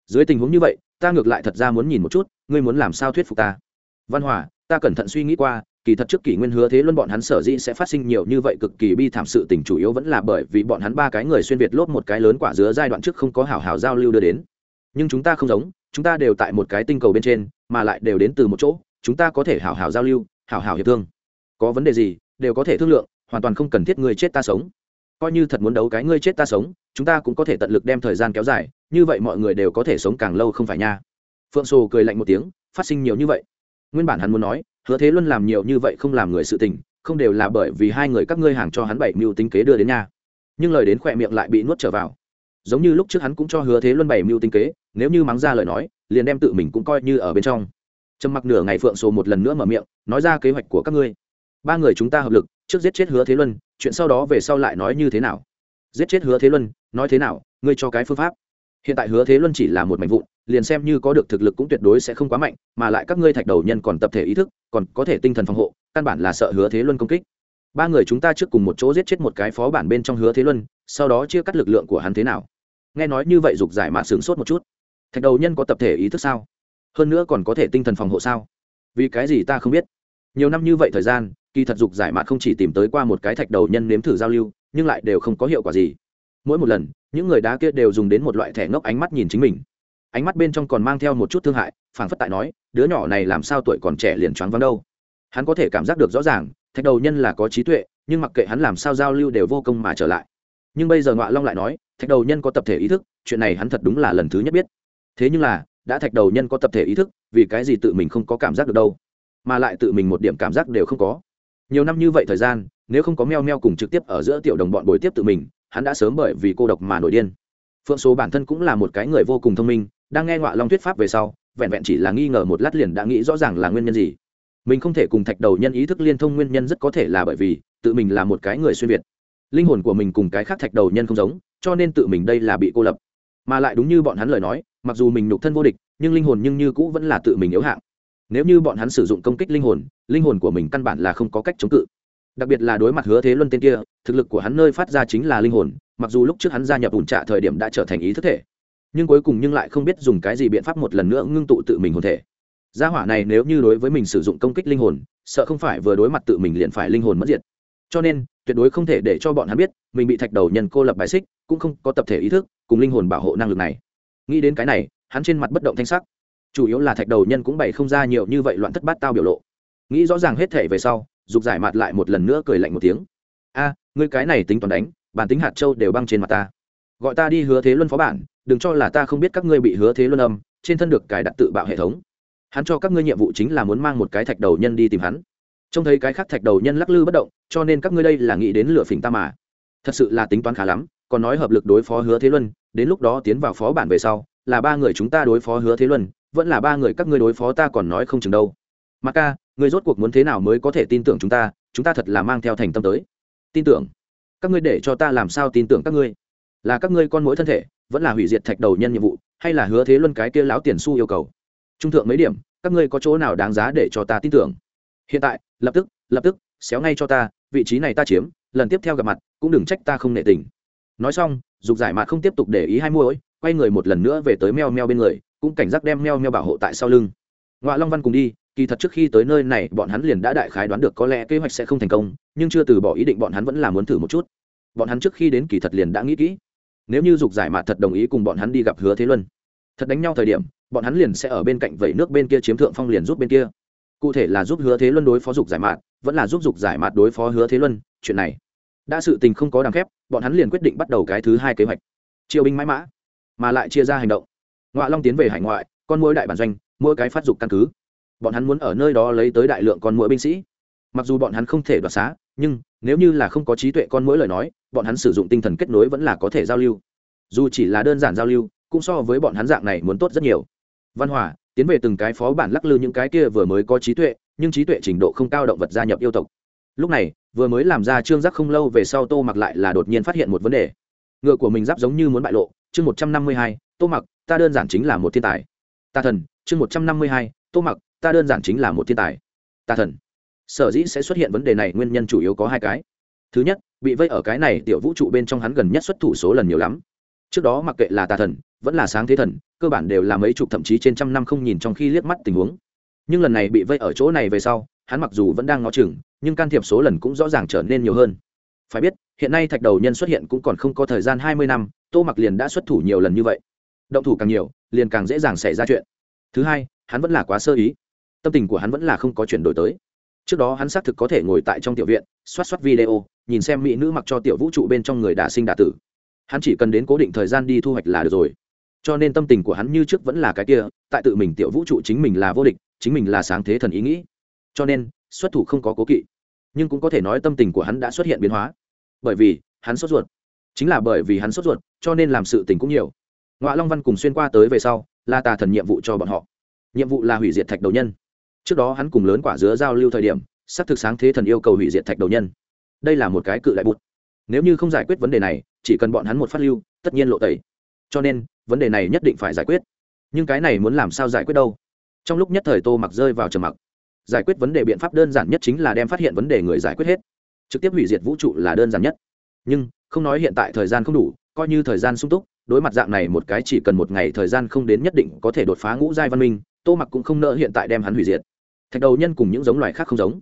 Dưới tình huống như vậy, ta ngược lại thật ra muốn nhìn một chút, ngươi muốn làm sao thuyết phục ta? Văn hòa, ta cẩn thận suy nghĩ qua, kỳ thật trước kỷ nguyên hứa thế luân bọn hắn sở dĩ sẽ phát sinh nhiều như vậy cực kỳ bi thảm sự tình chủ yếu vẫn là bởi vì bọn hắn ba cái người xuyên việt lốp một cái lớn quả dứa giai đoạn trước không có hảo hảo giao lưu đưa đến. Nhưng chúng ta không giống, chúng ta đều tại một cái tinh cầu bên trên, mà lại đều đến từ một chỗ, chúng ta có thể hảo hảo giao lưu, hảo hảo hiệp thương. Có vấn đề gì, đều có thể thương lượng hoàn toàn không cần thiết ngươi chết ta sống. Coi như thật muốn đấu cái ngươi chết ta sống, chúng ta cũng có thể tận lực đem thời gian kéo dài, như vậy mọi người đều có thể sống càng lâu không phải nha. Phượng sồ cười lạnh một tiếng, phát sinh nhiều như vậy. Nguyên bản hắn muốn nói, hứa thế luân làm nhiều như vậy không làm người sự tình, không đều là bởi vì hai người các ngươi hàng cho hắn bảy mưu tính kế đưa đến nhà nhưng lời đến khỏe miệng lại bị nuốt trở vào. Giống như lúc trước hắn cũng cho hứa thế luân bảy mưu tính kế, nếu như mắng ra lời nói, liền đem tự mình cũng coi như ở bên trong. Trầm mặc nửa ngày phượng sồ một lần nữa mở miệng, nói ra kế hoạch của các ngươi. Ba người chúng ta hợp lực trước giết chết hứa thế luân, chuyện sau đó về sau lại nói như thế nào? Giết chết hứa thế luân, nói thế nào? Ngươi cho cái phương pháp. Hiện tại hứa thế luân chỉ là một mảnh vụn, liền xem như có được thực lực cũng tuyệt đối sẽ không quá mạnh, mà lại các ngươi thạch đầu nhân còn tập thể ý thức, còn có thể tinh thần phòng hộ, căn bản là sợ hứa thế luân công kích. Ba người chúng ta trước cùng một chỗ giết chết một cái phó bản bên trong hứa thế luân, sau đó chia cắt lực lượng của hắn thế nào? Nghe nói như vậy dục giải mạ sướng sốt một chút. Thạch đầu nhân có tập thể ý thức sao? Hơn nữa còn có thể tinh thần phòng hộ sao? Vì cái gì ta không biết? Nhiều năm như vậy thời gian kỳ thật dục giải mạn không chỉ tìm tới qua một cái thạch đầu nhân nếm thử giao lưu, nhưng lại đều không có hiệu quả gì. Mỗi một lần, những người đá kia đều dùng đến một loại thẻ ngốc ánh mắt nhìn chính mình. Ánh mắt bên trong còn mang theo một chút thương hại, phảng phất tại nói, đứa nhỏ này làm sao tuổi còn trẻ liền choáng vắng đâu. Hắn có thể cảm giác được rõ ràng, thạch đầu nhân là có trí tuệ, nhưng mặc kệ hắn làm sao giao lưu đều vô công mà trở lại. Nhưng bây giờ ngọa long lại nói, thạch đầu nhân có tập thể ý thức, chuyện này hắn thật đúng là lần thứ nhất biết. Thế nhưng là, đã thạch đầu nhân có tập thể ý thức, vì cái gì tự mình không có cảm giác được đâu? Mà lại tự mình một điểm cảm giác đều không có nhiều năm như vậy thời gian, nếu không có meo meo cùng trực tiếp ở giữa tiểu đồng bọn bồi tiếp tự mình, hắn đã sớm bởi vì cô độc mà nổi điên. Phượng số bản thân cũng là một cái người vô cùng thông minh, đang nghe ngọa long thuyết pháp về sau, vẹn vẹn chỉ là nghi ngờ một lát liền đã nghĩ rõ ràng là nguyên nhân gì. Mình không thể cùng thạch đầu nhân ý thức liên thông nguyên nhân rất có thể là bởi vì, tự mình là một cái người xuyên việt. Linh hồn của mình cùng cái khác thạch đầu nhân không giống, cho nên tự mình đây là bị cô lập. Mà lại đúng như bọn hắn lời nói, mặc dù mình nhục thân vô địch, nhưng linh hồn nhưng như cũ vẫn là tự mình yếu hạng nếu như bọn hắn sử dụng công kích linh hồn linh hồn của mình căn bản là không có cách chống cự. Đặc biệt là đối mặt hứa thế luân tên kia, thực lực của hắn nơi phát ra chính là linh hồn, mặc dù lúc trước hắn gia nhập ủn trạ thời điểm đã trở thành ý thức thể, nhưng cuối cùng nhưng lại không biết dùng cái gì biện pháp một lần nữa ngưng tụ tự mình hồn thể. Gia hỏa này nếu như đối với mình sử dụng công kích linh hồn, sợ không phải vừa đối mặt tự mình liền phải linh hồn mất diệt. Cho nên, tuyệt đối không thể để cho bọn hắn biết, mình bị thạch đầu nhân cô lập bài xích, cũng không có tập thể ý thức, cùng linh hồn bảo hộ năng lực này. Nghĩ đến cái này, hắn trên mặt bất động thanh sắc chủ yếu là thạch đầu nhân cũng bày không ra nhiều như vậy loạn thất bát tao biểu lộ. Nghĩ rõ ràng hết thể về sau, dục giải mặt lại một lần nữa cười lạnh một tiếng. A, ngươi cái này tính toán đánh, bản tính hạt châu đều băng trên mặt ta. Gọi ta đi hứa thế luân phó bản, đừng cho là ta không biết các ngươi bị hứa thế luân âm, trên thân được cài đặt tự bạo hệ thống. Hắn cho các ngươi nhiệm vụ chính là muốn mang một cái thạch đầu nhân đi tìm hắn. Trông thấy cái khác thạch đầu nhân lắc lư bất động, cho nên các ngươi đây là nghĩ đến lửa phỉnh ta mà. Thật sự là tính toán khá lắm, còn nói hợp lực đối phó hứa thế luân, đến lúc đó tiến vào phó bản về sau, là ba người chúng ta đối phó hứa thế luân vẫn là ba người các ngươi đối phó ta còn nói không chừng đâu. Mà ca người rốt cuộc muốn thế nào mới có thể tin tưởng chúng ta? Chúng ta thật là mang theo thành tâm tới. Tin tưởng. Các ngươi để cho ta làm sao tin tưởng các ngươi? Là các ngươi con mỗi thân thể, vẫn là hủy diệt thạch đầu nhân nhiệm vụ, hay là hứa thế luân cái kia lão tiền su yêu cầu? Trung thượng mấy điểm, các ngươi có chỗ nào đáng giá để cho ta tin tưởng? Hiện tại, lập tức lập tức, xéo ngay cho ta, vị trí này ta chiếm, lần tiếp theo gặp mặt, cũng đừng trách ta không nệ tình. Nói xong, dục giải mà không tiếp tục để ý hai môi, quay người một lần nữa về tới meo meo bên người cũng cảnh giác đem meo meo bảo hộ tại sau lưng. Ngoại long văn cùng đi, kỳ thật trước khi tới nơi này, bọn hắn liền đã đại khái đoán được có lẽ kế hoạch sẽ không thành công, nhưng chưa từ bỏ ý định bọn hắn vẫn là muốn thử một chút. Bọn hắn trước khi đến kỳ thật liền đã nghĩ kỹ. Nếu như dục giải mạt thật đồng ý cùng bọn hắn đi gặp hứa thế luân, thật đánh nhau thời điểm, bọn hắn liền sẽ ở bên cạnh vẩy nước bên kia chiếm thượng phong liền giúp bên kia. Cụ thể là giúp hứa thế luân đối phó dục giải mạt, vẫn là giúp dục giải mạt đối phó hứa thế luân, chuyện này đã sự tình không có đằng khép, bọn hắn liền quyết định bắt đầu cái thứ hai kế hoạch. Chiêu binh mãi mã, mà lại chia ra hành động ngoại long tiến về hải ngoại, con mũi đại bản doanh mỗi cái phát dục căn cứ. Bọn hắn muốn ở nơi đó lấy tới đại lượng con mũi binh sĩ. Mặc dù bọn hắn không thể đoạt xá, nhưng nếu như là không có trí tuệ con mũi lời nói, bọn hắn sử dụng tinh thần kết nối vẫn là có thể giao lưu. Dù chỉ là đơn giản giao lưu, cũng so với bọn hắn dạng này muốn tốt rất nhiều. Văn hòa, tiến về từng cái phó bản lắc lư những cái kia vừa mới có trí tuệ, nhưng trí tuệ trình độ không cao động vật gia nhập yêu tộc. Lúc này, vừa mới làm ra trương giác không lâu về sau tô mặc lại là đột nhiên phát hiện một vấn đề. Ngựa của mình giáp giống như muốn bại lộ, chương một trăm năm mươi hai, tô mặc ta đơn giản chính là một thiên tài. Ta thần, chương một trăm năm mươi hai, tô mặc, ta đơn giản chính là một thiên tài. Ta thần. Sở dĩ sẽ xuất hiện vấn đề này, nguyên nhân chủ yếu có hai cái. Thứ nhất, bị vây ở cái này tiểu vũ trụ bên trong hắn gần nhất xuất thủ số lần nhiều lắm. Trước đó mặc kệ là tà thần, vẫn là sáng thế thần, cơ bản đều là mấy chục thậm chí trên trăm năm không nhìn trong khi liếc mắt tình huống. Nhưng lần này bị vây ở chỗ này về sau, hắn mặc dù vẫn đang ngó chừng, nhưng can thiệp số lần cũng rõ ràng trở nên nhiều hơn. Phải biết, hiện nay thạch đầu nhân xuất hiện cũng còn không có thời gian hai mươi năm, tô mặc liền đã xuất thủ nhiều lần như vậy động thủ càng nhiều, liền càng dễ dàng xảy ra chuyện. Thứ hai, hắn vẫn là quá sơ ý. Tâm tình của hắn vẫn là không có chuyển đổi tới. Trước đó hắn xác thực có thể ngồi tại trong tiểu viện xoát xoát video, nhìn xem mỹ nữ mặc cho tiểu vũ trụ bên trong người đả sinh đả tử. Hắn chỉ cần đến cố định thời gian đi thu hoạch là được rồi. Cho nên tâm tình của hắn như trước vẫn là cái kia, tại tự mình tiểu vũ trụ chính mình là vô địch, chính mình là sáng thế thần ý nghĩ. Cho nên, xuất thủ không có cố kỵ. Nhưng cũng có thể nói tâm tình của hắn đã xuất hiện biến hóa. Bởi vì, hắn sốt ruột. Chính là bởi vì hắn sốt ruột, cho nên làm sự tình cũng nhiều ngọa long văn cùng xuyên qua tới về sau là tà thần nhiệm vụ cho bọn họ. Nhiệm vụ là hủy diệt thạch đầu nhân. Trước đó hắn cùng lớn quả dứa giao lưu thời điểm, xác thực sáng thế thần yêu cầu hủy diệt thạch đầu nhân. Đây là một cái cự đại bút. Nếu như không giải quyết vấn đề này, chỉ cần bọn hắn một phát lưu, tất nhiên lộ tẩy. Cho nên, vấn đề này nhất định phải giải quyết. Nhưng cái này muốn làm sao giải quyết đâu? Trong lúc nhất thời tô mặc rơi vào trầm mặc. Giải quyết vấn đề biện pháp đơn giản nhất chính là đem phát hiện vấn đề người giải quyết hết. Trực tiếp hủy diệt vũ trụ là đơn giản nhất. Nhưng, không nói hiện tại thời gian không đủ, coi như thời gian sung túc đối mặt dạng này một cái chỉ cần một ngày thời gian không đến nhất định có thể đột phá ngũ giai văn minh, tô mặc cũng không nỡ hiện tại đem hắn hủy diệt. Thạch đầu nhân cùng những giống loài khác không giống.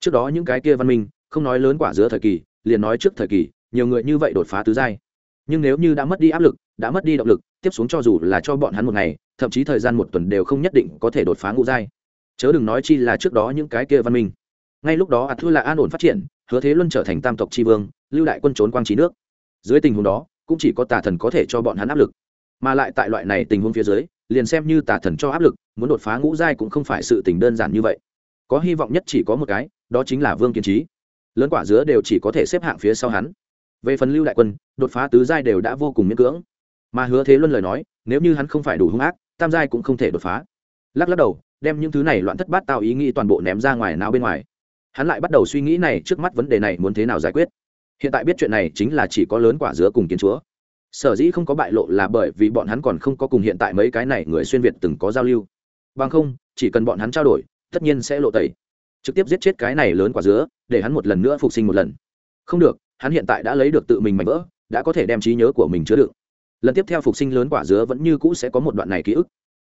Trước đó những cái kia văn minh, không nói lớn quả giữa thời kỳ, liền nói trước thời kỳ, nhiều người như vậy đột phá tứ giai. Nhưng nếu như đã mất đi áp lực, đã mất đi động lực, tiếp xuống cho dù là cho bọn hắn một ngày, thậm chí thời gian một tuần đều không nhất định có thể đột phá ngũ giai. Chớ đừng nói chi là trước đó những cái kia văn minh. Ngay lúc đó ạt thư là an ổn phát triển, hứa thế luân trở thành tam tộc tri vương, lưu đại quân trốn quang trí nước. Dưới tình huống đó cũng chỉ có tà thần có thể cho bọn hắn áp lực. Mà lại tại loại này tình huống phía dưới, liền xem như tà thần cho áp lực, muốn đột phá ngũ giai cũng không phải sự tình đơn giản như vậy. Có hy vọng nhất chỉ có một cái, đó chính là vương kiên trí lớn quả dứa đều chỉ có thể xếp hạng phía sau hắn. Về phần lưu đại quân, đột phá tứ giai đều đã vô cùng miễn cưỡng. Mà hứa thế luân lời nói, nếu như hắn không phải đủ hung ác, tam giai cũng không thể đột phá. Lắc lắc đầu, đem những thứ này loạn thất bát tạo ý nghĩ toàn bộ ném ra ngoài nào bên ngoài. Hắn lại bắt đầu suy nghĩ này trước mắt vấn đề này muốn thế nào giải quyết hiện tại biết chuyện này chính là chỉ có lớn quả dứa cùng kiến chúa. Sở dĩ không có bại lộ là bởi vì bọn hắn còn không có cùng hiện tại mấy cái này người xuyên việt từng có giao lưu. Bằng không, chỉ cần bọn hắn trao đổi, tất nhiên sẽ lộ tẩy. Trực tiếp giết chết cái này lớn quả dứa, để hắn một lần nữa phục sinh một lần. Không được, hắn hiện tại đã lấy được tự mình mảnh vỡ, đã có thể đem trí nhớ của mình chứa đựng. Lần tiếp theo phục sinh lớn quả dứa vẫn như cũ sẽ có một đoạn này ký ức.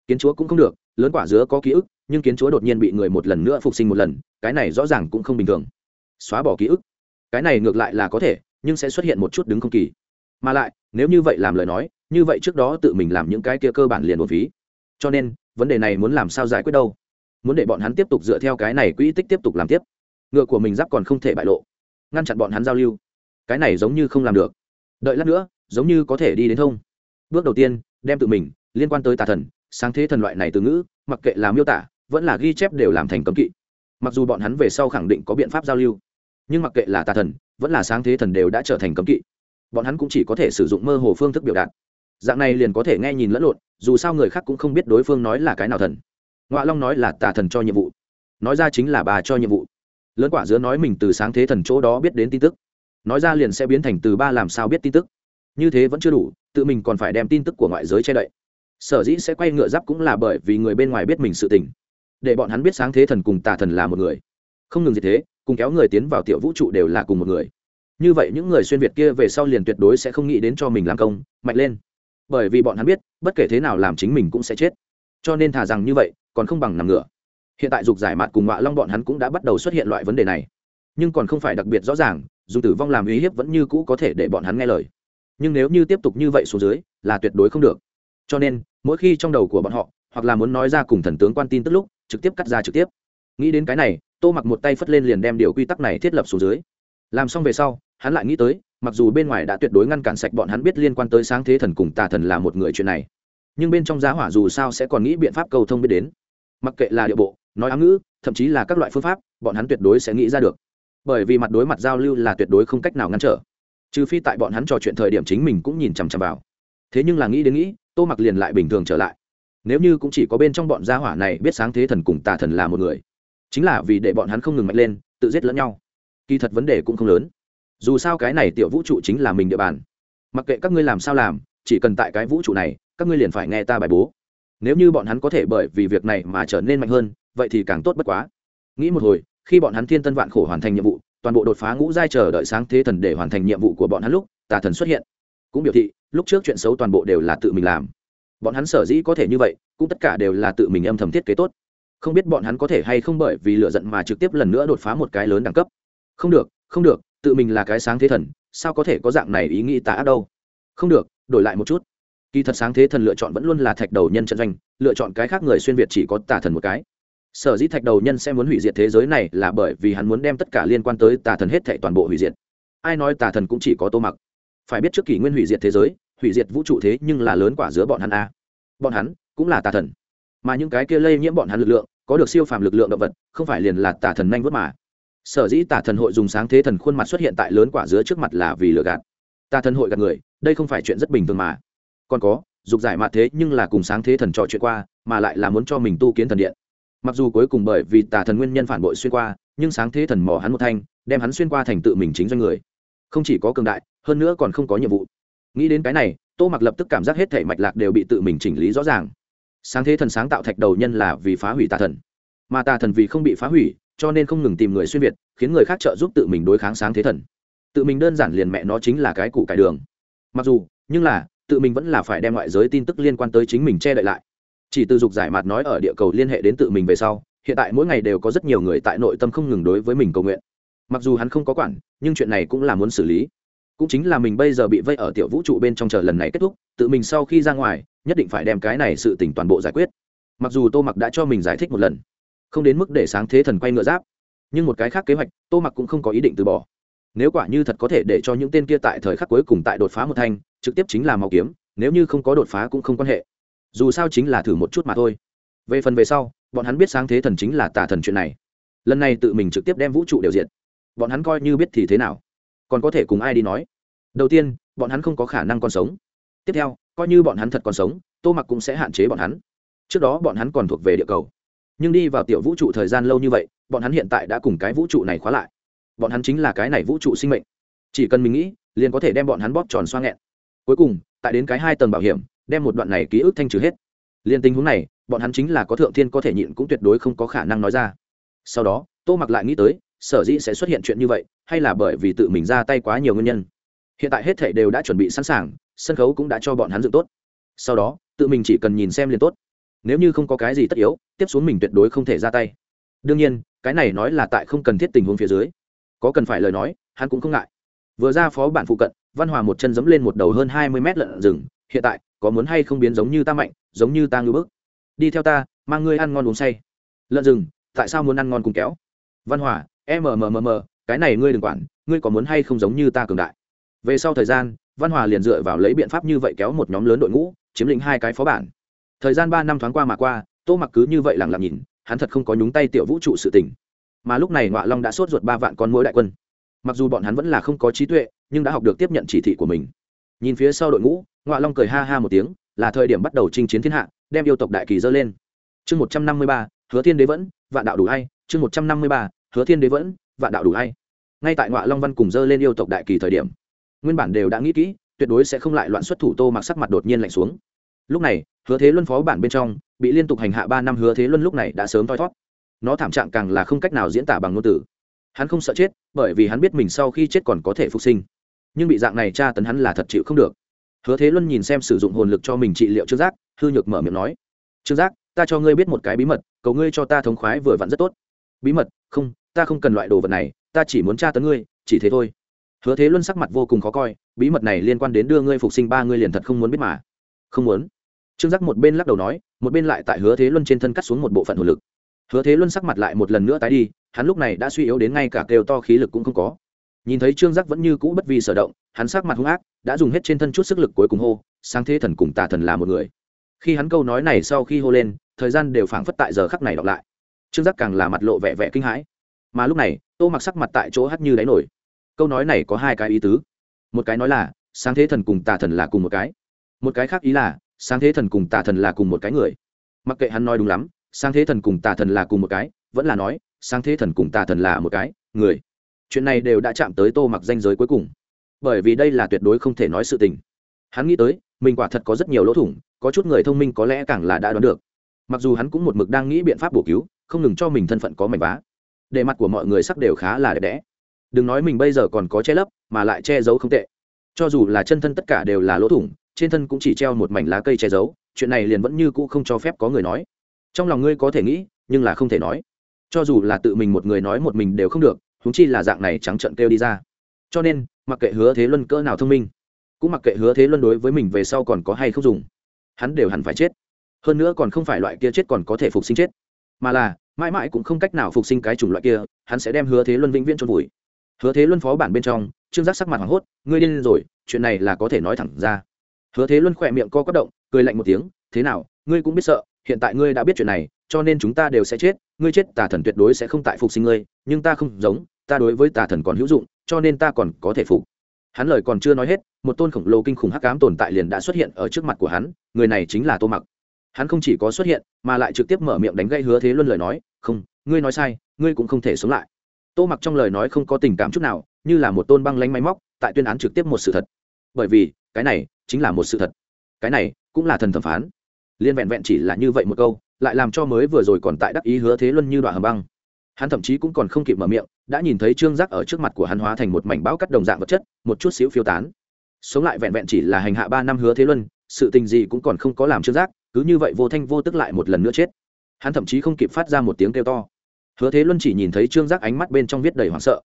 Kiến chúa cũng không được, lớn quả dứa có ký ức, nhưng kiến chúa đột nhiên bị người một lần nữa phục sinh một lần, cái này rõ ràng cũng không bình thường. Xóa bỏ ký ức cái này ngược lại là có thể, nhưng sẽ xuất hiện một chút đứng không kỳ. Mà lại, nếu như vậy làm lời nói, như vậy trước đó tự mình làm những cái kia cơ bản liền một phí. Cho nên, vấn đề này muốn làm sao giải quyết đâu? Muốn để bọn hắn tiếp tục dựa theo cái này quỹ tích tiếp tục làm tiếp. Ngựa của mình giáp còn không thể bại lộ. Ngăn chặn bọn hắn giao lưu. Cái này giống như không làm được. Đợi lát nữa, giống như có thể đi đến thông. Bước đầu tiên, đem tự mình, liên quan tới tà thần, sáng thế thần loại này từ ngữ, mặc kệ là miêu tả, vẫn là ghi chép đều làm thành cấm kỵ. Mặc dù bọn hắn về sau khẳng định có biện pháp giao lưu nhưng mặc kệ là tà thần, vẫn là sáng thế thần đều đã trở thành cấm kỵ. Bọn hắn cũng chỉ có thể sử dụng mơ hồ phương thức biểu đạt. Dạng này liền có thể nghe nhìn lẫn lộn, dù sao người khác cũng không biết đối phương nói là cái nào thần. Ngoạ long nói là tà thần cho nhiệm vụ. Nói ra chính là bà cho nhiệm vụ. Lớn quả giữa nói mình từ sáng thế thần chỗ đó biết đến tin tức. Nói ra liền sẽ biến thành từ ba làm sao biết tin tức. Như thế vẫn chưa đủ, tự mình còn phải đem tin tức của ngoại giới che đậy. Sở dĩ sẽ quay ngựa giáp cũng là bởi vì người bên ngoài biết mình sự tình. Để bọn hắn biết sáng thế thần cùng tà thần là một người. Không ngừng gì thế cùng kéo người tiến vào tiểu vũ trụ đều là cùng một người. Như vậy những người xuyên việt kia về sau liền tuyệt đối sẽ không nghĩ đến cho mình làm công, mạnh lên. Bởi vì bọn hắn biết, bất kể thế nào làm chính mình cũng sẽ chết. Cho nên thà rằng như vậy, còn không bằng nằm ngửa. Hiện tại dục giải mạt cùng ngọa long bọn hắn cũng đã bắt đầu xuất hiện loại vấn đề này. Nhưng còn không phải đặc biệt rõ ràng dùng tử vong làm uy hiếp vẫn như cũ có thể để bọn hắn nghe lời. Nhưng nếu như tiếp tục như vậy xuống dưới, là tuyệt đối không được. Cho nên, mỗi khi trong đầu của bọn họ, hoặc là muốn nói ra cùng thần tướng quan tin tức lúc, trực tiếp cắt ra trực tiếp nghĩ đến cái này, tô mặc một tay phất lên liền đem điều quy tắc này thiết lập xuống dưới. Làm xong về sau, hắn lại nghĩ tới, mặc dù bên ngoài đã tuyệt đối ngăn cản sạch bọn hắn biết liên quan tới sáng thế thần cùng tà thần là một người chuyện này, nhưng bên trong giá hỏa dù sao sẽ còn nghĩ biện pháp cầu thông biết đến. Mặc kệ là địa bộ, nói ám ngữ, thậm chí là các loại phương pháp, bọn hắn tuyệt đối sẽ nghĩ ra được. Bởi vì mặt đối mặt giao lưu là tuyệt đối không cách nào ngăn trở. Trừ phi tại bọn hắn trò chuyện thời điểm chính mình cũng nhìn chằm chằm vào. Thế nhưng là nghĩ đến nghĩ, tô mặc liền lại bình thường trở lại. Nếu như cũng chỉ có bên trong bọn gia hỏa này biết sáng thế thần cùng tà thần là một người chính là vì để bọn hắn không ngừng mạnh lên, tự giết lẫn nhau. Kỳ thật vấn đề cũng không lớn. Dù sao cái này tiểu vũ trụ chính là mình địa bàn. Mặc kệ các ngươi làm sao làm, chỉ cần tại cái vũ trụ này, các ngươi liền phải nghe ta bài bố. Nếu như bọn hắn có thể bởi vì việc này mà trở nên mạnh hơn, vậy thì càng tốt bất quá. Nghĩ một hồi, khi bọn hắn thiên tân vạn khổ hoàn thành nhiệm vụ, toàn bộ đột phá ngũ giai chờ đợi sáng thế thần để hoàn thành nhiệm vụ của bọn hắn lúc, tà thần xuất hiện. Cũng biểu thị, lúc trước chuyện xấu toàn bộ đều là tự mình làm. Bọn hắn sở dĩ có thể như vậy, cũng tất cả đều là tự mình âm thầm thiết kế tốt không biết bọn hắn có thể hay không bởi vì lựa giận mà trực tiếp lần nữa đột phá một cái lớn đẳng cấp. Không được không được, tự mình là cái sáng thế thần, sao có thể có dạng này ý nghĩ tà ác đâu? Không được, đổi lại một chút. Kỳ thật sáng thế thần lựa chọn vẫn luôn là thạch đầu nhân trận doanh, lựa chọn cái khác người xuyên việt chỉ có tà thần một cái. Sở dĩ thạch đầu nhân sẽ muốn hủy diệt thế giới này là bởi vì hắn muốn đem tất cả liên quan tới tà thần hết thệ toàn bộ hủy diệt. Ai nói tà thần cũng chỉ có tô mặc? Phải biết trước kỷ nguyên hủy diệt thế giới, hủy diệt vũ trụ thế nhưng là lớn quả giữa bọn hắn a. Bọn hắn cũng là tà thần. Mà những cái kia lây nhiễm bọn hắn lực lượng có được siêu phàm lực lượng động vật, không phải liền là tà thần nhanh vớt mà. Sở dĩ tà thần hội dùng sáng thế thần khuôn mặt xuất hiện tại lớn quả giữa trước mặt là vì lừa gạt. Tà thần hội gạt người, đây không phải chuyện rất bình thường mà. Còn có, dục giải mạ thế nhưng là cùng sáng thế thần trò chuyện qua, mà lại là muốn cho mình tu kiến thần điện. Mặc dù cuối cùng bởi vì tà thần nguyên nhân phản bội xuyên qua, nhưng sáng thế thần mò hắn một thanh, đem hắn xuyên qua thành tự mình chính doanh người. Không chỉ có cường đại, hơn nữa còn không có nhiệm vụ. Nghĩ đến cái này, tô mặc lập tức cảm giác hết thể mạch lạc đều bị tự mình chỉnh lý rõ ràng sáng thế thần sáng tạo thạch đầu nhân là vì phá hủy tà thần. Mà tà thần vì không bị phá hủy, cho nên không ngừng tìm người xuyên việt, khiến người khác trợ giúp tự mình đối kháng sáng thế thần. Tự mình đơn giản liền mẹ nó chính là cái củ cải đường. Mặc dù, nhưng là, tự mình vẫn là phải đem ngoại giới tin tức liên quan tới chính mình che đậy lại. Chỉ từ dục giải mặt nói ở địa cầu liên hệ đến tự mình về sau, hiện tại mỗi ngày đều có rất nhiều người tại nội tâm không ngừng đối với mình cầu nguyện. Mặc dù hắn không có quản, nhưng chuyện này cũng là muốn xử lý cũng chính là mình bây giờ bị vây ở tiểu vũ trụ bên trong chờ lần này kết thúc tự mình sau khi ra ngoài nhất định phải đem cái này sự tỉnh toàn bộ giải quyết. Mặc dù tô mặc đã cho mình giải thích một lần không đến mức để sáng thế thần quay ngựa giáp nhưng một cái khác kế hoạch tô mặc cũng không có ý định từ bỏ. Nếu quả như thật có thể để cho những tên kia tại thời khắc cuối cùng tại đột phá một thanh trực tiếp chính là màu kiếm nếu như không có đột phá cũng không quan hệ. Dù sao chính là thử một chút mà thôi. Về phần về sau bọn hắn biết sáng thế thần chính là tà thần chuyện này. Lần này tự mình trực tiếp đem vũ trụ đều diện, bọn hắn coi như biết thì thế nào? Còn có thể cùng ai đi nói? Đầu tiên, bọn hắn không có khả năng còn sống. Tiếp theo, coi như bọn hắn thật còn sống, tô mặc cũng sẽ hạn chế bọn hắn. Trước đó bọn hắn còn thuộc về địa cầu. Nhưng đi vào tiểu vũ trụ thời gian lâu như vậy, bọn hắn hiện tại đã cùng cái vũ trụ này khóa lại. Bọn hắn chính là cái này vũ trụ sinh mệnh. Chỉ cần mình nghĩ, liền có thể đem bọn hắn bóp tròn xoa nghẹn. Cuối cùng, tại đến cái hai tầng bảo hiểm, đem một đoạn này ký ức thanh trừ hết. Liền tình huống này, bọn hắn chính là có thượng thiên có thể nhịn cũng tuyệt đối không có khả năng nói ra. Sau đó, tô mặc lại nghĩ tới sở dĩ sẽ xuất hiện chuyện như vậy, hay là bởi vì tự mình ra tay quá nhiều nguyên nhân. Hiện tại hết thể đều đã chuẩn bị sẵn sàng, sân khấu cũng đã cho bọn hắn dựng tốt. Sau đó, tự mình chỉ cần nhìn xem liền tốt. Nếu như không có cái gì tất yếu, tiếp xuống mình tuyệt đối không thể ra tay. Đương nhiên, cái này nói là tại không cần thiết tình huống phía dưới. Có cần phải lời nói, hắn cũng không ngại. Vừa ra phó bản phụ cận, văn hòa một chân dẫm lên một đầu hơn hai mươi mét lợn rừng. Hiện tại, có muốn hay không biến giống như ta mạnh, giống như ta ngư bức. Đi theo ta, mang ngươi ăn ngon uống say. Lợn rừng, tại sao muốn ăn ngon cùng kéo? Văn hòa mmm cái này ngươi đừng quản, ngươi có muốn hay không giống như ta cường đại. Về sau thời gian, văn hòa liền dựa vào lấy biện pháp như vậy kéo một nhóm lớn đội ngũ, chiếm lĩnh hai cái phó bản. Thời gian ba năm thoáng qua mà qua, tô mặc cứ như vậy lẳng lặng nhìn, hắn thật không có nhúng tay tiểu vũ trụ sự tình. Mà lúc này ngọa long đã sốt ruột ba vạn con mỗi đại quân. Mặc dù bọn hắn vẫn là không có trí tuệ, nhưng đã học được tiếp nhận chỉ thị của mình. Nhìn phía sau đội ngũ, ngọa long cười ha ha một tiếng, là thời điểm bắt đầu chinh chiến thiên hạ, đem yêu tộc đại kỳ dơ lên. Chương một trăm năm mươi ba, hứa thiên đế vẫn, vạn đạo đủ hay, chương một trăm năm mươi ba hứa thiên đế vẫn, vạn đạo đủ hay. Ngay tại ngọa long văn cùng dơ lên yêu tộc đại kỳ thời điểm, nguyên bản đều đã nghĩ kỹ, tuyệt đối sẽ không lại loạn xuất thủ tô mặc sắc mặt đột nhiên lạnh xuống. Lúc này, hứa thế luân phó bản bên trong, bị liên tục hành hạ ba năm hứa thế luân lúc này đã sớm thoi thót nó thảm trạng càng là không cách nào diễn tả bằng ngôn từ. Hắn không sợ chết, bởi vì hắn biết mình sau khi chết còn có thể phục sinh. Nhưng bị dạng này tra tấn hắn là thật chịu không được. Hứa thế luân nhìn xem sử dụng hồn lực cho mình trị liệu trương giác, hư nhược mở miệng nói, trương giác, ta cho ngươi biết một cái bí mật, cầu ngươi cho ta thống khoái vừa vặn rất tốt. Bí mật? Không ta không cần loại đồ vật này, ta chỉ muốn tra tấn ngươi, chỉ thế thôi. Hứa thế luân sắc mặt vô cùng khó coi, bí mật này liên quan đến đưa ngươi phục sinh ba ngươi liền thật không muốn biết mà. Không muốn. Trương giác một bên lắc đầu nói, một bên lại tại hứa thế luân trên thân cắt xuống một bộ phận hồn lực. Hứa thế luân sắc mặt lại một lần nữa tái đi, hắn lúc này đã suy yếu đến ngay cả kêu to khí lực cũng không có. Nhìn thấy trương giác vẫn như cũ bất vi sở động, hắn sắc mặt hung ác, đã dùng hết trên thân chút sức lực cuối cùng hô, sáng thế thần cùng tà thần là một người. Khi hắn câu nói này sau khi hô lên, thời gian đều phảng phất tại giờ khắc này đọc lại. Trương giác càng là mặt lộ vẻ vẻ kinh hãi mà lúc này, tô mặc sắc mặt tại chỗ hắt như đáy nổi. Câu nói này có hai cái ý tứ. Một cái nói là, sáng thế thần cùng tà thần là cùng một cái. Một cái khác ý là, sáng thế thần cùng tà thần là cùng một cái người. Mặc kệ hắn nói đúng lắm, sáng thế thần cùng tà thần là cùng một cái, vẫn là nói, sáng thế thần cùng tà thần là một cái, người. Chuyện này đều đã chạm tới tô mặc danh giới cuối cùng. Bởi vì đây là tuyệt đối không thể nói sự tình. Hắn nghĩ tới, mình quả thật có rất nhiều lỗ thủng, có chút người thông minh có lẽ càng là đã đoán được. Mặc dù hắn cũng một mực đang nghĩ biện pháp bổ cứu, không ngừng cho mình thân phận có mảnh vá để mặt của mọi người sắc đều khá là đẹp đẽ. Đừng nói mình bây giờ còn có che lấp, mà lại che giấu không tệ. Cho dù là chân thân tất cả đều là lỗ thủng, trên thân cũng chỉ treo một mảnh lá cây che giấu, chuyện này liền vẫn như cũ không cho phép có người nói. Trong lòng ngươi có thể nghĩ, nhưng là không thể nói. Cho dù là tự mình một người nói một mình đều không được húng chi là dạng này trắng trận kêu đi ra. Cho nên, mặc kệ hứa thế luân cỡ nào thông minh, cũng mặc kệ hứa thế luân đối với mình về sau còn có hay không dùng, hắn đều hẳn phải chết. Hơn nữa còn không phải loại kia chết còn có thể phục sinh chết mà là, mãi mãi cũng không cách nào phục sinh cái chủng loại kia, hắn sẽ đem hứa thế luân vĩnh viễn trôn vùi. Hứa thế luân phó bản bên trong, trương giác sắc mặt hoảng hốt, ngươi điên rồi, chuyện này là có thể nói thẳng ra. Hứa thế luân khỏe miệng co quất động, cười lạnh một tiếng, thế nào, ngươi cũng biết sợ, hiện tại ngươi đã biết chuyện này, cho nên chúng ta đều sẽ chết, ngươi chết tà thần tuyệt đối sẽ không tại phục sinh ngươi, nhưng ta không giống, ta đối với tà thần còn hữu dụng, cho nên ta còn có thể phục. Hắn lời còn chưa nói hết, một tôn khổng lồ kinh khủng hắc ám tồn tại liền đã xuất hiện ở trước mặt của hắn, người này chính là tô mặc hắn không chỉ có xuất hiện, mà lại trực tiếp mở miệng đánh gây hứa thế luân lời nói, không, ngươi nói sai, ngươi cũng không thể sống lại. Tô mặc trong lời nói không có tình cảm chút nào, như là một tôn băng lanh máy móc, tại tuyên án trực tiếp một sự thật. Bởi vì, cái này chính là một sự thật. Cái này cũng là thần thẩm phán. Liên vẹn vẹn chỉ là như vậy một câu, lại làm cho mới vừa rồi còn tại đắc ý hứa thế luân như đoạn hầm băng. Hắn thậm chí cũng còn không kịp mở miệng, đã nhìn thấy trương giác ở trước mặt của hắn hóa thành một mảnh bão cắt đồng dạng vật chất, một chút xíu phiêu tán. Sống lại vẹn vẹn chỉ là hành hạ ba năm hứa thế luân, sự tình gì cũng còn không có làm trương giác cứ như vậy vô thanh vô tức lại một lần nữa chết. Hắn thậm chí không kịp phát ra một tiếng kêu to. Hứa thế luân chỉ nhìn thấy trương giác ánh mắt bên trong viết đầy hoảng sợ.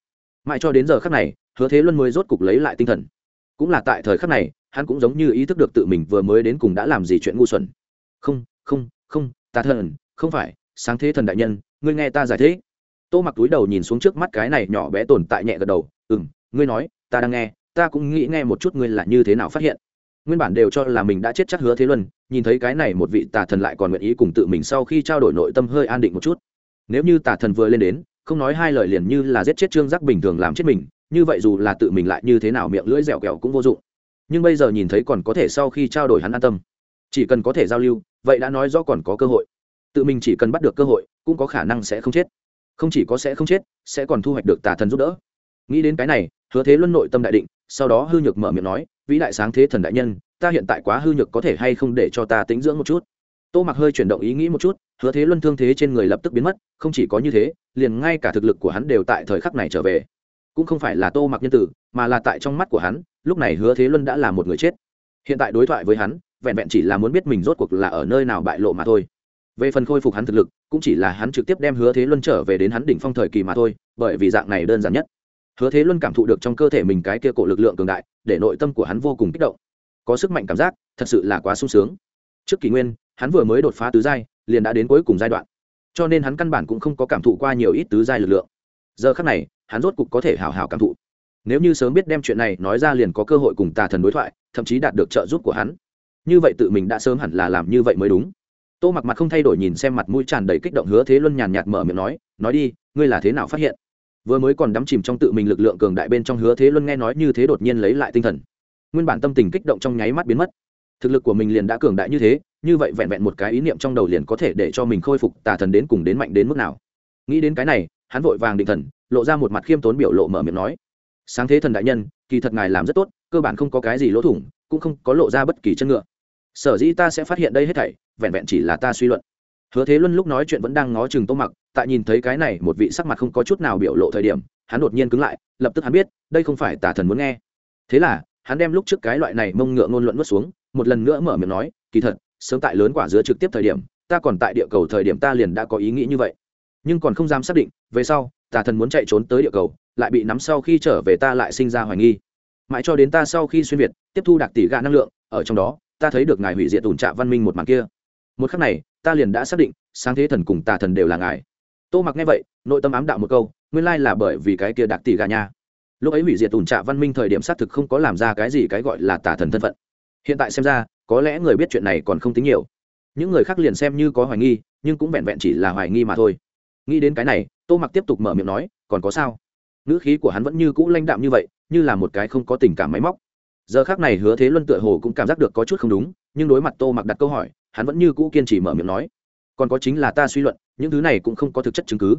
Mãi cho đến giờ khắc này, hứa thế luân mới rốt cục lấy lại tinh thần. Cũng là tại thời khắc này, hắn cũng giống như ý thức được tự mình vừa mới đến cùng đã làm gì chuyện ngu xuẩn. Không không không, ta thần, không phải, sáng thế thần đại nhân, ngươi nghe ta giải thế tô mặc túi đầu nhìn xuống trước mắt cái này nhỏ bé tồn tại nhẹ gật đầu. Ừ m ngươi nói, ta đang nghe, ta cũng nghĩ nghe một chút ngươi là như thế nào phát hiện. Nguyên bản đều cho là mình đã chết chắc hứa thế luân nhìn thấy cái này một vị tà thần lại còn nguyện ý cùng tự mình sau khi trao đổi nội tâm hơi an định một chút. Nếu như tà thần vừa lên đến, không nói hai lời liền như là giết chết trương giác bình thường làm chết mình, như vậy dù là tự mình lại như thế nào miệng lưỡi dẻo kẹo cũng vô dụng. Nhưng bây giờ nhìn thấy còn có thể sau khi trao đổi hắn an tâm. Chỉ cần có thể giao lưu, vậy đã nói rõ còn có cơ hội. Tự mình chỉ cần bắt được cơ hội, cũng có khả năng sẽ không chết. Không chỉ có sẽ không chết, sẽ còn thu hoạch được tà thần giúp đỡ. Nghĩ đến cái này, hứa thế luân nội tâm đại định, sau đó hư nhược mở miệng nói, vĩ đại sáng thế thần đại nhân ta hiện tại quá hư nhược có thể hay không để cho ta tính dưỡng một chút? Tô mặc hơi chuyển động ý nghĩ một chút, hứa thế luân thương thế trên người lập tức biến mất, không chỉ có như thế, liền ngay cả thực lực của hắn đều tại thời khắc này trở về. Cũng không phải là tô mặc nhân tử, mà là tại trong mắt của hắn, lúc này hứa thế luân đã là một người chết. Hiện tại đối thoại với hắn, vẹn vẹn chỉ là muốn biết mình rốt cuộc là ở nơi nào bại lộ mà thôi. Về phần khôi phục hắn thực lực, cũng chỉ là hắn trực tiếp đem hứa thế luân trở về đến hắn đỉnh phong thời kỳ mà thôi, bởi vì dạng này đơn giản nhất. Hứa thế luân cảm thụ được trong cơ thể mình cái kia cổ lực lượng cường đại, để nội tâm của hắn vô cùng kích động có sức mạnh cảm giác, thật sự là quá sung sướng. Trước kỷ nguyên, hắn vừa mới đột phá tứ giai, liền đã đến cuối cùng giai đoạn. Cho nên hắn căn bản cũng không có cảm thụ qua nhiều ít tứ giai lực lượng. Giờ khác này, hắn rốt cục có thể hào hào cảm thụ. Nếu như sớm biết đem chuyện này nói ra liền có cơ hội cùng tà thần đối thoại, thậm chí đạt được trợ giúp của hắn. Như vậy tự mình đã sớm hẳn là làm như vậy mới đúng. Tô mặc mặt không thay đổi nhìn xem mặt mũi tràn đầy kích động hứa thế luân nhàn nhạt mở miệng nói nói đi, ngươi là thế nào phát hiện? Vừa mới còn đắm chìm trong tự mình lực lượng cường đại bên trong hứa thế luân nghe nói như thế đột nhiên lấy lại tinh thần nguyên bản tâm tình kích động trong nháy mắt biến mất. Thực lực của mình liền đã cường đại như thế, như vậy vẹn vẹn một cái ý niệm trong đầu liền có thể để cho mình khôi phục tà thần đến cùng đến mạnh đến mức nào. Nghĩ đến cái này, hắn vội vàng định thần, lộ ra một mặt khiêm tốn biểu lộ mở miệng nói, sáng thế thần đại nhân, kỳ thật ngài làm rất tốt, cơ bản không có cái gì lỗ thủng, cũng không có lộ ra bất kỳ chân ngựa. Sở dĩ ta sẽ phát hiện đây hết thảy, vẹn vẹn chỉ là ta suy luận. Hứa thế luân lúc nói chuyện vẫn đang ngó chừng tô mặc, tại nhìn thấy cái này một vị sắc mặt không có chút nào biểu lộ thời điểm, hắn đột nhiên cứng lại, lập tức hắn biết, đây không phải tà thần muốn nghe. Thế là hắn đem lúc trước cái loại này mông ngựa ngôn luận nuốt xuống, một lần nữa mở miệng nói, kỳ thật, sớm tại lớn quả dứa trực tiếp thời điểm, ta còn tại địa cầu thời điểm ta liền đã có ý nghĩ như vậy. Nhưng còn không dám xác định, về sau, tà thần muốn chạy trốn tới địa cầu, lại bị nắm sau khi trở về ta lại sinh ra hoài nghi. Mãi cho đến ta sau khi xuyên việt, tiếp thu đặc tỷ gạ năng lượng, ở trong đó, ta thấy được ngài hủy diệt ủn trạ văn minh một màn kia. Một khắc này, ta liền đã xác định, sáng thế thần cùng tà thần đều là ngài. Tô mặc nghe vậy, nội tâm ám đạo một câu, nguyên lai là bởi vì cái kia đặc tỷ gà nha lúc ấy hủy diệt ủn trạ văn minh thời điểm xác thực không có làm ra cái gì cái gọi là tà thần thân phận. Hiện tại xem ra, có lẽ người biết chuyện này còn không tính nhiều. Những người khác liền xem như có hoài nghi, nhưng cũng vẹn vẹn chỉ là hoài nghi mà thôi. Nghĩ đến cái này, tô mặc tiếp tục mở miệng nói, còn có sao? Ngữ khí của hắn vẫn như cũ lãnh đạm như vậy, như là một cái không có tình cảm máy móc. Giờ khác này hứa thế luân tựa hồ cũng cảm giác được có chút không đúng, nhưng đối mặt tô mặc đặt câu hỏi, hắn vẫn như cũ kiên trì mở miệng nói, còn có chính là ta suy luận, những thứ này cũng không có thực chất chứng cứ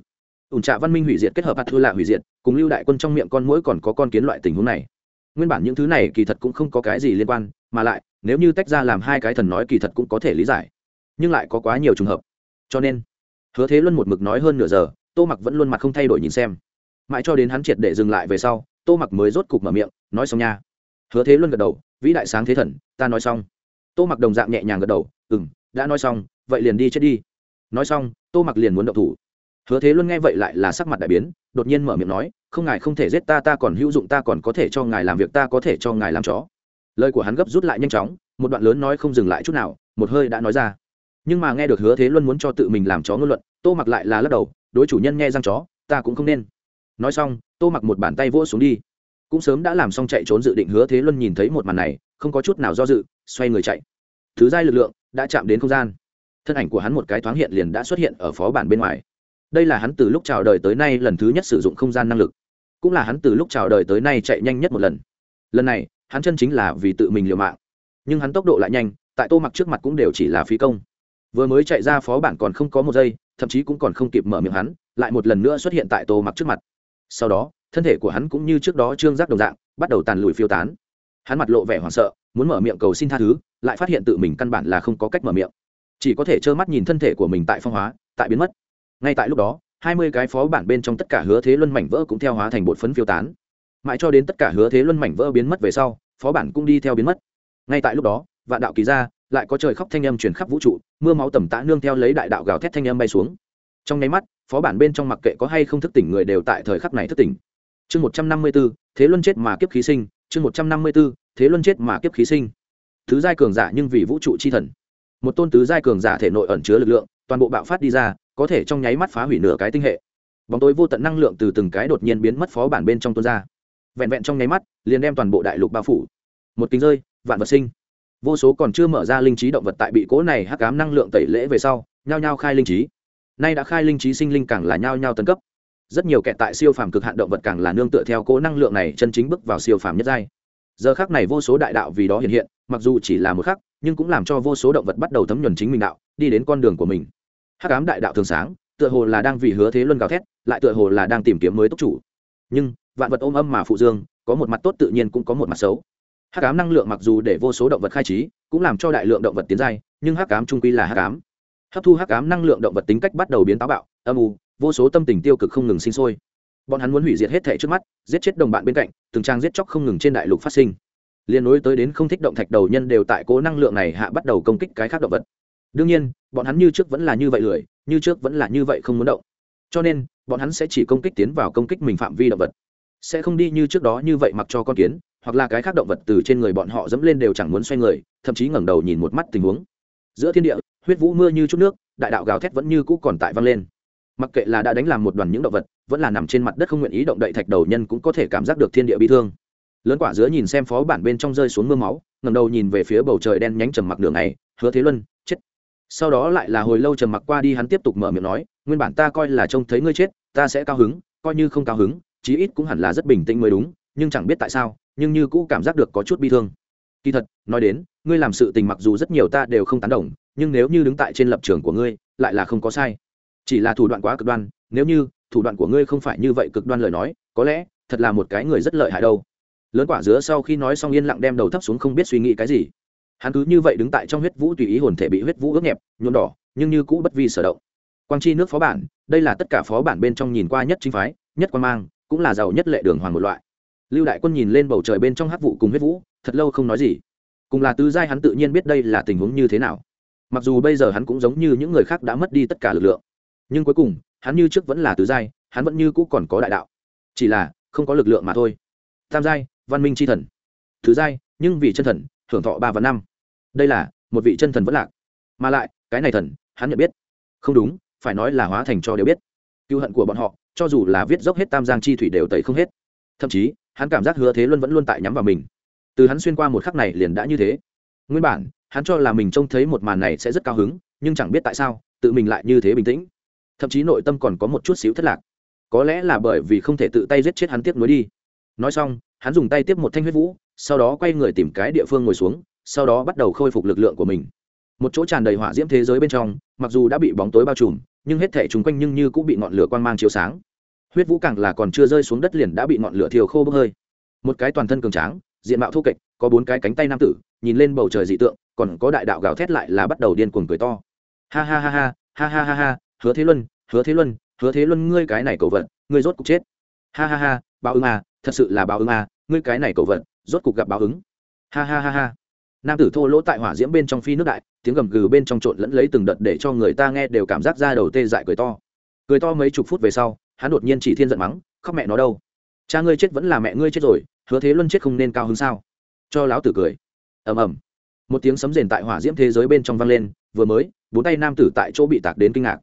ủn trạ văn minh hủy diệt kết hợp hạt thư lạ hủy diệt, cùng lưu đại quân trong miệng con mũi còn có con kiến loại tình huống này. Nguyên bản những thứ này kỳ thật cũng không có cái gì liên quan, mà lại, nếu như tách ra làm hai cái thần nói kỳ thật cũng có thể lý giải. Nhưng lại có quá nhiều trường hợp. Cho nên, hứa thế luân một mực nói hơn nửa giờ, tô mặc vẫn luôn mặt không thay đổi nhìn xem. Mãi cho đến hắn triệt để dừng lại về sau, tô mặc mới rốt cục mở miệng, nói xong nha. Hứa thế luân gật đầu, vĩ đại sáng thế thần, ta nói xong. Tô mặc đồng dạng nhẹ nhàng gật đầu ừ m đã nói xong, vậy liền đi chết đi. Nói xong, tô mặc liền muốn động thủ hứa thế luân nghe vậy lại là sắc mặt đại biến, đột nhiên mở miệng nói, không ngài không thể giết ta ta còn hữu dụng, ta còn có thể cho ngài làm việc, ta có thể cho ngài làm chó. Lời của hắn gấp rút lại nhanh chóng, một đoạn lớn nói không dừng lại chút nào, một hơi đã nói ra. Nhưng mà nghe được hứa thế luân muốn cho tự mình làm chó ngôn luận, tô mặc lại là lắc đầu, đối chủ nhân nghe răng chó, ta cũng không nên. Nói xong, tô mặc một bàn tay vỗ xuống đi. Cũng sớm đã làm xong chạy trốn dự định, hứa thế luân nhìn thấy một màn này, không có chút nào do dự, xoay người chạy. Thứ giai lực lượng đã chạm đến không gian. Thân ảnh của hắn một cái thoáng hiện liền đã xuất hiện ở phó bản bên ngoài đây là hắn từ lúc chào đời tới nay lần thứ nhất sử dụng không gian năng lực. Cũng là hắn từ lúc chào đời tới nay chạy nhanh nhất một lần. Lần này, hắn chân chính là vì tự mình liều mạng. Nhưng hắn tốc độ lại nhanh, tại tô mặc trước mặt cũng đều chỉ là phí công. Vừa mới chạy ra phó bản còn không có một giây, thậm chí cũng còn không kịp mở miệng hắn, lại một lần nữa xuất hiện tại tô mặc trước mặt. Sau đó, thân thể của hắn cũng như trước đó trương giác đồng dạng, bắt đầu tàn lùi phiêu tán. Hắn mặt lộ vẻ hoảng sợ, muốn mở miệng cầu xin tha thứ, lại phát hiện tự mình căn bản là không có cách mở miệng. Chỉ có thể trơ mắt nhìn thân thể của mình tại phong hóa, tại biến mất ngay tại lúc đó, hai mươi cái phó bản bên trong tất cả hứa thế luân mảnh vỡ cũng theo hóa thành bột phấn phiêu tán. Mãi cho đến tất cả hứa thế luân mảnh vỡ biến mất về sau, phó bản cũng đi theo biến mất. Ngay tại lúc đó, vạn đạo kỳ ra lại có trời khóc thanh âm truyền khắp vũ trụ, mưa máu tầm tã nương theo lấy đại đạo gào thét thanh âm bay xuống. Trong nháy mắt, phó bản bên trong mặc kệ có hay không thức tỉnh người đều tại thời khắc này thức tỉnh. Chương một trăm năm mươi b ố thế luân chết mà kiếp khí sinh, chương một trăm năm mươi b ố thế luân chết mà kiếp khí sinh. Thứ giai cường giả nhưng vì vũ trụ chi thần. Một tôn tứ giai cường giả thể nội ẩn chứa lực lượng, toàn bộ bạo phát đi ra có thể trong nháy mắt phá hủy nửa cái tinh hệ. Bóng tối vô tận năng lượng từ từng cái đột nhiên biến mất phó bản bên trong tuôn ra. Vẹn vẹn trong nháy mắt, liền đem toàn bộ đại lục bao phủ. Một kính rơi, vạn vật sinh. Vô số còn chưa mở ra linh trí động vật tại bị cố này hắc cám năng lượng tẩy lễ về sau, nhao nhao khai linh trí. Nay đã khai linh trí sinh linh càng là nhao nhao tấn cấp. Rất nhiều kẻ tại siêu phàm cực hạn động vật càng là nương tựa theo cố năng lượng này chân chính bước vào siêu phàm nhất giai. Giờ khắc này vô số đại đạo vì đó hiện hiện, mặc dù chỉ là một khắc, nhưng cũng làm cho vô số động vật bắt đầu thấm nhuần chính mình đạo, đi đến con đường của mình hắc ám đại đạo thường sáng, tựa hồ là đang vì hứa thế luân gào thét, lại tựa hồ là đang tìm kiếm mới túc chủ. Nhưng, vạn vật ôm âm mà phụ dương, có một mặt tốt tự nhiên cũng có một mặt xấu. Hắc ám năng lượng mặc dù để vô số động vật khai trí, cũng làm cho đại lượng động vật tiến giai, nhưng hắc ám trung quy là hắc ám. Hấp thu hắc ám năng lượng động vật tính cách bắt đầu biến táo bạo, âm u, vô số tâm tình tiêu cực không ngừng sinh sôi. Bọn hắn muốn hủy diệt hết thể trước mắt, giết chết đồng bạn bên cạnh, từng trang giết chóc không ngừng trên đại lục phát sinh. Liên nối tới đến không thích động thạch đầu nhân đều tại cố năng lượng này hạ bắt đầu công kích cái khác động vật đương nhiên, bọn hắn như trước vẫn là như vậy lười, như trước vẫn là như vậy không muốn động. Cho nên, bọn hắn sẽ chỉ công kích tiến vào công kích mình phạm vi động vật. Sẽ không đi như trước đó như vậy mặc cho con kiến, hoặc là cái khác động vật từ trên người bọn họ dẫm lên đều chẳng muốn xoay người, thậm chí ngẩng đầu nhìn một mắt tình huống. Giữa thiên địa, huyết vũ mưa như chút nước, đại đạo gào thét vẫn như cũ còn tại văng lên. Mặc kệ là đã đánh làm một đoàn những động vật, vẫn là nằm trên mặt đất không nguyện ý động đậy thạch đầu nhân cũng có thể cảm giác được thiên địa bị thương. Lớn quả giữa nhìn xem phó bản bên trong rơi xuống mưa máu ngầm đầu nhìn về phía bầu trời đen nhánh trầm mặc đường này hứa thế luân, chết sau đó lại là hồi lâu trầm mặc qua đi hắn tiếp tục mở miệng nói, nguyên bản ta coi là trông thấy ngươi chết, ta sẽ cao hứng, coi như không cao hứng, chí ít cũng hẳn là rất bình tĩnh mới đúng, nhưng chẳng biết tại sao, nhưng như cũ cảm giác được có chút bi thương. Kỳ thật, nói đến, ngươi làm sự tình mặc dù rất nhiều ta đều không tán đồng, nhưng nếu như đứng tại trên lập trường của ngươi, lại là không có sai. Chỉ là thủ đoạn quá cực đoan, nếu như thủ đoạn của ngươi không phải như vậy cực đoan lời nói, có lẽ thật là một cái người rất lợi hại đâu. Lớn quả dứa sau khi nói xong yên lặng đem đầu thấp xuống không biết suy nghĩ cái gì hắn cứ như vậy đứng tại trong huyết vũ tùy ý hồn thể bị huyết vũ ướt nhẹp, nhuộm đỏ, nhưng như cũ bất vi sở động. Quang chi nước phó bản, đây là tất cả phó bản bên trong nhìn qua nhất chính phái, nhất quan mang, cũng là giàu nhất lệ đường hoàng một loại. Lưu đại quân nhìn lên bầu trời bên trong hắc vụ cùng huyết vũ, thật lâu không nói gì. Cùng là tứ giai hắn tự nhiên biết đây là tình huống như thế nào. Mặc dù bây giờ hắn cũng giống như những người khác đã mất đi tất cả lực lượng, nhưng cuối cùng, hắn như trước vẫn là tứ giai, hắn vẫn như cũ còn có đại đạo. Chỉ là, không có lực lượng mà thôi. Tam giai, văn minh c h i thần. Thứ giai, nhưng vì chân thần hưởng thọ ba và năm đây là một vị chân thần vẫn lạc. Mà lại, cái này thần, hắn nhận biết. Không đúng, phải nói là hóa thành cho đều biết. Cựu hận của bọn họ, cho dù là viết dốc hết tam giang chi thủy đều tẩy không hết. Thậm chí, hắn cảm giác hứa thế luân vẫn luôn tại nhắm vào mình. Từ hắn xuyên qua một khắc này liền đã như thế. Nguyên bản, hắn cho là mình trông thấy một màn này sẽ rất cao hứng, nhưng chẳng biết tại sao, tự mình lại như thế bình tĩnh. Thậm chí nội tâm còn có một chút xíu thất lạc. Có lẽ là bởi vì không thể tự tay giết chết hắn tiếp nối đi. Nói xong, hắn dùng tay tiếp một thanh huyết vũ, sau đó quay người tìm cái địa phương ngồi xuống sau đó bắt đầu khôi phục lực lượng của mình. Một chỗ tràn đầy hỏa diễm thế giới bên trong, mặc dù đã bị bóng tối bao trùm, nhưng hết thể chung quanh nhưng như cũng bị ngọn lửa quang mang chiếu sáng. Huyết vũ càng là còn chưa rơi xuống đất liền đã bị ngọn lửa thiêu khô bốc hơi. Một cái toàn thân cường tráng, diện mạo thô kệch, có bốn cái cánh tay nam tử, nhìn lên bầu trời dị tượng, còn có đại đạo gào thét lại là bắt đầu điên cuồng cười to. Ha ha ha ha ha ha ha ha, hứa thế luân, hứa thế luân, hứa thế luân ngươi cái này cầu vận ngươi rốt cục chết. Ha ha ha, báo ứng à thật sự là báo ứng à ngươi cái này cầu vận rốt cục gặp báo ứng. Ha ha ha ha nam tử thô lỗ tại hỏa diễm bên trong phi nước đại, tiếng gầm gừ bên trong trộn lẫn lấy từng đợt để cho người ta nghe đều cảm giác ra đầu tê dại cười to. Cười to mấy chục phút về sau, hắn đột nhiên chỉ thiên giận mắng, khóc mẹ nó đâu? Cha ngươi chết vẫn là mẹ ngươi chết rồi, hứa thế luân chết không nên cao hứng sao? Cho lão tử cười. Ầm ầm. Một tiếng sấm rền tại hỏa diễm thế giới bên trong vang lên, vừa mới, bốn tay nam tử tại chỗ bị tạc đến kinh ngạc.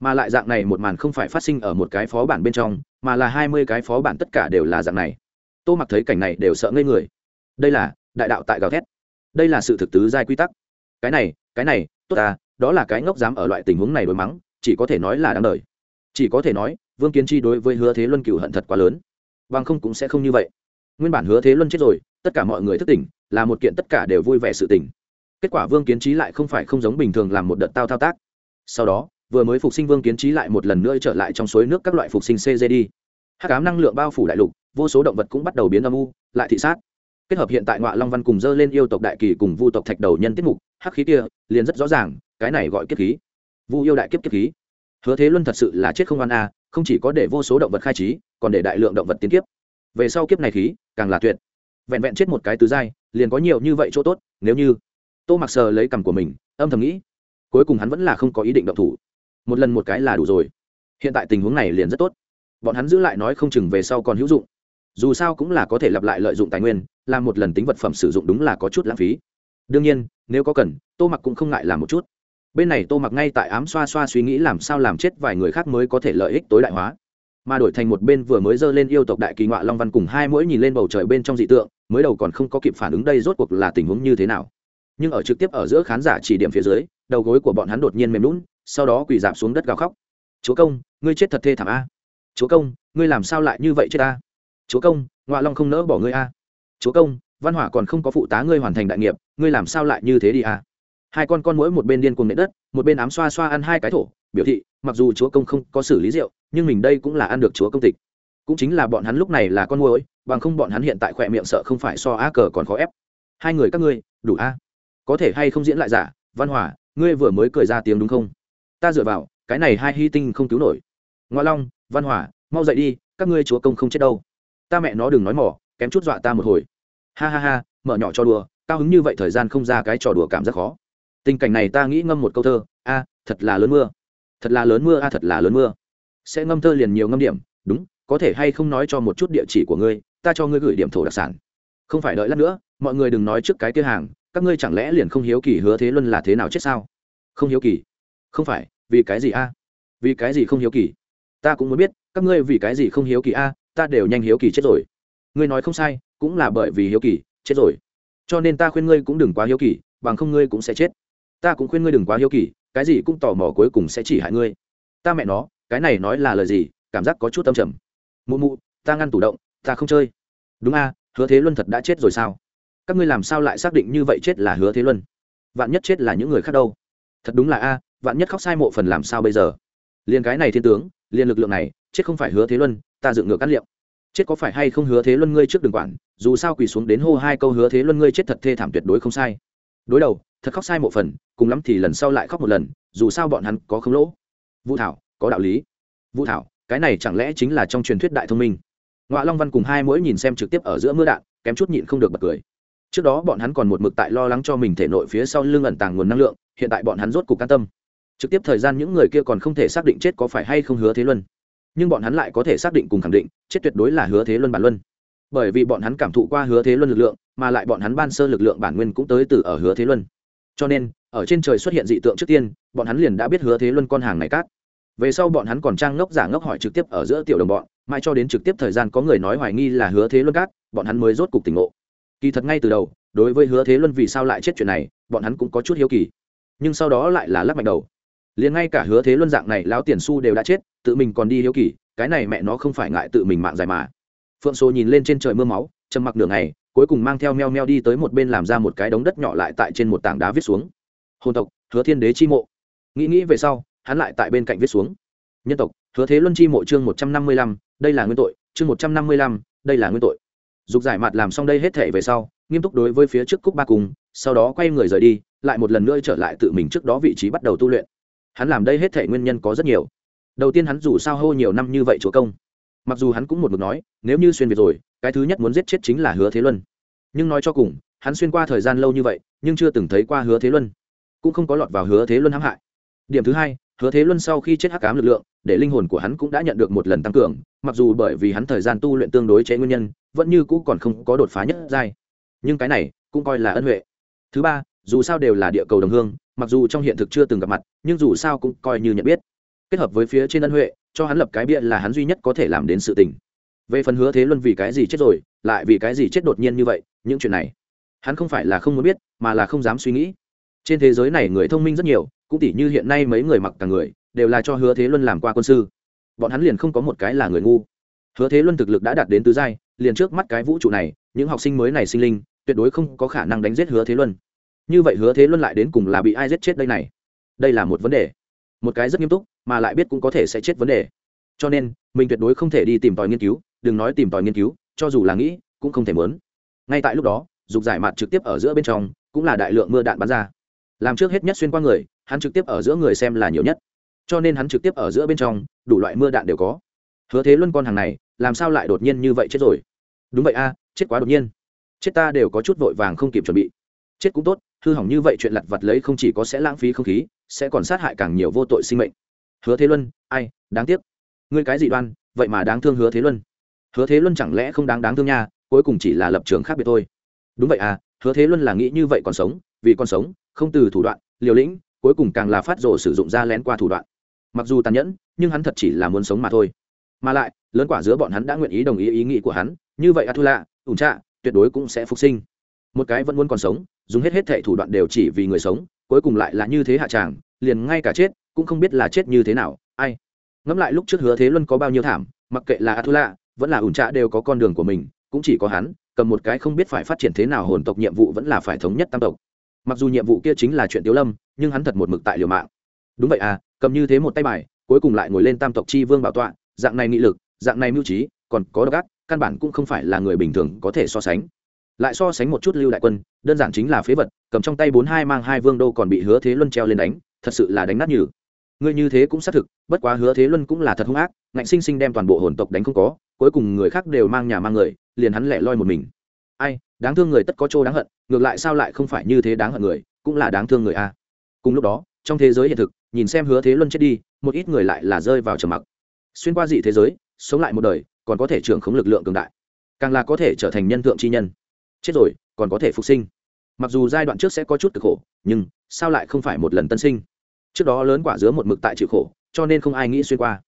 Mà lại dạng này một màn không phải phát sinh ở một cái phó bản bên trong, mà là hai mươi cái phó bản tất cả đều là dạng này. Tô mặc thấy cảnh này đều sợ ngây người. Đây là đại đạo tại gào thét đây là sự thực tứ giai quy tắc. Cái này cái này, tốt à đó là cái ngốc dám ở loại tình huống này đối mắng, chỉ có thể nói là đáng đời. Chỉ có thể nói, vương kiến chi đối với hứa thế luân cựu hận thật quá lớn. Bằng không cũng sẽ không như vậy. Nguyên bản hứa thế luân chết rồi, tất cả mọi người thức tỉnh, là một kiện tất cả đều vui vẻ sự tỉnh kết quả vương kiến trí lại không phải không giống bình thường làm một đợt tao thao tác. Sau đó, vừa mới phục sinh vương kiến trí lại một lần nữa trở lại trong suối nước các loại phục sinh cg đi hát cám năng lượng bao phủ đại lục, vô số động vật cũng bắt đầu biến âm u, lại thị sát kết hợp hiện tại ngoại long văn cùng dơ lên yêu tộc đại kỳ cùng vu tộc thạch đầu nhân tiết mục, hắc khí kia liền rất rõ ràng, cái này gọi kiếp khí. Vu yêu đại kiếp kiếp khí. Hứa thế luân thật sự là chết không oan a, không chỉ có để vô số động vật khai trí, còn để đại lượng động vật tiến kiếp. Về sau kiếp này khí, càng là tuyệt. Vẹn vẹn chết một cái tứ giai, liền có nhiều như vậy chỗ tốt, nếu như tô mặc sờ lấy cằm của mình, âm thầm nghĩ, cuối cùng hắn vẫn là không có ý định động thủ. Một lần một cái là đủ rồi. Hiện tại tình huống này liền rất tốt. Bọn hắn giữ lại nói không chừng về sau còn hữu dụng dù sao cũng là có thể lặp lại lợi dụng tài nguyên, làm một lần tính vật phẩm sử dụng đúng là có chút lãng phí. Đương nhiên, nếu có cần, tô mặc cũng không ngại làm một chút. Bên này tô mặc ngay tại ám xoa xoa suy nghĩ làm sao làm chết vài người khác mới có thể lợi ích tối đại hóa. Mà đổi thành một bên vừa mới dơ lên yêu tộc đại kỳ ngoại long văn cùng hai mũi nhìn lên bầu trời bên trong dị tượng, mới đầu còn không có kịp phản ứng đây rốt cuộc là tình huống như thế nào. Nhưng ở trực tiếp ở giữa khán giả chỉ điểm phía dưới, đầu gối của bọn hắn đột nhiên mềm lún sau đó quỳ dạp xuống đất gào khóc. Chúa công, ngươi chết thật thê thảm a. Chúa công, ngươi làm sao lại như vậy chết ta! Chúa công ngoạ long không nỡ bỏ ngươi a. Chúa công văn hỏa còn không có phụ tá ngươi hoàn thành đại nghiệp ngươi làm sao lại như thế đi a? Hai con con mỗi một bên điên cuồng nệ đất một bên ám xoa xoa ăn hai cái thổ biểu thị mặc dù chúa công không có xử lý rượu nhưng mình đây cũng là ăn được chúa công tịch. Cũng chính là bọn hắn lúc này là con mồi bằng không bọn hắn hiện tại khỏe miệng sợ không phải so á cờ còn khó ép. Hai người các ngươi đủ a? Có thể hay không diễn lại giả? Văn hỏa, ngươi vừa mới cười ra tiếng đúng không? Ta dựa vào cái này hai hy tinh không cứu nổi. Ngoa long văn hỏa, mau dậy đi các ngươi chúa công không chết đâu ta mẹ nó đừng nói mỏ, kém chút dọa ta một hồi. Ha ha ha, mở nhỏ cho đùa, cao hứng như vậy thời gian không ra cái trò đùa cảm giác khó. Tình cảnh này ta nghĩ ngâm một câu thơ, a, thật là lớn mưa. Thật là lớn mưa, a, thật là lớn mưa. Sẽ ngâm thơ liền nhiều ngâm điểm, đúng, có thể hay không nói cho một chút địa chỉ của ngươi, ta cho ngươi gửi điểm thổ đặc sản. Không phải đợi lát nữa, mọi người đừng nói trước cái kia hàng, các ngươi chẳng lẽ liền không hiếu kỳ hứa thế luân là thế nào chết sao? Không hiếu kỳ. Không phải, vì cái gì a? Vì cái gì không hiếu kỳ? Ta cũng muốn biết, các ngươi vì cái gì không hiếu kỳ a? Ta đều nhanh hiếu kỳ chết rồi. Ngươi nói không sai, cũng là bởi vì hiếu kỳ, chết rồi. Cho nên ta khuyên ngươi cũng đừng quá hiếu kỳ, bằng không ngươi cũng sẽ chết. Ta cũng khuyên ngươi đừng quá hiếu kỳ, cái gì cũng tò mò cuối cùng sẽ chỉ hại ngươi. Ta mẹ nó, cái này nói là lời gì, cảm giác có chút tâm trầm. Mụ mụ, ta ngăn tủ động, ta không chơi. Đúng a, hứa thế luân thật đã chết rồi sao? Các ngươi làm sao lại xác định như vậy chết là hứa thế luân? Vạn nhất chết là những người khác đâu? Thật đúng là a, vạn nhất khóc sai mộ phần làm sao bây giờ? Liền cái này thiên tướng, liền lực lượng này, chết không phải hứa thế luân ta dựng ngược cắt liệu chết có phải hay không hứa thế luân ngươi trước đường quản, dù sao quỳ xuống đến hô hai câu hứa thế luân ngươi chết thật thê thảm tuyệt đối không sai. Đối đầu, thật khóc sai một phần, cùng lắm thì lần sau lại khóc một lần, dù sao bọn hắn có không lỗ. Vũ thảo, có đạo lý. Vũ thảo, cái này chẳng lẽ chính là trong truyền thuyết đại thông minh? Ngoại long văn cùng hai mũi nhìn xem trực tiếp ở giữa mưa đạn, kém chút nhịn không được bật cười. Trước đó bọn hắn còn một mực tại lo lắng cho mình thể nội phía sau lưng ẩn tàng nguồn năng lượng, hiện tại bọn hắn rốt cục can tâm. Trực tiếp thời gian những người kia còn không thể xác định chết có phải hay không hứa thế luân nhưng bọn hắn lại có thể xác định cùng khẳng định, chết tuyệt đối là hứa thế luân bản luân. Bởi vì bọn hắn cảm thụ qua hứa thế luân lực lượng, mà lại bọn hắn ban sơ lực lượng bản nguyên cũng tới từ ở hứa thế luân. Cho nên, ở trên trời xuất hiện dị tượng trước tiên, bọn hắn liền đã biết hứa thế luân con hàng này cát. Về sau bọn hắn còn trang ngốc giả ngốc hỏi trực tiếp ở giữa tiểu đồng bọn mai cho đến trực tiếp thời gian có người nói hoài nghi là hứa thế luân cát, bọn hắn mới rốt cục tỉnh ngộ. Kỳ thật ngay từ đầu, đối với hứa thế luân vì sao lại chết chuyện này, bọn hắn cũng có chút hiếu kỳ. Nhưng sau đó lại là lắc mạnh đầu liền ngay cả hứa thế luân dạng này lão tiền su đều đã chết, tự mình còn đi hiếu kỳ, cái này mẹ nó không phải ngại tự mình mạng dài mà. Phượng số nhìn lên trên trời mưa máu, trầm mặc đường này cuối cùng mang theo meo meo đi tới một bên làm ra một cái đống đất nhỏ lại tại trên một tảng đá viết xuống. Hồn tộc, hứa thiên đế chi mộ. Nghĩ nghĩ về sau, hắn lại tại bên cạnh viết xuống. Nhân tộc, hứa thế luân chi mộ chương một trăm năm mươi lăm, đây là nguyên tội, chương một trăm năm mươi lăm, đây là nguyên tội. Dục giải mặt làm xong đây hết thể về sau, nghiêm túc đối với phía trước cúc ba cùng, sau đó quay người rời đi, lại một lần nữa trở lại tự mình trước đó vị trí bắt đầu tu luyện hắn làm đây hết thể nguyên nhân có rất nhiều. Đầu tiên hắn dù sao hô nhiều năm như vậy chúa công. Mặc dù hắn cũng một mực nói, nếu như xuyên việt rồi, cái thứ nhất muốn giết chết chính là hứa thế luân. Nhưng nói cho cùng, hắn xuyên qua thời gian lâu như vậy, nhưng chưa từng thấy qua hứa thế luân. Cũng không có lọt vào hứa thế luân hãm hại. Điểm thứ hai, hứa thế luân sau khi chết hắc cám lực lượng, để linh hồn của hắn cũng đã nhận được một lần tăng cường, mặc dù bởi vì hắn thời gian tu luyện tương đối chế nguyên nhân, vẫn như cũ còn không có đột phá nhất giai. Nhưng cái này, cũng coi là ân huệ. Thứ ba dù sao đều là địa cầu đồng hương, mặc dù trong hiện thực chưa từng gặp mặt, nhưng dù sao cũng coi như nhận biết. Kết hợp với phía trên ân huệ, cho hắn lập cái bia là hắn duy nhất có thể làm đến sự tình. Về phần hứa thế luân vì cái gì chết rồi, lại vì cái gì chết đột nhiên như vậy, những chuyện này, hắn không phải là không muốn biết, mà là không dám suy nghĩ. Trên thế giới này người thông minh rất nhiều, cũng tỉ như hiện nay mấy người mặc cả người, đều là cho hứa thế luân làm qua quân sư. Bọn hắn liền không có một cái là người ngu. Hứa thế luân thực lực đã đạt đến tứ giai, liền trước mắt cái vũ trụ này, những học sinh mới này sinh linh, tuyệt đối không có khả năng đánh giết hứa thế luân như vậy hứa thế luân lại đến cùng là bị ai giết chết đây này? Đây là một vấn đề. Một cái rất nghiêm túc, mà lại biết cũng có thể sẽ chết vấn đề. Cho nên, mình tuyệt đối không thể đi tìm tòi nghiên cứu, đừng nói tìm tòi nghiên cứu, cho dù là nghĩ, cũng không thể mớn ngay tại lúc đó, dục giải mặt trực tiếp ở giữa bên trong, cũng là đại lượng mưa đạn bắn ra. Làm trước hết nhất xuyên qua người, hắn trực tiếp ở giữa người xem là nhiều nhất. Cho nên hắn trực tiếp ở giữa bên trong, đủ loại mưa đạn đều có. Hứa thế luân con hàng này, làm sao lại đột nhiên như vậy chết rồi? Đúng vậy a, chết quá đột nhiên. Chết ta đều có chút vội vàng không kịp chuẩn bị. Chết cũng tốt hư hỏng như vậy chuyện lặt vặt lấy không chỉ có sẽ lãng phí không khí, sẽ còn sát hại càng nhiều vô tội sinh mệnh. Hứa thế luân, ai, đáng tiếc. Ngươi cái gì đoan, vậy mà đáng thương hứa thế luân. Hứa thế luân chẳng lẽ không đáng đáng thương nha, cuối cùng chỉ là lập trường khác biệt thôi. Đúng vậy à hứa thế luân là nghĩ như vậy còn sống, vì còn sống, không từ thủ đoạn, liều lĩnh, cuối cùng càng là phát rồ sử dụng ra lén qua thủ đoạn. Mặc dù tàn nhẫn, nhưng hắn thật chỉ là muốn sống mà thôi. Mà lại, lớn quả giữa bọn hắn đã nguyện ý đồng ý ý nghĩ của hắn, như vậy a thu lạ ủn trạ, tuyệt đối cũng sẽ phục sinh một cái vẫn muốn còn sống, dùng hết hết thệ thủ đoạn đều chỉ vì người sống, cuối cùng lại là như thế hạ tràng, liền ngay cả chết cũng không biết là chết như thế nào, ai. Ngẫm lại lúc trước hứa thế luân có bao nhiêu thảm, mặc kệ là a thu lạ vẫn là ủn trạ đều có con đường của mình, cũng chỉ có hắn, cầm một cái không biết phải phát triển thế nào hồn tộc nhiệm vụ vẫn là phải thống nhất tam tộc. Mặc dù nhiệm vụ kia chính là chuyện tiếu lâm, nhưng hắn thật một mực tại liều mạng. Đúng vậy à cầm như thế một tay bài, cuối cùng lại ngồi lên tam tộc chi vương bảo tọa, dạng này nghị lực, dạng này mưu trí, còn có độc ác, căn bản cũng không phải là người bình thường có thể so sánh lại so sánh một chút lưu đại quân, đơn giản chính là phế vật, cầm trong tay bốn hai mang hai vương đô còn bị hứa thế luân treo lên đánh, thật sự là đánh nát nhừ. Ngươi như thế cũng xác thực, bất quá hứa thế luân cũng là thật hung ác, ngạnh sinh sinh đem toàn bộ hồn tộc đánh không có, cuối cùng người khác đều mang nhà mang người, liền hắn lẻ loi một mình. Ai, đáng thương người tất có chỗ đáng hận, ngược lại sao lại không phải như thế đáng hận người, cũng là đáng thương người a. Cùng lúc đó, trong thế giới hiện thực, nhìn xem hứa thế luân chết đi, một ít người lại là rơi vào trầm mặc. Xuyên qua dị thế giới, sống lại một đời, còn có thể trưởng khống lực lượng cường đại, càng là có thể trở thành nhân thượng chi nhân chết rồi, còn có thể phục sinh. Mặc dù giai đoạn trước sẽ có chút cực khổ, nhưng sao lại không phải một lần tân sinh? Trước đó lớn quả dứa một mực tại chịu khổ, cho nên không ai nghĩ xuyên qua.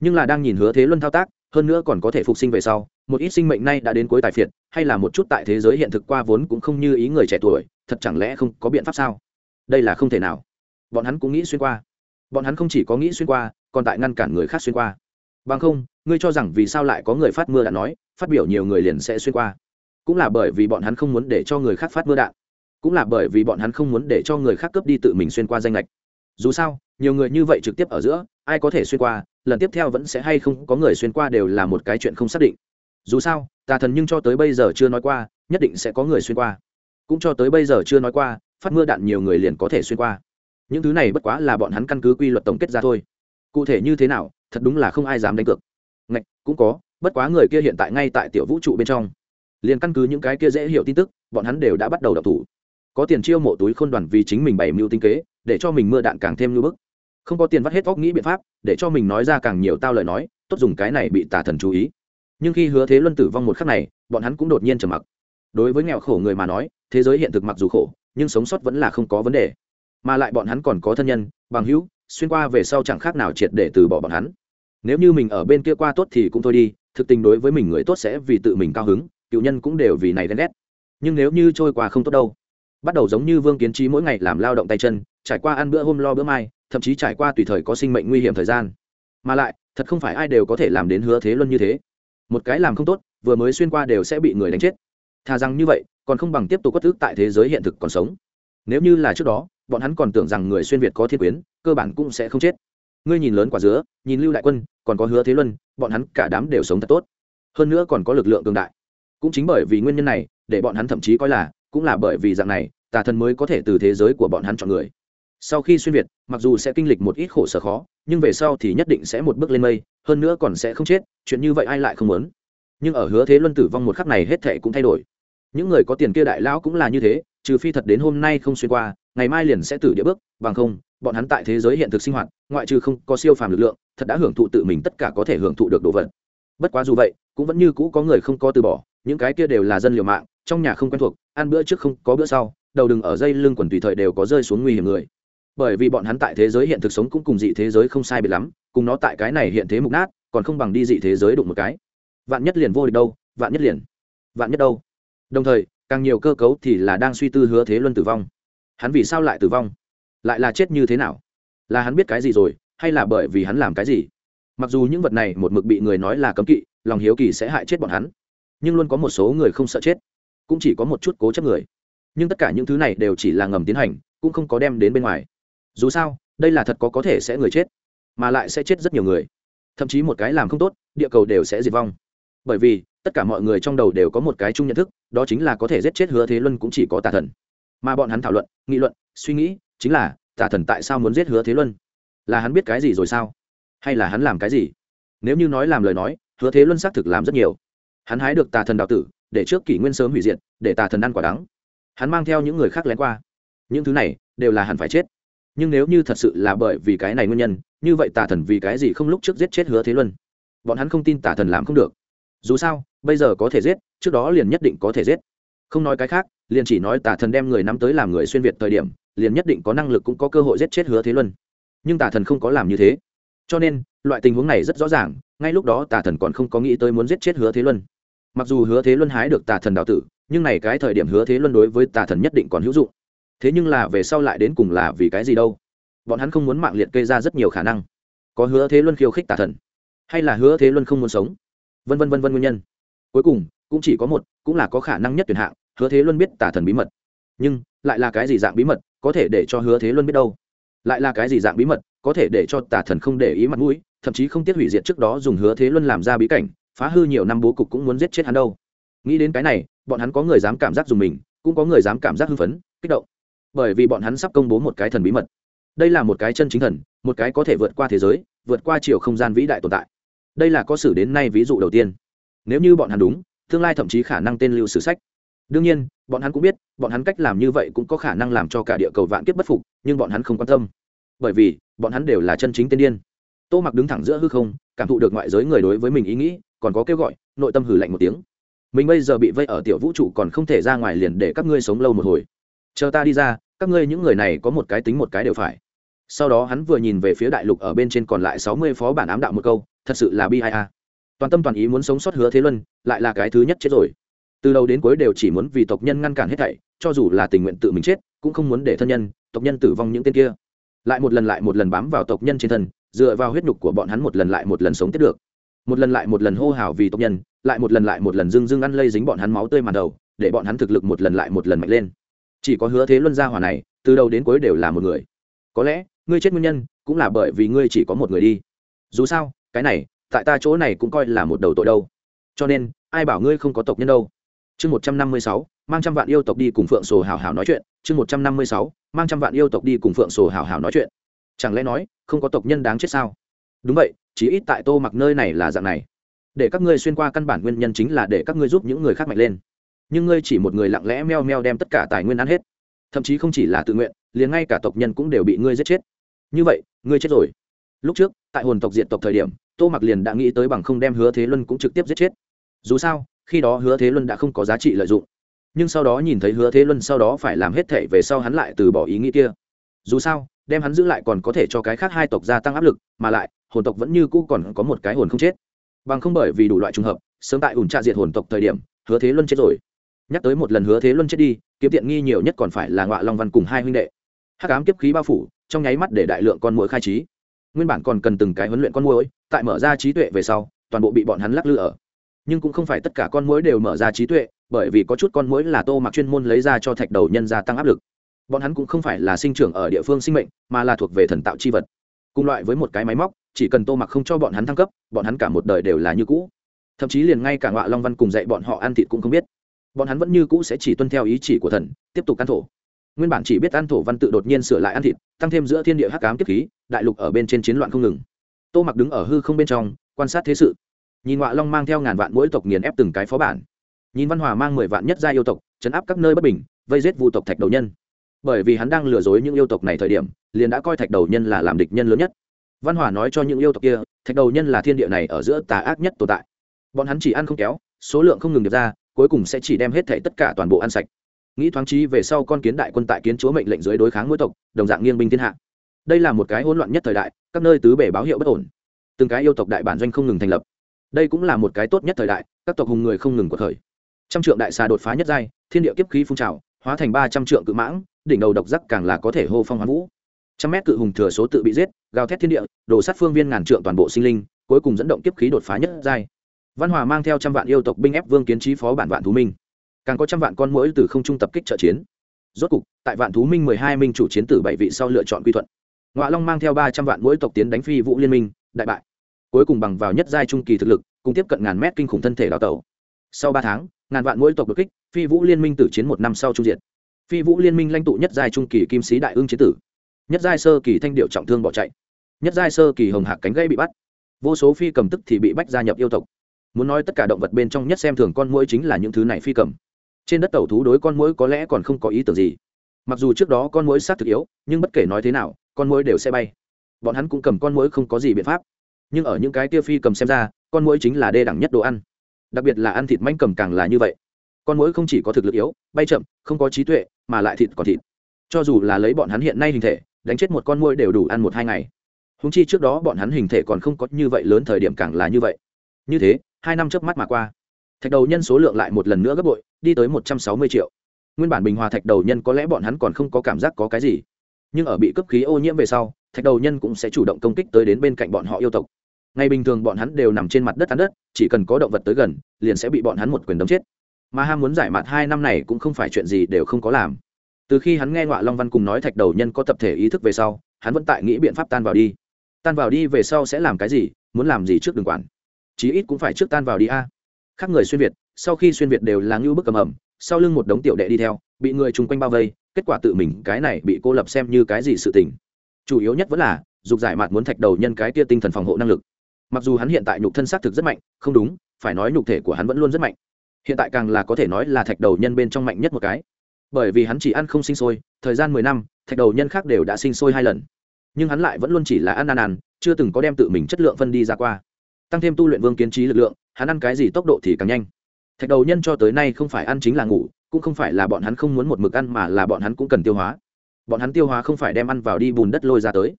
Nhưng là đang nhìn hứa thế luân thao tác, hơn nữa còn có thể phục sinh về sau, một ít sinh mệnh nay đã đến cuối tài phiệt, hay là một chút tại thế giới hiện thực qua vốn cũng không như ý người trẻ tuổi, thật chẳng lẽ không có biện pháp sao? Đây là không thể nào. Bọn hắn cũng nghĩ xuyên qua. Bọn hắn không chỉ có nghĩ xuyên qua, còn tại ngăn cản người khác xuyên qua. Bằng không, ngươi cho rằng vì sao lại có người phát mưa đã nói, phát biểu nhiều người liền sẽ xuyên qua cũng là bởi vì bọn hắn không muốn để cho người khác phát mưa đạn, cũng là bởi vì bọn hắn không muốn để cho người khác cướp đi tự mình xuyên qua danh lệch dù sao, nhiều người như vậy trực tiếp ở giữa, ai có thể xuyên qua, lần tiếp theo vẫn sẽ hay không có người xuyên qua đều là một cái chuyện không xác định. Dù sao, tà thần nhưng cho tới bây giờ chưa nói qua, nhất định sẽ có người xuyên qua. Cũng cho tới bây giờ chưa nói qua, phát mưa đạn nhiều người liền có thể xuyên qua. Những thứ này bất quá là bọn hắn căn cứ quy luật tổng kết ra thôi. Cụ thể như thế nào, thật đúng là không ai dám đánh cược. Ngạch, cũng có, bất quá người kia hiện tại ngay tại tiểu vũ trụ bên trong liền căn cứ những cái kia dễ hiểu tin tức, bọn hắn đều đã bắt đầu đọc thủ. Có tiền chiêu mộ túi khôn đoàn vì chính mình bày mưu tinh kế, để cho mình mưa đạn càng thêm lưu bức. Không có tiền vắt hết óc nghĩ biện pháp, để cho mình nói ra càng nhiều tao lời nói, tốt dùng cái này bị tà thần chú ý. Nhưng khi hứa thế luân tử vong một khắc này, bọn hắn cũng đột nhiên trầm mặc. Đối với nghèo khổ người mà nói, thế giới hiện thực mặc dù khổ, nhưng sống sót vẫn là không có vấn đề. Mà lại bọn hắn còn có thân nhân, bằng hữu, xuyên qua về sau chẳng khác nào triệt để từ bỏ bọn hắn. Nếu như mình ở bên kia qua tốt thì cũng thôi đi, thực tình đối với mình người tốt sẽ vì tự mình cao hứng cựu nhân cũng đều vì này ghen ghét. Nhưng nếu như trôi qua không tốt đâu, bắt đầu giống như vương kiến trí mỗi ngày làm lao động tay chân, trải qua ăn bữa hôm lo bữa mai, thậm chí trải qua tùy thời có sinh mệnh nguy hiểm thời gian. Mà lại, thật không phải ai đều có thể làm đến hứa thế luân như thế. Một cái làm không tốt, vừa mới xuyên qua đều sẽ bị người đánh chết. Thà rằng như vậy, còn không bằng tiếp tục quất thức tại thế giới hiện thực còn sống. Nếu như là trước đó, bọn hắn còn tưởng rằng người xuyên việt có thiên quyến, cơ bản cũng sẽ không chết. Ngươi nhìn lớn quả dứa, nhìn lưu đại quân, còn có hứa thế luân, bọn hắn cả đám đều sống thật tốt. Hơn nữa còn có lực lượng cường đại cũng chính bởi vì nguyên nhân này, để bọn hắn thậm chí coi là, cũng là bởi vì dạng này, tà thần mới có thể từ thế giới của bọn hắn chọn người. Sau khi xuyên việt, mặc dù sẽ kinh lịch một ít khổ sở khó, nhưng về sau thì nhất định sẽ một bước lên mây, hơn nữa còn sẽ không chết, chuyện như vậy ai lại không muốn? Nhưng ở hứa thế luân tử vong một khắc này hết thệ cũng thay đổi. Những người có tiền kia đại lão cũng là như thế, trừ phi thật đến hôm nay không xuyên qua, ngày mai liền sẽ tử địa bước, bằng không, bọn hắn tại thế giới hiện thực sinh hoạt, ngoại trừ không có siêu phàm lực lượng, thật đã hưởng thụ tự mình tất cả có thể hưởng thụ được đồ vật. Bất quá dù vậy, cũng vẫn như cũ có người không có từ bỏ những cái kia đều là dân liều mạng, trong nhà không quen thuộc, ăn bữa trước không có bữa sau, đầu đừng ở dây lưng quần tùy thời đều có rơi xuống nguy hiểm người. Bởi vì bọn hắn tại thế giới hiện thực sống cũng cùng dị thế giới không sai biệt lắm, cùng nó tại cái này hiện thế mục nát, còn không bằng đi dị thế giới đụng một cái. Vạn nhất liền vô địch đâu, vạn nhất liền. Vạn nhất đâu. Đồng thời, càng nhiều cơ cấu thì là đang suy tư hứa thế luân tử vong. Hắn vì sao lại tử vong? Lại là chết như thế nào? Là hắn biết cái gì rồi, hay là bởi vì hắn làm cái gì? Mặc dù những vật này một mực bị người nói là cấm kỵ, lòng hiếu kỳ sẽ hại chết bọn hắn nhưng luôn có một số người không sợ chết, cũng chỉ có một chút cố chấp người. Nhưng tất cả những thứ này đều chỉ là ngầm tiến hành, cũng không có đem đến bên ngoài. Dù sao, đây là thật có có thể sẽ người chết, mà lại sẽ chết rất nhiều người. Thậm chí một cái làm không tốt, địa cầu đều sẽ diệt vong. Bởi vì, tất cả mọi người trong đầu đều có một cái chung nhận thức, đó chính là có thể giết chết hứa thế luân cũng chỉ có tà thần. Mà bọn hắn thảo luận, nghị luận, suy nghĩ, chính là, tà thần tại sao muốn giết hứa thế luân? Là hắn biết cái gì rồi sao? Hay là hắn làm cái gì? Nếu như nói làm lời nói, hứa thế luân xác thực làm rất nhiều hắn hái được tà thần đạo tử, để trước kỷ nguyên sớm hủy diệt, để tà thần ăn quả đắng. Hắn mang theo những người khác lén qua. Những thứ này đều là hẳn phải chết. Nhưng nếu như thật sự là bởi vì cái này nguyên nhân, như vậy tà thần vì cái gì không lúc trước giết chết hứa thế luân? Bọn hắn không tin tà thần làm không được. Dù sao, bây giờ có thể giết, trước đó liền nhất định có thể giết. Không nói cái khác, liền chỉ nói tà thần đem người nắm tới làm người xuyên việt thời điểm, liền nhất định có năng lực cũng có cơ hội giết chết hứa thế luân. Nhưng tà thần không có làm như thế. Cho nên, loại tình huống này rất rõ ràng, ngay lúc đó tà thần còn không có nghĩ tới muốn giết chết hứa thế luân mặc dù hứa thế luân hái được tà thần đạo tử, nhưng này cái thời điểm hứa thế luân đối với tà thần nhất định còn hữu dụng. Thế nhưng là về sau lại đến cùng là vì cái gì đâu? Bọn hắn không muốn mạng liệt kê ra rất nhiều khả năng. Có hứa thế luân khiêu khích tà thần, hay là hứa thế luân không muốn sống? Vân vân vân vân nguyên nhân. Cuối cùng, cũng chỉ có một, cũng là có khả năng nhất tuyển hạng, hứa thế luân biết tà thần bí mật. Nhưng, lại là cái gì dạng bí mật, có thể để cho hứa thế luân biết đâu? Lại là cái gì dạng bí mật, có thể để cho tà thần không để ý mặt mũi, thậm chí không tiếc hủy diệt trước đó dùng hứa thế luân làm ra bí cảnh phá hư nhiều năm bố cục cũng muốn giết chết hắn đâu. Nghĩ đến cái này, bọn hắn có người dám cảm giác dùng mình, cũng có người dám cảm giác hưng phấn, kích động. Bởi vì bọn hắn sắp công bố một cái thần bí mật. Đây là một cái chân chính thần, một cái có thể vượt qua thế giới, vượt qua chiều không gian vĩ đại tồn tại. Đây là có sử đến nay ví dụ đầu tiên. Nếu như bọn hắn đúng, tương lai thậm chí khả năng tên lưu sử sách. Đương nhiên, bọn hắn cũng biết, bọn hắn cách làm như vậy cũng có khả năng làm cho cả địa cầu vạn kiếp bất phục, nhưng bọn hắn không quan tâm. Bởi vì, bọn hắn đều là chân chính tiên điên. Tô mặc đứng thẳng giữa hư không, cảm thụ được ngoại giới người đối với mình ý nghĩ còn có kêu gọi, nội tâm hử lạnh một tiếng. Mình bây giờ bị vây ở tiểu vũ trụ còn không thể ra ngoài liền để các ngươi sống lâu một hồi. Chờ ta đi ra, các ngươi những người này có một cái tính một cái đều phải. Sau đó hắn vừa nhìn về phía đại lục ở bên trên còn lại sáu mươi phó bản ám đạo một câu, thật sự là bi ai a. Toàn tâm toàn ý muốn sống sót hứa thế luân, lại là cái thứ nhất chết rồi. Từ đầu đến cuối đều chỉ muốn vì tộc nhân ngăn cản hết thảy, cho dù là tình nguyện tự mình chết, cũng không muốn để thân nhân, tộc nhân tử vong những tên kia. Lại một lần lại một lần bám vào tộc nhân trên thân, dựa vào huyết nhục của bọn hắn một lần lại một lần sống tiếp được một lần lại một lần hô hào vì tộc nhân, lại một lần lại một lần dưng dưng ăn lây dính bọn hắn máu tươi màn đầu, để bọn hắn thực lực một lần lại một lần mạnh lên. Chỉ có hứa thế luân gia hỏa này, từ đầu đến cuối đều là một người. Có lẽ, ngươi chết nguyên nhân, cũng là bởi vì ngươi chỉ có một người đi. Dù sao, cái này, tại ta chỗ này cũng coi là một đầu tội đâu. Cho nên, ai bảo ngươi không có tộc nhân đâu? Chương một trăm năm mươi sáu, mang trăm vạn yêu tộc đi cùng phượng sổ hào hào nói chuyện. Chương một trăm năm mươi sáu, mang trăm vạn yêu tộc đi cùng phượng sổ hào hào nói chuyện. Chẳng lẽ nói, không có tộc nhân đáng chết sao? Đúng vậy chỉ ít tại tô mặc nơi này là dạng này. Để các ngươi xuyên qua căn bản nguyên nhân chính là để các ngươi giúp những người khác mạnh lên. Nhưng ngươi chỉ một người lặng lẽ meo meo đem tất cả tài nguyên ăn hết. Thậm chí không chỉ là tự nguyện, liền ngay cả tộc nhân cũng đều bị ngươi giết chết. Như vậy, ngươi chết rồi. Lúc trước, tại hồn tộc diện tộc thời điểm, tô mặc liền đã nghĩ tới bằng không đem hứa thế luân cũng trực tiếp giết chết. Dù sao, khi đó hứa thế luân đã không có giá trị lợi dụng. Nhưng sau đó nhìn thấy hứa thế luân sau đó phải làm hết thể về sau hắn lại từ bỏ ý nghĩ kia. Dù sao, đem hắn giữ lại còn có thể cho cái khác hai tộc gia tăng áp lực, mà lại hồn tộc vẫn như cũ còn có một cái hồn không chết. Bằng không bởi vì đủ loại trùng hợp, sớm tại ủn trạ diệt hồn tộc thời điểm, hứa thế luân chết rồi. Nhắc tới một lần hứa thế luân chết đi, kiếm tiện nghi nhiều nhất còn phải là ngọa long văn cùng hai huynh đệ. Hắc ám kiếp khí bao phủ, trong nháy mắt để đại lượng con mũi khai trí. Nguyên bản còn cần từng cái huấn luyện con mũi tại mở ra trí tuệ về sau, toàn bộ bị bọn hắn lắc lư ở. Nhưng cũng không phải tất cả con mũi đều mở ra trí tuệ, bởi vì có chút con mũi là tô mặc chuyên môn lấy ra cho thạch đầu nhân gia tăng áp lực. Bọn hắn cũng không phải là sinh trưởng ở địa phương sinh mệnh, mà là thuộc về thần tạo chi vật. Cùng loại với một cái máy móc chỉ cần tô mặc không cho bọn hắn thăng cấp, bọn hắn cả một đời đều là như cũ. Thậm chí liền ngay cả ngọa long văn cùng dạy bọn họ ăn thịt cũng không biết. Bọn hắn vẫn như cũ sẽ chỉ tuân theo ý chỉ của thần, tiếp tục ăn thổ. Nguyên bản chỉ biết ăn thổ văn tự đột nhiên sửa lại ăn thịt, tăng thêm giữa thiên địa hắc cám kiếp khí, đại lục ở bên trên chiến loạn không ngừng. Tô mặc đứng ở hư không bên trong, quan sát thế sự. Nhìn ngọa long mang theo ngàn vạn mỗi tộc nghiền ép từng cái phó bản. Nhìn văn hòa mang mười vạn nhất gia yêu tộc, chấn áp các nơi bất bình, vây giết vụ tộc thạch đầu nhân. Bởi vì hắn đang lừa dối những yêu tộc này thời điểm, liền đã coi thạch đầu nhân là làm địch nhân lớn nhất văn hòa nói cho những yêu tộc kia, thạch đầu nhân là thiên địa này ở giữa tà ác nhất tồn tại. Bọn hắn chỉ ăn không kéo, số lượng không ngừng được ra, cuối cùng sẽ chỉ đem hết thảy tất cả toàn bộ ăn sạch. Nghĩ thoáng trí về sau con kiến đại quân tại kiến chúa mệnh lệnh dưới đối kháng mỗi tộc, đồng dạng nghiêng binh thiên hạ. Đây là một cái hỗn loạn nhất thời đại, các nơi tứ bể báo hiệu bất ổn. Từng cái yêu tộc đại bản doanh không ngừng thành lập. Đây cũng là một cái tốt nhất thời đại, các tộc hùng người không ngừng của thời trăm trượng đại xà đột phá nhất giai, thiên địa kiếp khí phun trào, hóa thành ba trăm trượng cự mãng, đỉnh đầu độc giác càng là có thể hô phong hoán vũ. Trăm mét cự hùng thừa số tự bị giết gào thét thiên địa, đổ sát phương viên ngàn trượng toàn bộ sinh linh, cuối cùng dẫn động kiếp khí đột phá nhất giai. Văn hòa mang theo trăm vạn yêu tộc binh ép vương kiến trí phó bản vạn thú minh. Càng có trăm vạn con mũi từ không trung tập kích trợ chiến. Rốt cục, tại vạn thú minh mười hai minh chủ chiến tử bảy vị sau lựa chọn quy thuận. Ngoại long mang theo ba trăm vạn mũi tộc tiến đánh phi vũ liên minh, đại bại. Cuối cùng bằng vào nhất giai trung kỳ thực lực, cùng tiếp cận ngàn mét kinh khủng thân thể đào tẩu. Sau ba tháng, ngàn vạn mũi tộc đột kích, phi vũ liên minh tử chiến một năm sau trung diện phi vũ liên minh lãnh tụ nhất giai trung kỳ kim sĩ đại ương chiến tử nhất giai sơ kỳ thanh điệu trọng thương bỏ chạy. Nhất giai sơ kỳ hồng hạc cánh gây bị bắt. Vô số phi cầm tức thì bị bách gia nhập yêu tộc. Muốn nói tất cả động vật bên trong nhất xem thường con mũi chính là những thứ này phi cầm. Trên đất tẩu thú đối con mũi có lẽ còn không có ý tưởng gì. Mặc dù trước đó con mũi sát thực yếu, nhưng bất kể nói thế nào, con mũi đều sẽ bay. Bọn hắn cũng cầm con mũi không có gì biện pháp. Nhưng ở những cái tia phi cầm xem ra, con mũi chính là đê đẳng nhất đồ ăn. Đặc biệt là ăn thịt manh cầm càng là như vậy. Con mũi không chỉ có thực lực yếu, bay chậm, không có trí tuệ, mà lại thịt còn thịt. Cho dù là lấy bọn hắn hiện nay hình thể đánh chết một con mũi đều đủ ăn một hai ngày. Húng chi trước đó bọn hắn hình thể còn không có như vậy lớn, thời điểm càng là như vậy. Như thế, hai năm trước mắt mà qua. Thạch đầu nhân số lượng lại một lần nữa gấp bội, đi tới một trăm sáu mươi triệu. Nguyên bản bình hòa thạch đầu nhân có lẽ bọn hắn còn không có cảm giác có cái gì. Nhưng ở bị cấp khí ô nhiễm về sau, thạch đầu nhân cũng sẽ chủ động công kích tới đến bên cạnh bọn họ yêu tộc. Ngày bình thường bọn hắn đều nằm trên mặt đất ăn đất, chỉ cần có động vật tới gần, liền sẽ bị bọn hắn một quyền đấm chết. Mà ham muốn giải mặt hai năm này cũng không phải chuyện gì đều không có làm từ khi hắn nghe ngọa long văn cùng nói thạch đầu nhân có tập thể ý thức về sau, hắn vẫn tại nghĩ biện pháp tan vào đi. Tan vào đi về sau sẽ làm cái gì, muốn làm gì trước đường quản. Chí ít cũng phải trước tan vào đi a. Khác người xuyên việt, sau khi xuyên việt đều là ngưu bức cầm ẩm, sau lưng một đống tiểu đệ đi theo, bị người chung quanh bao vây, kết quả tự mình cái này bị cô lập xem như cái gì sự tình. Chủ yếu nhất vẫn là, dục giải mạt muốn thạch đầu nhân cái tia tinh thần phòng hộ năng lực. Mặc dù hắn hiện tại nhục thân xác thực rất mạnh, không đúng, phải nói nhục thể của hắn vẫn luôn rất mạnh. Hiện tại càng là có thể nói là thạch đầu nhân bên trong mạnh nhất một cái bởi vì hắn chỉ ăn không sinh sôi, thời gian mười năm, thạch đầu nhân khác đều đã sinh sôi hai lần. Nhưng hắn lại vẫn luôn chỉ là ăn ăn ăn chưa từng có đem tự mình chất lượng phân đi ra qua. Tăng thêm tu luyện vương kiến trí lực lượng, hắn ăn cái gì tốc độ thì càng nhanh. Thạch đầu nhân cho tới nay không phải ăn chính là ngủ, cũng không phải là bọn hắn không muốn một mực ăn mà là bọn hắn cũng cần tiêu hóa. Bọn hắn tiêu hóa không phải đem ăn vào đi bùn đất lôi ra tới,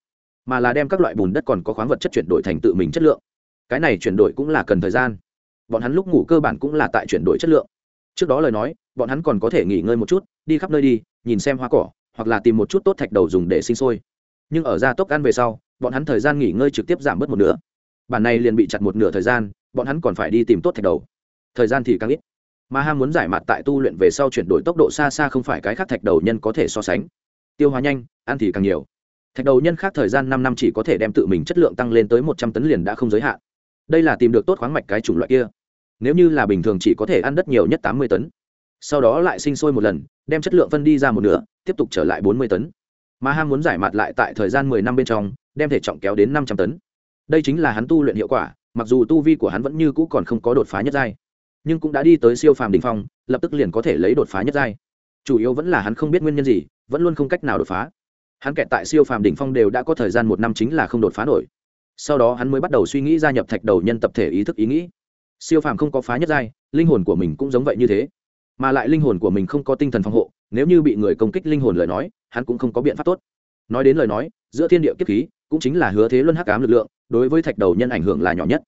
mà là đem các loại bùn đất còn có khoáng vật chất chuyển đổi thành tự mình chất lượng. Cái này chuyển đổi cũng là cần thời gian. Bọn hắn lúc ngủ cơ bản cũng là tại chuyển đổi chất lượng trước đó lời nói, bọn hắn còn có thể nghỉ ngơi một chút, đi khắp nơi đi, nhìn xem hoa cỏ, hoặc là tìm một chút tốt thạch đầu dùng để sinh sôi. Nhưng ở gia tốc ăn về sau, bọn hắn thời gian nghỉ ngơi trực tiếp giảm bớt một nửa. Bản này liền bị chặt một nửa thời gian, bọn hắn còn phải đi tìm tốt thạch đầu. Thời gian thì càng ít. Mà ham muốn giải mặt tại tu luyện về sau chuyển đổi tốc độ xa xa không phải cái khác thạch đầu nhân có thể so sánh. Tiêu hóa nhanh, ăn thì càng nhiều. Thạch đầu nhân khác thời gian năm năm chỉ có thể đem tự mình chất lượng tăng lên tới một trăm tấn liền đã không giới hạn. Đây là tìm được tốt khoáng mạch cái chủng loại kia nếu như là bình thường chỉ có thể ăn đất nhiều nhất tám mươi tấn. Sau đó lại sinh sôi một lần, đem chất lượng phân đi ra một nửa, tiếp tục trở lại bốn mươi tấn. Mà ham muốn giải mặt lại tại thời gian mười năm bên trong, đem thể trọng kéo đến năm trăm tấn. Đây chính là hắn tu luyện hiệu quả, mặc dù tu vi của hắn vẫn như cũ còn không có đột phá nhất giai, nhưng cũng đã đi tới siêu phàm đỉnh phong, lập tức liền có thể lấy đột phá nhất giai. Chủ yếu vẫn là hắn không biết nguyên nhân gì, vẫn luôn không cách nào đột phá. Hắn kẹt tại siêu phàm đỉnh phong đều đã có thời gian một năm chính là không đột phá nổi. Sau đó hắn mới bắt đầu suy nghĩ gia nhập thạch đầu nhân tập thể ý thức ý nghĩ siêu phàm không có phá nhất giai, linh hồn của mình cũng giống vậy như thế. Mà lại linh hồn của mình không có tinh thần phòng hộ, nếu như bị người công kích linh hồn lời nói, hắn cũng không có biện pháp tốt. Nói đến lời nói, giữa thiên địa kiếp khí cũng chính là hứa thế luân hắc ám lực lượng, đối với thạch đầu nhân ảnh hưởng là nhỏ nhất.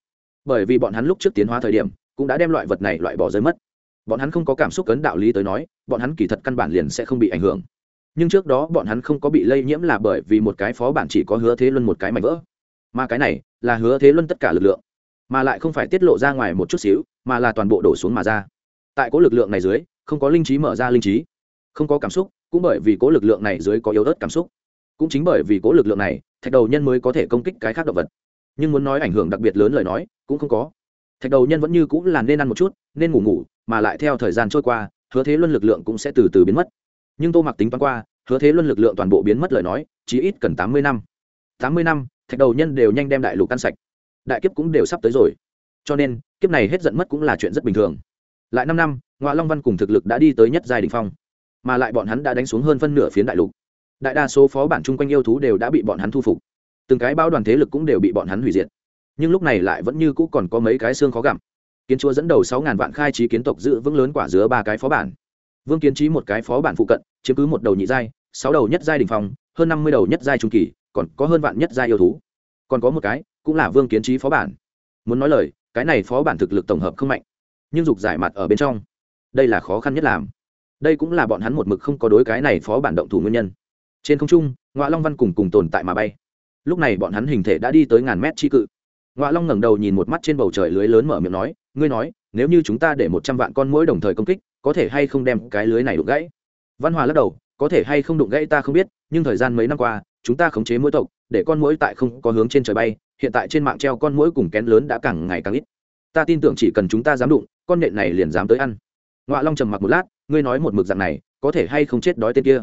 Bởi vì bọn hắn lúc trước tiến hóa thời điểm, cũng đã đem loại vật này loại bỏ rơi mất. Bọn hắn không có cảm xúc cấn đạo lý tới nói, bọn hắn kỳ thật căn bản liền sẽ không bị ảnh hưởng. Nhưng trước đó bọn hắn không có bị lây nhiễm là bởi vì một cái phó bản chỉ có hứa thế luân một cái mảnh vỡ. Mà cái này là hứa thế luân tất cả lực lượng mà lại không phải tiết lộ ra ngoài một chút xíu, mà là toàn bộ đổ xuống mà ra. Tại cố lực lượng này dưới, không có linh trí mở ra linh trí. Không có cảm xúc, cũng bởi vì cố lực lượng này dưới có yếu ớt cảm xúc. Cũng chính bởi vì cố lực lượng này, thạch đầu nhân mới có thể công kích cái khác động vật. Nhưng muốn nói ảnh hưởng đặc biệt lớn lời nói, cũng không có. Thạch đầu nhân vẫn như cũng là nên ăn một chút, nên ngủ ngủ, mà lại theo thời gian trôi qua, hứa thế luân lực lượng cũng sẽ từ từ biến mất. Nhưng tô mặc tính toán qua, hứa thế luân lực lượng toàn bộ biến mất lời nói, chỉ ít cần tám mươi năm. Tám mươi năm, thạch đầu nhân đều nhanh đem đại lục ăn sạch đại kiếp cũng đều sắp tới rồi. Cho nên, kiếp này hết giận mất cũng là chuyện rất bình thường. Lại năm năm ngoại long văn cùng thực lực đã đi tới nhất giai đình phong, mà lại bọn hắn đã đánh xuống hơn phân nửa phiến đại lục. Đại đa số phó bản chung quanh yêu thú đều đã bị bọn hắn thu phục. Từng cái bao đoàn thế lực cũng đều bị bọn hắn hủy diệt. Nhưng lúc này lại vẫn như cũ còn có mấy cái xương khó gặm. Kiến chúa dẫn đầu sáu ngàn vạn khai trí kiến tộc giữ vững lớn quả dứa ba cái phó bản. Vương kiến trí một cái phó bản phụ cận, chiếm cứ một đầu nhị giai, sáu đầu nhất giai đình phong, hơn năm mươi đầu nhất giai trung kỳ, còn có hơn vạn nhất giai yêu thú. Còn có một cái cũng là vương kiến trí phó bản. Muốn nói lời, cái này phó bản thực lực tổng hợp không mạnh, nhưng dục giải mặt ở bên trong, đây là khó khăn nhất làm. Đây cũng là bọn hắn một mực không có đối cái này phó bản động thủ nguyên nhân. Trên không trung ngoại long văn cùng cùng tồn tại mà bay. Lúc này bọn hắn hình thể đã đi tới ngàn mét tri cự. Ngoại long ngẩng đầu nhìn một mắt trên bầu trời lưới lớn mở miệng nói, ngươi nói, nếu như chúng ta để một trăm vạn con mũi đồng thời công kích, có thể hay không đem cái lưới này đụng gãy? Văn hòa lắc đầu, có thể hay không đụng gãy ta không biết, nhưng thời gian mấy năm qua chúng ta khống chế mỗi tộc, để con mũi tại không có hướng trên trời bay, hiện tại trên mạng treo con mũi cùng kén lớn đã càng ngày càng ít. Ta tin tưởng chỉ cần chúng ta dám đụng, con nện này liền dám tới ăn. Ngoạ long trầm mặc một lát, ngươi nói một mực dạng này, có thể hay không chết đói tên kia?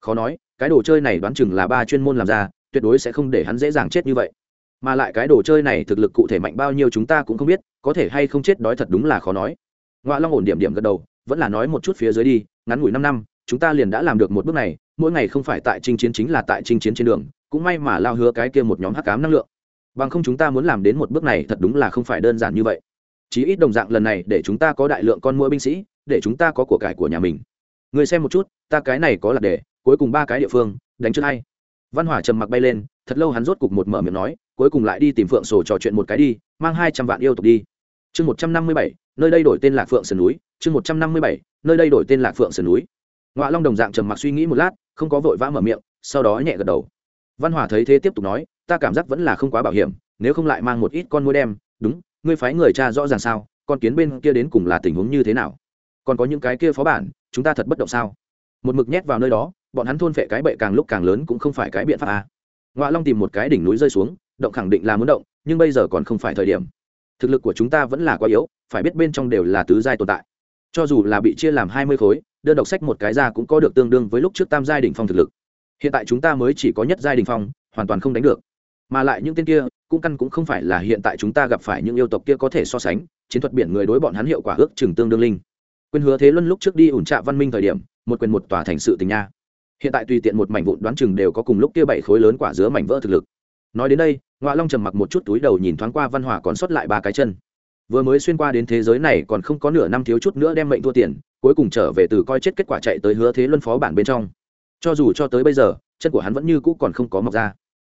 Khó nói, cái đồ chơi này đoán chừng là ba chuyên môn làm ra, tuyệt đối sẽ không để hắn dễ dàng chết như vậy. Mà lại cái đồ chơi này thực lực cụ thể mạnh bao nhiêu chúng ta cũng không biết, có thể hay không chết đói thật đúng là khó nói. Ngoạ long ổn điểm điểm gật đầu, vẫn là nói một chút phía dưới đi, ngắn ngủi năm năm, chúng ta liền đã làm được một bước này mỗi ngày không phải tại chinh chiến chính là tại chinh chiến trên đường, cũng may mà lao hứa cái kia một nhóm hắc cám năng lượng. Bằng không chúng ta muốn làm đến một bước này thật đúng là không phải đơn giản như vậy. Chí ít đồng dạng lần này để chúng ta có đại lượng con mũi binh sĩ, để chúng ta có của cải của nhà mình. Người xem một chút, ta cái này có là để, cuối cùng ba cái địa phương, đánh trước hay văn hỏa trầm mặc bay lên, thật lâu hắn rốt cục một mở miệng nói, cuối cùng lại đi tìm phượng sổ trò chuyện một cái đi, mang hai trăm vạn yêu tộc đi. Chương một trăm năm mươi bảy, nơi đây đổi tên là phượng sườn núi, chương một trăm năm mươi bảy, nơi đây đổi tên là phượng sườn núi ngoạ long đồng dạng trầm mặc suy nghĩ một lát, không có vội vã mở miệng, sau đó nhẹ gật đầu. Văn hòa thấy thế tiếp tục nói, ta cảm giác vẫn là không quá bảo hiểm, nếu không lại mang một ít con mũi đem, đúng, ngươi phái người cha rõ ràng sao, con kiến bên kia đến cùng là tình huống như thế nào? Còn có những cái kia phó bản, chúng ta thật bất động sao? Một mực nhét vào nơi đó, bọn hắn thôn phệ cái bệ càng lúc càng lớn cũng không phải cái biện pháp à. ngoạ long tìm một cái đỉnh núi rơi xuống, động khẳng định là muốn động, nhưng bây giờ còn không phải thời điểm. Thực lực của chúng ta vẫn là quá yếu, phải biết bên trong đều là tứ giai tồn tại. Cho dù là bị chia làm hai mươi khối đơn độc sách một cái ra cũng có được tương đương với lúc trước tam giai đ ỉ n h phong thực lực. Hiện tại chúng ta mới chỉ có nhất giai đ ỉ n h phong, hoàn toàn không đánh được. Mà lại những tên kia, cũng căn cũng không phải là hiện tại chúng ta gặp phải những yêu tộc kia có thể so sánh, chiến thuật biển người đối bọn hắn hiệu quả ước chừng tương đương linh. Quyền hứa thế luân lúc trước đi ủn trạ văn minh thời điểm, một quyền một tòa thành sự tình nha. Hiện tại tùy tiện một mảnh vụn đoán chừng đều có cùng lúc kia bảy khối lớn quả dứa mảnh vỡ thực lực. Nói đến đây ngoại long trầm mặc một chút túi đầu nhìn thoáng qua văn hòa còn sót lại ba cái chân. Vừa mới xuyên qua đến thế giới này còn không có nửa năm thiếu chút nữa đem mệnh thua tiền cuối cùng trở về từ coi chết kết quả chạy tới hứa thế luân phó bản bên trong. Cho dù cho tới bây giờ, chân của hắn vẫn như cũ còn không có mọc ra.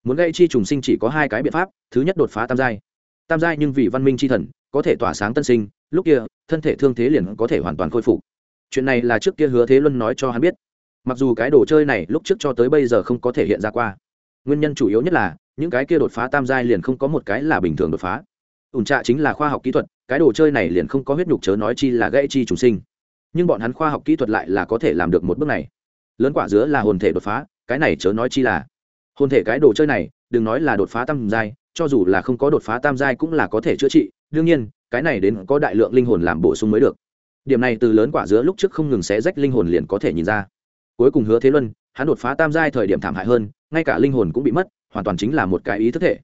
Muốn gây chi trùng sinh chỉ có hai cái biện pháp, thứ nhất đột phá tam giai. Tam giai nhưng vì văn minh c h i thần, có thể tỏa sáng tân sinh, lúc kia, thân thể thương thế liền có thể hoàn toàn khôi phục. Chuyện này là trước kia hứa thế luân nói cho hắn biết. Mặc dù cái đồ chơi này lúc trước cho tới bây giờ không có thể hiện ra qua. Nguyên nhân chủ yếu nhất là, những cái kia đột phá tam giai liền không có một cái là bình thường đột phá. Ủn trạ chính là khoa học kỹ thuật, cái đồ chơi này liền không có huyết nhục chớ nói chi là gãy chi trùng sinh nhưng bọn hắn khoa học kỹ thuật lại là có thể làm được một bước này. Lớn quả dứa là hồn thể đột phá, cái này chớ nói chi là. Hồn thể cái đồ chơi này, đừng nói là đột phá tam giai, cho dù là không có đột phá tam giai cũng là có thể chữa trị, đương nhiên, cái này đến có đại lượng linh hồn làm bổ sung mới được. Điểm này từ lớn quả dứa lúc trước không ngừng xé rách linh hồn liền có thể nhìn ra. Cuối cùng hứa thế luân, hắn đột phá tam giai thời điểm thảm hại hơn, ngay cả linh hồn cũng bị mất, hoàn toàn chính là một cái ý thức thể.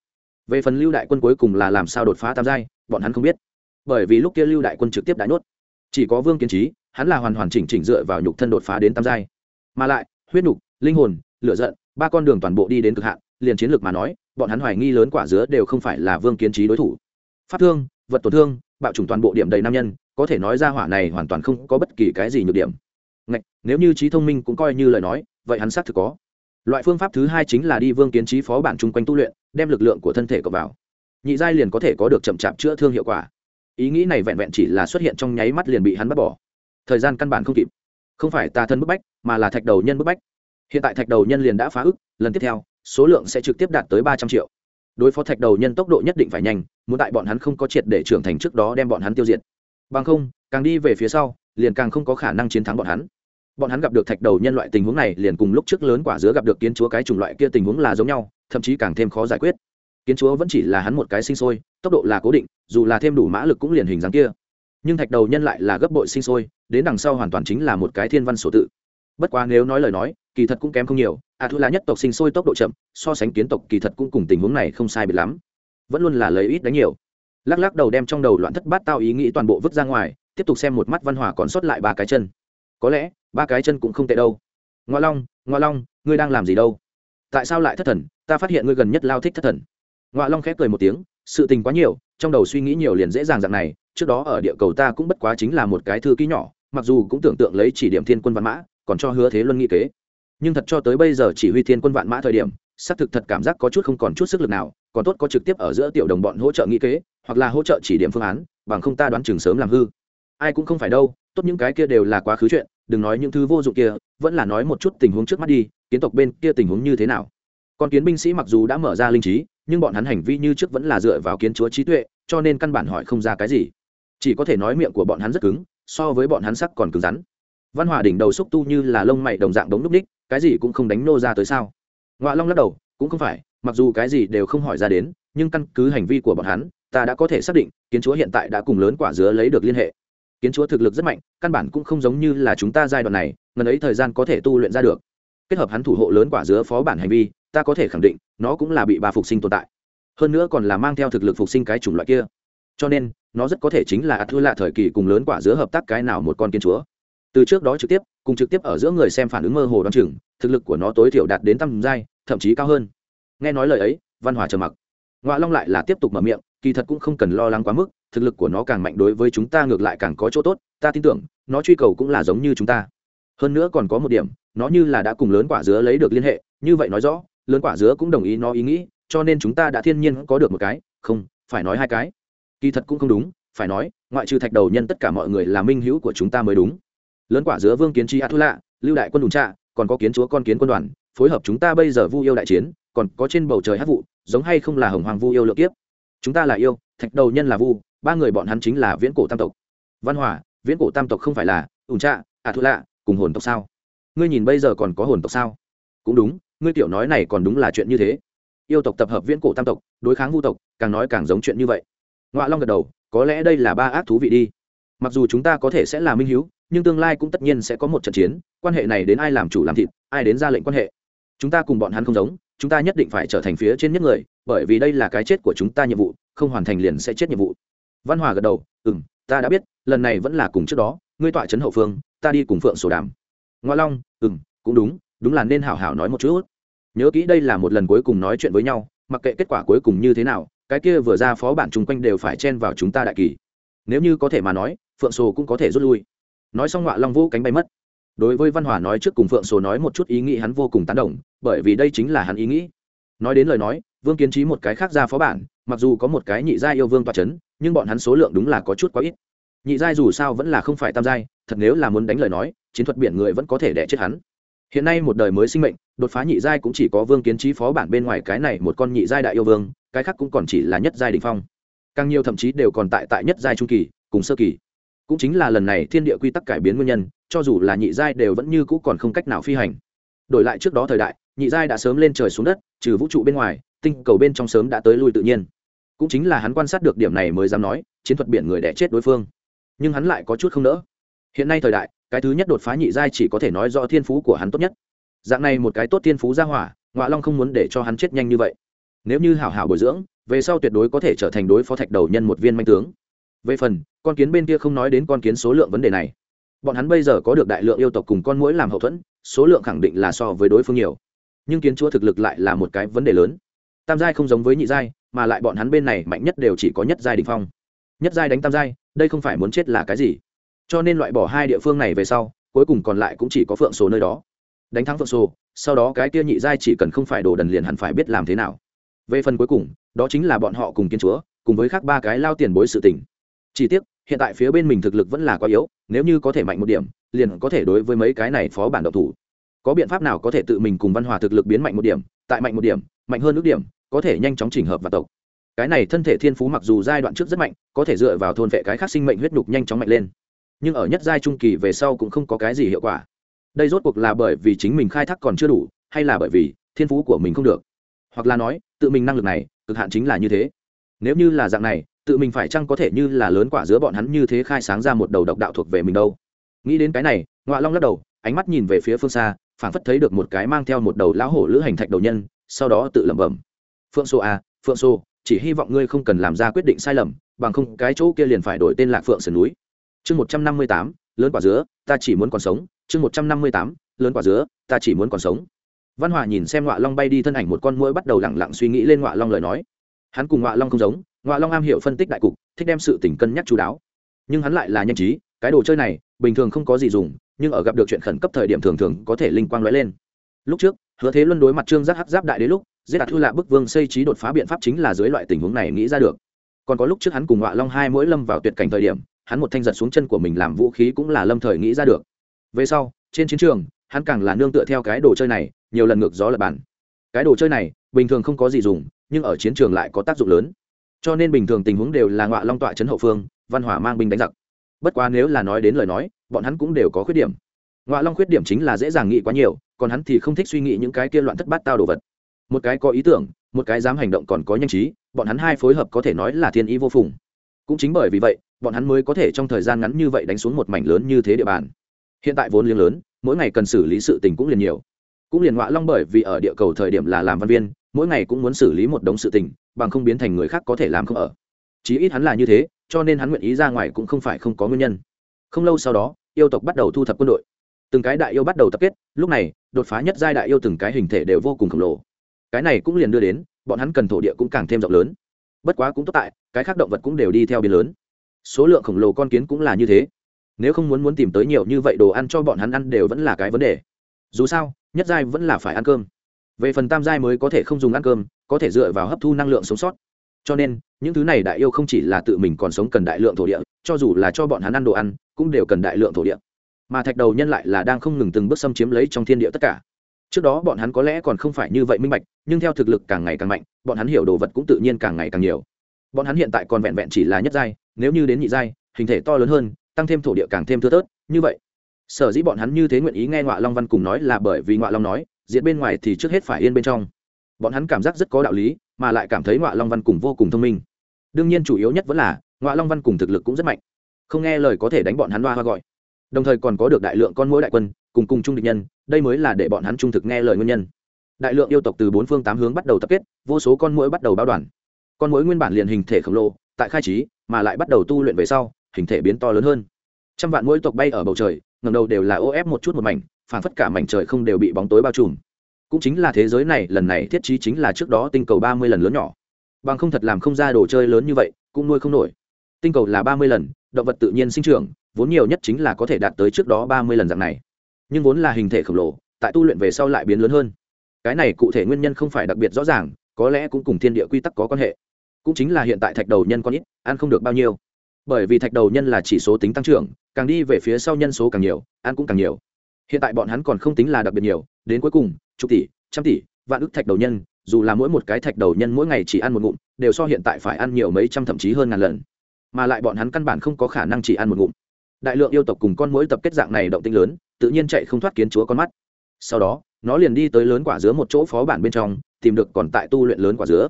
Về phần lưu đại quân cuối cùng là làm sao đột phá tam giai, bọn hắn không biết. Bởi vì lúc kia lưu đại quân trực tiếp đại nốt chỉ có vương kiến trí hắn là hoàn hoàn chỉnh chỉnh dựa vào nhục thân đột phá đến tam giai. Mà lại huyết nhục linh hồn lựa giận ba con đường toàn bộ đi đến cực hạn liền chiến lược mà nói bọn hắn hoài nghi lớn quả dứa đều không phải là vương kiến trí đối thủ. Pháp thương vật tổn thương bạo chủng toàn bộ điểm đầy nam nhân có thể nói ra hỏa này hoàn toàn không có bất kỳ cái gì nhược điểm. Ngạch, nếu như trí thông minh cũng coi như lời nói vậy hắn xác thực có. Loại phương pháp thứ hai chính là đi vương kiến trí phó bản chung quanh tu luyện đem lực lượng của thân thể cộng vào. Nhị giai liền có thể có được chậm chạp chữa thương hiệu quả. Ý nghĩ này vẹn vẹn chỉ là xuất hiện trong nháy mắt liền bị hắn bắt bỏ thời gian căn bản không kịp. Không phải tà thân bức bách, mà là thạch đầu nhân bức bách. Hiện tại thạch đầu nhân liền đã phá ức, lần tiếp theo, số lượng sẽ trực tiếp đạt tới ba trăm triệu. Đối phó thạch đầu nhân tốc độ nhất định phải nhanh, muốn tại bọn hắn không có triệt để trưởng thành trước đó đem bọn hắn tiêu diệt. Bằng không, càng đi về phía sau, liền càng không có khả năng chiến thắng bọn hắn. Bọn hắn gặp được thạch đầu nhân loại tình huống này liền cùng lúc trước lớn quả dứa gặp được kiến chúa cái chủng loại kia tình huống là giống nhau, thậm chí càng thêm khó giải quyết. Kiến chúa vẫn chỉ là hắn một cái sinh sôi, tốc độ là cố định, dù là thêm đủ mã lực cũng liền hình dáng kia nhưng thạch đầu nhân lại là gấp bội sinh sôi, đến đằng sau hoàn toàn chính là một cái thiên văn sổ tự. Bất quá nếu nói lời nói, kỳ thật cũng kém không nhiều, a thu là nhất tộc sinh sôi tốc độ chậm, so sánh kiến tộc kỳ thật cũng cùng tình huống này không sai biệt lắm. Vẫn luôn là lấy ít đánh nhiều. Lắc lắc đầu đem trong đầu loạn thất bát tao ý nghĩ toàn bộ vứt ra ngoài, tiếp tục xem một mắt văn hòa còn sót lại ba cái chân. Có lẽ, ba cái chân cũng không tệ đâu. Ngoa long ngoa long, ngươi đang làm gì đâu? Tại sao lại thất thần? Ta phát hiện ngươi gần nhất lao thích thất thần. Ngoa long khép cười một tiếng, sự tình quá nhiều trong đầu suy nghĩ nhiều liền dễ dàng dạng này, trước đó ở địa cầu ta cũng bất quá chính là một cái thư ký nhỏ, mặc dù cũng tưởng tượng lấy chỉ điểm thiên quân văn mã, còn cho hứa thế luân nghĩ kế. Nhưng thật cho tới bây giờ chỉ huy thiên quân vạn mã thời điểm, xác thực thật cảm giác có chút không còn chút sức lực nào, còn tốt có trực tiếp ở giữa tiểu đồng bọn hỗ trợ nghĩ kế, hoặc là hỗ trợ chỉ điểm phương án, bằng không ta đoán chừng sớm làm hư. Ai cũng không phải đâu, tốt những cái kia đều là quá khứ chuyện, đừng nói những thứ vô dụng kia, vẫn là nói một chút tình huống trước mắt đi, kiến tộc bên kia tình huống như thế nào. Còn kiến binh sĩ mặc dù đã mở ra linh trí nhưng bọn hắn hành vi như trước vẫn là dựa vào kiến chúa trí tuệ, cho nên căn bản hỏi không ra cái gì. Chỉ có thể nói miệng của bọn hắn rất cứng, so với bọn hắn sắc còn cứng rắn. Văn hòa đỉnh đầu xúc tu như là lông mày đồng dạng đống núc ních, cái gì cũng không đánh nô ra tới sao? Ngoạ long lắc đầu, cũng không phải, mặc dù cái gì đều không hỏi ra đến, nhưng căn cứ hành vi của bọn hắn, ta đã có thể xác định, kiến chúa hiện tại đã cùng lớn quả dứa lấy được liên hệ. Kiến chúa thực lực rất mạnh, căn bản cũng không giống như là chúng ta giai đoạn này, ngần ấy thời gian có thể tu luyện ra được. Kết hợp hắn thủ hộ lớn quả dứa phó bản hành vi ta có thể khẳng định, nó cũng là bị bà phục sinh tồn tại. Hơn nữa còn là mang theo thực lực phục sinh cái chủng loại kia. Cho nên, nó rất có thể chính là ắt thua lạ thời kỳ cùng lớn quả giữa hợp tác cái nào một con kiên chúa. Từ trước đó trực tiếp, cùng trực tiếp ở giữa người xem phản ứng mơ hồ đoán chừng, thực lực của nó tối thiểu đạt đến tầm giai, thậm chí cao hơn. Nghe nói lời ấy, văn hòa trầm mặc. Ngoại long lại là tiếp tục mở miệng, kỳ thật cũng không cần lo lắng quá mức, thực lực của nó càng mạnh đối với chúng ta ngược lại càng có chỗ tốt, ta tin tưởng, nó truy cầu cũng là giống như chúng ta. Hơn nữa còn có một điểm, nó như là đã cùng lớn quả dứa lấy được liên hệ, như vậy nói rõ lớn quả dứa cũng đồng ý nó ý nghĩ, cho nên chúng ta đã thiên nhiên có được một cái, không, phải nói hai cái. Kỳ thật cũng không đúng, phải nói, ngoại trừ thạch đầu nhân tất cả mọi người là minh hữu của chúng ta mới đúng. Lớn quả dứa vương kiến tri a thu lạ lưu đại quân đùng trạ, còn có kiến chúa con kiến quân đoàn, phối hợp chúng ta bây giờ vu yêu đại chiến, còn có trên bầu trời hát vụ, giống hay không là hồng hoàng vu yêu lượng kiếp. Chúng ta là yêu, thạch đầu nhân là vu, ba người bọn hắn chính là viễn cổ tam tộc. Văn hòa, viễn cổ tam tộc không phải là ủng trạ à thu lạ cùng hồn tộc sao? Ngươi nhìn bây giờ còn có hồn tộc sao? Cũng đúng ngươi tiểu nói này còn đúng là chuyện như thế. Yêu tộc tập hợp viễn cổ tam tộc đối kháng vu tộc càng nói càng giống chuyện như vậy. Ngoạ long gật đầu có lẽ đây là ba ác thú vị đi. Mặc dù chúng ta có thể sẽ là minh Hiếu, nhưng tương lai cũng tất nhiên sẽ có một trận chiến quan hệ này đến ai làm chủ làm thịt ai đến ra lệnh quan hệ. Chúng ta cùng bọn hắn không giống chúng ta nhất định phải trở thành phía trên nhất người bởi vì đây là cái chết của chúng ta nhiệm vụ không hoàn thành liền sẽ chết nhiệm vụ. Văn hòa gật đầu ừ m ta đã biết lần này vẫn là cùng trước đó ngươi tọa trấn hậu phương ta đi cùng phượng sổ đàm. Ngoa long ừ m cũng đúng đúng là nên hảo hảo nói một chút. Nhớ kỹ đây là một lần cuối cùng nói chuyện với nhau, mặc kệ kết quả cuối cùng như thế nào, cái kia vừa ra phó bản chung quanh đều phải chen vào chúng ta đại kỳ. Nếu như có thể mà nói, phượng sồ cũng có thể rút lui. Nói xong ngọa long vũ cánh bay mất. Đối với văn hòa nói trước cùng phượng sồ nói một chút ý nghĩ hắn vô cùng tán đồng, bởi vì đây chính là hắn ý nghĩ. Nói đến lời nói, vương kiến trí một cái khác ra phó bản, mặc dù có một cái nhị gia yêu vương toa c h ấ n nhưng bọn hắn số lượng đúng là có chút quá ít. Nhị giai dù sao vẫn là không phải tam giai, thật nếu là muốn đánh lời nói, chiến thuật biển người vẫn có thể đẻ chết hắn hiện nay một đời mới sinh mệnh, đột phá nhị giai cũng chỉ có vương kiến trí phó bản bên ngoài cái này một con nhị giai đại yêu vương, cái khác cũng còn chỉ là nhất giai đình phong. Càng nhiều thậm chí đều còn tại tại nhất giai trung kỳ, cùng sơ kỳ. Cũng chính là lần này thiên địa quy tắc cải biến nguyên nhân, cho dù là nhị giai đều vẫn như cũ còn không cách nào phi hành. Đổi lại trước đó thời đại, nhị giai đã sớm lên trời xuống đất, trừ vũ trụ bên ngoài, tinh cầu bên trong sớm đã tới lui tự nhiên. Cũng chính là hắn quan sát được điểm này mới dám nói, chiến thuật biển người đẻ chết đối phương. Nhưng hắn lại có chút không nỡ hiện nay thời đại, cái thứ nhất đột phá nhị giai chỉ có thể nói do thiên phú của hắn tốt nhất. Dạng này một cái tốt thiên phú ra hỏa, ngọa long không muốn để cho hắn chết nhanh như vậy. Nếu như hảo hảo bồi dưỡng, về sau tuyệt đối có thể trở thành đối phó thạch đầu nhân một viên manh tướng. Về phần, con kiến bên kia không nói đến con kiến số lượng vấn đề này. Bọn hắn bây giờ có được đại lượng yêu tộc cùng con mũi làm hậu thuẫn, số lượng khẳng định là so với đối phương nhiều. Nhưng kiến chúa thực lực lại là một cái vấn đề lớn. Tam giai không giống với nhị giai, mà lại bọn hắn bên này mạnh nhất đều chỉ có nhất giai đình phong. Nhất giai đánh tam giai, đây không phải muốn chết là cái gì? Cho nên loại bỏ hai địa phương này về sau, cuối cùng còn lại cũng chỉ có phượng sổ nơi đó. Đánh thắng phượng sổ, sau đó cái kia nhị giai chỉ cần không phải đồ đần liền hẳn phải biết làm thế nào. Về phần cuối cùng, đó chính là bọn họ cùng kiến chúa, cùng với khác ba cái lao tiền bối sự tình. Chỉ tiếc, hiện tại phía bên mình thực lực vẫn là quá yếu, nếu như có thể mạnh một điểm, liền có thể đối với mấy cái này phó bản độc thủ. Có biện pháp nào có thể tự mình cùng văn hòa thực lực biến mạnh một điểm, tại mạnh một điểm, mạnh hơn nước điểm, có thể nhanh chóng chỉnh hợp và tộc. Cái này thân thể thiên phú mặc dù giai đoạn trước rất mạnh, có thể dựa vào thôn vệ cái khác sinh mệnh huyết nhục nhanh chóng mạnh lên nhưng ở nhất giai trung kỳ về sau cũng không có cái gì hiệu quả. Đây rốt cuộc là bởi vì chính mình khai thác còn chưa đủ, hay là bởi vì thiên phú của mình không được? Hoặc là nói, tự mình năng lực này, cực hạn chính là như thế. Nếu như là dạng này, tự mình phải chăng có thể như là lớn quả giữa bọn hắn như thế khai sáng ra một đầu độc đạo thuộc về mình đâu? Nghĩ đến cái này ngoại long lắc đầu, ánh mắt nhìn về phía phương xa, phảng phất thấy được một cái mang theo một đầu lão hổ lữ hành thạch đầu nhân, sau đó tự lẩm bẩm. Phượng sô à phượng sô, chỉ hy vọng ngươi không cần làm ra quyết định sai lầm, bằng không cái chỗ kia liền phải đổi tên lạc phượng sườn núi chương một trăm năm mươi tám, lớn quả dứa, ta chỉ muốn còn sống. chương một trăm năm mươi tám, lớn quả dứa, ta chỉ muốn còn sống. Văn hòa nhìn xem ngọa long bay đi thân ảnh một con mũi bắt đầu lẳng lặng suy nghĩ lên ngọa long lời nói. Hắn cùng ngọa long không giống, ngọa long am hiểu phân tích đại cục, thích đem sự tình cân nhắc chú đáo. Nhưng hắn lại là nhanh trí, cái đồ chơi này, bình thường không có gì dùng, nhưng ở gặp được chuyện khẩn cấp thời điểm thường thường có thể linh quang lóe lên. Lúc trước, hứa thế luân đối mặt trương giác hắc giáp đại đế lúc, giết đạt thư lạ bức vương xây trí đột phá biện pháp chính là dưới loại tình huống này nghĩ ra được. Còn có lúc trước hắn cùng ngọa long hai mỗi lâm vào tuyệt cảnh thời điểm hắn một thanh giật xuống chân của mình làm vũ khí cũng là lâm thời nghĩ ra được. Về sau, trên chiến trường, hắn càng là nương tựa theo cái đồ chơi này, nhiều lần ngược gió lập bản cái đồ chơi này, bình thường không có gì dùng, nhưng ở chiến trường lại có tác dụng lớn. Cho nên bình thường tình huống đều là ngọa long tọa trấn hậu phương, văn hỏa mang binh đánh giặc. Bất quá nếu là nói đến lời nói, bọn hắn cũng đều có khuyết điểm. Ngọa long khuyết điểm chính là dễ dàng nghĩ quá nhiều, còn hắn thì không thích suy nghĩ những cái kia loạn thất bát tao đồ vật. Một cái có ý tưởng, một cái dám hành động còn có nhanh trí, bọn hắn hai phối hợp có thể nói là thiên ý vô phùng. Cũng chính bởi vì vậy bọn hắn mới có thể trong thời gian ngắn như vậy đánh xuống một mảnh lớn như thế địa bàn. Hiện tại vốn liếng lớn, mỗi ngày cần xử lý sự tình cũng liền nhiều. Cũng liền ngoại long bởi vì ở địa cầu thời điểm là làm văn viên, mỗi ngày cũng muốn xử lý một đống sự tình, bằng không biến thành người khác có thể làm không ở. Chí ít hắn là như thế, cho nên hắn nguyện ý ra ngoài cũng không phải không có nguyên nhân. Không lâu sau đó, yêu tộc bắt đầu thu thập quân đội. Từng cái đại yêu bắt đầu tập kết, lúc này, đột phá nhất giai đại yêu từng cái hình thể đều vô cùng khổng lồ. Cái này cũng liền đưa đến, bọn hắn cần thổ địa cũng càng thêm rộng lớn. Bất quá cũng tốt tại, cái khác động vật cũng đều đi theo biên lớn số lượng khổng lồ con kiến cũng là như thế. Nếu không muốn muốn tìm tới nhiều như vậy đồ ăn cho bọn hắn ăn đều vẫn là cái vấn đề. Dù sao, nhất giai vẫn là phải ăn cơm. Về phần tam giai mới có thể không dùng ăn cơm, có thể dựa vào hấp thu năng lượng sống sót. Cho nên, những thứ này đại yêu không chỉ là tự mình còn sống cần đại lượng thổ địa, cho dù là cho bọn hắn ăn đồ ăn, cũng đều cần đại lượng thổ địa. Mà thạch đầu nhân lại là đang không ngừng từng bước xâm chiếm lấy trong thiên địa tất cả. Trước đó bọn hắn có lẽ còn không phải như vậy minh bạch, nhưng theo thực lực càng ngày càng mạnh, bọn hắn hiểu đồ vật cũng tự nhiên càng ngày càng nhiều bọn hắn hiện tại còn vẹn vẹn chỉ là nhất giai, nếu như đến nhị giai, hình thể to lớn hơn, tăng thêm thổ địa càng thêm thưa thớt, như vậy. Sở dĩ bọn hắn như thế nguyện ý nghe ngoại long văn cùng nói là bởi vì ngoại long nói diện bên ngoài thì trước hết phải yên bên trong. Bọn hắn cảm giác rất có đạo lý, mà lại cảm thấy ngoại long văn cùng vô cùng thông minh. Đương nhiên chủ yếu nhất vẫn là ngoại long văn cùng thực lực cũng rất mạnh. Không nghe lời có thể đánh bọn hắn hoa hoa gọi. Đồng thời còn có được đại lượng con mỗi đại quân, cùng cùng chung địch nhân, đây mới là để bọn hắn trung thực nghe lời nguyên nhân. Đại lượng yêu tộc từ bốn phương tám hướng bắt đầu tập kết, vô số con mũi bắt đầu báo đoàn con mối nguyên bản liền hình thể khổng lồ, tại khai trí, mà lại bắt đầu tu luyện về sau, hình thể biến to lớn hơn. Trăm vạn mũi tộc bay ở bầu trời ngầm đầu đều là ô ép một chút một mảnh phản phất cả mảnh trời không đều bị bóng tối bao trùm. Cũng chính là thế giới này, lần này thiết trí chính là trước đó tinh cầu ba mươi lần lớn nhỏ. Bằng không thật làm không ra đồ chơi lớn như vậy, cũng nuôi không nổi. Tinh cầu là ba mươi lần, động vật tự nhiên sinh trưởng, vốn nhiều nhất chính là có thể đạt tới trước đó ba mươi lần dạng này. Nhưng vốn là hình thể khổng lồ, tại tu luyện về sau lại biến lớn hơn. Cái này cụ thể nguyên nhân không phải đặc biệt rõ ràng, có lẽ cũng cùng thiên địa quy tắc có quan hệ cũng chính là hiện tại thạch đầu nhân con ít, ăn không được bao nhiêu. Bởi vì thạch đầu nhân là chỉ số tính tăng trưởng, càng đi về phía sau nhân số càng nhiều, ăn cũng càng nhiều. Hiện tại bọn hắn còn không tính là đặc biệt nhiều, đến cuối cùng, chục tỷ, trăm tỷ, vạn ức thạch đầu nhân, dù là mỗi một cái thạch đầu nhân mỗi ngày chỉ ăn một ngụm, đều so hiện tại phải ăn nhiều mấy trăm thậm chí hơn ngàn lần. Mà lại bọn hắn căn bản không có khả năng chỉ ăn một ngụm. Đại lượng yêu tộc cùng con mỗi tập kết dạng này động tinh lớn, tự nhiên chạy không thoát kiến chúa con mắt. Sau đó, nó liền đi tới lớn quả dứa một chỗ phó bản bên trong, tìm được còn tại tu luyện lớn quả dứa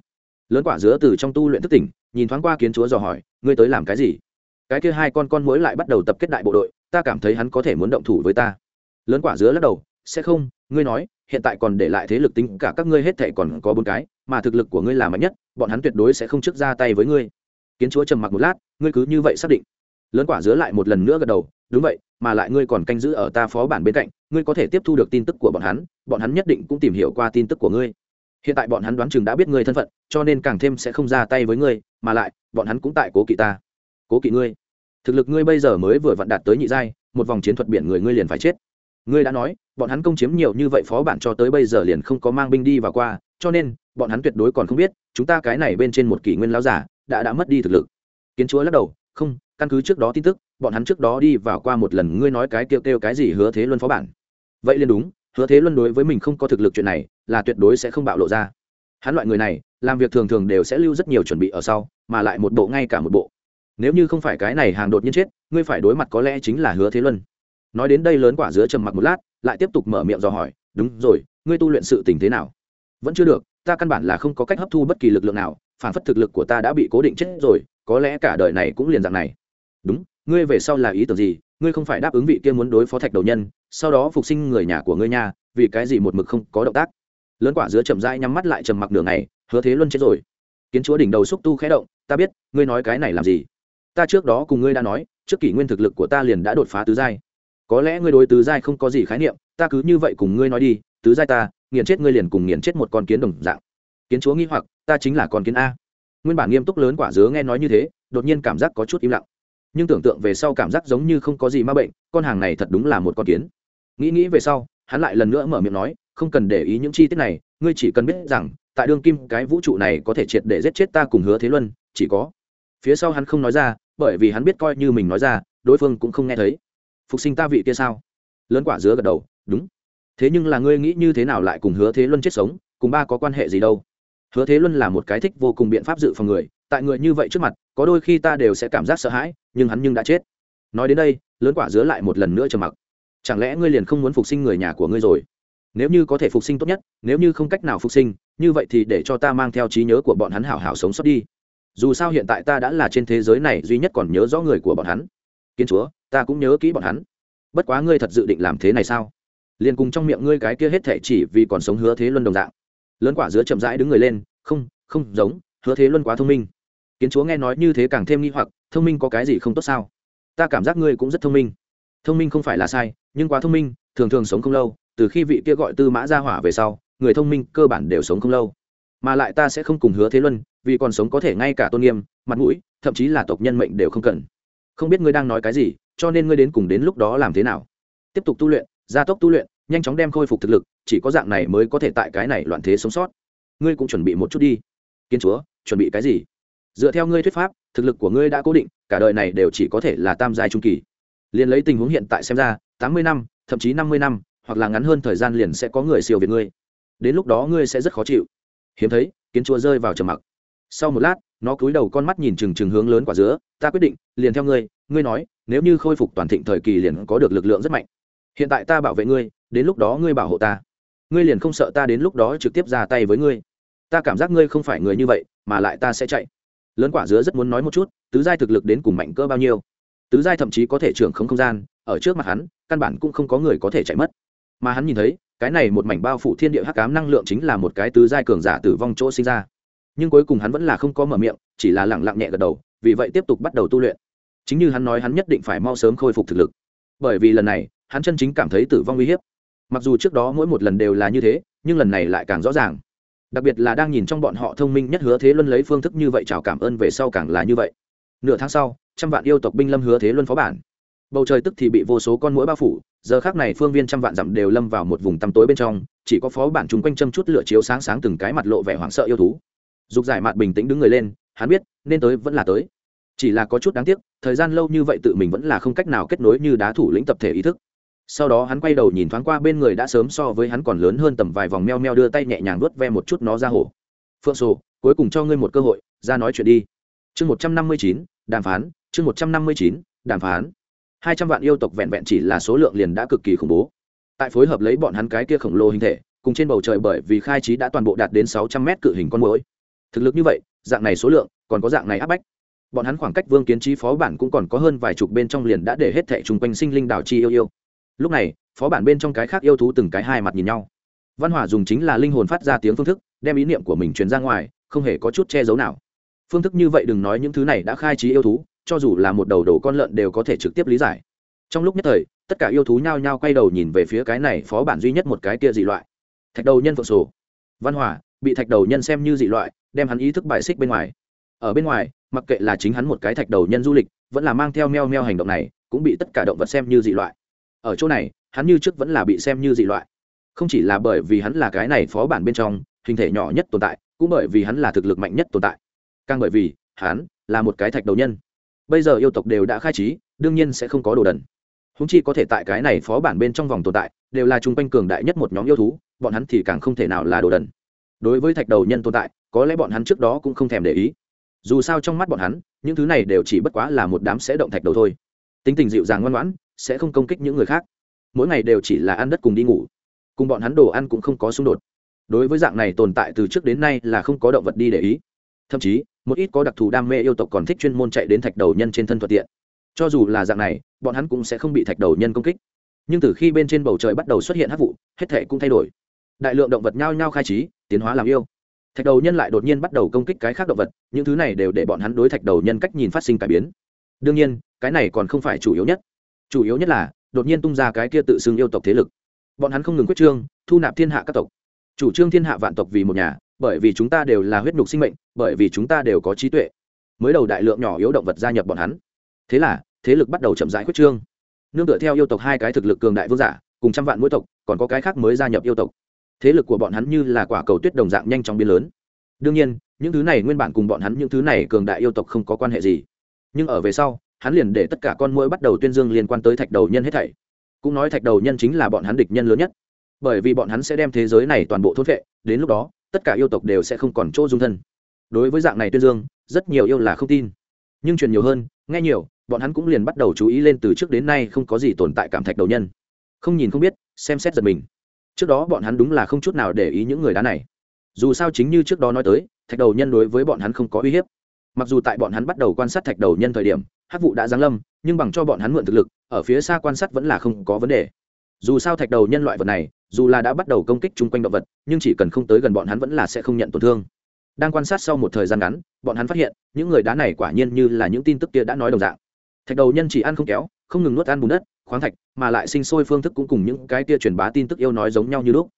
lớn quả dứa từ trong tu luyện thức tỉnh, nhìn thoáng qua kiến chúa dò hỏi, ngươi tới làm cái gì? Cái kia hai con con mối lại bắt đầu tập kết đại bộ đội, ta cảm thấy hắn có thể muốn động thủ với ta. Lớn quả dứa lắc đầu, sẽ không, ngươi nói, hiện tại còn để lại thế lực tính cả các ngươi hết thệ còn có bốn cái, mà thực lực của ngươi là mạnh nhất, bọn hắn tuyệt đối sẽ không trước ra tay với ngươi. Kiến chúa trầm mặc một lát, ngươi cứ như vậy xác định. Lớn quả dứa lại một lần nữa gật đầu, đúng vậy, mà lại ngươi còn canh giữ ở ta phó bản bên cạnh, ngươi có thể tiếp thu được tin tức của bọn hắn bọn hắn nhất định cũng tìm hiểu qua tin tức của ngươi hiện tại bọn hắn đoán chừng đã biết ngươi thân phận, cho nên càng thêm sẽ không ra tay với ngươi, mà lại, bọn hắn cũng tại cố kỵ ta. Cố kỵ ngươi. Thực lực ngươi bây giờ mới vừa vặn đạt tới nhị giai, một vòng chiến thuật biển người ngươi liền phải chết. Ngươi đã nói, bọn hắn công chiếm nhiều như vậy phó bản cho tới bây giờ liền không có mang binh đi và qua, cho nên, bọn hắn tuyệt đối còn không biết, chúng ta cái này bên trên một kỷ nguyên lão giả, đã đã mất đi thực lực. Kiến chúa lắc đầu, không, căn cứ trước đó tin tức, bọn hắn trước đó đi vào qua một lần, ngươi nói cái kêu kêu cái gì hứa thế luân phó bản. Vậy liền đúng, hứa thế luân đối với mình không có thực lực chuyện này là tuyệt đối sẽ không bạo lộ ra. Hắn loại người này, làm việc thường thường đều sẽ lưu rất nhiều chuẩn bị ở sau, mà lại một bộ ngay cả một bộ. Nếu như không phải cái này hàng đột nhiên chết, ngươi phải đối mặt có lẽ chính là hứa thế luân. Nói đến đây lớn quả giữa trầm mặc một lát, lại tiếp tục mở miệng dò hỏi, đúng rồi, ngươi tu luyện sự tình thế nào? Vẫn chưa được, ta căn bản là không có cách hấp thu bất kỳ lực lượng nào, phản phất thực lực của ta đã bị cố định chết rồi, có lẽ cả đời này cũng liền dạng này. Đúng, ngươi về sau là ý tưởng gì? Ngươi không phải đáp ứng vị kia muốn đối phó thạch đầu nhân, sau đó phục sinh người nhà của ngươi nha, vì cái gì một mực không có động tác? Lớn quả giữa chậm rãi nhắm mắt lại trầm mặc đường này hứa thế luân chết rồi. Kiến chúa đỉnh đầu xúc tu khẽ động, ta biết, ngươi nói cái này làm gì? Ta trước đó cùng ngươi đã nói, trước kỷ nguyên thực lực của ta liền đã đột phá tứ giai. Có lẽ ngươi đối tứ giai không có gì khái niệm, ta cứ như vậy cùng ngươi nói đi, tứ giai ta, nghiền chết ngươi liền cùng nghiền chết một con kiến đồng dạng. Kiến chúa nghi hoặc, ta chính là con kiến a. Nguyên bản nghiêm túc lớn quả dứa nghe nói như thế, đột nhiên cảm giác có chút im lặng. Nhưng tưởng tượng về sau cảm giác giống như không có gì ma bệnh, con hàng này thật đúng là một con kiến. Nghĩ nghĩ về sau, hắn lại lần nữa mở miệng nói không cần để ý những chi tiết này, ngươi chỉ cần biết rằng, tại đương kim, cái vũ trụ này có thể triệt để giết chết ta cùng hứa thế luân, chỉ có. Phía sau hắn không nói ra, bởi vì hắn biết coi như mình nói ra, đối phương cũng không nghe thấy. Phục sinh ta vị kia sao? Lớn quả dứa gật đầu, đúng. Thế nhưng là ngươi nghĩ như thế nào lại cùng hứa thế luân chết sống, cùng ba có quan hệ gì đâu? Hứa thế luân là một cái thích vô cùng biện pháp dự phòng người, tại người như vậy trước mặt, có đôi khi ta đều sẽ cảm giác sợ hãi, nhưng hắn nhưng đã chết. Nói đến đây, lớn quả dứa lại một lần nữa trầm mặc. Chẳng lẽ ngươi liền không muốn phục sinh người nhà của ngươi rồi? Nếu như có thể phục sinh tốt nhất, nếu như không cách nào phục sinh, như vậy thì để cho ta mang theo trí nhớ của bọn hắn hảo hảo sống sót đi. Dù sao hiện tại ta đã là trên thế giới này duy nhất còn nhớ rõ người của bọn hắn. Kiến chúa, ta cũng nhớ kỹ bọn hắn. Bất quá ngươi thật dự định làm thế này sao? Liền cùng trong miệng ngươi cái kia hết thể chỉ vì còn sống hứa thế luân đồng dạng. Lớn quả dứa chậm rãi đứng người lên, không không giống, hứa thế luân quá thông minh. Kiến chúa nghe nói như thế càng thêm nghi hoặc, thông minh có cái gì không tốt sao? Ta cảm giác ngươi cũng rất thông minh. Thông minh không phải là sai, nhưng quá thông minh, thường thường sống không lâu từ khi vị kia gọi tư mã ra hỏa về sau, người thông minh cơ bản đều sống không lâu. Mà lại ta sẽ không cùng hứa thế luân, vì còn sống có thể ngay cả tôn nghiêm, mặt mũi, thậm chí là tộc nhân mệnh đều không cần. Không biết ngươi đang nói cái gì, cho nên ngươi đến cùng đến lúc đó làm thế nào? Tiếp tục tu luyện, gia tốc tu luyện, nhanh chóng đem khôi phục thực lực, chỉ có dạng này mới có thể tại cái này loạn thế sống sót. Ngươi cũng chuẩn bị một chút đi. Kiên chúa, chuẩn bị cái gì? Dựa theo ngươi thuyết pháp, thực lực của ngươi đã cố định, cả đời này đều chỉ có thể là tam giai trung kỳ. Liền lấy tình huống hiện tại xem ra, tám mươi năm, thậm chí năm mươi năm hoặc là ngắn hơn thời gian liền sẽ có người siêu việt ngươi. Đến lúc đó ngươi sẽ rất khó chịu. Hiếm thấy, kiến chúa rơi vào trầm mặc. Sau một lát, nó cúi đầu con mắt nhìn chừng chừng hướng lớn quả dứa, ta quyết định, liền theo ngươi ngươi nói, nếu như khôi phục toàn thịnh thời kỳ liền có được lực lượng rất mạnh. Hiện tại ta bảo vệ ngươi, đến lúc đó ngươi bảo hộ ta. Ngươi liền không sợ ta đến lúc đó trực tiếp ra tay với ngươi. Ta cảm giác ngươi không phải người như vậy, mà lại ta sẽ chạy. Lớn quả dứa rất muốn nói một chút, tứ giai thực lực đến cùng mạnh cỡ bao nhiêu. Tứ giai thậm chí có thể trưởng không không gian, ở trước mặt hắn, căn bản cũng không có người có thể chạy mất mà hắn nhìn thấy, cái này một mảnh bao phủ thiên địa hắc ám năng lượng chính là một cái tứ giai cường giả tử vong chỗ sinh ra. Nhưng cuối cùng hắn vẫn là không có mở miệng, chỉ là lẳng lặng nhẹ gật đầu, vì vậy tiếp tục bắt đầu tu luyện. Chính như hắn nói, hắn nhất định phải mau sớm khôi phục thực lực. Bởi vì lần này, hắn chân chính cảm thấy tử vong uy hiếp. Mặc dù trước đó mỗi một lần đều là như thế, nhưng lần này lại càng rõ ràng. Đặc biệt là đang nhìn trong bọn họ thông minh nhất hứa thế luân lấy phương thức như vậy chào cảm ơn về sau càng là như vậy. Nửa tháng sau, trăm vạn yêu tộc binh lâm hứa thế luân phó bản bầu trời tức thì bị vô số con mũi bao phủ, giờ khác này phương viên trăm vạn dặm đều lâm vào một vùng tăm tối bên trong, chỉ có phó bản chung quanh châm chút lửa chiếu sáng sáng từng cái mặt lộ vẻ hoảng sợ yêu thú. Dục giải mạt bình tĩnh đứng người lên, hắn biết, nên tới vẫn là tới. Chỉ là có chút đáng tiếc, thời gian lâu như vậy tự mình vẫn là không cách nào kết nối như đá thủ lĩnh tập thể ý thức. Sau đó hắn quay đầu nhìn thoáng qua bên người đã sớm so với hắn còn lớn hơn tầm vài vòng meo meo đưa tay nhẹ nhàng vuốt ve một chút nó ra hổ phượng sổ, cuối cùng cho ngươi một cơ hội, ra nói chuyện đi. Chương một trăm năm mươi chín, đàm phán, chương một trăm năm mươi chín, đàm phán hai trăm vạn yêu tộc vẹn vẹn chỉ là số lượng liền đã cực kỳ khủng bố. Tại phối hợp lấy bọn hắn cái kia khổng lồ hình thể, cùng trên bầu trời bởi vì khai trí đã toàn bộ đạt đến sáu trăm mét cự hình con mũi thực lực như vậy, dạng này số lượng, còn có dạng này áp bách. Bọn hắn khoảng cách vương kiến trí phó bản cũng còn có hơn vài chục bên trong liền đã để hết thảy chung quanh sinh linh đảo chi yêu yêu. Lúc này, phó bản bên trong cái khác yêu thú từng cái hai mặt nhìn nhau. Văn hỏa dùng chính là linh hồn phát ra tiếng phương thức, đem ý niệm của mình truyền ra ngoài, không hề có chút che giấu nào. Phương thức như vậy đừng nói những thứ này đã khai trí yêu thú cho dù là một đầu đồ con lợn đều có thể trực tiếp lý giải. Trong lúc nhất thời, tất cả yêu thú nhao nhao quay đầu nhìn về phía cái này phó bản duy nhất một cái kia dị loại. Thạch đầu nhân phượng sổ. Văn hòa, bị thạch đầu nhân xem như dị loại, đem hắn ý thức bài xích bên ngoài. Ở bên ngoài, mặc kệ là chính hắn một cái thạch đầu nhân du lịch, vẫn là mang theo meo meo hành động này, cũng bị tất cả động vật xem như dị loại. Ở chỗ này, hắn như trước vẫn là bị xem như dị loại. Không chỉ là bởi vì hắn là cái này phó bản bên trong, hình thể nhỏ nhất tồn tại, cũng bởi vì hắn là thực lực mạnh nhất tồn tại. Càng bởi vì, hắn là một cái thạch đầu nhân bây giờ yêu tộc đều đã khai trí, đương nhiên sẽ không có đồ đần. Húng chi có thể tại cái này phó bản bên trong vòng tồn tại, đều là chung quanh cường đại nhất một nhóm yêu thú, bọn hắn thì càng không thể nào là đồ đần. Đối với thạch đầu nhân tồn tại, có lẽ bọn hắn trước đó cũng không thèm để ý. Dù sao trong mắt bọn hắn, những thứ này đều chỉ bất quá là một đám sẽ động thạch đầu thôi. Tính tình dịu dàng ngoan ngoãn, sẽ không công kích những người khác. Mỗi ngày đều chỉ là ăn đất cùng đi ngủ. Cùng bọn hắn đồ ăn cũng không có xung đột. Đối với dạng này tồn tại từ trước đến nay là không có động vật đi để ý. Thậm chí một ít có đặc thù đam mê yêu tộc còn thích chuyên môn chạy đến thạch đầu nhân trên thân thuận tiện. Cho dù là dạng này, bọn hắn cũng sẽ không bị thạch đầu nhân công kích. Nhưng từ khi bên trên bầu trời bắt đầu xuất hiện hát vụ, hết thể cũng thay đổi. Đại lượng động vật nhao nhao khai trí, tiến hóa làm yêu. Thạch đầu nhân lại đột nhiên bắt đầu công kích cái khác động vật, những thứ này đều để bọn hắn đối thạch đầu nhân cách nhìn phát sinh cải biến. Đương nhiên, cái này còn không phải chủ yếu nhất. Chủ yếu nhất là, đột nhiên tung ra cái kia tự xưng yêu tộc thế lực. Bọn hắn không ngừng quyết trương, thu nạp thiên hạ các tộc. Chủ trương thiên hạ vạn tộc vì một nhà bởi vì chúng ta đều là huyết nhục sinh mệnh, bởi vì chúng ta đều có trí tuệ. Mới đầu đại lượng nhỏ yếu động vật gia nhập bọn hắn. Thế là, thế lực bắt đầu chậm rãi quyết trương. Nương tựa theo yêu tộc hai cái thực lực cường đại vương giả, cùng trăm vạn mỗi tộc, còn có cái khác mới gia nhập yêu tộc. Thế lực của bọn hắn như là quả cầu tuyết đồng dạng nhanh chóng biến lớn. Đương nhiên, những thứ này nguyên bản cùng bọn hắn những thứ này cường đại yêu tộc không có quan hệ gì. Nhưng ở về sau, hắn liền để tất cả con mũi bắt đầu tuyên dương liên quan tới thạch đầu nhân hết thảy. Cũng nói thạch đầu nhân chính là bọn hắn địch nhân lớn nhất. Bởi vì bọn hắn sẽ đem thế giới này toàn bộ thốt vệ đến lúc đó tất cả yêu tộc đều sẽ không còn chỗ dung thân. Đối với dạng này tuyên dương, rất nhiều yêu là không tin. Nhưng truyền nhiều hơn, nghe nhiều, bọn hắn cũng liền bắt đầu chú ý lên từ trước đến nay không có gì tồn tại cảm thạch đầu nhân. Không nhìn không biết, xem xét giật mình. Trước đó bọn hắn đúng là không chút nào để ý những người đá này. Dù sao chính như trước đó nói tới, thạch đầu nhân đối với bọn hắn không có uy hiếp. Mặc dù tại bọn hắn bắt đầu quan sát thạch đầu nhân thời điểm hát vụ đã giáng lâm, nhưng bằng cho bọn hắn mượn thực lực, ở phía xa quan sát vẫn là không có vấn đề dù sao thạch đầu nhân loại vật này, dù là đã bắt đầu công kích chung quanh động vật, nhưng chỉ cần không tới gần bọn hắn vẫn là sẽ không nhận tổn thương. Đang quan sát sau một thời gian ngắn, bọn hắn phát hiện, những người đá này quả nhiên như là những tin tức kia đã nói đồng dạng. Thạch đầu nhân chỉ ăn không kéo, không ngừng nuốt ăn bùn đất, khoáng thạch, mà lại sinh sôi phương thức cũng cùng những cái kia truyền bá tin tức yêu nói giống nhau như lúc.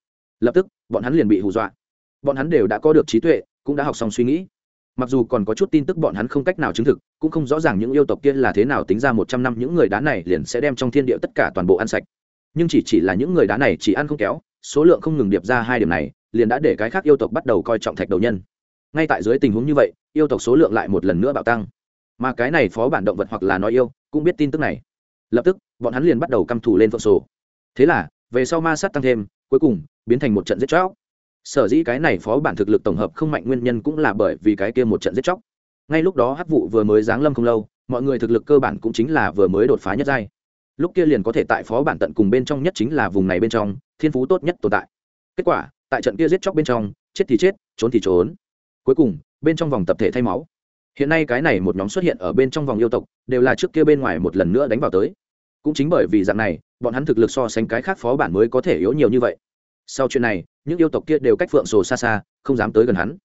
Lập tức, bọn hắn liền bị hù dọa. Bọn hắn đều đã có được trí tuệ, cũng đã học xong suy nghĩ. Mặc dù còn có chút tin tức bọn hắn không cách nào chứng thực, cũng không rõ ràng những yêu tộc kia là thế nào tính ra một trăm năm những người đá này liền sẽ đem trong thiên địa tất cả toàn bộ ăn sạch nhưng chỉ chỉ là những người đá này chỉ ăn không kéo, số lượng không ngừng điệp ra hai điểm này, liền đã để cái khác yêu tộc bắt đầu coi trọng thạch đầu nhân. Ngay tại dưới tình huống như vậy, yêu tộc số lượng lại một lần nữa bạo tăng. Mà cái này phó bản động vật hoặc là nói yêu, cũng biết tin tức này. Lập tức, bọn hắn liền bắt đầu căm thù lên phượng sổ. Thế là, về sau ma sát tăng thêm, cuối cùng, biến thành một trận giết chóc. Sở dĩ cái này phó bản thực lực tổng hợp không mạnh nguyên nhân cũng là bởi vì cái kia một trận giết chóc. Ngay lúc đó hắc vụ vừa mới giáng lâm không lâu, mọi người thực lực cơ bản cũng chính là vừa mới đột phá nhất giai lúc kia liền có thể tại phó bản tận cùng bên trong nhất chính là vùng này bên trong, thiên phú tốt nhất tồn tại. Kết quả, tại trận kia giết chóc bên trong, chết thì chết, trốn thì trốn. Cuối cùng, bên trong vòng tập thể thay máu. Hiện nay cái này một nhóm xuất hiện ở bên trong vòng yêu tộc, đều là trước kia bên ngoài một lần nữa đánh vào tới. Cũng chính bởi vì dạng này, bọn hắn thực lực so sánh cái khác phó bản mới có thể yếu nhiều như vậy. Sau chuyện này, những yêu tộc kia đều cách phượng sổ xa xa, không dám tới gần hắn.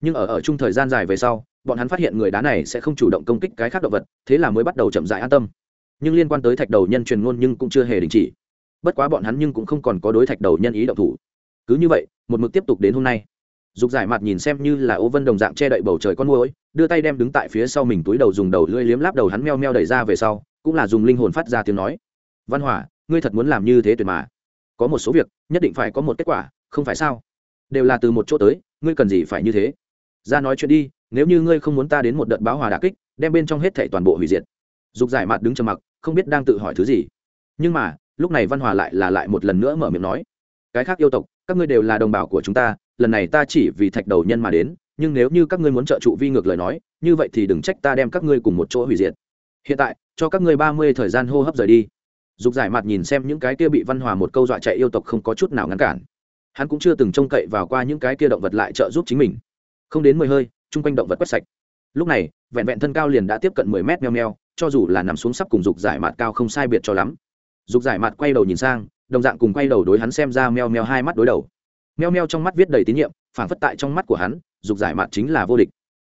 Nhưng ở ở chung thời gian dài về sau, bọn hắn phát hiện người đá này sẽ không chủ động công kích cái khác động vật, thế là mới bắt đầu chậm dại an tâm nhưng liên quan tới thạch đầu nhân truyền ngôn nhưng cũng chưa hề đình chỉ. Bất quá bọn hắn nhưng cũng không còn có đối thạch đầu nhân ý động thủ. Cứ như vậy, một mực tiếp tục đến hôm nay. Dục giải mặt nhìn xem như là ô vân đồng dạng che đậy bầu trời con môi đưa tay đem đứng tại phía sau mình túi đầu dùng đầu lưỡi liếm láp đầu hắn meo meo đẩy ra về sau, cũng là dùng linh hồn phát ra tiếng nói. Văn hỏa, ngươi thật muốn làm như thế tuyệt mà. Có một số việc, nhất định phải có một kết quả, không phải sao? Đều là từ một chỗ tới, ngươi cần gì phải như thế? Ra nói chuyện đi, nếu như ngươi không muốn ta đến một đợt báo hòa đà kích, đem bên trong hết thảy toàn bộ hủy diệt. Dục giải mặt đứng trầm mặc không biết đang tự hỏi thứ gì. Nhưng mà, lúc này văn hòa lại là lại một lần nữa mở miệng nói, cái khác yêu tộc, các ngươi đều là đồng bào của chúng ta, lần này ta chỉ vì thạch đầu nhân mà đến, nhưng nếu như các ngươi muốn trợ trụ vi ngược lời nói, như vậy thì đừng trách ta đem các ngươi cùng một chỗ hủy diệt. Hiện tại, cho các ngươi ba mươi thời gian hô hấp rời đi. Dục giải mặt nhìn xem những cái kia bị văn hòa một câu dọa chạy yêu tộc không có chút nào ngăn cản. Hắn cũng chưa từng trông cậy vào qua những cái kia động vật lại trợ giúp chính mình. Không đến mười hơi, chung quanh động vật quét sạch. Lúc này, vẹn vẹn thân cao liền đã tiếp cận mười mét meo meo cho dù là nằm xuống sắp cùng dục giải mạt cao không sai biệt cho lắm. Dục giải mạt quay đầu nhìn sang, đồng dạng cùng quay đầu đối hắn xem ra meo meo hai mắt đối đầu. Meo meo trong mắt viết đầy tín nhiệm phản phất tại trong mắt của hắn, dục giải mạt chính là vô địch.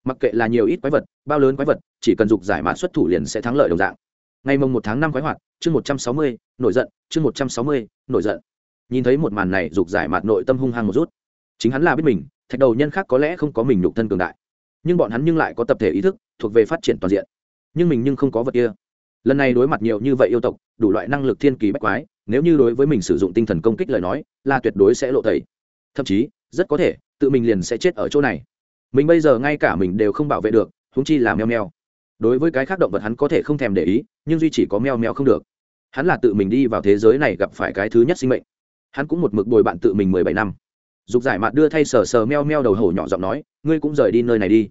Mặc kệ là nhiều ít quái vật, bao lớn quái vật, chỉ cần dục giải mạt xuất thủ liền sẽ thắng lợi đồng dạng. Ngày mồng một tháng năm quái hoạt, chương một trăm sáu mươi, nổi giận, chương một trăm sáu mươi, nổi giận. Nhìn thấy một màn này, dục giải mạt nội tâm hung hăng một rút. Chính hắn là biết mình, thạch đầu nhân khác có lẽ không có mình nhục thân cường đại. Nhưng bọn hắn nhưng lại có tập thể ý thức, thuộc về phát triển toàn diện nhưng mình nhưng không có vật kia. Lần này đối mặt nhiều như vậy yêu tộc, đủ loại năng lực thiên kỳ bách quái, nếu như đối với mình sử dụng tinh thần công kích lời nói, là tuyệt đối sẽ lộ tẩy. Thậm chí, rất có thể, tự mình liền sẽ chết ở chỗ này. Mình bây giờ ngay cả mình đều không bảo vệ được húng chi là meo meo đối với cái khác động vật hắn có thể không thèm để ý, nhưng duy chỉ có meo meo không được. Hắn là tự mình đi vào thế giới này gặp phải cái thứ nhất sinh mệnh. Hắn cũng một mực bồi bạn tự mình mười bảy năm. Dục giải mạt đưa thay sờ sờ meo meo đầu hổ nhỏ giọng nói, ngươi cũng rời đi nơi này đi.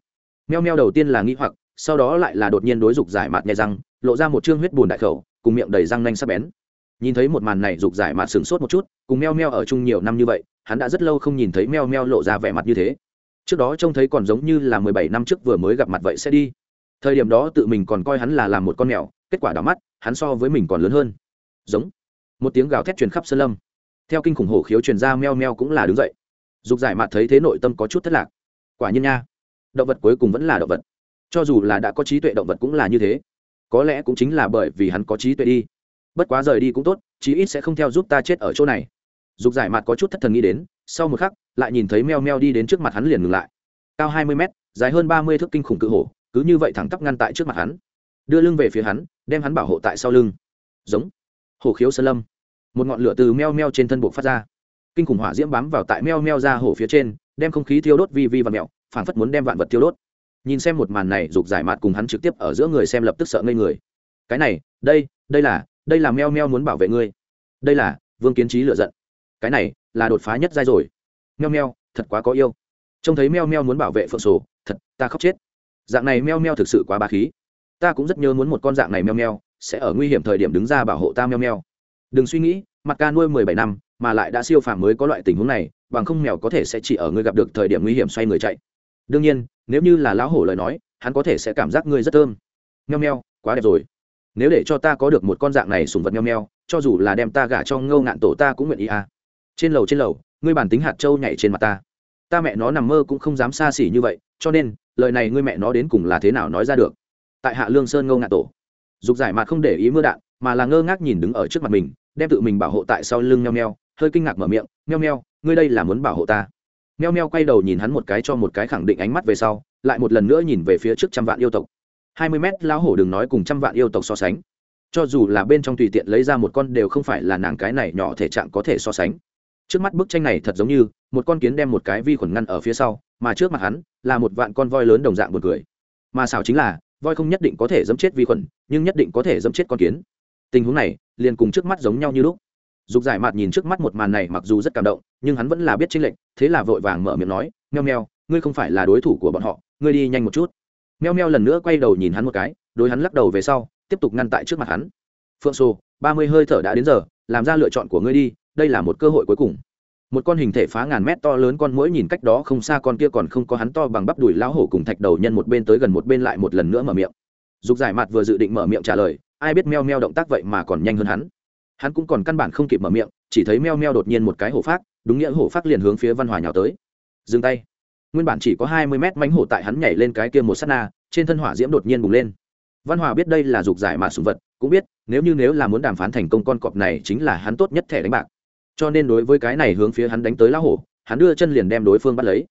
Meo meo đầu tiên là nghĩ hoặc sau đó lại là đột nhiên đối dục giải mạt nghe răng, lộ ra một chương huyết bùn đại khẩu, cùng miệng đầy răng nanh sắp bén. Nhìn thấy một màn này, dục giải mạt sửng sốt một chút, cùng meo meo ở chung nhiều năm như vậy, hắn đã rất lâu không nhìn thấy meo meo lộ ra vẻ mặt như thế. Trước đó trông thấy còn giống như là mười bảy năm trước vừa mới gặp mặt vậy sẽ đi. Thời điểm đó tự mình còn coi hắn là làm một con mèo, kết quả đỏ mắt, hắn so với mình còn lớn hơn. Giống. Một tiếng gào thét truyền khắp sơn lâm. Theo kinh khủng hổ khiếu truyền ra, meo meo cũng là đứng dậy. Dục giải mạt thấy thế nội tâm có chút thất lạc. Quả nhiên nha. Động vật cuối cùng vẫn là động vật cho dù là đã có trí tuệ động vật cũng là như thế. Có lẽ cũng chính là bởi vì hắn có trí tuệ đi. Bất quá rời đi cũng tốt, chí ít sẽ không theo giúp ta chết ở chỗ này. Dục giải mặt có chút thất thần nghĩ đến, sau một khắc, lại nhìn thấy meo meo đi đến trước mặt hắn liền ngừng lại. Cao hai mươi mét, dài hơn ba mươi thước kinh khủng cự hổ, cứ như vậy thẳng tắp ngăn tại trước mặt hắn. Đưa lưng về phía hắn, đem hắn bảo hộ tại sau lưng. Giống. Hổ khiếu sơn lâm. Một ngọn lửa từ meo meo trên thân buộc phát ra. Kinh khủng hỏa diễm bám vào tại meo meo ra hổ phía trên, đem không khí thiêu đốt vi vi và mẹo phảng phất muốn đem vạn vật thiêu đốt nhìn xem một màn này dục giải mạt cùng hắn trực tiếp ở giữa người xem lập tức sợ ngây người. Cái này, đây đây là đây là meo meo muốn bảo vệ ngươi. Đây là, vương kiến trí lựa giận. Cái này, là đột phá nhất giai rồi. Meo meo, thật quá có yêu. Trông thấy meo meo muốn bảo vệ phượng sổ, thật, ta khóc chết. Dạng này meo meo thực sự quá ba khí. Ta cũng rất nhớ muốn một con dạng này meo meo, sẽ ở nguy hiểm thời điểm đứng ra bảo hộ ta meo meo. Đừng suy nghĩ, mặt ca nuôi mười bảy năm, mà lại đã siêu phàm mới có loại tình huống này, bằng không mèo có thể sẽ chỉ ở ngươi gặp được thời điểm nguy hiểm xoay người chạy. Đương nhiên nếu như là lão hổ lời nói, hắn có thể sẽ cảm giác ngươi rất thơm. Nheo nheo quá đẹp rồi. Nếu để cho ta có được một con dạng này sùng vật nheo nheo cho dù là đem ta gả cho ngâu ngạn tổ ta cũng nguyện ý à. Trên lầu trên lầu, ngươi bản tính hạt trâu nhảy trên mặt ta. Ta mẹ nó nằm mơ cũng không dám xa xỉ như vậy, cho nên, lời này ngươi mẹ nó đến cùng là thế nào nói ra được? Tại hạ lương sơn ngâu ngạn tổ, dục giải mặt không để ý mưa đạn, mà là ngơ ngác nhìn đứng ở trước mặt mình, đem tự mình bảo hộ tại sau lưng nheo nheo hơi kinh ngạc mở miệng nheo nheo ngươi đây là muốn bảo hộ ta? Meo meo quay đầu nhìn hắn một cái cho một cái khẳng định ánh mắt về sau, lại một lần nữa nhìn về phía trước trăm vạn yêu tộc. Hai mươi mét lão hổ đừng nói cùng trăm vạn yêu tộc so sánh. Cho dù là bên trong tùy tiện lấy ra một con đều không phải là nàng cái này nhỏ thể trạng có thể so sánh. Trước mắt bức tranh này thật giống như, một con kiến đem một cái vi khuẩn ngăn ở phía sau, mà trước mặt hắn, là một vạn con voi lớn đồng dạng một cười. Mà xảo chính là, voi không nhất định có thể dẫm chết vi khuẩn, nhưng nhất định có thể dẫm chết con kiến. Tình huống này, liền cùng trước mắt giống nhau như lúc dục giải mạt nhìn trước mắt một màn này mặc dù rất cảm động, nhưng hắn vẫn là biết chênh lệnh, thế là vội vàng mở miệng nói, meo meo, ngươi không phải là đối thủ của bọn họ, ngươi đi nhanh một chút. Meo meo lần nữa quay đầu nhìn hắn một cái, đối hắn lắc đầu về sau, tiếp tục ngăn tại trước mặt hắn. Phượng sô, ba mươi hơi thở đã đến giờ, làm ra lựa chọn của ngươi đi, đây là một cơ hội cuối cùng. Một con hình thể phá ngàn mét to lớn con mũi nhìn cách đó không xa con kia còn không có hắn to bằng bắp đùi lão hổ cùng thạch đầu nhân một bên tới gần một bên lại một lần nữa mở miệng. Dục giải Mạt vừa dự định mở miệng trả lời, ai biết meo meo động tác vậy mà còn nhanh hơn hắn hắn cũng còn căn bản không kịp mở miệng, chỉ thấy meo meo đột nhiên một cái hổ phát đúng nghĩa hổ phát liền hướng phía văn hòa nhào tới. Dừng tay. Nguyên bản chỉ có hai mươi mét mánh hổ tại hắn nhảy lên cái kia một s á t na, trên thân hỏa diễm đột nhiên bùng lên. Văn hòa biết đây là dục giải mà sùng vật, cũng biết, nếu như nếu là muốn đàm phán thành công con cọp này chính là hắn tốt nhất thẻ đánh bạc. Cho nên đối với cái này hướng phía hắn đánh tới lão hổ, hắn đưa chân liền đem đối phương bắt lấy.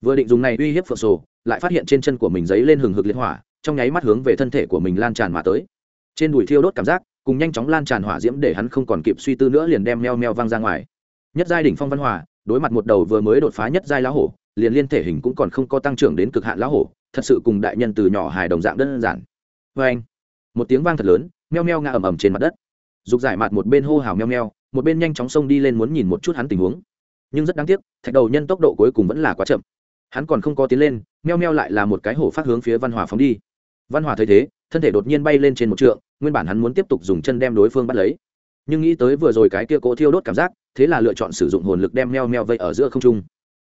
Vừa định dùng này uy hiếp phượng sổ, lại phát hiện trên chân của mình dấy lên hừng hực liệt hỏa, trong nháy mắt hướng về thân thể của mình lan tràn mà tới. Trên đùi thiêu đốt cảm giác cùng nhanh chóng lan tràn hỏa diễm để hắn không còn kịp suy tư nữa liền đem meo meo vang ra ngoài. Nhất giai đỉnh phong văn hòa đối mặt một đầu vừa mới đột phá nhất giai lão hổ, liền liên thể hình cũng còn không có tăng trưởng đến cực hạn lão hổ, thật sự cùng đại nhân từ nhỏ hài đồng dạng đơn giản. Vê anh, một tiếng vang thật lớn, meo meo ngã ầm ầm trên mặt đất. Dục giải mặt một bên hô hào meo meo, một bên nhanh chóng xông đi lên muốn nhìn một chút hắn tình huống. Nhưng rất đáng tiếc, thạch đầu nhân tốc độ cuối cùng vẫn là quá chậm. Hắn còn không có tiến lên, meo meo lại là một cái hổ phát hướng phía văn hòa phóng đi. Văn hòa thấy thế thân thể đột nhiên bay lên trên một trượng, nguyên bản hắn muốn tiếp tục dùng chân đem đối phương bắt lấy. Nhưng nghĩ tới vừa rồi cái kia cố thiêu đốt cảm giác, thế là lựa chọn sử dụng hồn lực đem meo meo vây ở giữa không trung.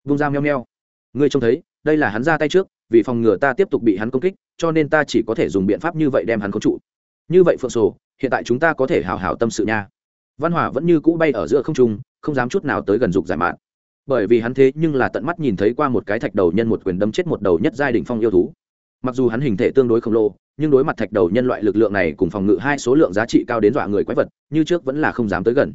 Vung ra meo meo. Ngươi trông thấy, đây là hắn ra tay trước, vì phòng ngừa ta tiếp tục bị hắn công kích, cho nên ta chỉ có thể dùng biện pháp như vậy đem hắn khống trụ. Như vậy phượng sổ, hiện tại chúng ta có thể hào hào tâm sự nha. Văn hỏa vẫn như cũ bay ở giữa không trung, không dám chút nào tới gần dục giải mạn. Bởi vì hắn thế nhưng là tận mắt nhìn thấy qua một cái thạch đầu nhân một quyền đâm chết một đầu nhất giai đỉnh phong yêu thú mặc dù hắn hình thể tương đối khổng lồ, nhưng đối mặt thạch đầu nhân loại lực lượng này cùng phòng ngự hai số lượng giá trị cao đến dọa người quái vật, như trước vẫn là không dám tới gần.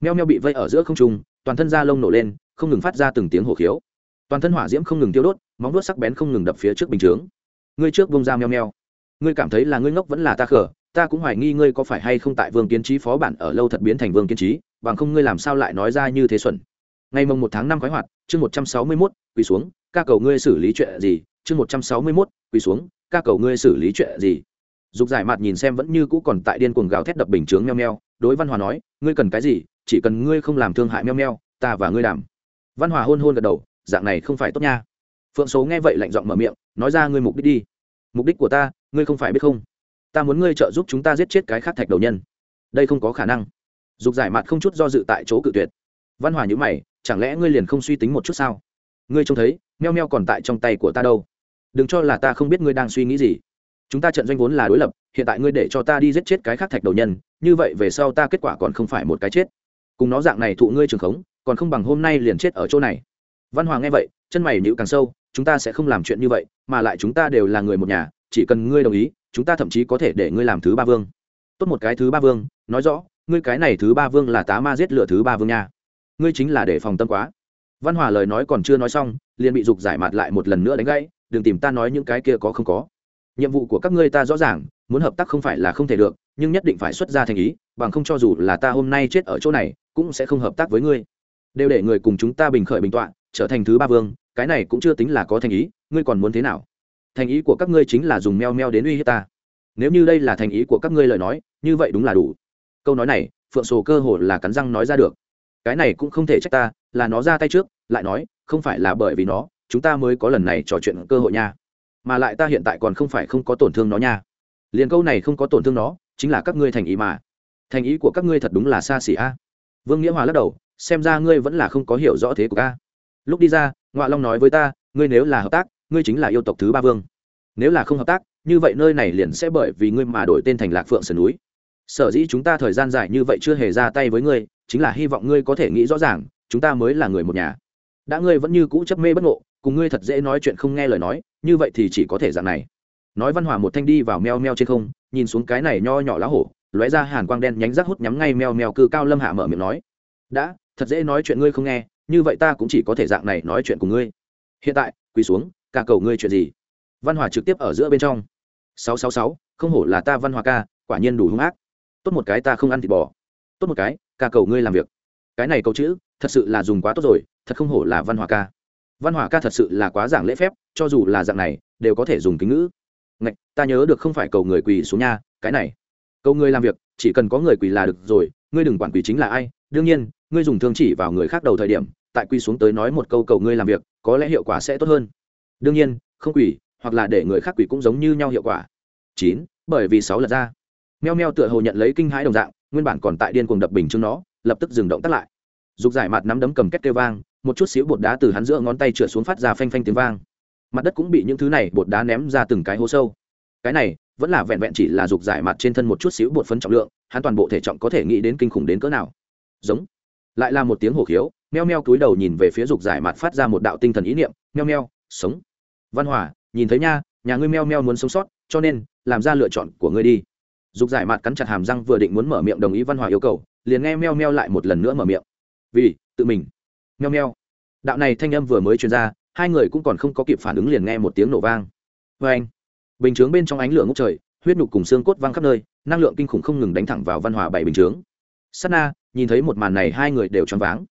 Meo meo bị vây ở giữa không trung, toàn thân da lông nổ lên, không ngừng phát ra từng tiếng hổ khiếu. Toàn thân hỏa diễm không ngừng tiêu đốt, móng đuốt sắc bén không ngừng đập phía trước bình chướng. Ngươi trước bông ra meo meo. Ngươi cảm thấy là ngươi ngốc vẫn là ta khở ta cũng hoài nghi ngươi có phải hay không tại vương kiến trí phó bản ở lâu thật biến thành vương kiến trí bằng không ngươi làm sao lại nói ra như thế xuẩn. Ngày mồng một tháng năm khoái hoạt, chương một trăm sáu mươi mốt, quỳ xuống, ca cầu ngươi xử lý chuyện gì chương một trăm sáu mươi mốt, quỳ xuống, ca cầu ngươi xử lý chuyện gì? Dục giải mặt nhìn xem vẫn như cũ còn tại điên cuồng gào thét đập bình chướng meo meo, đối văn hòa nói, ngươi cần cái gì, chỉ cần ngươi không làm thương hại meo meo, ta và ngươi đảm văn hòa hôn hôn gật đầu, dạng này không phải tốt nha. Phượng số nghe vậy lạnh giọng mở miệng, nói ra ngươi mục đích đi. Mục đích của ta, ngươi không phải biết không? Ta muốn ngươi trợ giúp chúng ta giết chết cái khác thạch đầu nhân. Đây không có khả năng. Dục giải mặt không chút do dự tại chỗ cự tuyệt. Văn hòa nhữ mày, chẳng lẽ ngươi liền không suy tính một chút sao? Ngươi trông thấy, meo meo còn tại trong tay của ta đâu? Đừng cho là ta không biết ngươi đang suy nghĩ gì. Chúng ta trận doanh vốn là đối lập, hiện tại ngươi để cho ta đi giết chết cái khác thạch đầu nhân, như vậy về sau ta kết quả còn không phải một cái chết. Cùng nó dạng này thụ ngươi trường khống, còn không bằng hôm nay liền chết ở chỗ này. Văn hoàng nghe vậy, chân mày nhữ càng sâu, chúng ta sẽ không làm chuyện như vậy, mà lại chúng ta đều là người một nhà, chỉ cần ngươi đồng ý, chúng ta thậm chí có thể để ngươi làm thứ ba vương. Tốt một cái thứ ba vương, nói rõ, ngươi cái này thứ ba vương là tá ma giết lựa thứ ba vương nha. Ngươi chính là để phòng tâm quá. Văn hòa lời nói còn chưa nói xong, liền bị dục giải mặt lại một lần nữa đánh gãy đừng tìm ta nói những cái kia có không có. Nhiệm vụ của các ngươi ta rõ ràng, muốn hợp tác không phải là không thể được, nhưng nhất định phải xuất ra thành ý, bằng không cho dù là ta hôm nay chết ở chỗ này, cũng sẽ không hợp tác với ngươi. Đều để người cùng chúng ta bình khởi bình tọa, trở thành thứ ba vương, cái này cũng chưa tính là có thành ý, ngươi còn muốn thế nào? Thành ý của các ngươi chính là dùng meo meo đến uy hiếp ta. Nếu như đây là thành ý của các ngươi lời nói, như vậy đúng là đủ. Câu nói này, phượng sổ cơ hồ là cắn răng nói ra được. Cái này cũng không thể trách ta, là nó ra tay trước, lại nói, không phải là bởi vì nó chúng ta mới có lần này trò chuyện cơ hội nha. Mà lại ta hiện tại còn không phải không có tổn thương nó nha. Liền câu này không có tổn thương nó, chính là các ngươi thành ý mà. Thành ý của các ngươi thật đúng là xa xỉ a. Vương nghĩa hòa lắc đầu, xem ra ngươi vẫn là không có hiểu rõ thế của ca lúc đi ra ngoại long nói với ta, ngươi nếu là hợp tác, ngươi chính là yêu tộc thứ ba vương. Nếu là không hợp tác, như vậy nơi này liền sẽ bởi vì ngươi mà đổi tên thành lạc phượng sườn núi. Sở dĩ chúng ta thời gian dài như vậy chưa hề ra tay với ngươi, chính là hy vọng ngươi có thể nghĩ rõ ràng, chúng ta mới là người một nhà. Đã ngươi vẫn như cũ chấp mê bất ngộ cùng ngươi thật dễ nói chuyện không nghe lời nói, như vậy thì chỉ có thể dạng này. Nói văn hòa một thanh đi vào meo meo trên không, nhìn xuống cái này nho nhỏ lá hổ, lóe ra hàn quang đen nhánh rác hút nhắm ngay meo meo cư cao lâm hạ mở miệng nói, đã, thật dễ nói chuyện ngươi không nghe, như vậy ta cũng chỉ có thể dạng này nói chuyện cùng ngươi. Hiện tại, quỳ xuống, ca cầu ngươi chuyện gì? Văn hòa trực tiếp ở giữa bên trong. Sáu sáu sáu, không hổ là ta văn hòa ca, quả nhiên đủ hung ác. Tốt một cái ta không ăn thịt bò. Tốt một cái, ca cầu ngươi làm việc. Cái này câu chữ, thật sự là dùng quá tốt rồi, thật không hổ là văn hòa ca văn hỏa ca thật sự là quá giảng lễ phép, cho dù là dạng này, đều có thể dùng kính ngữ. Ngạch, ta nhớ được không phải cầu người quỳ xuống nha, cái này. Cầu người làm việc, chỉ cần có người quỳ là được rồi, ngươi đừng quản quỳ chính là ai. Đương nhiên, ngươi dùng thương chỉ vào người khác đầu thời điểm, tại quỳ xuống tới nói một câu cầu ngươi làm việc, có lẽ hiệu quả sẽ tốt hơn. Đương nhiên, không quỳ, hoặc là để người khác quỳ cũng giống như nhau hiệu quả. Chín, bởi vì sáu lật ra. Meo meo tựa hồ nhận lấy kinh hãi đồng dạng, nguyên bản còn tại điên cuồng đập bình chương nó, lập tức dừng động tắt lại. Dục giải mặt nắm đấm cầm két kêu vang một chút xíu bột đá từ hắn giữa ngón tay trượt xuống phát ra phanh phanh tiếng vang. Mặt đất cũng bị những thứ này bột đá ném ra từng cái hố sâu. Cái này vẫn là vẹn vẹn chỉ là dục giải mặt trên thân một chút xíu bột phấn trọng lượng, hắn toàn bộ thể trọng có thể nghĩ đến kinh khủng đến cỡ nào. Giống. Lại là một tiếng hổ khiếu, meo meo cúi đầu nhìn về phía dục giải mặt phát ra một đạo tinh thần ý niệm, meo meo, sống. Văn hòa, nhìn thấy nha, nhà ngươi meo meo muốn sống sót, cho nên, làm ra lựa chọn của ngươi đi. Dục giải mặt cắn chặt hàm răng vừa định muốn mở miệng đồng ý văn hòa yêu cầu, liền nghe meo meo lại một lần nữa mở miệng. Vì, tự mình meo meo đạo này thanh âm vừa mới truyền ra, hai người cũng còn không có kịp phản ứng liền nghe một tiếng nổ vang. Vê anh, bình chướng bên trong ánh lửa ngốc trời, huyết nhục cùng xương cốt văng khắp nơi, năng lượng kinh khủng không ngừng đánh thẳng vào văn hòa bảy bình chướng. Sắt na, nhìn thấy một màn này hai người đều choáng váng.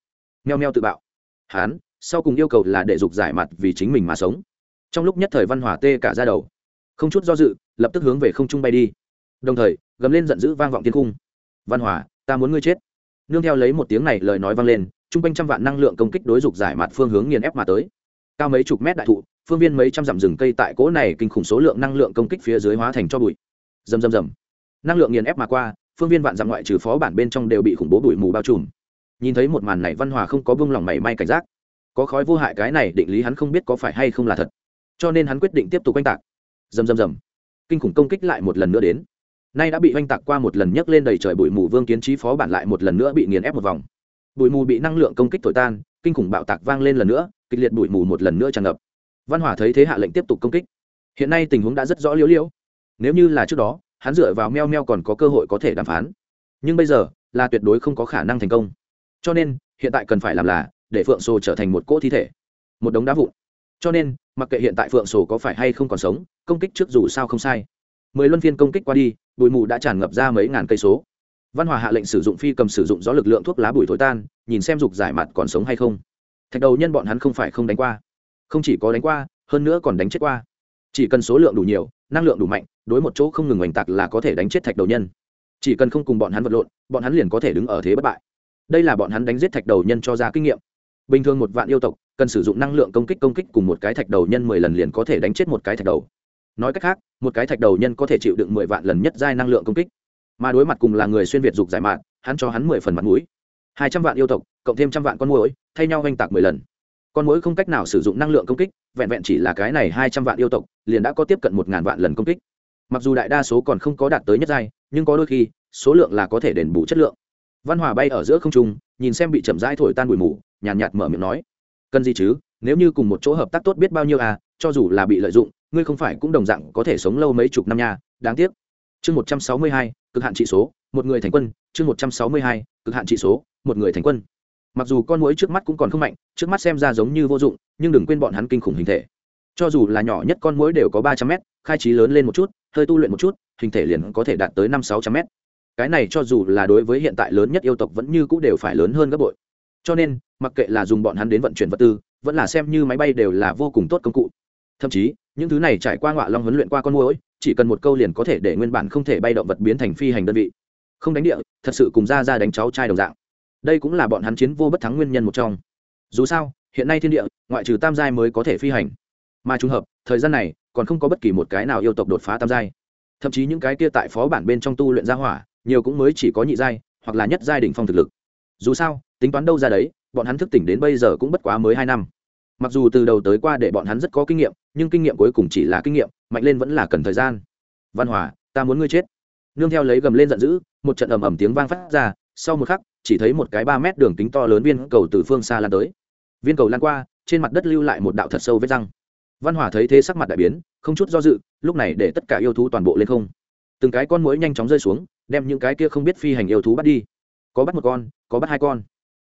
Meo meo tự bạo. Hán, sau cùng yêu cầu là để dục giải mặt vì chính mình mà sống. Trong lúc nhất thời văn hòa tê cả ra đầu. Không chút do dự, lập tức hướng về không trung bay đi. Đồng thời, gầm lên giận dữ vang vọng thiên cung văn hòa, ta muốn ngươi chết. Nương theo lấy một tiếng này lời nói vang lên trung quanh trăm vạn năng lượng công kích đối dục giải mặt phương hướng nghiền ép mà tới. Cao mấy chục mét đại thụ, phương viên mấy trăm dặm rừng cây tại cỗ này kinh khủng số lượng năng lượng công kích phía dưới hóa thành cho bụi. Rầm rầm rầm. Năng lượng nghiền ép mà qua, phương viên vạn dặm ngoại trừ phó bản bên trong đều bị khủng bố bụi mù bao trùm. Nhìn thấy một màn này, văn hòa không có vương lòng mảy may cảnh giác. Có khói vô hại cái này định lý hắn không biết có phải hay không là thật. Cho nên hắn quyết định tiếp tục oanh tạc. Dầm dầm dầm kinh khủng công kích lại một lần nữa đến. Nay đã bị oanh tạc qua một lần, nhấc lên đầy trời bụi mù, vương kiến trí phó bản lại một lần nữa bị nghiền ép một vòng bụi mù bị năng lượng công kích thổi tan, kinh khủng bạo tạc vang lên lần nữa, kịch liệt bụi mù một lần nữa tràn ngập. Văn hỏa thấy thế hạ lệnh tiếp tục công kích. Hiện nay tình huống đã rất rõ liễu liễu. Nếu như là trước đó, hắn dựa vào meo meo còn có cơ hội có thể đàm phán. Nhưng bây giờ, là tuyệt đối không có khả năng thành công. Cho nên, hiện tại cần phải làm là, để phượng sổ trở thành một cỗ thi thể. Một đống đá vụn. Cho nên, mặc kệ hiện tại phượng sổ có phải hay không còn sống, công kích trước dù sao không sai. Mười luân phiên công kích qua đi, bụi mù đã tràn ngập ra mấy ngàn cây số văn hòa hạ lệnh sử dụng phi cầm sử dụng gió lực lượng thuốc lá bùi thổi tan, nhìn xem dục giải mặt còn sống hay không. Thạch đầu nhân bọn hắn không phải không đánh qua. Không chỉ có đánh qua, hơn nữa còn đánh chết qua. Chỉ cần số lượng đủ nhiều, năng lượng đủ mạnh, đối một chỗ không ngừng oanh tạc là có thể đánh chết thạch đầu nhân. Chỉ cần không cùng bọn hắn vật lộn, bọn hắn liền có thể đứng ở thế bất bại. Đây là bọn hắn đánh giết thạch đầu nhân cho ra kinh nghiệm. Bình thường một vạn yêu tộc, cần sử dụng năng lượng công kích công kích cùng một cái thạch đầu nhân mười lần liền có thể đánh chết một cái thạch đầu. Nói cách khác, một cái thạch đầu nhân có thể chịu đựng mười vạn lần nhất giai năng lượng công kích mà đối mặt cùng là người xuyên việt dục giải mạn hắn cho hắn mười phần mặt mũi. Hai trăm vạn yêu tộc cộng thêm trăm vạn con mũi thay nhau oanh tạc mười lần. Con mũi không cách nào sử dụng năng lượng công kích vẹn vẹn chỉ là cái này hai trăm vạn yêu tộc liền đã có tiếp cận một ngàn vạn lần công kích. Mặc dù đại đa số còn không có đạt tới nhất giai nhưng có đôi khi số lượng là có thể đền bù chất lượng. Văn hòa bay ở giữa không trung nhìn xem bị chậm rãi thổi tan bụi mù nhàn nhạt, nhạt mở miệng nói cần gì chứ? Nếu như cùng một chỗ hợp tác tốt biết bao nhiêu à cho dù là bị lợi dụng ngươi không phải cũng đồng dạng có thể sống lâu mấy chục năm nha đáng tiếc. Chương một trăm sáu mươi hai cực hạn trị số, một người thành quân, chương một trăm sáu mươi hai, cực hạn trị số, một người thành quân. Mặc dù con mũi trước mắt cũng còn không mạnh, trước mắt xem ra giống như vô dụng, nhưng đừng quên bọn hắn kinh khủng hình thể. Cho dù là nhỏ nhất con mũi đều có ba trăm mét, khai trí lớn lên một chút, hơi tu luyện một chút, hình thể liền có thể đạt tới năm sáu trăm mét. Cái này cho dù là đối với hiện tại lớn nhất yêu tộc vẫn như cũ đều phải lớn hơn gấp bội. Cho nên, mặc kệ là dùng bọn hắn đến vận chuyển vật tư, vẫn là xem như máy bay đều là vô cùng tốt công cụ. Thậm chí, những thứ này trải qua ngọa long huấn luyện qua con mũi chỉ cần một câu liền có thể để nguyên bản không thể bay động vật biến thành phi hành đơn vị. Không đánh địa, thật sự cùng ra ra đánh cháu trai đồng dạng. Đây cũng là bọn hắn chiến vô bất thắng nguyên nhân một trong. Dù sao, hiện nay thiên địa, ngoại trừ tam giai mới có thể phi hành. Mà trùng hợp, thời gian này, còn không có bất kỳ một cái nào yêu tộc đột phá tam giai. Thậm chí những cái kia tại phó bản bên trong tu luyện gia hỏa, nhiều cũng mới chỉ có nhị giai, hoặc là nhất giai đỉnh phong thực lực. Dù sao, tính toán đâu ra đấy, bọn hắn thức tỉnh đến bây giờ cũng bất quá mới hai năm. Mặc dù từ đầu tới qua để bọn hắn rất có kinh nghiệm, nhưng kinh nghiệm cuối cùng chỉ là kinh nghiệm mạnh lên vẫn là cần thời gian. Văn hòa, ta muốn ngươi chết. Nương theo lấy gầm lên giận dữ, một trận ầm ầm tiếng vang phát ra, sau một khắc, chỉ thấy một cái ba mét đường kính to lớn viên cầu từ phương xa lan tới. Viên cầu lan qua, trên mặt đất lưu lại một đạo thật sâu vết răng. Văn hòa thấy thế sắc mặt đại biến, không chút do dự, lúc này để tất cả yêu thú toàn bộ lên không. Từng cái con mũi nhanh chóng rơi xuống, đem những cái kia không biết phi hành yêu thú bắt đi. Có bắt một con, có bắt hai con.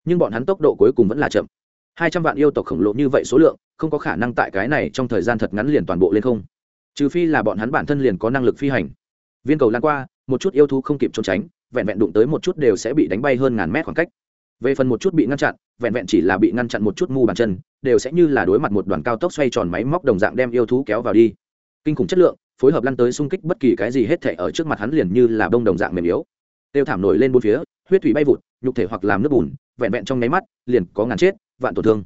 Nhưng bọn hắn tốc độ cuối cùng vẫn là chậm. Hai trăm vạn yêu tộc khổng lồ như vậy số lượng, không có khả năng tại cái này trong thời gian thật ngắn liền toàn bộ lên không trừ phi là bọn hắn bản thân liền có năng lực phi hành. Viên cầu lan qua, một chút yêu thú không kịp trốn tránh, vẹn vẹn đụng tới một chút đều sẽ bị đánh bay hơn ngàn mét khoảng cách. Về phần một chút bị ngăn chặn, vẹn vẹn chỉ là bị ngăn chặn một chút mu bàn chân, đều sẽ như là đối mặt một đoàn cao tốc xoay tròn máy móc đồng dạng đem yêu thú kéo vào đi. Kinh khủng chất lượng, phối hợp lăn tới xung kích bất kỳ cái gì hết thể ở trước mặt hắn liền như là bông đồng dạng mềm yếu. Tiêu thảm nổi lên bốn phía, huyết thủy bay vụt, nhục thể hoặc làm nước bùn, vẹn vẹn trong nháy mắt, liền có ngàn chết, vạn tổn thương.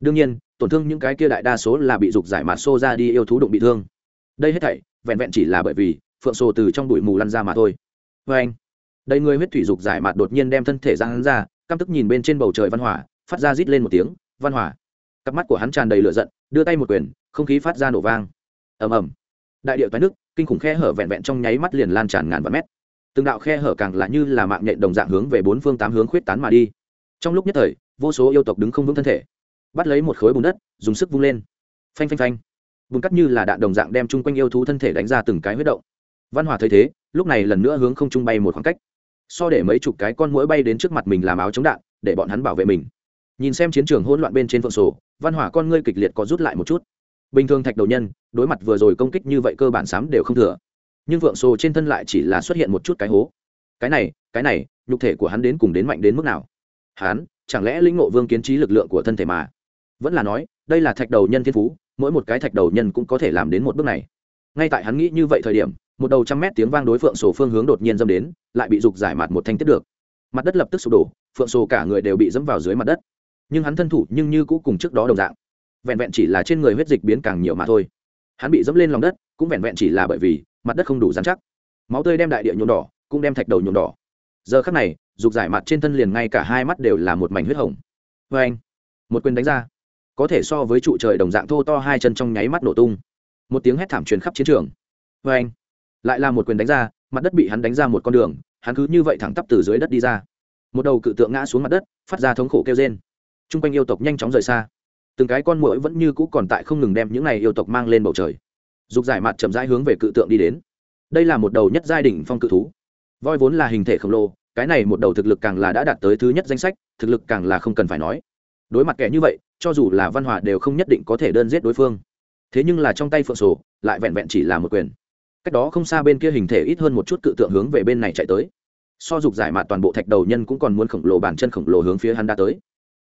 Đương nhiên, tổn thương những cái kia đại đa số là bị dục giải mạt xô ra đi yêu thú đụng bị thương đây hết thảy, vẹn vẹn chỉ là bởi vì, phượng sổ từ trong bụi mù lăn ra mà thôi. Vê anh. Đầy người huyết thủy dục giải mạt đột nhiên đem thân thể ra hắn ra, căm tức nhìn bên trên bầu trời văn hỏa, phát ra rít lên một tiếng, văn hỏa. Cặp mắt của hắn tràn đầy lửa giận, đưa tay một quyền, không khí phát ra nổ vang. Ầm ầm. Đại điệu toái nước kinh khủng khe hở vẹn vẹn trong nháy mắt liền lan tràn ngàn vạn mét. Từng đạo khe hở càng là như là mạng nhện đồng dạng hướng về bốn phương tám hướng khuyết tán mà đi. Trong lúc nhất thời, vô số yêu tộc đứng không vững thân thể. Bắt lấy một khối bùn đất, dùng sức vung lên. Phanh phanh phanh bùn cắt như là đạn đồng dạng đem chung quanh yêu thú thân thể đánh ra từng cái huyết động. Văn hòa thấy thế, lúc này lần nữa hướng không trung bay một khoảng cách. So để mấy chục cái con mũi bay đến trước mặt mình làm áo chống đạn, để bọn hắn bảo vệ mình. Nhìn xem chiến trường hỗn loạn bên trên phượng sổ, văn hỏa con ngươi kịch liệt có rút lại một chút. Bình thường thạch đầu nhân, đối mặt vừa rồi công kích như vậy cơ bản sám đều không thừa. Nhưng vượng sổ trên thân lại chỉ là xuất hiện một chút cái hố. Cái này cái này, nhục thể của hắn đến cùng đến mạnh đến mức nào? Hắn, chẳng lẽ lĩnh ngộ vương kiến trí lực lượng của thân thể mà? Vẫn là nói, đây là thạch đầu nhân thiên phú mỗi một cái thạch đầu nhân cũng có thể làm đến một bước này. Ngay tại hắn nghĩ như vậy thời điểm, một đầu trăm mét tiếng vang đối phượng sổ phương hướng đột nhiên dâm đến, lại bị dục giải mặt một thanh tiết được. Mặt đất lập tức sụp đổ, phượng sổ cả người đều bị dẫm vào dưới mặt đất. Nhưng hắn thân thủ nhưng như cũ cùng trước đó đồng dạng. Vẹn vẹn chỉ là trên người huyết dịch biến càng nhiều mà thôi. Hắn bị dẫm lên lòng đất, cũng vẹn vẹn chỉ là bởi vì mặt đất không đủ dán chắc. Máu tươi đem đại địa nhuộm đỏ, cũng đem thạch đầu nhuộm đỏ. Giờ khắc này, dục giải mặt trên thân liền ngay cả hai mắt đều là một mảnh huyết hồng. Vê anh một quyền đánh ra có thể so với trụ trời đồng dạng thô to hai chân trong nháy mắt nổ tung. Một tiếng hét thảm truyền khắp chiến trường. Vê anh, lại là một quyền đánh ra, mặt đất bị hắn đánh ra một con đường, hắn cứ như vậy thẳng tắp từ dưới đất đi ra. Một đầu cự tượng ngã xuống mặt đất, phát ra thống khổ kêu trên t r u n g quanh yêu tộc nhanh chóng rời xa. Từng cái con mũi vẫn như cũ còn tại không ngừng đem những này yêu tộc mang lên bầu trời. Dục giải mặt chậm rãi hướng về cự tượng đi đến. Đây là một đầu nhất giai đ ỉ n h phong cự thú. Voi vốn là hình thể khổng lồ, cái này một đầu thực lực càng là đã đạt tới thứ nhất danh sách, thực lực càng là không cần phải nói. Đối mặt kẻ như vậy cho dù là văn hòa đều không nhất định có thể đơn giết đối phương. Thế nhưng là trong tay phượng sổ, lại vẹn vẹn chỉ là một quyền. Cách đó không xa bên kia hình thể ít hơn một chút cự tượng hướng về bên này chạy tới. So dục giải mạt toàn bộ thạch đầu nhân cũng còn muốn khổng lồ bàn chân khổng lồ hướng phía hắn đã tới.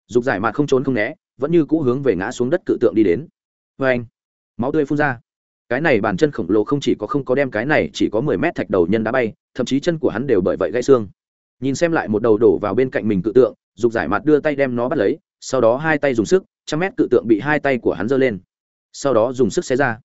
Dục giải mạt không trốn không né, vẫn như cũ hướng về ngã xuống đất cự tượng đi đến. Vê anh, máu tươi phun ra. Cái này bàn chân khổng lồ không chỉ có không có đem cái này, chỉ có mười mét thạch đầu nhân đá bay, thậm chí chân của hắn đều bởi vậy gãy xương. Nhìn xem lại một đầu đổ vào bên cạnh mình cự tượng, dục giải mặt đưa tay đem nó bắt lấy sau đó hai tay dùng sức, trăm mét cự tượng bị hai tay của hắn giơ lên. Sau đó dùng sức xé ra.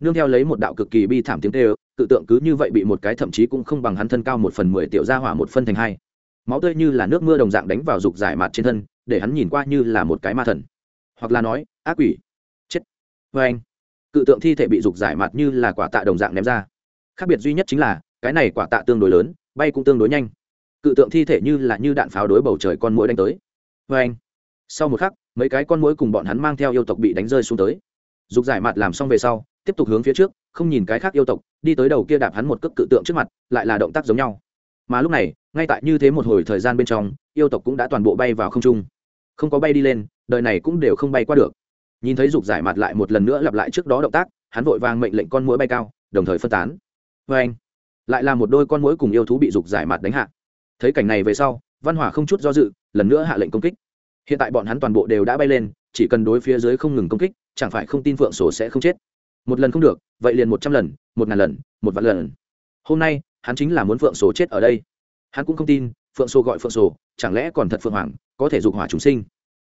Nương theo lấy một đạo cực kỳ bi thảm tiếng tê ơ cự tượng cứ như vậy bị một cái thậm chí cũng không bằng hắn thân cao một phần mười tiểu ra hỏa một phân thành hai. Máu tươi như là nước mưa đồng dạng đánh vào dục giải mặt trên thân, để hắn nhìn qua như là một cái ma thần. Hoặc là nói, ác quỷ. Chết. Vê anh, cự tượng thi thể bị dục giải mặt như là quả tạ đồng dạng ném ra. Khác biệt duy nhất chính là, cái này quả tạ tương đối lớn, bay cũng tương đối nhanh. Cự tượng thi thể như là như đạn pháo đối bầu trời con mũi đánh tới. Vê anh sau một khắc, mấy cái con mối cùng bọn hắn mang theo yêu tộc bị đánh rơi xuống tới. Dục giải mặt làm xong về sau, tiếp tục hướng phía trước, không nhìn cái khác yêu tộc, đi tới đầu kia đạp hắn một cước cự tượng trước mặt, lại là động tác giống nhau. Mà lúc này, ngay tại như thế một hồi thời gian bên trong, yêu tộc cũng đã toàn bộ bay vào không trung. Không có bay đi lên, đời này cũng đều không bay qua được. Nhìn thấy dục giải mặt lại một lần nữa lặp lại trước đó động tác, hắn vội vàng mệnh lệnh con mũi bay cao, đồng thời phân tán. Vê anh, lại là một đôi con mũi cùng yêu thú bị dục giải mặt đánh hạ. Thấy cảnh này về sau, văn hỏa không chút do dự, lần nữa hạ lệnh công kích hiện tại bọn hắn toàn bộ đều đã bay lên, chỉ cần đối phía dưới không ngừng công kích, chẳng phải không tin phượng sổ sẽ không chết. Một lần không được, vậy liền một trăm lần, một ngàn lần, một vạn lần. Hôm nay, hắn chính là muốn phượng sổ chết ở đây. Hắn cũng không tin, phượng sổ gọi phượng sổ, chẳng lẽ còn thật phượng hoàng, có thể dục hỏa chúng sinh.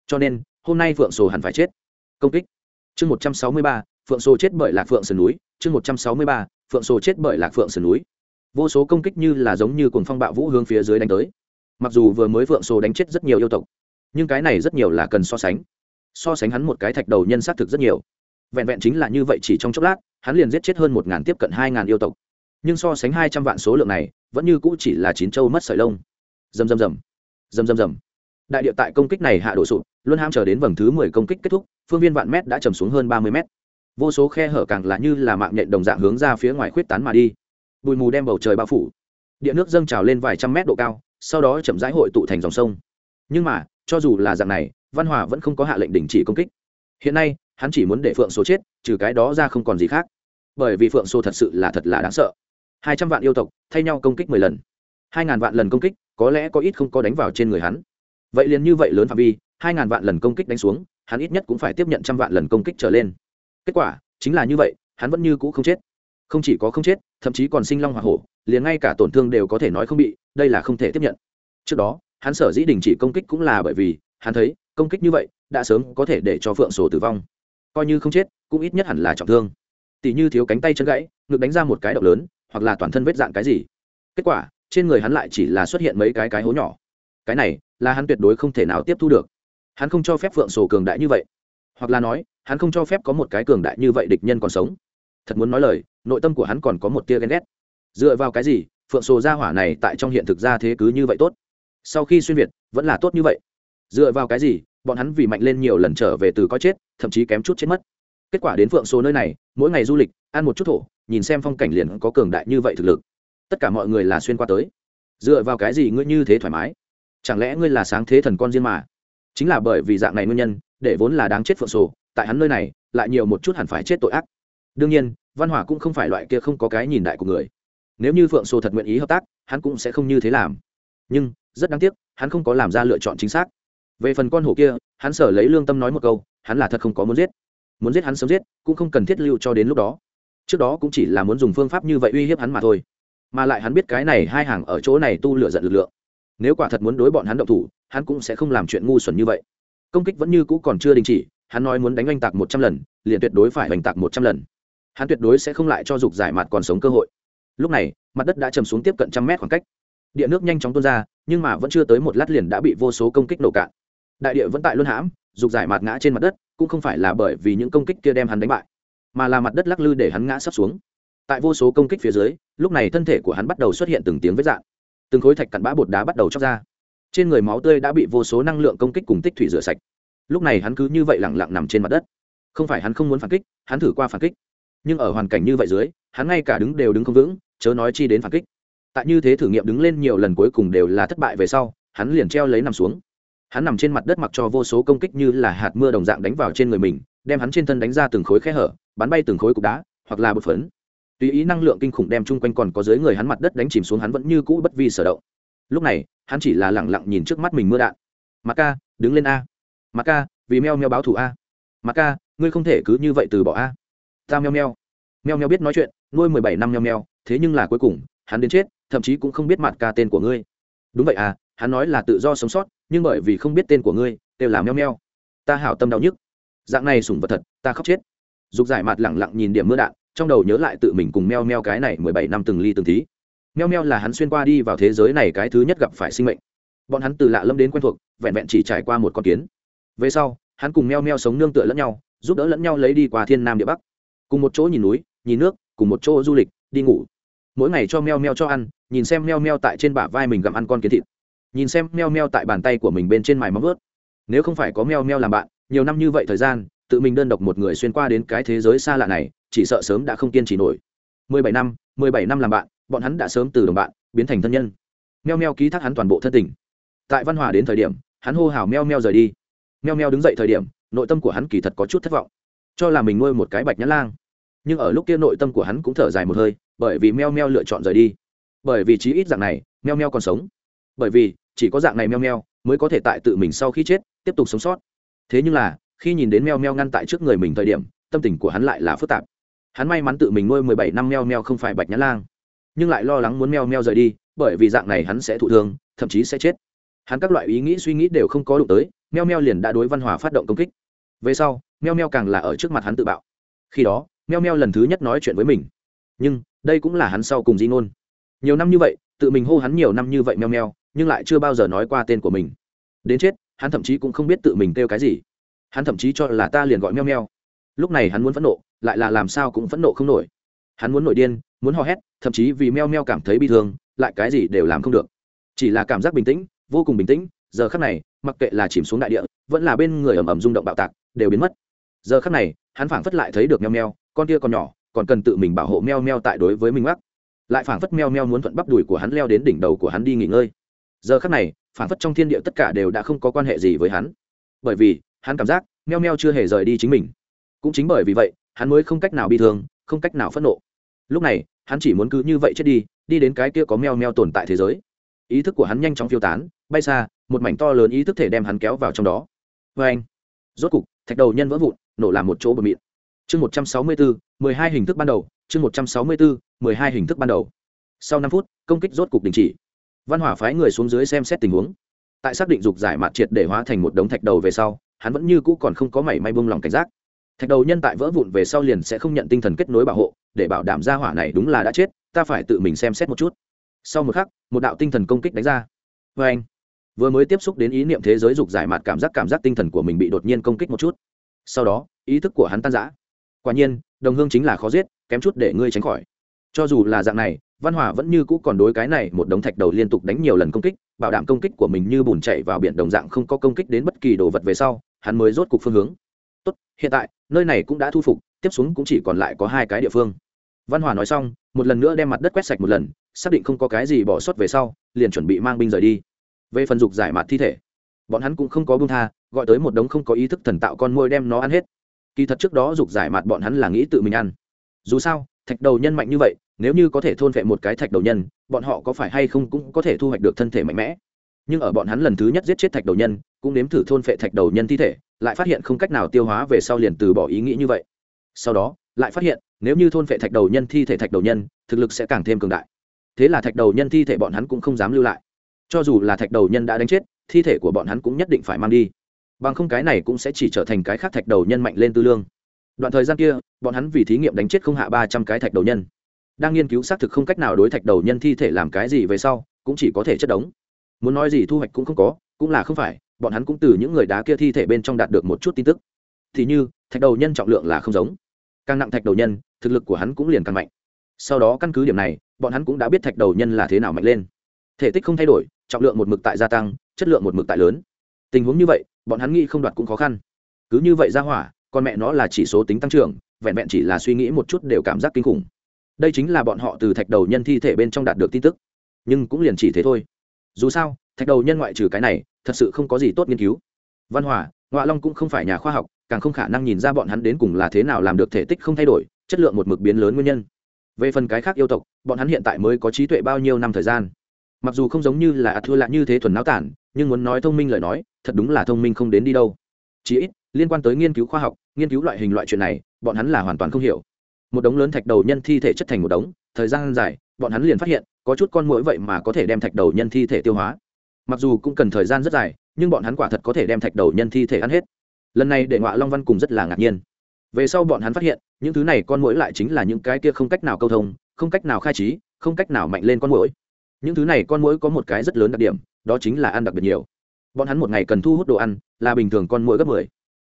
Cho nên, hôm nay phượng sổ hẳn phải chết. Công kích. Chương một trăm sáu mươi ba, phượng sổ chết bởi lạc phượng sườn núi. Chương một trăm sáu mươi ba, phượng sổ chết bởi lạc phượng sườn núi. Vô số công kích như là giống như cồn phong bạo vũ hướng phía dưới đánh tới. Mặc dù vừa mới phượng sổ đánh chết rất nhiều yêu tộc nhưng cái này rất nhiều là cần so sánh. So sánh hắn một cái thạch đầu nhân xác thực rất nhiều. Vẹn vẹn chính là như vậy chỉ trong chốc lát, hắn liền giết chết hơn một ngàn tiếp cận hai ngàn yêu tộc. Nhưng so sánh hai trăm vạn số lượng này, vẫn như cũ chỉ là chín châu mất sợi lông. Dầm dầm dầm dầm dầm dầm đại địa tại công kích này hạ đổ sụp luôn ham chờ đến vầng thứ mười công kích kết thúc, phương viên vạn mét đã trầm xuống hơn ba mươi mét. Vô số khe hở càng là như là mạng nhện đồng dạng hướng ra phía ngoài khuyết tán mà đi. Bụi mù đem bầu trời bao phủ. Địa nước dâng trào lên vài trăm mét độ cao, sau đó chậm rãi hội tụ thành dòng sông. Nhưng mà cho dù là dạng này, văn hòa vẫn không có hạ lệnh đình chỉ công kích. Hiện nay, hắn chỉ muốn để phượng số chết, trừ cái đó ra không còn gì khác. Bởi vì phượng số thật sự là thật là đáng sợ. Hai trăm vạn yêu tộc, thay nhau công kích mười lần. Hai ngàn vạn lần công kích, có lẽ có ít không có đánh vào trên người hắn. Vậy liền như vậy lớn phạm vi, hai ngàn vạn lần công kích đánh xuống, hắn ít nhất cũng phải tiếp nhận trăm vạn lần công kích trở lên. Kết quả, chính là như vậy, hắn vẫn như cũ không chết. Không chỉ có không chết, thậm chí còn sinh long hoa hổ, liền ngay cả tổn thương đều có thể nói không bị, đây là không thể tiếp nhận. Trước đó hắn sở dĩ đình chỉ công kích cũng là bởi vì, hắn thấy, công kích như vậy, đã sớm có thể để cho phượng sổ tử vong. Coi như không chết, cũng ít nhất hẳn là trọng thương. Tỷ như thiếu cánh tay chân gãy, ngực đánh ra một cái động lớn, hoặc là toàn thân vết dạng cái gì. Kết quả, trên người hắn lại chỉ là xuất hiện mấy cái cái hố nhỏ. Cái này, là hắn tuyệt đối không thể nào tiếp thu được. Hắn không cho phép phượng sổ cường đại như vậy. Hoặc là nói, hắn không cho phép có một cái cường đại như vậy địch nhân còn sống. Thật muốn nói lời, nội tâm của hắn còn có một tia ghen ghét. Dựa vào cái gì, phượng sổ gia hỏa này tại trong hiện thực ra thế cứ như vậy tốt? Sau khi xuyên việt, vẫn là tốt như vậy. Dựa vào cái gì, bọn hắn vì mạnh lên nhiều lần trở về từ có chết, thậm chí kém chút chết mất. Kết quả đến phượng số nơi này, mỗi ngày du lịch, ăn một chút thổ, nhìn xem phong cảnh liền có cường đại như vậy thực lực. Tất cả mọi người là xuyên qua tới. Dựa vào cái gì ngươi như thế thoải mái? Chẳng lẽ ngươi là sáng thế thần con riêng mà? Chính là bởi vì dạng này nguyên nhân, để vốn là đáng chết phượng sổ, tại hắn nơi này, lại nhiều một chút hẳn phải chết tội ác. Đương nhiên, văn hỏa cũng không phải loại kia không có cái nhìn đại của người. Nếu như phượng sổ thật nguyện ý hợp tác, hắn cũng sẽ không như thế làm. Nhưng rất đáng tiếc, hắn không có làm ra lựa chọn chính xác. Về phần con hổ kia, hắn sở lấy lương tâm nói một câu, hắn là thật không có muốn giết. Muốn giết hắn sớm giết, cũng không cần thiết lưu cho đến lúc đó. Trước đó cũng chỉ là muốn dùng phương pháp như vậy uy hiếp hắn mà thôi. Mà lại hắn biết cái này hai hàng ở chỗ này tu lựa giận lực lượng. Nếu quả thật muốn đối bọn hắn động thủ, hắn cũng sẽ không làm chuyện ngu xuẩn như vậy. Công kích vẫn như cũ còn chưa đình chỉ, hắn nói muốn đánh oanh tạc một trăm lần, liền tuyệt đối phải oanh tạc một trăm lần. Hắn tuyệt đối sẽ không lại cho dục giải mặt còn sống cơ hội. Lúc này, mặt đất đã chầm xuống tiếp cận trăm mét khoảng cách địa nước nhanh chóng tuôn ra, nhưng mà vẫn chưa tới một lát liền đã bị vô số công kích nổ cạn. Đại địa vẫn tại luân hãm, dục giải mặt ngã trên mặt đất, cũng không phải là bởi vì những công kích kia đem hắn đánh bại, mà là mặt đất lắc lư để hắn ngã sắp xuống. Tại vô số công kích phía dưới, lúc này thân thể của hắn bắt đầu xuất hiện từng tiếng vết dạn. Từng khối thạch cặn bã bột đá bắt đầu chóc ra. Trên người máu tươi đã bị vô số năng lượng công kích cùng tích thủy rửa sạch. Lúc này hắn cứ như vậy lẳng lặng nằm trên mặt đất. Không phải hắn không muốn phản kích, hắn thử qua phản kích. Nhưng ở hoàn cảnh như vậy dưới, hắn ngay cả đứng đều đứng không vững, chớ nói chi đến phản kích tại như thế thử nghiệm đứng lên nhiều lần cuối cùng đều là thất bại về sau, hắn liền treo lấy nằm xuống. Hắn nằm trên mặt đất mặc cho vô số công kích như là hạt mưa đồng dạng đánh vào trên người mình, đem hắn trên thân đánh ra từng khối khe hở, bắn bay từng khối cục đá, hoặc là bột phấn. Tùy ý năng lượng kinh khủng đem chung quanh còn có dưới người hắn mặt đất đánh chìm xuống hắn vẫn như cũ bất vi sở động. Lúc này, hắn chỉ là lẳng lặng nhìn trước mắt mình mưa đạn. Mặt ca, đứng lên a. Mặt ca, vì meo meo báo thù a. Mặt ca, ngươi không thể cứ như vậy từ bỏ a. Ta meo meo. Meo meo biết nói chuyện, nuôi mười bảy năm meo meo, thế nhưng là cuối cùng, hắn đến chết thậm chí cũng không biết mặt ca tên của ngươi. Đúng vậy à hắn nói là tự do sống sót, nhưng bởi vì không biết tên của ngươi đều là meo meo. Ta hảo tâm đau nhức. Dạng này sủng vật thật, ta khóc chết. Dục giải mặt lẳng lặng nhìn điểm mưa đạn, trong đầu nhớ lại tự mình cùng meo meo cái này mười bảy năm từng ly từng tí. Meo meo là hắn xuyên qua đi vào thế giới này cái thứ nhất gặp phải sinh mệnh. Bọn hắn từ lạ lâm đến quen thuộc, vẹn vẹn chỉ trải qua một con kiến. Về sau, hắn cùng meo meo sống nương tựa lẫn nhau, giúp đỡ lẫn nhau lấy đi qua thiên nam địa bắc. Cùng một chỗ nhìn núi, nhìn nước, cùng một chỗ du lịch, đi ngủ mỗi ngày cho meo meo cho ăn, nhìn xem meo meo tại trên bả vai mình gặm ăn con kiến thịt. Nhìn xem meo meo tại bàn tay của mình bên trên mài móng ướt nếu không phải có meo meo làm bạn, nhiều năm như vậy thời gian, tự mình đơn độc một người xuyên qua đến cái thế giới xa lạ này, chỉ sợ sớm đã không kiên trì nổi. Mười bảy năm, mười bảy năm làm bạn, bọn hắn đã sớm từ đồng bạn, biến thành thân nhân. Meo meo ký thác hắn toàn bộ thân tình. Tại văn hòa đến thời điểm, hắn hô hào meo meo rời đi. Meo meo đứng dậy thời điểm, nội tâm của hắn kỳ thật có chút thất vọng. Cho là mình nuôi một cái bạch nhã lang nhưng ở lúc kia nội tâm của hắn cũng thở dài một hơi, bởi vì meo meo lựa chọn rời đi. Bởi vì chí ít dạng này, meo meo còn sống. Bởi vì, chỉ có dạng này meo meo mới có thể tại tự mình sau khi chết, tiếp tục sống sót. Thế nhưng là, khi nhìn đến meo meo ngăn tại trước người mình thời điểm, tâm tình của hắn lại là phức tạp. Hắn may mắn tự mình nuôi mười bảy năm meo meo không phải bạch nhã lang, nhưng lại lo lắng muốn meo meo rời đi, bởi vì dạng này hắn sẽ thụ thương, thậm chí sẽ chết. Hắn các loại ý nghĩ suy nghĩ đều không có đụng tới, meo meo liền đã đối văn hòa phát động công kích. Về sau, meo meo càng là ở trước mặt hắn tự bạo. Khi đó meo meo lần thứ nhất nói chuyện với mình. Nhưng, đây cũng là hắn sau cùng di ngôn. Nhiều năm như vậy, tự mình hô hắn nhiều năm như vậy meo meo, nhưng lại chưa bao giờ nói qua tên của mình. Đến chết, hắn thậm chí cũng không biết tự mình kêu cái gì. Hắn thậm chí cho là ta liền gọi meo meo. Lúc này hắn muốn phẫn nộ, lại là làm sao cũng phẫn nộ không nổi. Hắn muốn nổi điên, muốn hò hét, thậm chí vì meo meo cảm thấy bi thương, lại cái gì đều làm không được. Chỉ là cảm giác bình tĩnh, vô cùng bình tĩnh, giờ khắc này, mặc kệ là chìm xuống đại địa, vẫn là bên người ầm ầm rung động bạo tạc, đều biến mất. Giờ khắc này, hắn phảng phất lại thấy được meo meo con kia còn nhỏ, còn cần tự mình bảo hộ meo meo tại đối với mình mắc lại phảng phất meo meo muốn thuận bắp đùi của hắn leo đến đỉnh đầu của hắn đi nghỉ ngơi. Giờ khắc này, phảng phất trong thiên địa tất cả đều đã không có quan hệ gì với hắn. Bởi vì, hắn cảm giác meo meo chưa hề rời đi chính mình. Cũng chính bởi vì vậy, hắn mới không cách nào bị thương, không cách nào phẫn nộ. Lúc này, hắn chỉ muốn cứ như vậy chết đi đi đến cái kia có meo meo tồn tại thế giới. Ý thức của hắn nhanh chóng phiêu tán, bay xa, một mảnh to lớn ý thức thể đem hắn kéo vào trong đó. Vê anh rốt cục, thạch đầu nhân vỡ vụn, nổ làm một chỗ bờ mịn chương một trăm sáu mươi bốn mười hai hình thức ban đầu, chương một trăm sáu mươi bốn mười hai hình thức ban đầu. Sau năm phút, công kích rốt cục đình chỉ. Văn hỏa phái người xuống dưới xem xét tình huống. Tại xác định dục giải mạt triệt để hóa thành một đống thạch đầu về sau, hắn vẫn như cũ còn không có mảy may bông lòng cảnh giác. Thạch đầu nhân tại vỡ vụn về sau liền sẽ không nhận tinh thần kết nối bảo hộ, để bảo đảm ra hỏa này đúng là đã chết, ta phải tự mình xem xét một chút. Sau một khắc, một đạo tinh thần công kích đánh ra. Vê anh vừa mới tiếp xúc đến ý niệm thế giới dục giải mạt cảm giác cảm giác tinh thần của mình bị đột nhiên công kích một chút. Sau đó, ý thức của hắn tan giã quả nhiên, đồng hương chính là khó giết, kém chút để ngươi tránh khỏi. Cho dù là dạng này, văn hòa vẫn như cũ còn đối cái này một đống thạch đầu liên tục đánh nhiều lần công kích, bảo đảm công kích của mình như bùn chảy vào biển đồng dạng không có công kích đến bất kỳ đồ vật về sau, hắn mới rốt cục phương hướng. Tốt, hiện tại, nơi này cũng đã thu phục, tiếp xuống cũng chỉ còn lại có hai cái địa phương. Văn hòa nói xong, một lần nữa đem mặt đất quét sạch một lần, xác định không có cái gì bỏ sót về sau, liền chuẩn bị mang binh rời đi. Về phần dục giải mặt thi thể, bọn hắn cũng không có bưng tha, gọi tới một đống không có ý thức thần tạo con môi đem nó ăn hết kỳ thật trước đó dục giải mặt bọn hắn là nghĩ tự mình ăn. Dù sao, thạch đầu nhân mạnh như vậy, nếu như có thể thôn vệ một cái thạch đầu nhân, bọn họ có phải hay không cũng có thể thu hoạch được thân thể mạnh mẽ. Nhưng ở bọn hắn lần thứ nhất giết chết thạch đầu nhân, cũng nếm thử thôn vệ thạch đầu nhân thi thể, lại phát hiện không cách nào tiêu hóa về sau liền từ bỏ ý nghĩ như vậy. Sau đó, lại phát hiện, nếu như thôn vệ thạch đầu nhân thi thể thạch đầu nhân, thực lực sẽ càng thêm cường đại. Thế là thạch đầu nhân thi thể bọn hắn cũng không dám lưu lại. Cho dù là thạch đầu nhân đã đánh chết, thi thể của bọn hắn cũng nhất định phải mang đi bằng không cái này cũng sẽ chỉ trở thành cái khác thạch đầu nhân mạnh lên tư lương. Đoạn thời gian kia, bọn hắn vì thí nghiệm đánh chết không hạ ba trăm cái thạch đầu nhân. Đang nghiên cứu xác thực không cách nào đối thạch đầu nhân thi thể làm cái gì về sau, cũng chỉ có thể chất đống. Muốn nói gì thu hoạch cũng không có, cũng là không phải, bọn hắn cũng từ những người đá kia thi thể bên trong đạt được một chút tin tức. Thì như, thạch đầu nhân trọng lượng là không giống. Càng nặng thạch đầu nhân, thực lực của hắn cũng liền càng mạnh. Sau đó căn cứ điểm này, bọn hắn cũng đã biết thạch đầu nhân là thế nào mạnh lên. Thể tích không thay đổi, trọng lượng một mực tại gia tăng, chất lượng một mực tại lớn. Tình huống như vậy bọn hắn nghĩ không đoạt cũng khó khăn. Cứ như vậy ra hỏa, con mẹ nó là chỉ số tính tăng trưởng, vẹn vẹn chỉ là suy nghĩ một chút đều cảm giác kinh khủng. Đây chính là bọn họ từ thạch đầu nhân thi thể bên trong đạt được tin tức. Nhưng cũng liền chỉ thế thôi. Dù sao, thạch đầu nhân ngoại trừ cái này, thật sự không có gì tốt nghiên cứu. Văn hòa ngoạ long cũng không phải nhà khoa học, càng không khả năng nhìn ra bọn hắn đến cùng là thế nào làm được thể tích không thay đổi, chất lượng một mực biến lớn nguyên nhân. Về phần cái khác yêu tộc, bọn hắn hiện tại mới có trí tuệ bao nhiêu năm thời gian? Mặc dù không giống như là ạt thua lạ như thế thuần náo tản, nhưng muốn nói thông minh lời nói, thật đúng là thông minh không đến đi đâu. Chỉ ít, liên quan tới nghiên cứu khoa học, nghiên cứu loại hình loại chuyện này, bọn hắn là hoàn toàn không hiểu. Một đống lớn thạch đầu nhân thi thể chất thành một đống, thời gian dài, bọn hắn liền phát hiện, có chút con mũi vậy mà có thể đem thạch đầu nhân thi thể tiêu hóa. Mặc dù cũng cần thời gian rất dài, nhưng bọn hắn quả thật có thể đem thạch đầu nhân thi thể ăn hết. Lần này để ngọa long văn cùng rất là ngạc nhiên. Về sau bọn hắn phát hiện, những thứ này con mũi lại chính là những cái kia không cách nào câu thông, không cách nào khai trí, không cách nào mạnh lên con mũi những thứ này con mũi có một cái rất lớn đặc điểm, đó chính là ăn đặc biệt nhiều. Bọn hắn một ngày cần thu hút đồ ăn, là bình thường con mũi gấp mười.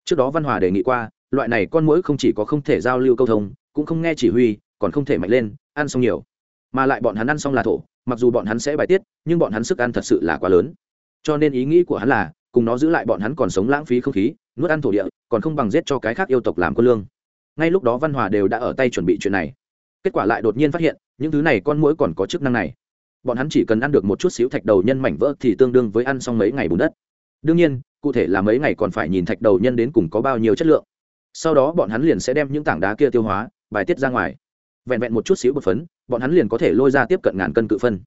Trước đó văn hòa đề nghị qua, loại này con mũi không chỉ có không thể giao lưu câu thông, cũng không nghe chỉ huy, còn không thể mạnh lên, ăn xong nhiều. Mà lại bọn hắn ăn xong là thổ, mặc dù bọn hắn sẽ bài tiết, nhưng bọn hắn sức ăn thật sự là quá lớn. Cho nên ý nghĩ của hắn là, cùng nó giữ lại bọn hắn còn sống lãng phí không khí, nuốt ăn thổ địa, còn không bằng giết cho cái khác yêu tộc làm quân lương. Ngay lúc đó văn hòa đều đã ở tay chuẩn bị chuyện này. Kết quả lại đột nhiên phát hiện, những thứ này con mũi còn có chức năng này bọn hắn chỉ cần ăn được một chút xíu thạch đầu nhân mảnh vỡ thì tương đương với ăn xong mấy ngày bùn đất. Đương nhiên, cụ thể là mấy ngày còn phải nhìn thạch đầu nhân đến cùng có bao nhiêu chất lượng. Sau đó bọn hắn liền sẽ đem những tảng đá kia tiêu hóa, bài tiết ra ngoài. Vẹn vẹn một chút xíu bột phấn, bọn hắn liền có thể lôi ra tiếp cận ngàn cân cự phân.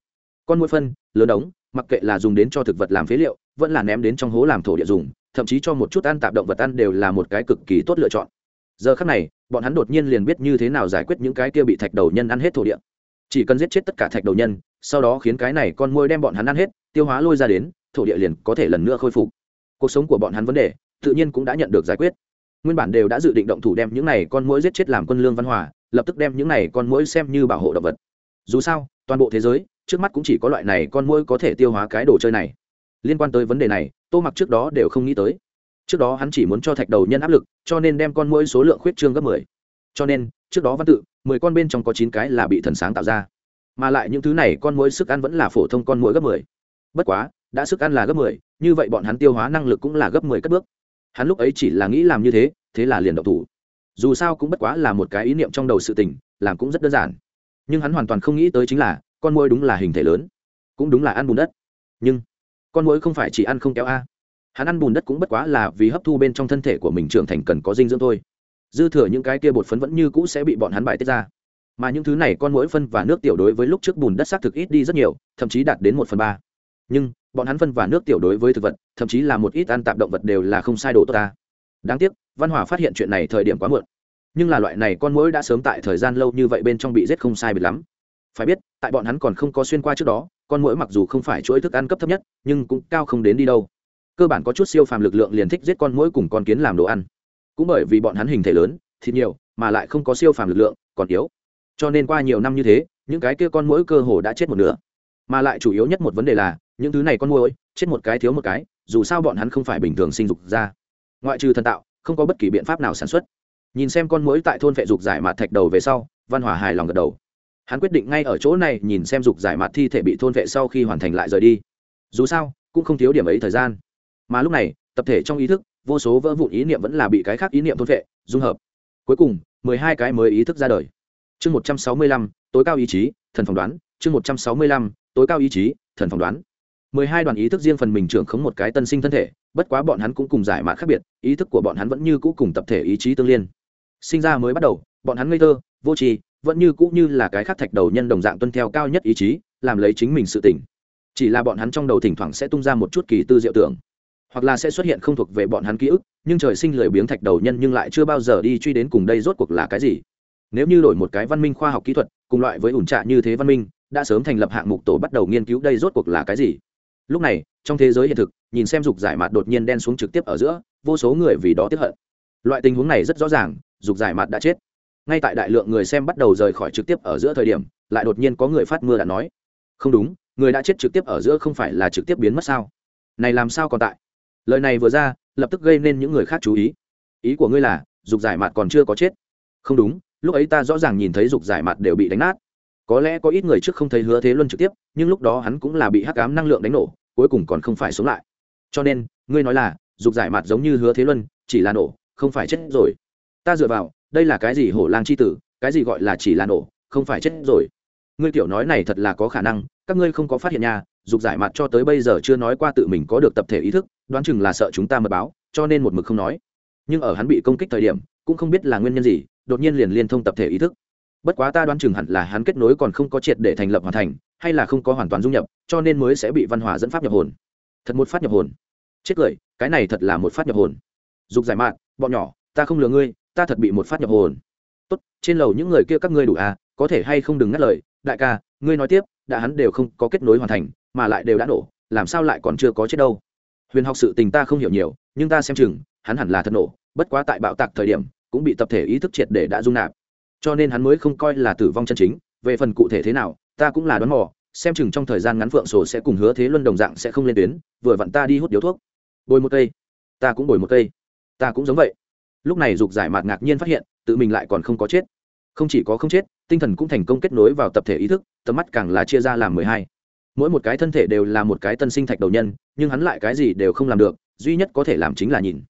Con mũi phân, lớn ống mặc kệ là dùng đến cho thực vật làm phế liệu, vẫn là ném đến trong hố làm thổ địa dùng, thậm chí cho một chút ăn tạp động vật ăn đều là một cái cực kỳ tốt lựa chọn. Giờ khắc này, bọn hắn đột nhiên liền biết như thế nào giải quyết những cái kia bị thạch đầu nhân ăn hết thổ địa chỉ cần giết chết tất cả thạch đầu nhân, sau đó khiến cái này con môi đem bọn hắn ăn hết, tiêu hóa lôi ra đến, thổ địa liền có thể lần nữa khôi phục. Cuộc sống của bọn hắn vấn đề, tự nhiên cũng đã nhận được giải quyết. Nguyên bản đều đã dự định động thủ đem những này con mũi giết chết làm quân lương văn hòa, lập tức đem những này con mũi xem như bảo hộ động vật. Dù sao, toàn bộ thế giới, trước mắt cũng chỉ có loại này con mũi có thể tiêu hóa cái đồ chơi này. Liên quan tới vấn đề này, tô mặc trước đó đều không nghĩ tới. Trước đó hắn chỉ muốn cho thạch đầu nhân áp lực, cho nên đem con mũi số lượng khuyết trương gấp mười. Cho nên, trước đó văn tự mười con bên trong có chín cái là bị thần sáng tạo ra. Mà lại những thứ này con mối sức ăn vẫn là phổ thông con mối gấp mười. Bất quá, đã sức ăn là gấp mười, như vậy bọn hắn tiêu hóa năng lực cũng là gấp mười cất bước. Hắn lúc ấy chỉ là nghĩ làm như thế thế là liền động thủ. Dù sao cũng bất quá là một cái ý niệm trong đầu sự tình, làm cũng rất đơn giản. Nhưng hắn hoàn toàn không nghĩ tới chính là, con mối đúng là hình thể lớn, cũng đúng là ăn bùn đất. Nhưng, con mối không phải chỉ ăn không kéo a. Hắn ăn bùn đất cũng bất quá là vì hấp thu bên trong thân thể của mình trưởng thành cần có dinh dưỡng thôi dư thừa những cái kia bột phấn vẫn như cũ sẽ bị bọn hắn bài tiết ra. Mà những thứ này con mỗi phân và nước tiểu đối với lúc trước bùn đất xác thực ít đi rất nhiều, thậm chí đạt đến một phần ba. Nhưng, bọn hắn phân và nước tiểu đối với thực vật, thậm chí là một ít ăn tạp động vật đều là không sai đồ tốt ta. Đáng tiếc, văn hòa phát hiện chuyện này thời điểm quá muộn. Nhưng là loại này con mũi đã sớm tại thời gian lâu như vậy bên trong bị giết không sai biệt lắm. Phải biết, tại bọn hắn còn không có xuyên qua trước đó, con mũi mặc dù không phải chuỗi thức ăn cấp thấp nhất, nhưng cũng cao không đến đi đâu. Cơ bản có chút siêu phàm lực lượng liền thích giết con mũi cùng con kiến làm đồ ăn cũng bởi vì bọn hắn hình thể lớn, thịt nhiều, mà lại không có siêu phàm lực lượng, còn yếu. Cho nên qua nhiều năm như thế, những cái kia con mũi cơ hồ đã chết một nửa. Mà lại chủ yếu nhất một vấn đề là, những thứ này con mũi chết một cái thiếu một cái, dù sao bọn hắn không phải bình thường sinh dục ra ngoại trừ thần tạo, không có bất kỳ biện pháp nào sản xuất. Nhìn xem con mũi tại thôn vệ dục giải mạt thạch đầu về sau, văn hòa hài lòng gật đầu. Hắn quyết định ngay ở chỗ này nhìn xem dục giải mạt thi thể bị thôn vệ sau khi hoàn thành lại rời đi. Dù sao, cũng không thiếu điểm ấy thời gian. Mà lúc này, tập thể trong ý thức vô số vỡ vụn ý niệm vẫn là bị cái khác ý niệm thôn vệ dung hợp. Cuối cùng, mười hai cái mới ý thức ra đời. Chương một trăm sáu mươi lăm, tối cao ý chí, thần phỏng đoán. Chương một trăm sáu mươi lăm, tối cao ý chí, thần phỏng đoán. mười hai đoàn ý thức riêng phần mình trưởng khống một cái tân sinh thân thể, bất quá bọn hắn cũng cùng giải mã khác biệt, ý thức của bọn hắn vẫn như cũ cùng tập thể ý chí tương liên. Sinh ra mới bắt đầu, bọn hắn ngây thơ, vô tri, vẫn như cũ như là cái khác thạch đầu nhân đồng dạng tuân theo cao nhất ý chí, làm lấy chính mình sự tỉnh. Chỉ là bọn hắn trong đầu thỉnh thoảng sẽ tung ra một chút kỳ tư diệu tưởng hoặc là sẽ xuất hiện không thuộc về bọn hắn ký ức, nhưng trời sinh lười biếng thạch đầu nhân nhưng lại chưa bao giờ đi truy đến cùng đây rốt cuộc là cái gì. Nếu như đổi một cái văn minh khoa học kỹ thuật, cùng loại với ủn trạ như thế văn minh, đã sớm thành lập hạng mục tổ bắt đầu nghiên cứu đây rốt cuộc là cái gì. Lúc này, trong thế giới hiện thực, nhìn xem dục giải mạt đột nhiên đen xuống trực tiếp ở giữa, vô số người vì đó tiếp hận. Loại tình huống này rất rõ ràng, dục giải mạt đã chết. Ngay tại đại lượng người xem bắt đầu rời khỏi trực tiếp ở giữa thời điểm, lại đột nhiên có người phát mưa đã nói, không đúng, người đã chết trực tiếp ở giữa không phải là trực tiếp biến mất sao? Này làm sao còn tại? Lời này vừa ra, lập tức gây nên những người khác chú ý. Ý của ngươi là, dục giải mạt còn chưa có chết. Không đúng, lúc ấy ta rõ ràng nhìn thấy dục giải mạt đều bị đánh nát. Có lẽ có ít người trước không thấy hứa thế luân trực tiếp, nhưng lúc đó hắn cũng là bị hắc ám năng lượng đánh nổ, cuối cùng còn không phải sống lại. Cho nên, ngươi nói là, dục giải mạt giống như hứa thế luân, chỉ là nổ, không phải chết rồi. Ta dựa vào, đây là cái gì hổ lang c h i tử, cái gì gọi là chỉ là nổ, không phải chết rồi ngươi tiểu nói này thật là có khả năng, các ngươi không có phát hiện nhà dục giải mặt cho tới bây giờ chưa nói qua tự mình có được tập thể ý thức, đoán chừng là sợ chúng ta mật báo, cho nên một mực không nói. Nhưng ở hắn bị công kích thời điểm, cũng không biết là nguyên nhân gì, đột nhiên liền liên thông tập thể ý thức. Bất quá ta đoán chừng hẳn là hắn kết nối còn không có triệt để thành lập hoàn thành, hay là không có hoàn toàn dung nhập, cho nên mới sẽ bị văn hóa dẫn pháp nhập hồn. Thật một phát nhập hồn. Chết cười, cái này thật là một phát nhập hồn. Dục giải mạn bọn nhỏ, ta không lừa ngươi, ta thật bị một phát nhập hồn. Tốt, trên lầu những người kia các ngươi đủ à có thể hay không đừng ngắt lời, đại ca, ngươi nói tiếp, đã hắn đều không có kết nối hoàn thành, mà lại đều đã nổ, làm sao lại còn chưa có chết đâu. Huyền học sự tình ta không hiểu nhiều, nhưng ta xem chừng, hắn hẳn là thật nổ, bất quá tại bạo tạc thời điểm, cũng bị tập thể ý thức triệt để đã dung nạp. Cho nên hắn mới không coi là tử vong chân chính, về phần cụ thể thế nào, ta cũng là đoán mò, xem chừng trong thời gian ngắn phượng sổ sẽ cùng hứa thế luân đồng dạng sẽ không lên tuyến, vừa vặn ta đi hút điếu thuốc. Bồi một cây. Ta cũng bồi một cây. Ta cũng giống vậy. Lúc này dục giải mạt ngạc nhiên phát hiện, tự mình lại còn không có chết. Không chỉ có không chết tinh thần cũng thành công kết nối vào tập thể ý thức, tầm mắt càng là chia ra làm mười hai. Mỗi một cái thân thể đều là một cái tân sinh thạch đầu nhân, nhưng hắn lại cái gì đều không làm được, duy nhất có thể làm chính là nhìn.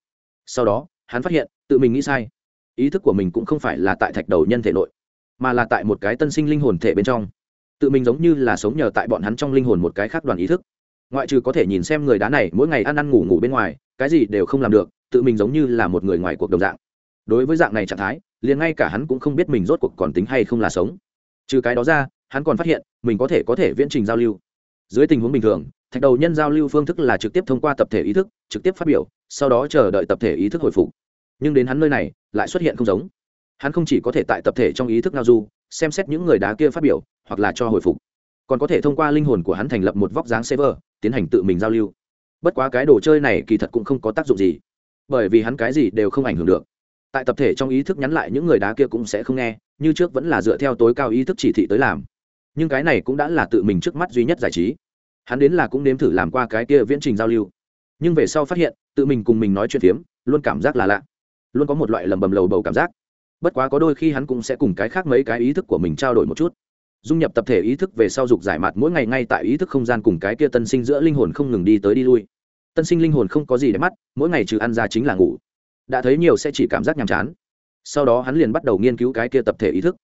Sau đó, hắn phát hiện, tự mình nghĩ sai. Ý thức của mình cũng không phải là tại thạch đầu nhân thể nội, mà là tại một cái tân sinh linh hồn thể bên trong. Tự mình giống như là sống nhờ tại bọn hắn trong linh hồn một cái khác đoàn ý thức. Ngoại trừ có thể nhìn xem người đá này mỗi ngày ăn ăn ngủ ngủ bên ngoài, cái gì đều không làm được, tự mình giống như là một người ngoài cuộc đồng dạng. Đối với dạng này trạng thái liền ngay cả hắn cũng không biết mình rốt cuộc còn tính hay không là sống. Trừ cái đó ra, hắn còn phát hiện, mình có thể có thể viễn trình giao lưu. Dưới tình huống bình thường, thạch đầu nhân giao lưu phương thức là trực tiếp thông qua tập thể ý thức, trực tiếp phát biểu, sau đó chờ đợi tập thể ý thức hồi phục. Nhưng đến hắn nơi này, lại xuất hiện không giống. Hắn không chỉ có thể tại tập thể trong ý thức ngao du, xem xét những người đá kia phát biểu, hoặc là cho hồi phục. Còn có thể thông qua linh hồn của hắn thành lập một vóc dáng server tiến hành tự mình giao lưu. Bất quá cái đồ chơi này kỳ thật cũng không có tác dụng gì, bởi vì hắn cái gì đều không ảnh hưởng được tại tập thể trong ý thức nhắn lại những người đá kia cũng sẽ không nghe, như trước vẫn là dựa theo tối cao ý thức chỉ thị tới làm. Nhưng cái này cũng đã là tự mình trước mắt duy nhất giải trí. Hắn đến là cũng nếm thử làm qua cái kia viễn trình giao lưu. Nhưng về sau phát hiện, tự mình cùng mình nói chuyện phiếm, luôn cảm giác là lạ. Luôn có một loại lầm bầm lầu bầu cảm giác. Bất quá có đôi khi hắn cũng sẽ cùng cái khác mấy cái ý thức của mình trao đổi một chút. Dung nhập tập thể ý thức về sau dục giải mặt mỗi ngày ngay tại ý thức không gian cùng cái kia tân sinh giữa linh hồn không ngừng đi tới đi lui. Tân sinh linh hồn không có gì để mắt, mỗi ngày trừ ăn ra chính là ngủ đã thấy nhiều sẽ chỉ cảm giác nhàm chán. Sau đó hắn liền bắt đầu nghiên cứu cái kia tập thể ý thức.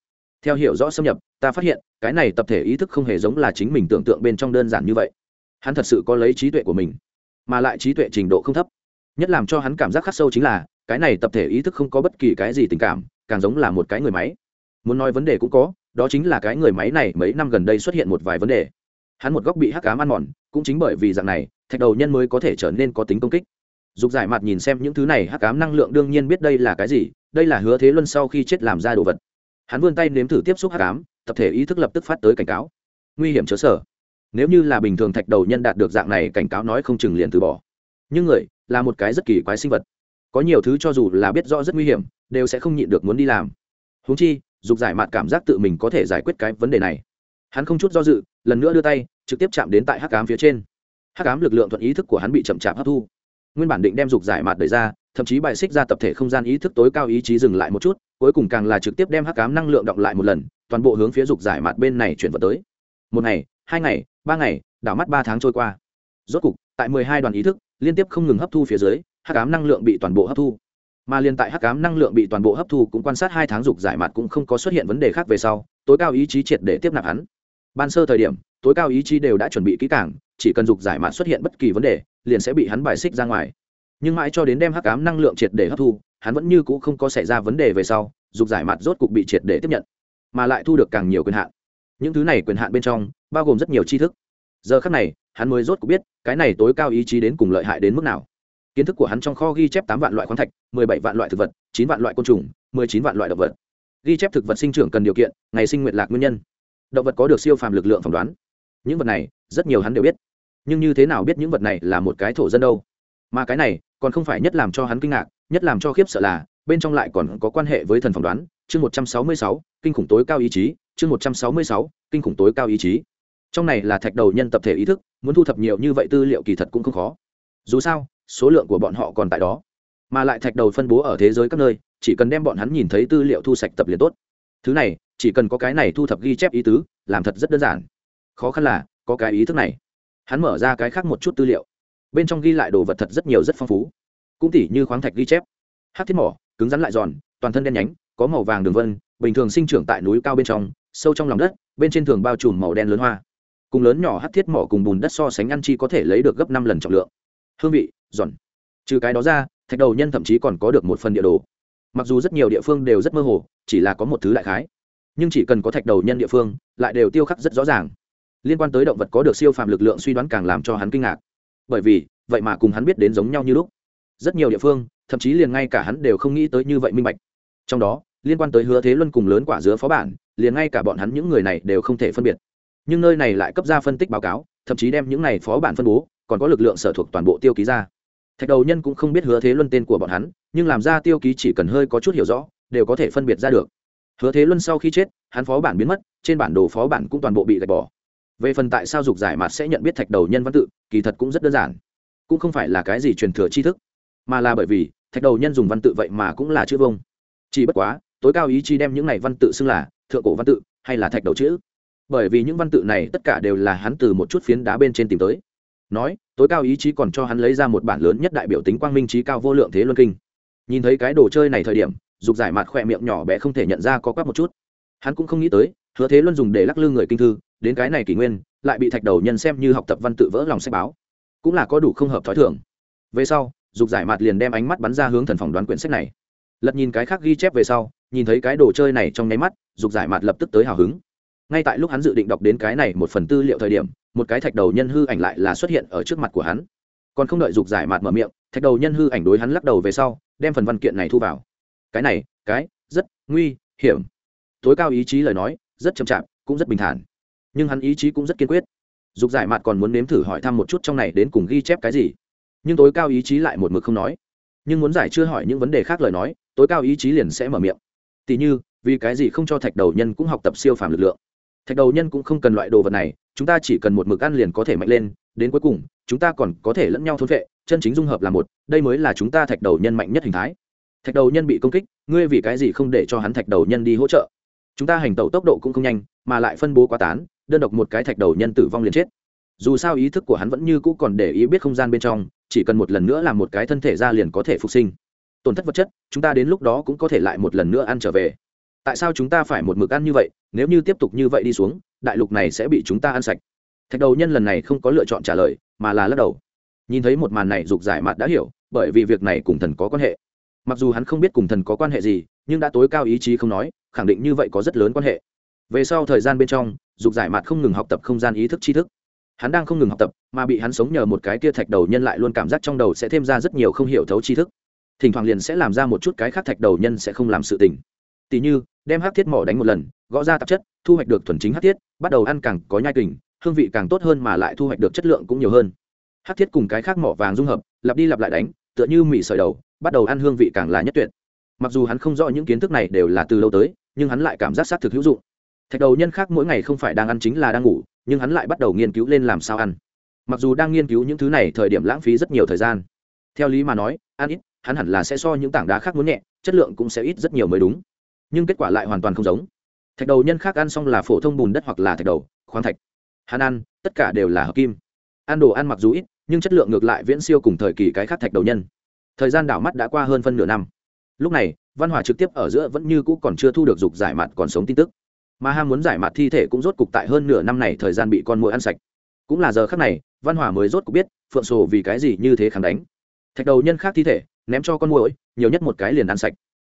Theo hiểu rõ xâm nhập, ta phát hiện, cái này tập thể ý thức không hề giống là chính mình tưởng tượng bên trong đơn giản như vậy. Hắn thật sự có lấy trí tuệ của mình, mà lại trí tuệ trình độ không thấp. Nhất làm cho hắn cảm giác khắc sâu chính là, cái này tập thể ý thức không có bất kỳ cái gì tình cảm, càng giống là một cái người máy. Muốn nói vấn đề cũng có, đó chính là cái người máy này mấy năm gần đây xuất hiện một vài vấn đề. Hắn một góc bị hắc cám ăn mòn, cũng chính bởi vì dạng này, thạch đầu nhân mới có thể trở nên có tính công kích dục giải mặt nhìn xem những thứ này hắc cám năng lượng đương nhiên biết đây là cái gì, đây là hứa thế luân sau khi chết làm ra đồ vật. Hắn vươn tay nếm thử tiếp xúc hắc cám tập thể ý thức lập tức phát tới cảnh cáo. Nguy hiểm chớ sở nếu như là bình thường thạch đầu nhân đạt được dạng này cảnh cáo nói không chừng liền từ bỏ. Nhưng người là một cái rất kỳ quái sinh vật. Có nhiều thứ cho dù là biết rõ rất nguy hiểm, đều sẽ không nhịn được muốn đi làm. Húng chi, dục giải mặt cảm giác tự mình có thể giải quyết cái vấn đề này. Hắn không chút do dự, lần nữa đưa tay, trực tiếp chạm đến tại hắc cám phía trên. Hắc ám lực lượng thuận ý thức của hắn bị chậm chạp hấp thu nguyên bản định đem dục giải mạt đẩy ra, thậm chí bài xích ra tập thể không gian ý thức tối cao ý chí dừng lại một chút, cuối cùng càng là trực tiếp đem hắc ám năng lượng động lại một lần, toàn bộ hướng phía dục giải mạt bên này chuyển vào tới. Một ngày, hai ngày, ba ngày, đảo mắt ba tháng trôi qua. Rốt cục, tại mười hai đoàn ý thức, liên tiếp không ngừng hấp thu phía dưới, hắc ám năng lượng bị toàn bộ hấp thu. Mà liên tại hắc ám năng lượng bị toàn bộ hấp thu cũng quan sát hai tháng dục giải mạt cũng không có xuất hiện vấn đề khác về sau, tối cao ý chí triệt để tiếp nạp hắn. Ban sơ thời điểm, tối cao ý chí đều đã chuẩn bị kỹ càng, chỉ cần dục giải mạt xuất hiện bất kỳ vấn đề liền sẽ bị hắn bài xích ra ngoài. Nhưng mãi cho đến đem hắc ám năng lượng triệt để hấp thu, hắn vẫn như c ũ không có xảy ra vấn đề về sau, dục giải mặt rốt cục bị triệt để tiếp nhận, mà lại thu được càng nhiều quyền hạn. Những thứ này quyền hạn bên trong, bao gồm rất nhiều tri thức. Giờ khác này, hắn mới rốt cục biết, cái này tối cao ý chí đến cùng lợi hại đến mức nào. Kiến thức của hắn trong kho ghi chép tám vạn loại khoáng thạch, mười bảy vạn loại thực vật, chín vạn loại côn trùng, mười chín vạn loại động vật. Ghi chép thực vật sinh trưởng cần điều kiện, ngày sinh nguyện lạc nguyên nhân. Động vật có được siêu phàm lực lượng phỏng đoán. Những vật này, rất nhiều hắn đều biết nhưng như thế nào biết những vật này là một cái thổ dân đâu? Mà cái này, còn không phải nhất làm cho hắn kinh ngạc, nhất làm cho khiếp sợ là, bên trong lại còn có quan hệ với thần phỏng đoán. Chương một trăm sáu mươi sáu, kinh khủng tối cao ý chí. Chương một trăm sáu mươi sáu, kinh khủng tối cao ý chí. Trong này là thạch đầu nhân tập thể ý thức, muốn thu thập nhiều như vậy tư liệu kỳ thật cũng không khó. Dù sao, số lượng của bọn họ còn tại đó. Mà lại thạch đầu phân bố ở thế giới các nơi, chỉ cần đem bọn hắn nhìn thấy tư liệu thu sạch tập liền tốt. Thứ này, chỉ cần có cái này thu thập ghi chép ý tứ, làm thật rất đơn giản. Khó khăn là, có cái ý thức này hắn mở ra cái khác một chút tư liệu. Bên trong ghi lại đồ vật thật rất nhiều rất phong phú. Cũng tỉ như khoáng thạch ghi chép. Hát thiết mỏ, cứng rắn lại giòn, toàn thân đen nhánh, có màu vàng đường vân, bình thường sinh trưởng tại núi cao bên trong, sâu trong lòng đất, bên trên thường bao trùm màu đen lớn hoa. Cùng lớn nhỏ hát thiết mỏ cùng bùn đất so sánh ăn chi có thể lấy được gấp năm lần trọng lượng. Hương vị, giòn. Trừ cái đó ra, thạch đầu nhân thậm chí còn có được một phần địa đồ. Mặc dù rất nhiều địa phương đều rất mơ hồ, chỉ là có một thứ đại khái. Nhưng chỉ cần có thạch đầu nhân địa phương, lại đều tiêu khắc rất rõ ràng liên quan tới động vật có được siêu phàm lực lượng suy đoán càng làm cho hắn kinh ngạc. Bởi vì, vậy mà cùng hắn biết đến giống nhau như lúc. Rất nhiều địa phương, thậm chí liền ngay cả hắn đều không nghĩ tới như vậy minh bạch. Trong đó, liên quan tới hứa thế luân cùng lớn quả dứa phó bản, liền ngay cả bọn hắn những người này đều không thể phân biệt. Nhưng nơi này lại cấp ra phân tích báo cáo, thậm chí đem những này phó bản phân bố, còn có lực lượng sở thuộc toàn bộ tiêu ký ra. Thạch đầu nhân cũng không biết hứa thế luân tên của bọn hắn, nhưng làm ra tiêu ký chỉ cần hơi có chút hiểu rõ, đều có thể phân biệt ra được. Hứa thế luân sau khi chết, hắn phó bản biến mất, trên bản đồ phó bản cũng toàn bộ bị gạch bỏ về phần tại sao dục giải mạt sẽ nhận biết thạch đầu nhân văn tự, kỳ thật cũng rất đơn giản. Cũng không phải là cái gì truyền thừa tri thức, mà là bởi vì thạch đầu nhân dùng văn tự vậy mà cũng là chữ vông. Chỉ bất quá, tối cao ý chí đem những này văn tự xưng là thượng cổ văn tự hay là thạch đầu chữ. Bởi vì những văn tự này tất cả đều là hắn từ một chút phiến đá bên trên tìm tới. Nói, tối cao ý chí còn cho hắn lấy ra một bản lớn nhất đại biểu tính quang minh trí cao vô lượng thế luân kinh. Nhìn thấy cái đồ chơi này thời điểm, dục giải mặt khỏe miệng nhỏ bé không thể nhận ra có quắc một chút. Hắn cũng không nghĩ tới, hứa thế luân dùng để lắc lư người kinh thư đến cái này kỷ nguyên, lại bị thạch đầu nhân xem như học tập văn tự vỡ lòng sách báo. Cũng là có đủ không hợp thói thường. Về sau, dục giải mặt liền đem ánh mắt bắn ra hướng thần phòng đoán quyển sách này. Lật nhìn cái khác ghi chép về sau, nhìn thấy cái đồ chơi này trong nháy mắt, dục giải mặt lập tức tới hào hứng. Ngay tại lúc hắn dự định đọc đến cái này một phần tư liệu thời điểm, một cái thạch đầu nhân hư ảnh lại là xuất hiện ở trước mặt của hắn. Còn không đợi dục giải mặt mở miệng, thạch đầu nhân hư ảnh đối hắn lắc đầu về sau, đem phần văn kiện này thu vào. Cái này, cái, rất nguy hiểm. Tối cao ý chí lời nói, rất chậm chạp, cũng rất bình thản nhưng hắn ý chí cũng rất kiên quyết. Dục giải mặt còn muốn nếm thử hỏi thăm một chút trong này đến cùng ghi chép cái gì. Nhưng tối cao ý chí lại một mực không nói. Nhưng muốn giải chưa hỏi những vấn đề khác lời nói, tối cao ý chí liền sẽ mở miệng. Tỉ như, vì cái gì không cho thạch đầu nhân cũng học tập siêu phàm lực lượng? Thạch đầu nhân cũng không cần loại đồ vật này, chúng ta chỉ cần một mực ăn liền có thể mạnh lên, đến cuối cùng, chúng ta còn có thể lẫn nhau thôn vệ chân chính dung hợp là một, đây mới là chúng ta thạch đầu nhân mạnh nhất hình thái. Thạch đầu nhân bị công kích, ngươi vì cái gì không để cho hắn thạch đầu nhân đi hỗ trợ? Chúng ta hành tẩu tốc độ cũng không nhanh, mà lại phân bố quá tán đơn độc một cái thạch đầu nhân tử vong liền chết. Dù sao ý thức của hắn vẫn như cũ còn để ý biết không gian bên trong, chỉ cần một lần nữa làm một cái thân thể ra liền có thể phục sinh. Tổn thất vật chất, chúng ta đến lúc đó cũng có thể lại một lần nữa ăn trở về. Tại sao chúng ta phải một mực ăn như vậy? Nếu như tiếp tục như vậy đi xuống, đại lục này sẽ bị chúng ta ăn sạch. Thạch đầu nhân lần này không có lựa chọn trả lời, mà là lắc đầu. Nhìn thấy một màn này dục giải mặt đã hiểu, bởi vì việc này cùng thần có quan hệ. Mặc dù hắn không biết cùng thần có quan hệ gì, nhưng đã tối cao ý chí không nói, khẳng định như vậy có rất lớn quan hệ về sau thời gian bên trong, dục giải mặt không ngừng học tập không gian ý thức tri thức. Hắn đang không ngừng học tập, mà bị hắn sống nhờ một cái kia thạch đầu nhân lại luôn cảm giác trong đầu sẽ thêm ra rất nhiều không hiểu thấu tri thức. Thỉnh thoảng liền sẽ làm ra một chút cái khác thạch đầu nhân sẽ không làm sự tình. Tỉ như, đem hát thiết mỏ đánh một lần, gõ ra tạp chất, thu hoạch được thuần chính hát thiết, bắt đầu ăn càng có nhai kình, hương vị càng tốt hơn mà lại thu hoạch được chất lượng cũng nhiều hơn. Hát thiết cùng cái khác mỏ vàng dung hợp, lặp đi lặp lại đánh, tựa như mì sợi đầu, bắt đầu ăn hương vị càng là nhất tuyệt. Mặc dù hắn không rõ những kiến thức này đều là từ lâu tới, nhưng hắn lại cảm giác xác thực hữu dụng thạch đầu nhân khác mỗi ngày không phải đang ăn chính là đang ngủ, nhưng hắn lại bắt đầu nghiên cứu lên làm sao ăn. Mặc dù đang nghiên cứu những thứ này thời điểm lãng phí rất nhiều thời gian. Theo lý mà nói, ăn ít, hắn hẳn là sẽ so những tảng đá khác muốn nhẹ, chất lượng cũng sẽ ít rất nhiều mới đúng. Nhưng kết quả lại hoàn toàn không giống. Thạch đầu nhân khác ăn xong là phổ thông bùn đất hoặc là thạch đầu, khoáng thạch. Hắn ăn, tất cả đều là hợp kim. Ăn đồ ăn mặc dù ít, nhưng chất lượng ngược lại viễn siêu cùng thời kỳ cái khác thạch đầu nhân. Thời gian đảo mắt đã qua hơn phân nửa năm. Lúc này, văn hòa trực tiếp ở giữa vẫn như cũ còn chưa thu được dục giải mặt còn sống tin tức mà ham muốn giải mặt thi thể cũng rốt cục tại hơn nửa năm này thời gian bị con mũi ăn sạch. Cũng là giờ khác này, văn hỏa mới rốt cục biết, phượng sổ vì cái gì như thế kháng đánh. Thạch đầu nhân khác thi thể, ném cho con muỗi nhiều nhất một cái liền ăn sạch.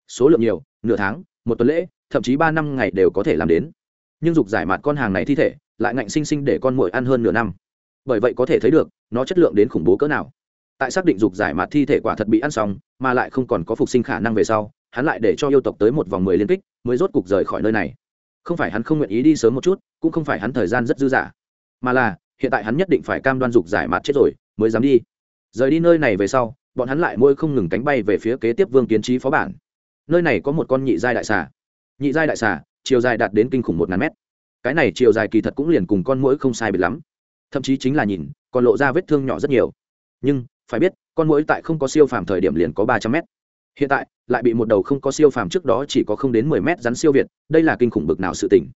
Số lượng nhiều, nửa tháng, một tuần lễ, thậm chí ba năm ngày đều có thể làm đến. Nhưng dục giải mặt con hàng này thi thể, lại ngạnh sinh sinh để con muỗi ăn hơn nửa năm. Bởi vậy có thể thấy được, nó chất lượng đến khủng bố cỡ nào. Tại xác định dục giải mặt thi thể quả thật bị ăn xong, mà lại không còn có phục sinh khả năng về sau, hắn lại để cho yêu tộc tới một vòng mười liên kích, mới rốt cục rời khỏi nơi này không phải hắn không nguyện ý đi sớm một chút, cũng không phải hắn thời gian rất dư dả, mà là, hiện tại hắn nhất định phải cam đoan dục giải mặt chết rồi, mới dám đi. Rời đi nơi này về sau, bọn hắn lại môi không ngừng cánh bay về phía kế tiếp vương kiến trí phó bản. Nơi này có một con nhị giai đại xà. Nhị giai đại xà, chiều dài đạt đến kinh khủng một ngàn mét. Cái này chiều dài kỳ thật cũng liền cùng con mũi không sai biệt lắm. Thậm chí chính là nhìn, còn lộ ra vết thương nhỏ rất nhiều. Nhưng, phải biết, con mũi tại không có siêu phàm thời điểm liền có ba trăm mét hiện tại, lại bị một đầu không có siêu phàm trước đó chỉ có không đến mười mét rắn siêu việt, đây là kinh khủng bực nào sự tỉnh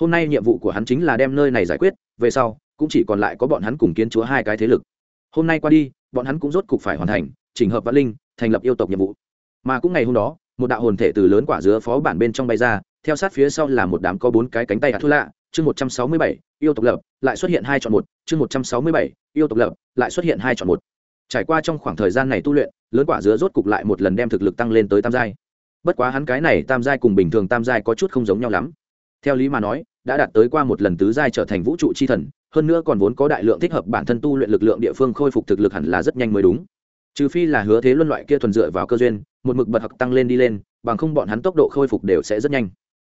hôm nay nhiệm vụ của hắn chính là đem nơi này giải quyết, về sau, cũng chỉ còn lại có bọn hắn cùng kiến chúa hai cái thế lực. Hôm nay qua đi, bọn hắn cũng rốt cục phải hoàn thành chỉnh hợp vạn linh, thành lập yêu tộc nhiệm vụ. Mà cũng ngày hôm đó, một đạo hồn thể từ lớn quả dứa phó bản bên trong bay ra, theo sát phía sau là một đám có bốn cái cánh tay hạt thua lạ chương một trăm sáu mươi bảy, yêu tộc lập, lại xuất hiện hai chọn một, chương một trăm sáu mươi bảy, yêu tộc lập, lại xuất hiện hai chọn một. Trải qua trong khoảng thời gian này tu luyện lớn quả dứa rốt cục lại một lần đem thực lực tăng lên tới tam giai. Bất quá hắn cái này tam giai cùng bình thường tam giai có chút không giống nhau lắm. Theo lý mà nói, đã đạt tới qua một lần tứ giai trở thành vũ trụ chi thần, hơn nữa còn vốn có đại lượng thích hợp bản thân tu luyện lực lượng địa phương khôi phục thực lực hẳn là rất nhanh mới đúng. Trừ phi là hứa thế luân loại kia thuần dựa vào cơ duyên, một mực bật học tăng lên đi lên, bằng không bọn hắn tốc độ khôi phục đều sẽ rất nhanh.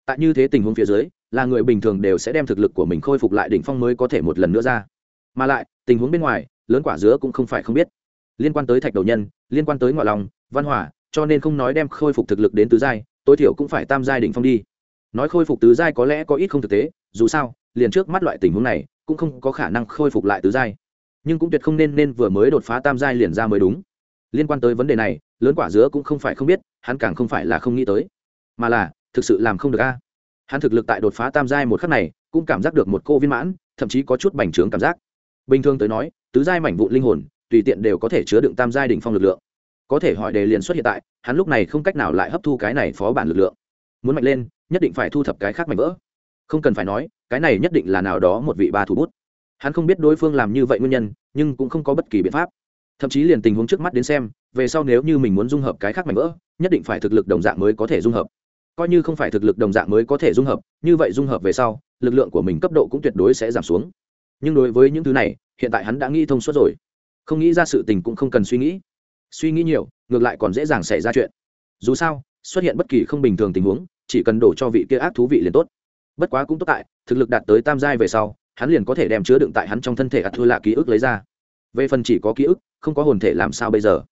Tại như thế tình huống phía dưới, là người bình thường đều sẽ đem thực lực của mình khôi phục lại đỉnh phong mới có thể một lần nữa ra. Mà lại, tình huống bên ngoài, lớn quả dứa cũng không phải không biết liên quan tới thạch đầu nhân, liên quan tới ngoại lòng, văn hỏa, cho nên không nói đem khôi phục thực lực đến tứ giai, tối thiểu cũng phải tam giai đỉnh phong đi. Nói khôi phục tứ giai có lẽ có ít không thực tế, dù sao, liền trước mắt loại tình huống này, cũng không có khả năng khôi phục lại tứ giai. Nhưng cũng tuyệt không nên nên vừa mới đột phá tam giai liền ra mới đúng. Liên quan tới vấn đề này, lớn quả dứa cũng không phải không biết, hắn càng không phải là không nghĩ tới. Mà là, thực sự làm không được a. Hắn thực lực tại đột phá tam giai một khắc này, cũng cảm giác được một cô viên mãn, thậm chí có chút bành trướng cảm giác. Bình thường tới nói, tứ giai mảnh vụ linh hồn tùy tiện đều có thể chứa đựng tam giai đỉnh phong lực lượng. Có thể hỏi đề liền xuất hiện tại, hắn lúc này không cách nào lại hấp thu cái này phó bản lực lượng. Muốn mạnh lên, nhất định phải thu thập cái khác mạnh vỡ. Không cần phải nói, cái này nhất định là nào đó một vị ba thủ bút. Hắn không biết đối phương làm như vậy nguyên nhân, nhưng cũng không có bất kỳ biện pháp. Thậm chí liền tình huống trước mắt đến xem, về sau nếu như mình muốn dung hợp cái khác mạnh vỡ, nhất định phải thực lực đồng dạng mới có thể dung hợp. Coi như không phải thực lực đồng dạng mới có thể dung hợp, như vậy dung hợp về sau, lực lượng của mình cấp độ cũng tuyệt đối sẽ giảm xuống. Nhưng đối với những thứ này, hiện tại hắn đã nghĩ thông suốt rồi không nghĩ ra sự tình cũng không cần suy nghĩ. Suy nghĩ nhiều, ngược lại còn dễ dàng xảy ra chuyện. Dù sao, xuất hiện bất kỳ không bình thường tình huống, chỉ cần đổ cho vị kia ác thú vị liền tốt. Bất quá cũng tốt tại, thực lực đạt tới tam giai về sau, hắn liền có thể đem chứa đựng tại hắn trong thân thể ạt thua lạ ký ức lấy ra. Về phần chỉ có ký ức, không có hồn thể làm sao bây giờ?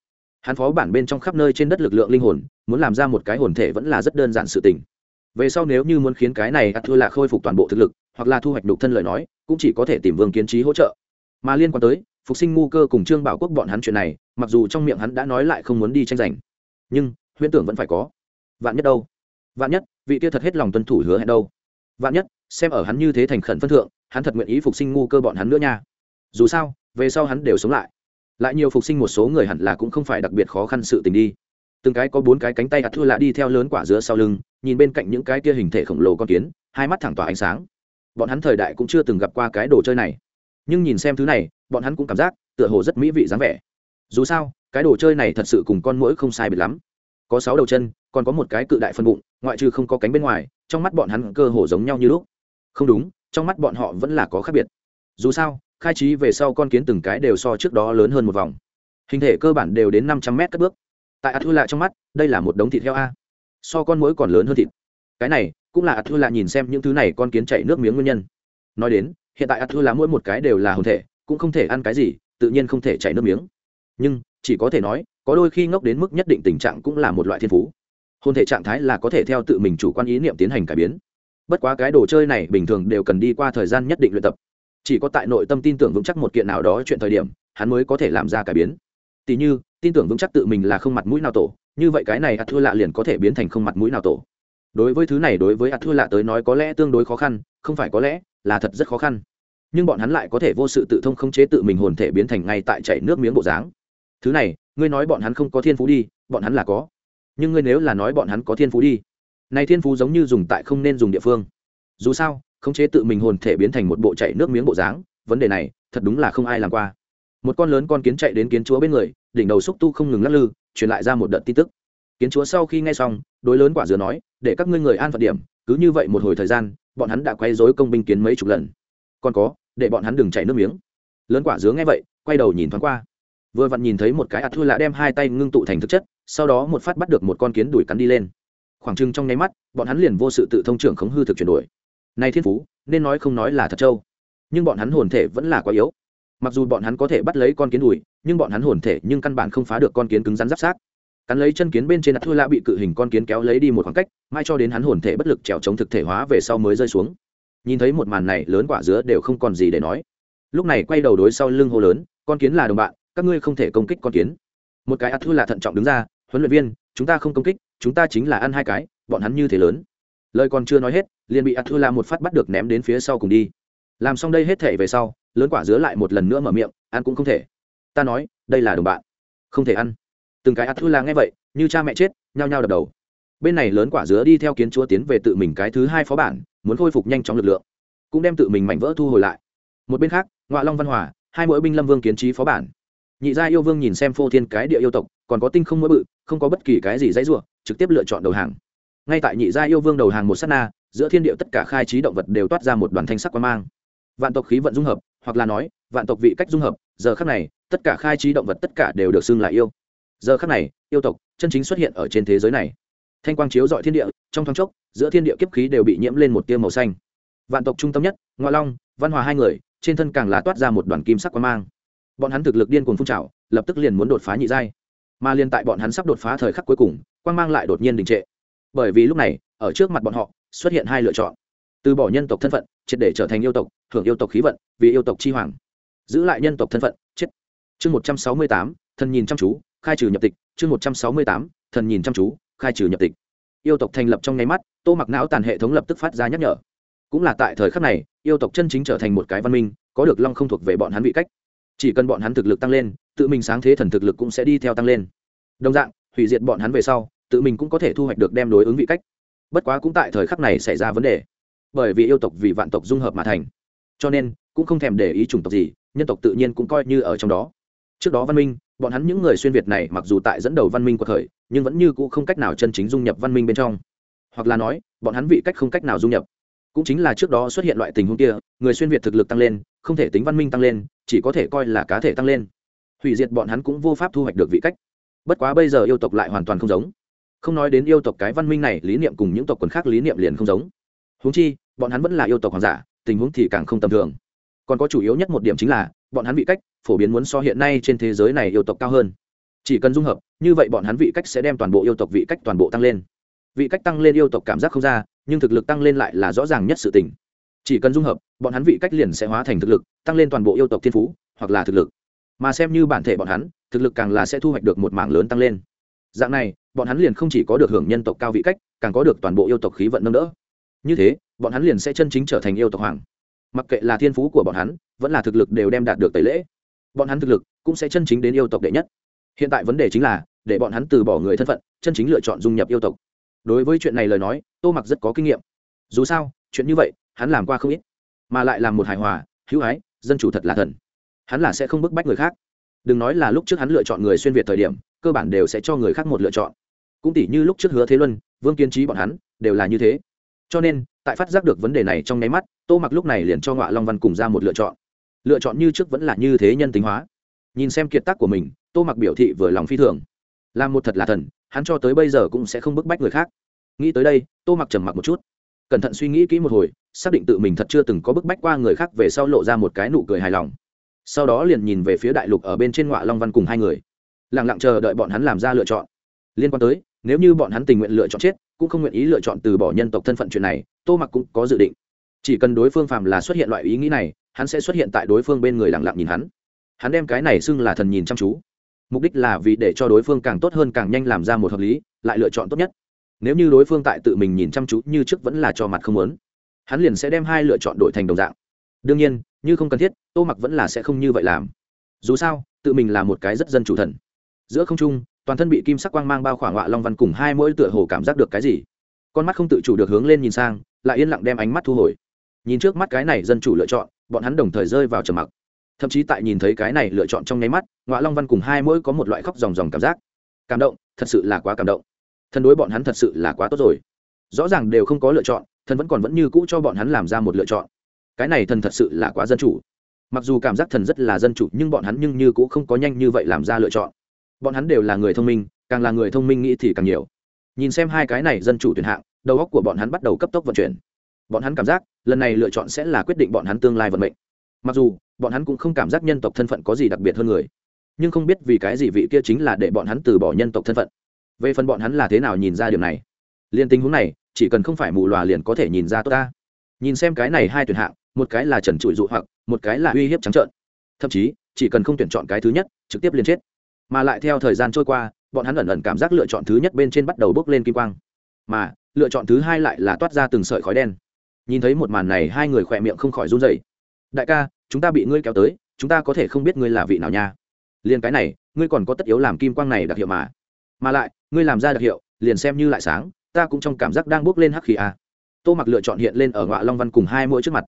Hắn phó bản bên trong khắp nơi trên đất lực lượng linh hồn, muốn làm ra một cái hồn thể vẫn là rất đơn giản sự tình. Về sau nếu như muốn khiến cái này ạt thua lạ khôi phục toàn bộ thực lực, hoặc là thu hoạch đục thân lời nói, cũng chỉ có thể tìm vương kiến trí hỗ trợ. Mà liên quan tới phục sinh ngu cơ cùng trương bảo quốc bọn hắn chuyện này, mặc dù trong miệng hắn đã nói lại không muốn đi tranh giành. Nhưng, huyễn tưởng vẫn phải có. Vạn nhất đâu? Vạn nhất, vị kia thật hết lòng tuân thủ hứa hẹn đâu? Vạn nhất, xem ở hắn như thế thành khẩn phân thượng, hắn thật nguyện ý phục sinh ngu cơ bọn hắn nữa nha. Dù sao, về sau hắn đều sống lại. Lại nhiều phục sinh một số người hẳn là cũng không phải đặc biệt khó khăn sự tình đi. Từng cái có bốn cái cánh tay ạt thua lạ đi theo lớn quả giữa sau lưng, nhìn bên cạnh những cái kia hình thể khổng lồ con kiến, hai mắt thẳng tỏa ánh sáng. Bọn hắn thời đại cũng chưa từng gặp qua cái đồ chơi này. Nhưng nhìn xem thứ này bọn hắn cũng cảm giác tựa hồ rất mỹ vị dáng vẻ. Dù sao, cái đồ chơi này thật sự cùng con mũi không sai biệt lắm. Có sáu đầu chân, còn có một cái cự đại phân bụng, ngoại trừ không có cánh bên ngoài, trong mắt bọn hắn cơ hồ giống nhau như lúc. Không đúng, trong mắt bọn họ vẫn là có khác biệt. Dù sao, khai trí về sau con kiến từng cái đều so trước đó lớn hơn một vòng. Hình thể cơ bản đều đến năm trăm mét các bước. Tại ạt thư lạ trong mắt, đây là một đống thịt heo a. So con mũi còn lớn hơn thịt. Cái này, cũng là ạt thư lạ nhìn xem những thứ này con kiến chạy nước miếng nguyên nhân. Nói đến, hiện tại ạt thư lạ mỗi một cái đều là hồn thể cũng không thể ăn cái gì, tự nhiên không thể chảy nước miếng. Nhưng, chỉ có thể nói, có đôi khi ngốc đến mức nhất định tình trạng cũng là một loại thiên phú. Hôn thể trạng thái là có thể theo tự mình chủ quan ý niệm tiến hành cải biến. Bất quá cái đồ chơi này bình thường đều cần đi qua thời gian nhất định luyện tập. Chỉ có tại nội tâm tin tưởng vững chắc một kiện nào đó chuyện thời điểm, hắn mới có thể làm ra cải biến. Tỉ như, tin tưởng vững chắc tự mình là không mặt mũi nào tổ, như vậy cái này ạt thua lạ liền có thể biến thành không mặt mũi nào tổ. Đối với thứ này đối với ạt thua lạ tới nói có lẽ tương đối khó khăn, không phải có lẽ, là thật rất khó khăn nhưng bọn hắn lại có thể vô sự tự thông khống chế tự mình hồn thể biến thành ngay tại chảy nước miếng bộ dáng. Thứ này, ngươi nói bọn hắn không có thiên phú đi, bọn hắn là có. Nhưng ngươi nếu là nói bọn hắn có thiên phú đi, này thiên phú giống như dùng tại không nên dùng địa phương. Dù sao, khống chế tự mình hồn thể biến thành một bộ chảy nước miếng bộ dáng, vấn đề này, thật đúng là không ai làm qua. Một con lớn con kiến chạy đến kiến chúa bên người, đỉnh đầu xúc tu không ngừng lắc lư, truyền lại ra một đợt tin tức. Kiến chúa sau khi nghe xong, đối lớn quả dừa nói, để các ngươi người an phận điểm, cứ như vậy một hồi thời gian, bọn hắn đã quay dối công binh kiến mấy chục lần. Còn có để bọn hắn đừng chảy nước miếng. Lớn quả dứa nghe vậy, quay đầu nhìn thoáng qua. Vừa vặn nhìn thấy một cái ạt thua lạ đem hai tay ngưng tụ thành thực chất, sau đó một phát bắt được một con kiến đuổi cắn đi lên. Khoảng trừng trong nháy mắt, bọn hắn liền vô sự tự thông trưởng khống hư thực chuyển đổi. Này thiên phú, nên nói không nói là thật trâu. Nhưng bọn hắn hồn thể vẫn là quá yếu. Mặc dù bọn hắn có thể bắt lấy con kiến đùi nhưng bọn hắn hồn thể nhưng căn bản không phá được con kiến cứng rắn giáp sát. Cắn lấy chân kiến bên trên thua lạ bị cự hình con kiến kéo lấy đi một khoảng cách mai cho đến hắn hồn thể bất lực trèo chống thực thể hóa về sau mới rơi xuống nhìn thấy một màn này, lớn quả dứa đều không còn gì để nói. Lúc này quay đầu đối sau lưng hô lớn, con kiến là đồng bạn, các ngươi không thể công kích con kiến. Một cái ắt thư là thận trọng đứng ra, huấn luyện viên, chúng ta không công kích, chúng ta chính là ăn hai cái, bọn hắn như thế lớn. Lời còn chưa nói hết, liền bị ắt thư là một phát bắt được ném đến phía sau cùng đi. Làm xong đây hết thể về sau, lớn quả dứa lại một lần nữa mở miệng, ăn cũng không thể. Ta nói, đây là đồng bạn, không thể ăn. Từng cái ắt thư là nghe vậy, như cha mẹ chết, nhao nhao đập đầu bên này lớn quả dứa đi theo kiến chúa tiến về tự mình cái thứ hai phó bản, muốn khôi phục nhanh chóng lực lượng, cũng đem tự mình mảnh vỡ thu hồi lại. Một bên khác ngoại long văn hòa, hai mỗi binh lâm vương kiến trí phó bản. Nhị gia yêu vương nhìn xem phô thiên cái địa yêu tộc, còn có tinh không mỗi bự, không có bất kỳ cái gì dãy ruộng trực tiếp lựa chọn đầu hàng. Ngay tại nhị gia yêu vương đầu hàng một s á t na, giữa thiên địa tất cả khai trí động vật đều toát ra một đoàn thanh sắc quan mang. Vạn tộc khí vận dung hợp, hoặc là nói, vạn tộc vị cách dung hợp, giờ khác này, tất cả khai trí động vật tất cả đều được xưng là yêu. Giờ khác này, yêu tộc chân chính xuất hiện ở trên thế giới này thanh quang chiếu dọi thiên địa, trong thoáng chốc, giữa thiên địa kiếp khí đều bị nhiễm lên một tiêu màu xanh. Vạn tộc trung tâm nhất ngoại long, văn hòa hai người, trên thân càng là toát ra một đoàn kim sắc quang mang. Bọn hắn thực lực điên cuồng phun trào, lập tức liền muốn đột phá nhị giai. Mà liên tại bọn hắn sắp đột phá thời khắc cuối cùng, quang mang lại đột nhiên đình trệ. Bởi vì lúc này, ở trước mặt bọn họ, xuất hiện hai lựa chọn. Từ bỏ nhân tộc thân phận, triệt để trở thành yêu tộc, hưởng yêu tộc khí vận, vì yêu tộc chi hoàng. Giữ lại nhân tộc thân phận, chết. Chương một trăm sáu mươi tám, thần nhìn chăm chú, khai trừ nhập tịch. Chương một trăm sáu mươi tám, thần nhìn chăm chú khai trừ nhập tịch. Yêu tộc thành lập trong nháy mắt, tô mặc não tàn hệ thống lập tức phát ra nhắc nhở. Cũng là tại thời khắc này, yêu tộc chân chính trở thành một cái văn minh, có được long không thuộc về bọn hắn vị cách. Chỉ cần bọn hắn thực lực tăng lên, tự mình sáng thế thần thực lực cũng sẽ đi theo tăng lên. Đồng dạng, hủy diệt bọn hắn về sau, tự mình cũng có thể thu hoạch được đem đối ứng vị cách. Bất quá cũng tại thời khắc này xảy ra vấn đề. Bởi vì yêu tộc vì vạn tộc dung hợp mà thành. Cho nên, cũng không thèm để ý chủng tộc gì, nhân tộc tự nhiên cũng coi như ở trong đó. Trước đó văn minh, bọn hắn những người xuyên việt này mặc dù tại dẫn đầu văn minh của thời nhưng vẫn như cũ không cách nào chân chính dung nhập văn minh bên trong. Hoặc là nói, bọn hắn vị cách không cách nào dung nhập. Cũng chính là trước đó xuất hiện loại tình huống kia, người xuyên việt thực lực tăng lên, không thể tính văn minh tăng lên, chỉ có thể coi là cá thể tăng lên. Hủy diệt bọn hắn cũng vô pháp thu hoạch được vị cách. Bất quá bây giờ yêu tộc lại hoàn toàn không giống. Không nói đến yêu tộc cái văn minh này, lý niệm cùng những tộc quần khác lý niệm liền không giống. Húng chi, bọn hắn vẫn là yêu tộc hoàng giả, tình huống thì càng không tầm thường. Còn có chủ yếu nhất một điểm chính là, bọn hắn vị cách phổ biến muốn so hiện nay trên thế giới này yêu tộc cao hơn chỉ cần dung hợp, như vậy bọn hắn vị cách sẽ đem toàn bộ yêu tộc vị cách toàn bộ tăng lên. Vị cách tăng lên yêu tộc cảm giác không ra, nhưng thực lực tăng lên lại là rõ ràng nhất sự tình. Chỉ cần dung hợp, bọn hắn vị cách liền sẽ hóa thành thực lực, tăng lên toàn bộ yêu tộc thiên phú, hoặc là thực lực. Mà xem như bản thể bọn hắn, thực lực càng là sẽ thu hoạch được một mảng lớn tăng lên. Dạng này, bọn hắn liền không chỉ có được hưởng nhân tộc cao vị cách, càng có được toàn bộ yêu tộc khí vận nâng đỡ. Như thế, bọn hắn liền sẽ chân chính trở thành yêu tộc hoàng. Mặc kệ là thiên phú của bọn hắn, vẫn là thực lực đều đem đạt được tẩy lễ. Bọn hắn thực lực cũng sẽ chân chính đến yêu tộc đệ nhất hiện tại vấn đề chính là, để bọn hắn từ bỏ người thân phận, chân chính lựa chọn dung nhập yêu tộc. Đối với chuyện này lời nói, tô mặc rất có kinh nghiệm. Dù sao, chuyện như vậy, hắn làm qua không ít, mà lại làm một hài hòa, hữu ái, dân chủ thật là thần. Hắn là sẽ không bức bách người khác. Đừng nói là lúc trước hắn lựa chọn người xuyên việt thời điểm, cơ bản đều sẽ cho người khác một lựa chọn. Cũng tỷ như lúc trước hứa thế luân, vương kiên trí bọn hắn, đều là như thế. Cho nên, tại phát giác được vấn đề này trong nháy mắt, tô mặc lúc này liền cho ngọa long văn cùng ra một lựa chọn. Lựa chọn như trước vẫn là như thế nhân tính hóa. Nhìn xem kiệt tác của mình tô mặc biểu thị vừa lòng phi thường. Làm một thật là thần, hắn cho tới bây giờ cũng sẽ không bức bách người khác. Nghĩ tới đây, tô mặc trầm mặc một chút. Cẩn thận suy nghĩ kỹ một hồi, xác định tự mình thật chưa từng có bức bách qua người khác về sau lộ ra một cái nụ cười hài lòng. Sau đó liền nhìn về phía đại lục ở bên trên ngọa long văn cùng hai người. Lẳng lặng chờ đợi bọn hắn làm ra lựa chọn. Liên quan tới, nếu như bọn hắn tình nguyện lựa chọn chết, cũng không nguyện ý lựa chọn từ bỏ nhân tộc thân phận chuyện này, tô mặc cũng có dự định. Chỉ cần đối phương phàm là xuất hiện loại ý nghĩ này, hắn sẽ xuất hiện tại đối phương bên người lẳng lặng nhìn hắn. Hắn đem cái này xưng là thần nhìn chăm chú mục đích là vì để cho đối phương càng tốt hơn càng nhanh làm ra một hợp lý, lại lựa chọn tốt nhất. Nếu như đối phương tại tự mình nhìn chăm chú như trước vẫn là cho mặt không lớn hắn liền sẽ đem hai lựa chọn đổi thành đồng dạng. Đương nhiên, như không cần thiết, tô mặc vẫn là sẽ không như vậy làm. Dù sao, tự mình là một cái rất dân chủ thần. Giữa không trung, toàn thân bị kim sắc quang mang bao khoảng họa long văn cùng hai mỗi tựa hồ cảm giác được cái gì. Con mắt không tự chủ được hướng lên nhìn sang, lại yên lặng đem ánh mắt thu hồi. Nhìn trước mắt cái này dân chủ lựa chọn, bọn hắn đồng thời rơi vào trầm mặc thậm chí tại nhìn thấy cái này lựa chọn trong nháy mắt ngoại long văn cùng hai mỗi có một loại khóc ròng ròng cảm giác. Cảm động, thật sự là quá cảm động. Thần đối bọn hắn thật sự là quá tốt rồi. Rõ ràng đều không có lựa chọn, thần vẫn còn vẫn như cũ cho bọn hắn làm ra một lựa chọn. Cái này thần thật sự là quá dân chủ. Mặc dù cảm giác thần rất là dân chủ, nhưng bọn hắn nhưng như cũng không có nhanh như vậy làm ra lựa chọn. Bọn hắn đều là người thông minh, càng là người thông minh nghĩ thì càng nhiều. Nhìn xem hai cái này dân chủ tuyển hạng, đầu óc của bọn hắn bắt đầu cấp tốc vận chuyển. Bọn hắn cảm giác, lần này lựa chọn sẽ là quyết định bọn hắn tương lai vận mệnh. Mặc dù bọn hắn cũng không cảm giác nhân tộc thân phận có gì đặc biệt hơn người. Nhưng không biết vì cái gì vị kia chính là để bọn hắn từ bỏ nhân tộc thân phận. Về phần bọn hắn là thế nào nhìn ra điều này? Liên tình huống này, chỉ cần không phải mù lòa liền có thể nhìn ra tốt ta. Nhìn xem cái này hai tuyển hạng, một cái là trần trụi dụ hoặc, một cái là uy hiếp trắng trợn. Thậm chí, chỉ cần không tuyển chọn cái thứ nhất, trực tiếp liền chết. Mà lại theo thời gian trôi qua, bọn hắn ẩn ẩn cảm giác lựa chọn thứ nhất bên trên bắt đầu bốc lên kim quang. Mà, lựa chọn thứ hai lại là toát ra từng sợi khói đen. Nhìn thấy một màn này, hai người khỏe miệng không khỏi run dậy đại ca chúng ta bị ngươi kéo tới, chúng ta có thể không biết ngươi là vị nào nha. Liền cái này, ngươi còn có tất yếu làm kim quang này đặc hiệu mà. Mà lại, ngươi làm ra đặc hiệu, liền xem như lại sáng, ta cũng trong cảm giác đang bước lên hắc khí à. tô mặc lựa chọn hiện lên ở ngọa long văn cùng hai mũi trước mặt.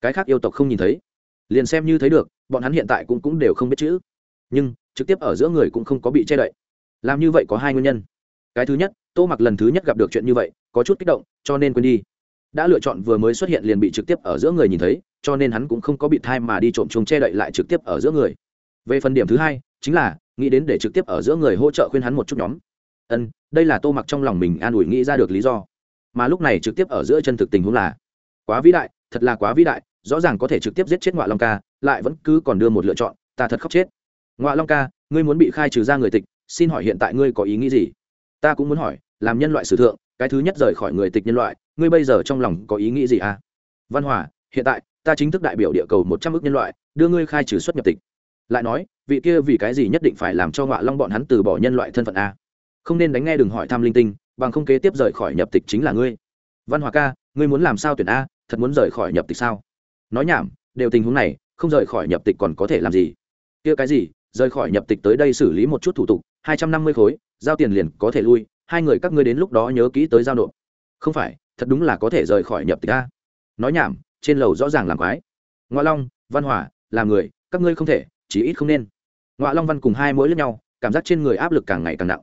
Cái khác yêu tộc không nhìn thấy. Liền xem như thấy được, bọn hắn hiện tại cũng cũng đều không biết chữ. Nhưng, trực tiếp ở giữa người cũng không có bị che đậy. Làm như vậy có hai nguyên nhân. Cái thứ nhất, tô mặc lần thứ nhất gặp được chuyện như vậy, có chút kích động, cho nên quên đi. Đã lựa chọn vừa mới xuất hiện liền bị trực tiếp ở giữa người nhìn thấy cho nên hắn cũng không có bị thai mà đi trộm chuồng che đậy lại trực tiếp ở giữa người. Về phần điểm thứ hai, chính là, nghĩ đến để trực tiếp ở giữa người hỗ trợ khuyên hắn một chút nhóm. Ân, đây là tô mặc trong lòng mình an ủi nghĩ ra được lý do. Mà lúc này trực tiếp ở giữa chân thực tình huống là, quá vĩ đại, thật là quá vĩ đại, rõ ràng có thể trực tiếp giết chết ngoại long ca, lại vẫn cứ còn đưa một lựa chọn, ta thật khóc chết. Ngoại long ca, ngươi muốn bị khai trừ ra người tịch, xin hỏi hiện tại ngươi có ý nghĩ gì? Ta cũng muốn hỏi, làm nhân loại sử thượng, cái thứ nhất rời khỏi người tịch nhân loại, ngươi bây giờ trong lòng có ý nghĩ gì à? Văn hòa, hiện tại ta chính thức đại biểu địa cầu một trăm ước nhân loại, đưa ngươi khai trừ xuất nhập tịch. Lại nói, vị kia vì cái gì nhất định phải làm cho ngọa long bọn hắn từ bỏ nhân loại thân phận a? Không nên đánh nghe đừng hỏi thăm linh tinh, bằng không kế tiếp rời khỏi nhập tịch chính là ngươi. Văn hòa ca, ngươi muốn làm sao tuyển a? Thật muốn rời khỏi nhập tịch sao? Nói nhảm, đều tình huống này, không rời khỏi nhập tịch còn có thể làm gì? Kia cái gì? Rời khỏi nhập tịch tới đây xử lý một chút thủ tục, hai trăm năm mươi khối, giao tiền liền có thể lui, hai người các ngươi đến lúc đó nhớ kỹ tới giao nộp. Không phải, thật đúng là có thể rời khỏi nhập tịch a? Nói nhảm trên lầu rõ ràng làm quái. Ngoại long, văn hòa làm người, các ngươi không thể chỉ ít không nên. Ngoại long văn cùng hai mũi lẫn nhau, cảm giác trên người áp lực càng ngày càng nặng.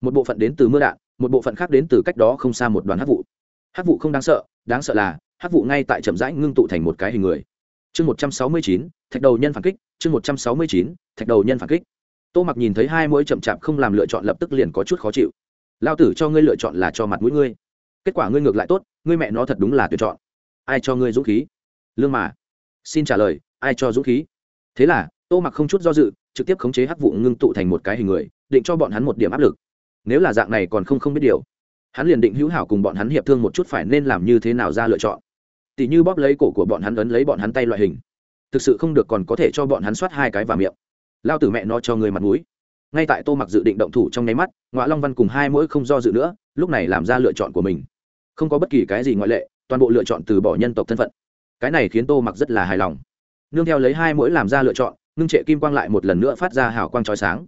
Một bộ phận đến từ mưa đạn, một bộ phận khác đến từ cách đó không xa một đoàn hát vụ. Hát vụ không đáng sợ đáng sợ là hát vụ ngay tại chậm rãi ngưng tụ thành một cái hình người. Chương một trăm sáu mươi chín, thạch đầu nhân phản kích, chương một trăm sáu mươi chín, thạch đầu nhân phản kích. Tô mặc nhìn thấy hai mũi chậm chạp không làm lựa chọn lập tức liền có chút khó chịu. Lao tử cho ngươi lựa chọn là cho mặt mũi ngươi. Kết quả ngươi ngược lại tốt, ngươi mẹ nó thật đúng là tuyệt chọn ai cho ngươi dũng khí? Lương mà. Xin trả lời, ai cho dũng khí? Thế là, tô mặc không chút do dự, trực tiếp khống chế hắc vụ ngưng tụ thành một cái hình người, định cho bọn hắn một điểm áp lực. Nếu là dạng này còn không không biết điều. Hắn liền định hữu hảo cùng bọn hắn hiệp thương một chút phải nên làm như thế nào ra lựa chọn. Tỉ như bóp lấy cổ của bọn hắn ấn lấy bọn hắn tay loại hình. Thực sự không được còn có thể cho bọn hắn soát hai cái vào miệng. Lao tử mẹ nó cho người mặt mũi. Ngay tại tô mặc dự định động thủ trong nháy mắt ngoại long văn cùng hai mũi không do dự nữa, lúc này làm ra lựa chọn của mình. Không có bất kỳ cái gì ngoại lệ toàn bộ lựa chọn từ bỏ nhân tộc thân phận. Cái này khiến tô mặc rất là hài lòng. Nương theo lấy hai mũi làm ra lựa chọn, ngưng trệ kim quang lại một lần nữa phát ra hào quang trói sáng.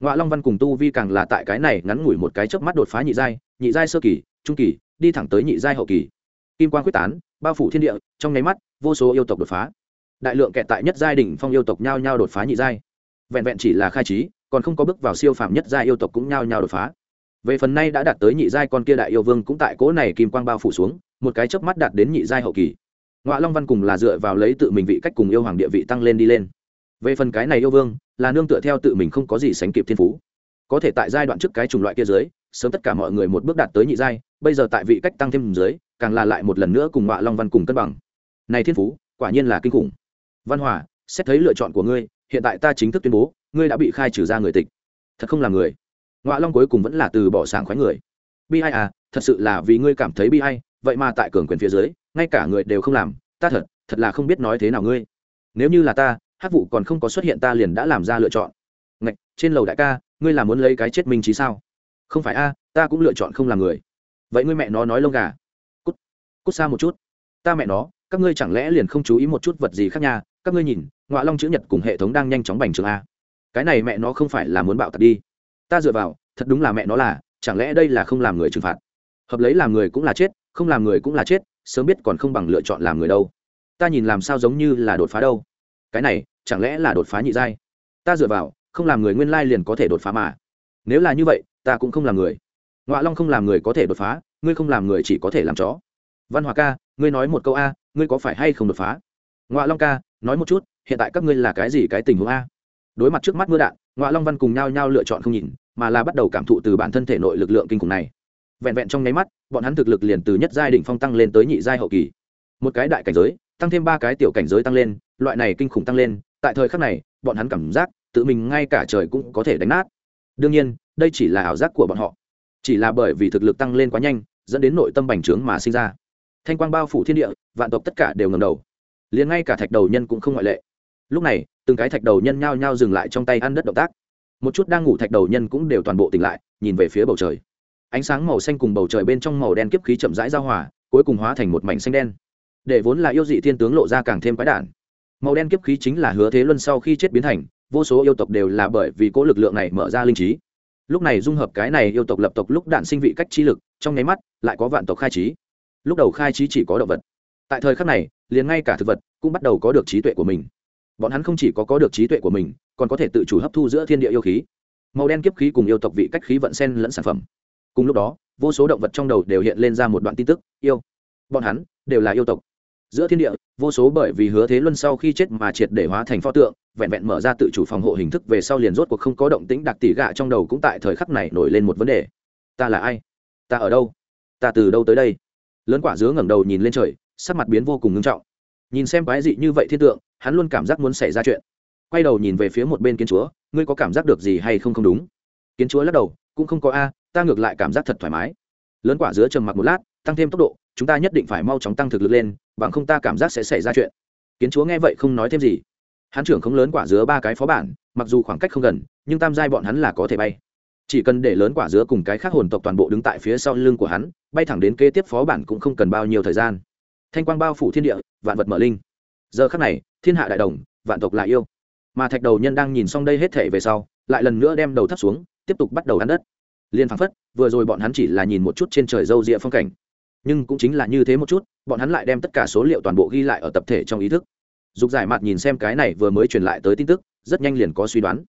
Ngoại long văn cùng tu vi càng là tại cái này ngắn ngủi một cái chớp mắt đột phá nhị giai nhị giai sơ kỳ, trung kỳ, đi thẳng tới nhị giai hậu kỳ. Kim quang quyết tán, bao phủ thiên địa, trong nháy mắt, vô số yêu tộc đột phá. Đại lượng kẹt tại nhất giai đỉnh phong yêu tộc nhao nhao đột phá nhị giai. Vẹn vẹn chỉ là khai trí, còn không có bước vào siêu phạm nhất giai yêu tộc cũng nhao nhao đột phá. Về phần này đã đạt tới nhị giai con kia đại yêu vương cũng tại cỗ này kim quang bao phủ xuống một cái chớp mắt đạt đến nhị giai hậu kỳ. Ngoại long văn cùng là dựa vào lấy tự mình vị cách cùng yêu hoàng địa vị tăng lên đi lên. Về phần cái này yêu vương, là nương tựa theo tự mình không có gì sánh kịp thiên phú. Có thể tại giai đoạn trước cái chủng loại kia dưới, sớm tất cả mọi người một bước đạt tới nhị giai, bây giờ tại vị cách tăng thêm dưới, càng là lại một lần nữa cùng ngoại long văn cùng cân bằng. Này thiên phú, quả nhiên là kinh khủng. Văn hòa, xét thấy lựa chọn của ngươi, hiện tại ta chính thức tuyên bố, ngươi đã bị khai trừ ra người tịch. Thật không là người. Ngoại long cuối cùng vẫn là từ bỏ sảng khoái người. Bi ai à thật sự là vì ngươi cảm thấy bi ai vậy mà tại cường quyền phía dưới, ngay cả người đều không làm, ta thật thật là không biết nói thế nào ngươi. Nếu như là ta hát vụ còn không có xuất hiện ta liền đã làm ra lựa chọn. Ngạch, trên lầu đại ca, ngươi là muốn lấy cái chết minh trí sao? Không phải a, ta cũng lựa chọn không làm người. Vậy ngươi mẹ nó nói lông gà. Cút cút xa một chút. Ta mẹ nó, các ngươi chẳng lẽ liền không chú ý một chút vật gì khác nha? Các ngươi nhìn, ngọa long chữ nhật cùng hệ thống đang nhanh chóng bành trường a. Cái này mẹ nó không phải là muốn bạo tật đi. Ta dựa vào, thật đúng là mẹ nó là, chẳng lẽ đây là không làm người trừng phạt? Hợp lấy làm người cũng là chết không làm người cũng là chết, sớm biết còn không bằng lựa chọn làm người đâu. Ta nhìn làm sao giống như là đột phá đâu. Cái này, chẳng lẽ là đột phá nhị giai? Ta dựa vào, không làm người nguyên lai liền có thể đột phá mà. Nếu là như vậy, ta cũng không làm người. Ngoạ long không làm người có thể đột phá, ngươi không làm người chỉ có thể làm chó. Văn hòa ca, ngươi nói một câu a, ngươi có phải hay không đột phá? Ngoạ long ca, nói một chút, hiện tại các ngươi là cái gì cái tình huống a? Đối mặt trước mắt mưa đạn ngoạ long văn cùng nhau nhau lựa chọn không nhìn, mà là bắt đầu cảm thụ từ bản thân thể nội lực lượng kinh khủng này vẹn vẹn trong nháy mắt, bọn hắn thực lực liền từ nhất giai đ ỉ n h phong tăng lên tới nhị giai hậu kỳ. Một cái đại cảnh giới, tăng thêm ba cái tiểu cảnh giới tăng lên, loại này kinh khủng tăng lên, tại thời khắc này, bọn hắn cảm giác tự mình ngay cả trời cũng có thể đánh nát. Đương nhiên, đây chỉ là ảo giác của bọn họ. Chỉ là bởi vì thực lực tăng lên quá nhanh, dẫn đến nội tâm bành trướng mà sinh ra. Thanh quang bao phủ thiên địa, vạn tộc tất cả đều ngầm đầu. Liền ngay cả thạch đầu nhân cũng không ngoại lệ. Lúc này, từng cái thạch đầu nhân nhao nhao dừng lại trong tay ăn đất động tác. Một chút đang ngủ thạch đầu nhân cũng đều toàn bộ tỉnh lại, nhìn về phía bầu trời ánh sáng màu xanh cùng bầu trời bên trong màu đen kiếp khí chậm rãi giao hòa, cuối cùng hóa thành một mảnh xanh đen. Để vốn là yêu dị thiên tướng lộ ra càng thêm quái đản. Màu đen kiếp khí chính là hứa thế luân sau khi chết biến thành, vô số yêu tộc đều là bởi vì cỗ lực lượng này mở ra linh trí. Lúc này dung hợp cái này yêu tộc lập tộc lúc đạn sinh vị cách chi lực, trong nháy mắt lại có vạn tộc khai trí. Lúc đầu khai trí chỉ có động vật. Tại thời khắc này, liền ngay cả thực vật cũng bắt đầu có được trí tuệ của mình. Bọn hắn không chỉ có có được trí tuệ của mình, còn có thể tự chủ hấp thu giữa thiên địa yêu khí. Màu đen kiếp khí cùng yêu tộc vị cách khí vận sen lẫn sản phẩm cùng lúc đó, vô số động vật trong đầu đều hiện lên ra một đoạn tin tức, yêu. Bọn hắn đều là yêu tộc. Giữa thiên địa, vô số bởi vì hứa thế luân sau khi chết mà triệt để hóa thành pho tượng, vẹn vẹn mở ra tự chủ phòng hộ hình thức về sau liền rốt cuộc không có động tĩnh đặc tỷ gạ trong đầu cũng tại thời khắc này nổi lên một vấn đề. Ta là ai? Ta ở đâu? Ta từ đâu tới đây? Lớn quả dứa ngẩng đầu nhìn lên trời, sắc mặt biến vô cùng ngưng trọng. Nhìn xem quái dị như vậy thiên tượng, hắn luôn cảm giác muốn xảy ra chuyện. Quay đầu nhìn về phía một bên kiến chúa, ngươi có cảm giác được gì hay không không đúng? Kiến chúa lắc đầu, cũng không có a ta ngược lại cảm giác thật thoải mái. Lớn quả dứa trầm mặc một lát, tăng thêm tốc độ, chúng ta nhất định phải mau chóng tăng thực lực lên, bằng không ta cảm giác sẽ xảy ra chuyện. Kiến chúa nghe vậy không nói thêm gì. Hắn trưởng không lớn quả dứa ba cái phó bản, mặc dù khoảng cách không gần, nhưng tam giai bọn hắn là có thể bay. Chỉ cần để lớn quả dứa cùng cái khác hồn tộc toàn bộ đứng tại phía sau lưng của hắn, bay thẳng đến kế tiếp phó bản cũng không cần bao nhiêu thời gian. Thanh quang bao phủ thiên địa, vạn vật mở linh. Giờ khắc này, thiên hạ đại đồng, vạn tộc lại yêu. Mà thạch đầu nhân đang nhìn xong đây hết thể về sau, lại lần nữa đem đầu thấp xuống, tiếp tục bắt đầu ăn đất liên phảng phất, vừa rồi bọn hắn chỉ là nhìn một chút trên trời râu rịa phong cảnh. Nhưng cũng chính là như thế một chút, bọn hắn lại đem tất cả số liệu toàn bộ ghi lại ở tập thể trong ý thức. Dục giải mặt nhìn xem cái này vừa mới truyền lại tới tin tức, rất nhanh liền có suy đoán.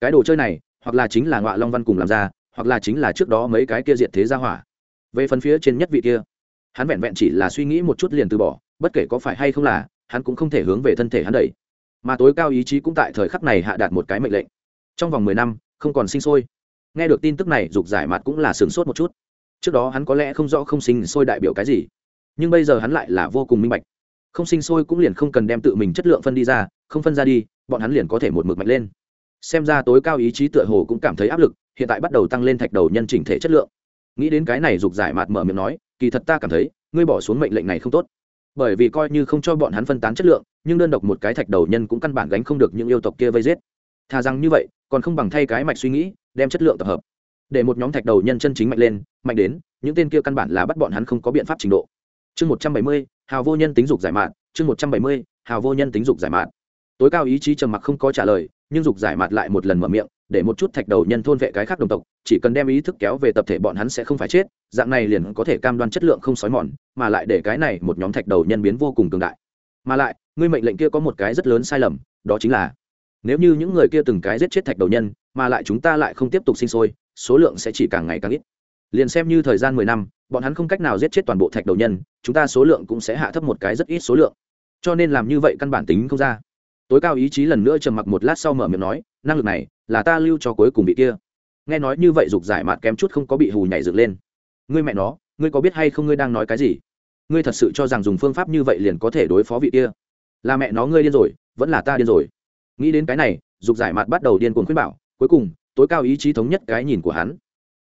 Cái đồ chơi này, hoặc là chính là ngọa long văn cùng làm ra, hoặc là chính là trước đó mấy cái kia diệt thế ra hỏa. Về phần phía trên nhất vị kia, hắn vẹn vẹn chỉ là suy nghĩ một chút liền từ bỏ, bất kể có phải hay không là, hắn cũng không thể hướng về thân thể hắn đẩy. Mà tối cao ý chí cũng tại thời khắc này hạ đạt một cái mệnh lệnh. Trong vòng mười năm, không còn sinh sôi nghe được tin tức này, dục giải mặt cũng là sửng sốt một chút. Trước đó hắn có lẽ không rõ không sinh sôi đại biểu cái gì, nhưng bây giờ hắn lại là vô cùng minh bạch. Không sinh sôi cũng liền không cần đem tự mình chất lượng phân đi ra, không phân ra đi, bọn hắn liền có thể một mực mạnh lên. Xem ra tối cao ý chí tựa hồ cũng cảm thấy áp lực, hiện tại bắt đầu tăng lên thạch đầu nhân chỉnh thể chất lượng. Nghĩ đến cái này, dục giải mạt mở miệng nói, kỳ thật ta cảm thấy, ngươi bỏ xuống mệnh lệnh này không tốt. Bởi vì coi như không cho bọn hắn phân tán chất lượng, nhưng đơn độc một cái thạch đầu nhân cũng căn bản gánh không được những yêu tộc kia vây giết thà rằng như vậy, còn không bằng thay cái mạch suy nghĩ, đem chất lượng tập hợp. Để một nhóm thạch đầu nhân chân chính mạnh lên, mạnh đến, những tên kia căn bản là bắt bọn hắn không có biện pháp trình độ. Chương một trăm bảy mươi, hào vô nhân tính dục giải mạn chương một trăm bảy mươi, hào vô nhân tính dục giải mạn tối cao ý chí trầm mặc không có trả lời, nhưng dục giải mạt lại một lần mở miệng, để một chút thạch đầu nhân thôn vệ cái khác đồng tộc, chỉ cần đem ý thức kéo về tập thể bọn hắn sẽ không phải chết, dạng này liền có thể cam đoan chất lượng không xói mòn, mà lại để cái này một nhóm thạch đầu nhân biến vô cùng cường đại. Mà lại, ngươi mệnh lệnh kia có một cái rất lớn sai lầm, đó chính là nếu như những người kia từng cái giết chết thạch đầu nhân, mà lại chúng ta lại không tiếp tục sinh sôi, số lượng sẽ chỉ càng ngày càng ít. Liền xem như thời gian mười năm, bọn hắn không cách nào giết chết toàn bộ thạch đầu nhân, chúng ta số lượng cũng sẽ hạ thấp một cái rất ít số lượng. Cho nên làm như vậy căn bản tính không ra. Tối cao ý chí lần nữa trầm mặc một lát sau mở miệng nói, năng lực này là ta lưu cho cuối cùng vị kia. Nghe nói như vậy dục giải mạt kém chút không có bị hù nhảy dựng lên. Ngươi mẹ nó, ngươi có biết hay không ngươi đang nói cái gì? Ngươi thật sự cho rằng dùng phương pháp như vậy liền có thể đối phó vị kia? Là mẹ nó ngươi điên rồi, vẫn là ta điên rồi nghĩ đến cái này, dục giải mặt bắt đầu điên cuồng khuyên bảo, cuối cùng, tối cao ý chí thống nhất cái nhìn của hắn.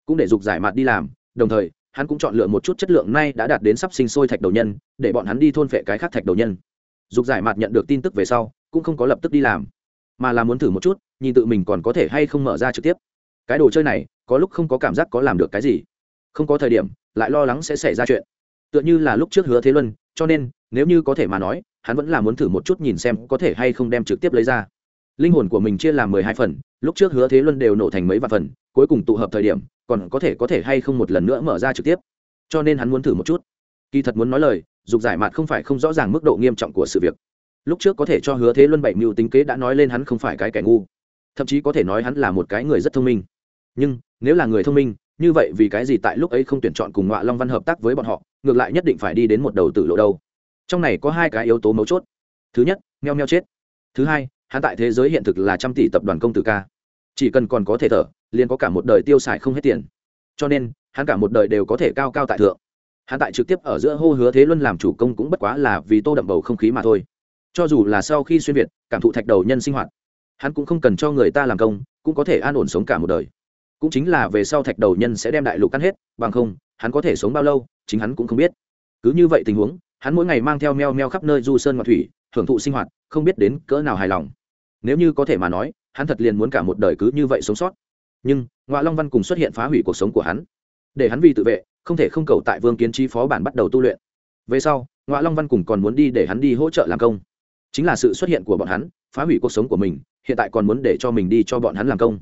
Cũng để dục giải mặt đi làm, đồng thời, hắn cũng chọn lựa một chút chất lượng nay đã đạt đến sắp sinh sôi thạch đầu nhân, để bọn hắn đi thôn phệ cái khác thạch đầu nhân. Dục giải mặt nhận được tin tức về sau, cũng không có lập tức đi làm, mà là muốn thử một chút, nhìn tự mình còn có thể hay không mở ra trực tiếp. Cái đồ chơi này, có lúc không có cảm giác có làm được cái gì. Không có thời điểm, lại lo lắng sẽ xảy ra chuyện. Tựa như là lúc trước hứa thế luân, cho nên, nếu như có thể mà nói, hắn vẫn là muốn thử một chút nhìn xem có thể hay không đem trực tiếp lấy ra linh hồn của mình chia làm mười hai phần, lúc trước hứa thế luân đều nổ thành mấy vạn phần, cuối cùng tụ hợp thời điểm, còn có thể có thể hay không một lần nữa mở ra trực tiếp. Cho nên hắn muốn thử một chút. Kỳ thật muốn nói lời, dục giải mạt không phải không rõ ràng mức độ nghiêm trọng của sự việc. Lúc trước có thể cho hứa thế luân bảy mưu tính kế đã nói lên hắn không phải cái kẻ ngu. Thậm chí có thể nói hắn là một cái người rất thông minh. Nhưng, nếu là người thông minh, như vậy vì cái gì tại lúc ấy không tuyển chọn cùng ngọa long văn hợp tác với bọn họ, ngược lại nhất định phải đi đến một đầu tử lộ đâu? Trong này có hai cái yếu tố mấu chốt. Thứ nhất, meo meo chết. Thứ hai hắn tại thế giới hiện thực là trăm tỷ tập đoàn công tử ca. Chỉ cần còn có thể thở, liền có cả một đời tiêu xài không hết tiền. Cho nên, hắn cả một đời đều có thể cao cao tại thượng. Hắn tại trực tiếp ở giữa hô hứa thế luân làm chủ công cũng bất quá là vì tô đậm bầu không khí mà thôi. Cho dù là sau khi xuyên việt, cảm thụ thạch đầu nhân sinh hoạt, hắn cũng không cần cho người ta làm công, cũng có thể an ổn sống cả một đời. Cũng chính là về sau thạch đầu nhân sẽ đem đại lục cắn hết, bằng không, hắn có thể sống bao lâu, chính hắn cũng không biết. Cứ như vậy tình huống, hắn mỗi ngày mang theo meo meo khắp nơi du sơn ngoại thủy, hưởng thụ sinh hoạt, không biết đến cỡ nào hài lòng nếu như có thể mà nói, hắn thật liền muốn cả một đời cứ như vậy sống sót. Nhưng ngoại long văn cùng xuất hiện phá hủy cuộc sống của hắn. Để hắn vì tự vệ, không thể không cầu tại vương kiến Chi phó bản bắt đầu tu luyện. Về sau ngoại long văn cùng còn muốn đi để hắn đi hỗ trợ làm công. Chính là sự xuất hiện của bọn hắn, phá hủy cuộc sống của mình, hiện tại còn muốn để cho mình đi cho bọn hắn làm công.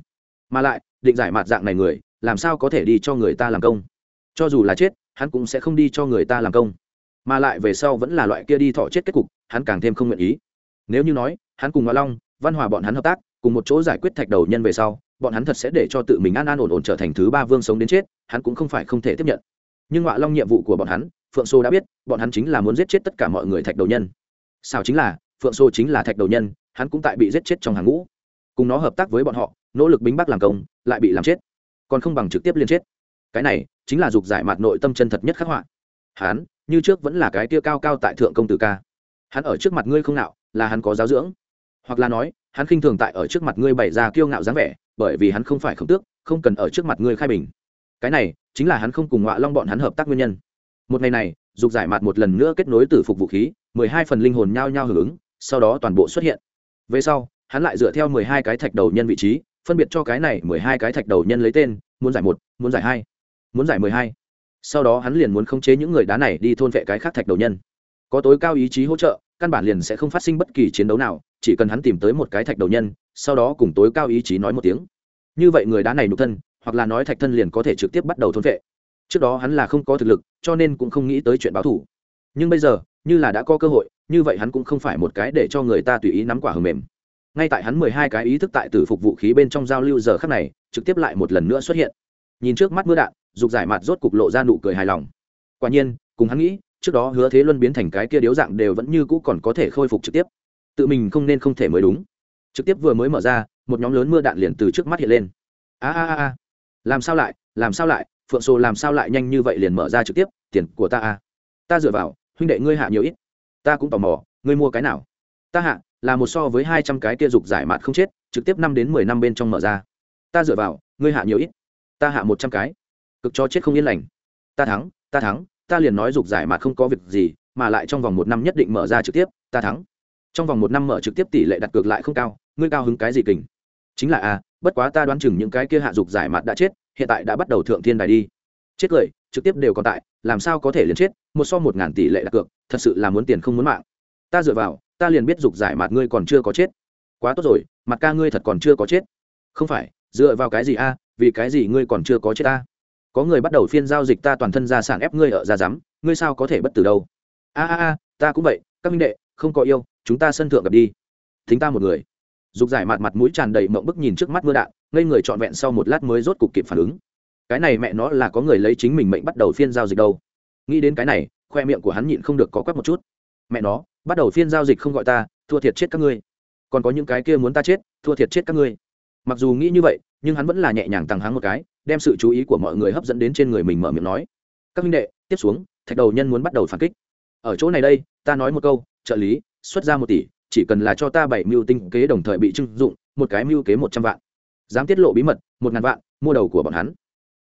Mà lại, định giải mặt dạng này người, làm sao có thể đi cho người ta làm công? Cho dù là chết, hắn cũng sẽ không đi cho người ta làm công. Mà lại về sau vẫn là loại kia đi thọ chết kết cục, hắn càng thêm không nguyện ý. Nếu như nói, hắn cùng ngoại long văn hòa bọn hắn hợp tác, cùng một chỗ giải quyết thạch đầu nhân về sau, bọn hắn thật sẽ để cho tự mình an an ổn ổn trở thành thứ ba vương sống đến chết, hắn cũng không phải không thể tiếp nhận. Nhưng họa long nhiệm vụ của bọn hắn, phượng sô đã biết, bọn hắn chính là muốn giết chết tất cả mọi người thạch đầu nhân. Sao chính là, phượng sô chính là thạch đầu nhân, hắn cũng tại bị giết chết trong hàng ngũ. Cùng nó hợp tác với bọn họ, nỗ lực bính bắc làm công, lại bị làm chết. Còn không bằng trực tiếp liên chết. Cái này, chính là dục giải mạt nội tâm chân thật nhất khắc họa. Hắn như trước vẫn là cái tia cao cao tại thượng công tử ca. Hắn ở trước mặt ngươi không nạo, là hắn có giáo dưỡng hoặc là nói, hắn khinh thường tại ở trước mặt ngươi bày ra kiêu ngạo dáng vẻ, bởi vì hắn không phải khổng tước, không cần ở trước mặt ngươi khai bình. Cái này chính là hắn không cùng ngọa long bọn hắn hợp tác nguyên nhân. Một ngày này, dục giải mặt một lần nữa kết nối từ phục vũ khí, mười hai phần linh hồn nhao nhao hưởng ứng, sau đó toàn bộ xuất hiện. Về sau, hắn lại dựa theo mười hai cái thạch đầu nhân vị trí, phân biệt cho cái này mười hai cái thạch đầu nhân lấy tên, muốn giải một, muốn giải hai, muốn giải mười hai. Sau đó hắn liền muốn khống chế những người đá này đi thôn vệ cái khác thạch đầu nhân. Có tối cao ý chí hỗ trợ căn bản liền sẽ không phát sinh bất kỳ chiến đấu nào, chỉ cần hắn tìm tới một cái thạch đầu nhân, sau đó cùng tối cao ý chí nói một tiếng. Như vậy người đá này nục thân, hoặc là nói thạch thân liền có thể trực tiếp bắt đầu thôn vệ. Trước đó hắn là không có thực lực, cho nên cũng không nghĩ tới chuyện báo thủ nhưng bây giờ, như là đã có cơ hội, như vậy hắn cũng không phải một cái để cho người ta tùy ý nắm quả hờ mềm. Ngay tại hắn mười hai cái ý thức tại tử phục vũ khí bên trong giao lưu giờ khắc này, trực tiếp lại một lần nữa xuất hiện. Nhìn trước mắt mưa đạn, dục giải mặt rốt cục lộ ra nụ cười hài lòng. Quả nhiên, cùng hắn nghĩ trước đó hứa thế luân biến thành cái kia điếu dạng đều vẫn như cũ còn có thể khôi phục trực tiếp. Tự mình không nên không thể mới đúng. Trực tiếp vừa mới mở ra, một nhóm lớn mưa đạn liền từ trước mắt hiện lên. A a a a. Làm sao lại, làm sao lại, phượng sô làm sao lại nhanh như vậy liền mở ra trực tiếp, tiền của ta a. Ta dựa vào, huynh đệ ngươi hạ nhiều ít. Ta cũng tò mò, ngươi mua cái nào? Ta hạ, là một so với hai trăm cái kia dục giải mạt không chết, trực tiếp năm đến mười năm bên trong mở ra. Ta dựa vào, ngươi hạ nhiều ít. Ta hạ một trăm cái. Cực cho chết không yên lành. Ta thắng ta thắng ta liền nói dục giải mà không có việc gì, mà lại trong vòng một năm nhất định mở ra trực tiếp, ta thắng. Trong vòng một năm mở trực tiếp tỷ lệ đặt cược lại không cao, ngươi cao hứng cái gì kình? Chính là a bất quá ta đoán chừng những cái kia hạ dục giải mặt đã chết, hiện tại đã bắt đầu thượng thiên đài đi. Chết cười, trực tiếp đều còn tại, làm sao có thể liền chết, một so một ngàn tỷ lệ đặt cược, thật sự là muốn tiền không muốn mạng. Ta dựa vào, ta liền biết dục giải mặt ngươi còn chưa có chết. Quá tốt rồi, mặt ca ngươi thật còn chưa có chết. Không phải, dựa vào cái gì a, vì cái gì ngươi còn chưa có chết ta có người bắt đầu phiên giao dịch ta toàn thân gia sản ép ngươi ở ra rắm ngươi sao có thể bất tử đâu? A a a, ta cũng vậy, các minh đệ, không có yêu, chúng ta sân thượng gặp đi. Thính ta một người. Dục giải mặt mặt mũi tràn đầy mộng bức nhìn trước mắt mưa đạn, ngây người trọn vẹn sau một lát mới rốt cục kịp phản ứng. Cái này mẹ nó là có người lấy chính mình mệnh bắt đầu phiên giao dịch đâu. Nghĩ đến cái này, khoe miệng của hắn nhịn không được có quét một chút. Mẹ nó, bắt đầu phiên giao dịch không gọi ta, thua thiệt chết các ngươi. Còn có những cái kia muốn ta chết, thua thiệt chết các ngươi. Mặc dù nghĩ như vậy, nhưng hắn vẫn là nhẹ nhàng tăng háng một cái đem sự chú ý của mọi người hấp dẫn đến trên người mình mở miệng nói. Các minh đệ, tiếp xuống, thạch đầu nhân muốn bắt đầu phản kích. Ở chỗ này đây, ta nói một câu, trợ lý, xuất ra một tỷ, chỉ cần là cho ta bảy mưu tinh kế đồng thời bị trưng dụng, một cái mưu kế một trăm vạn. Dám tiết lộ bí mật, một ngàn vạn, mua đầu của bọn hắn.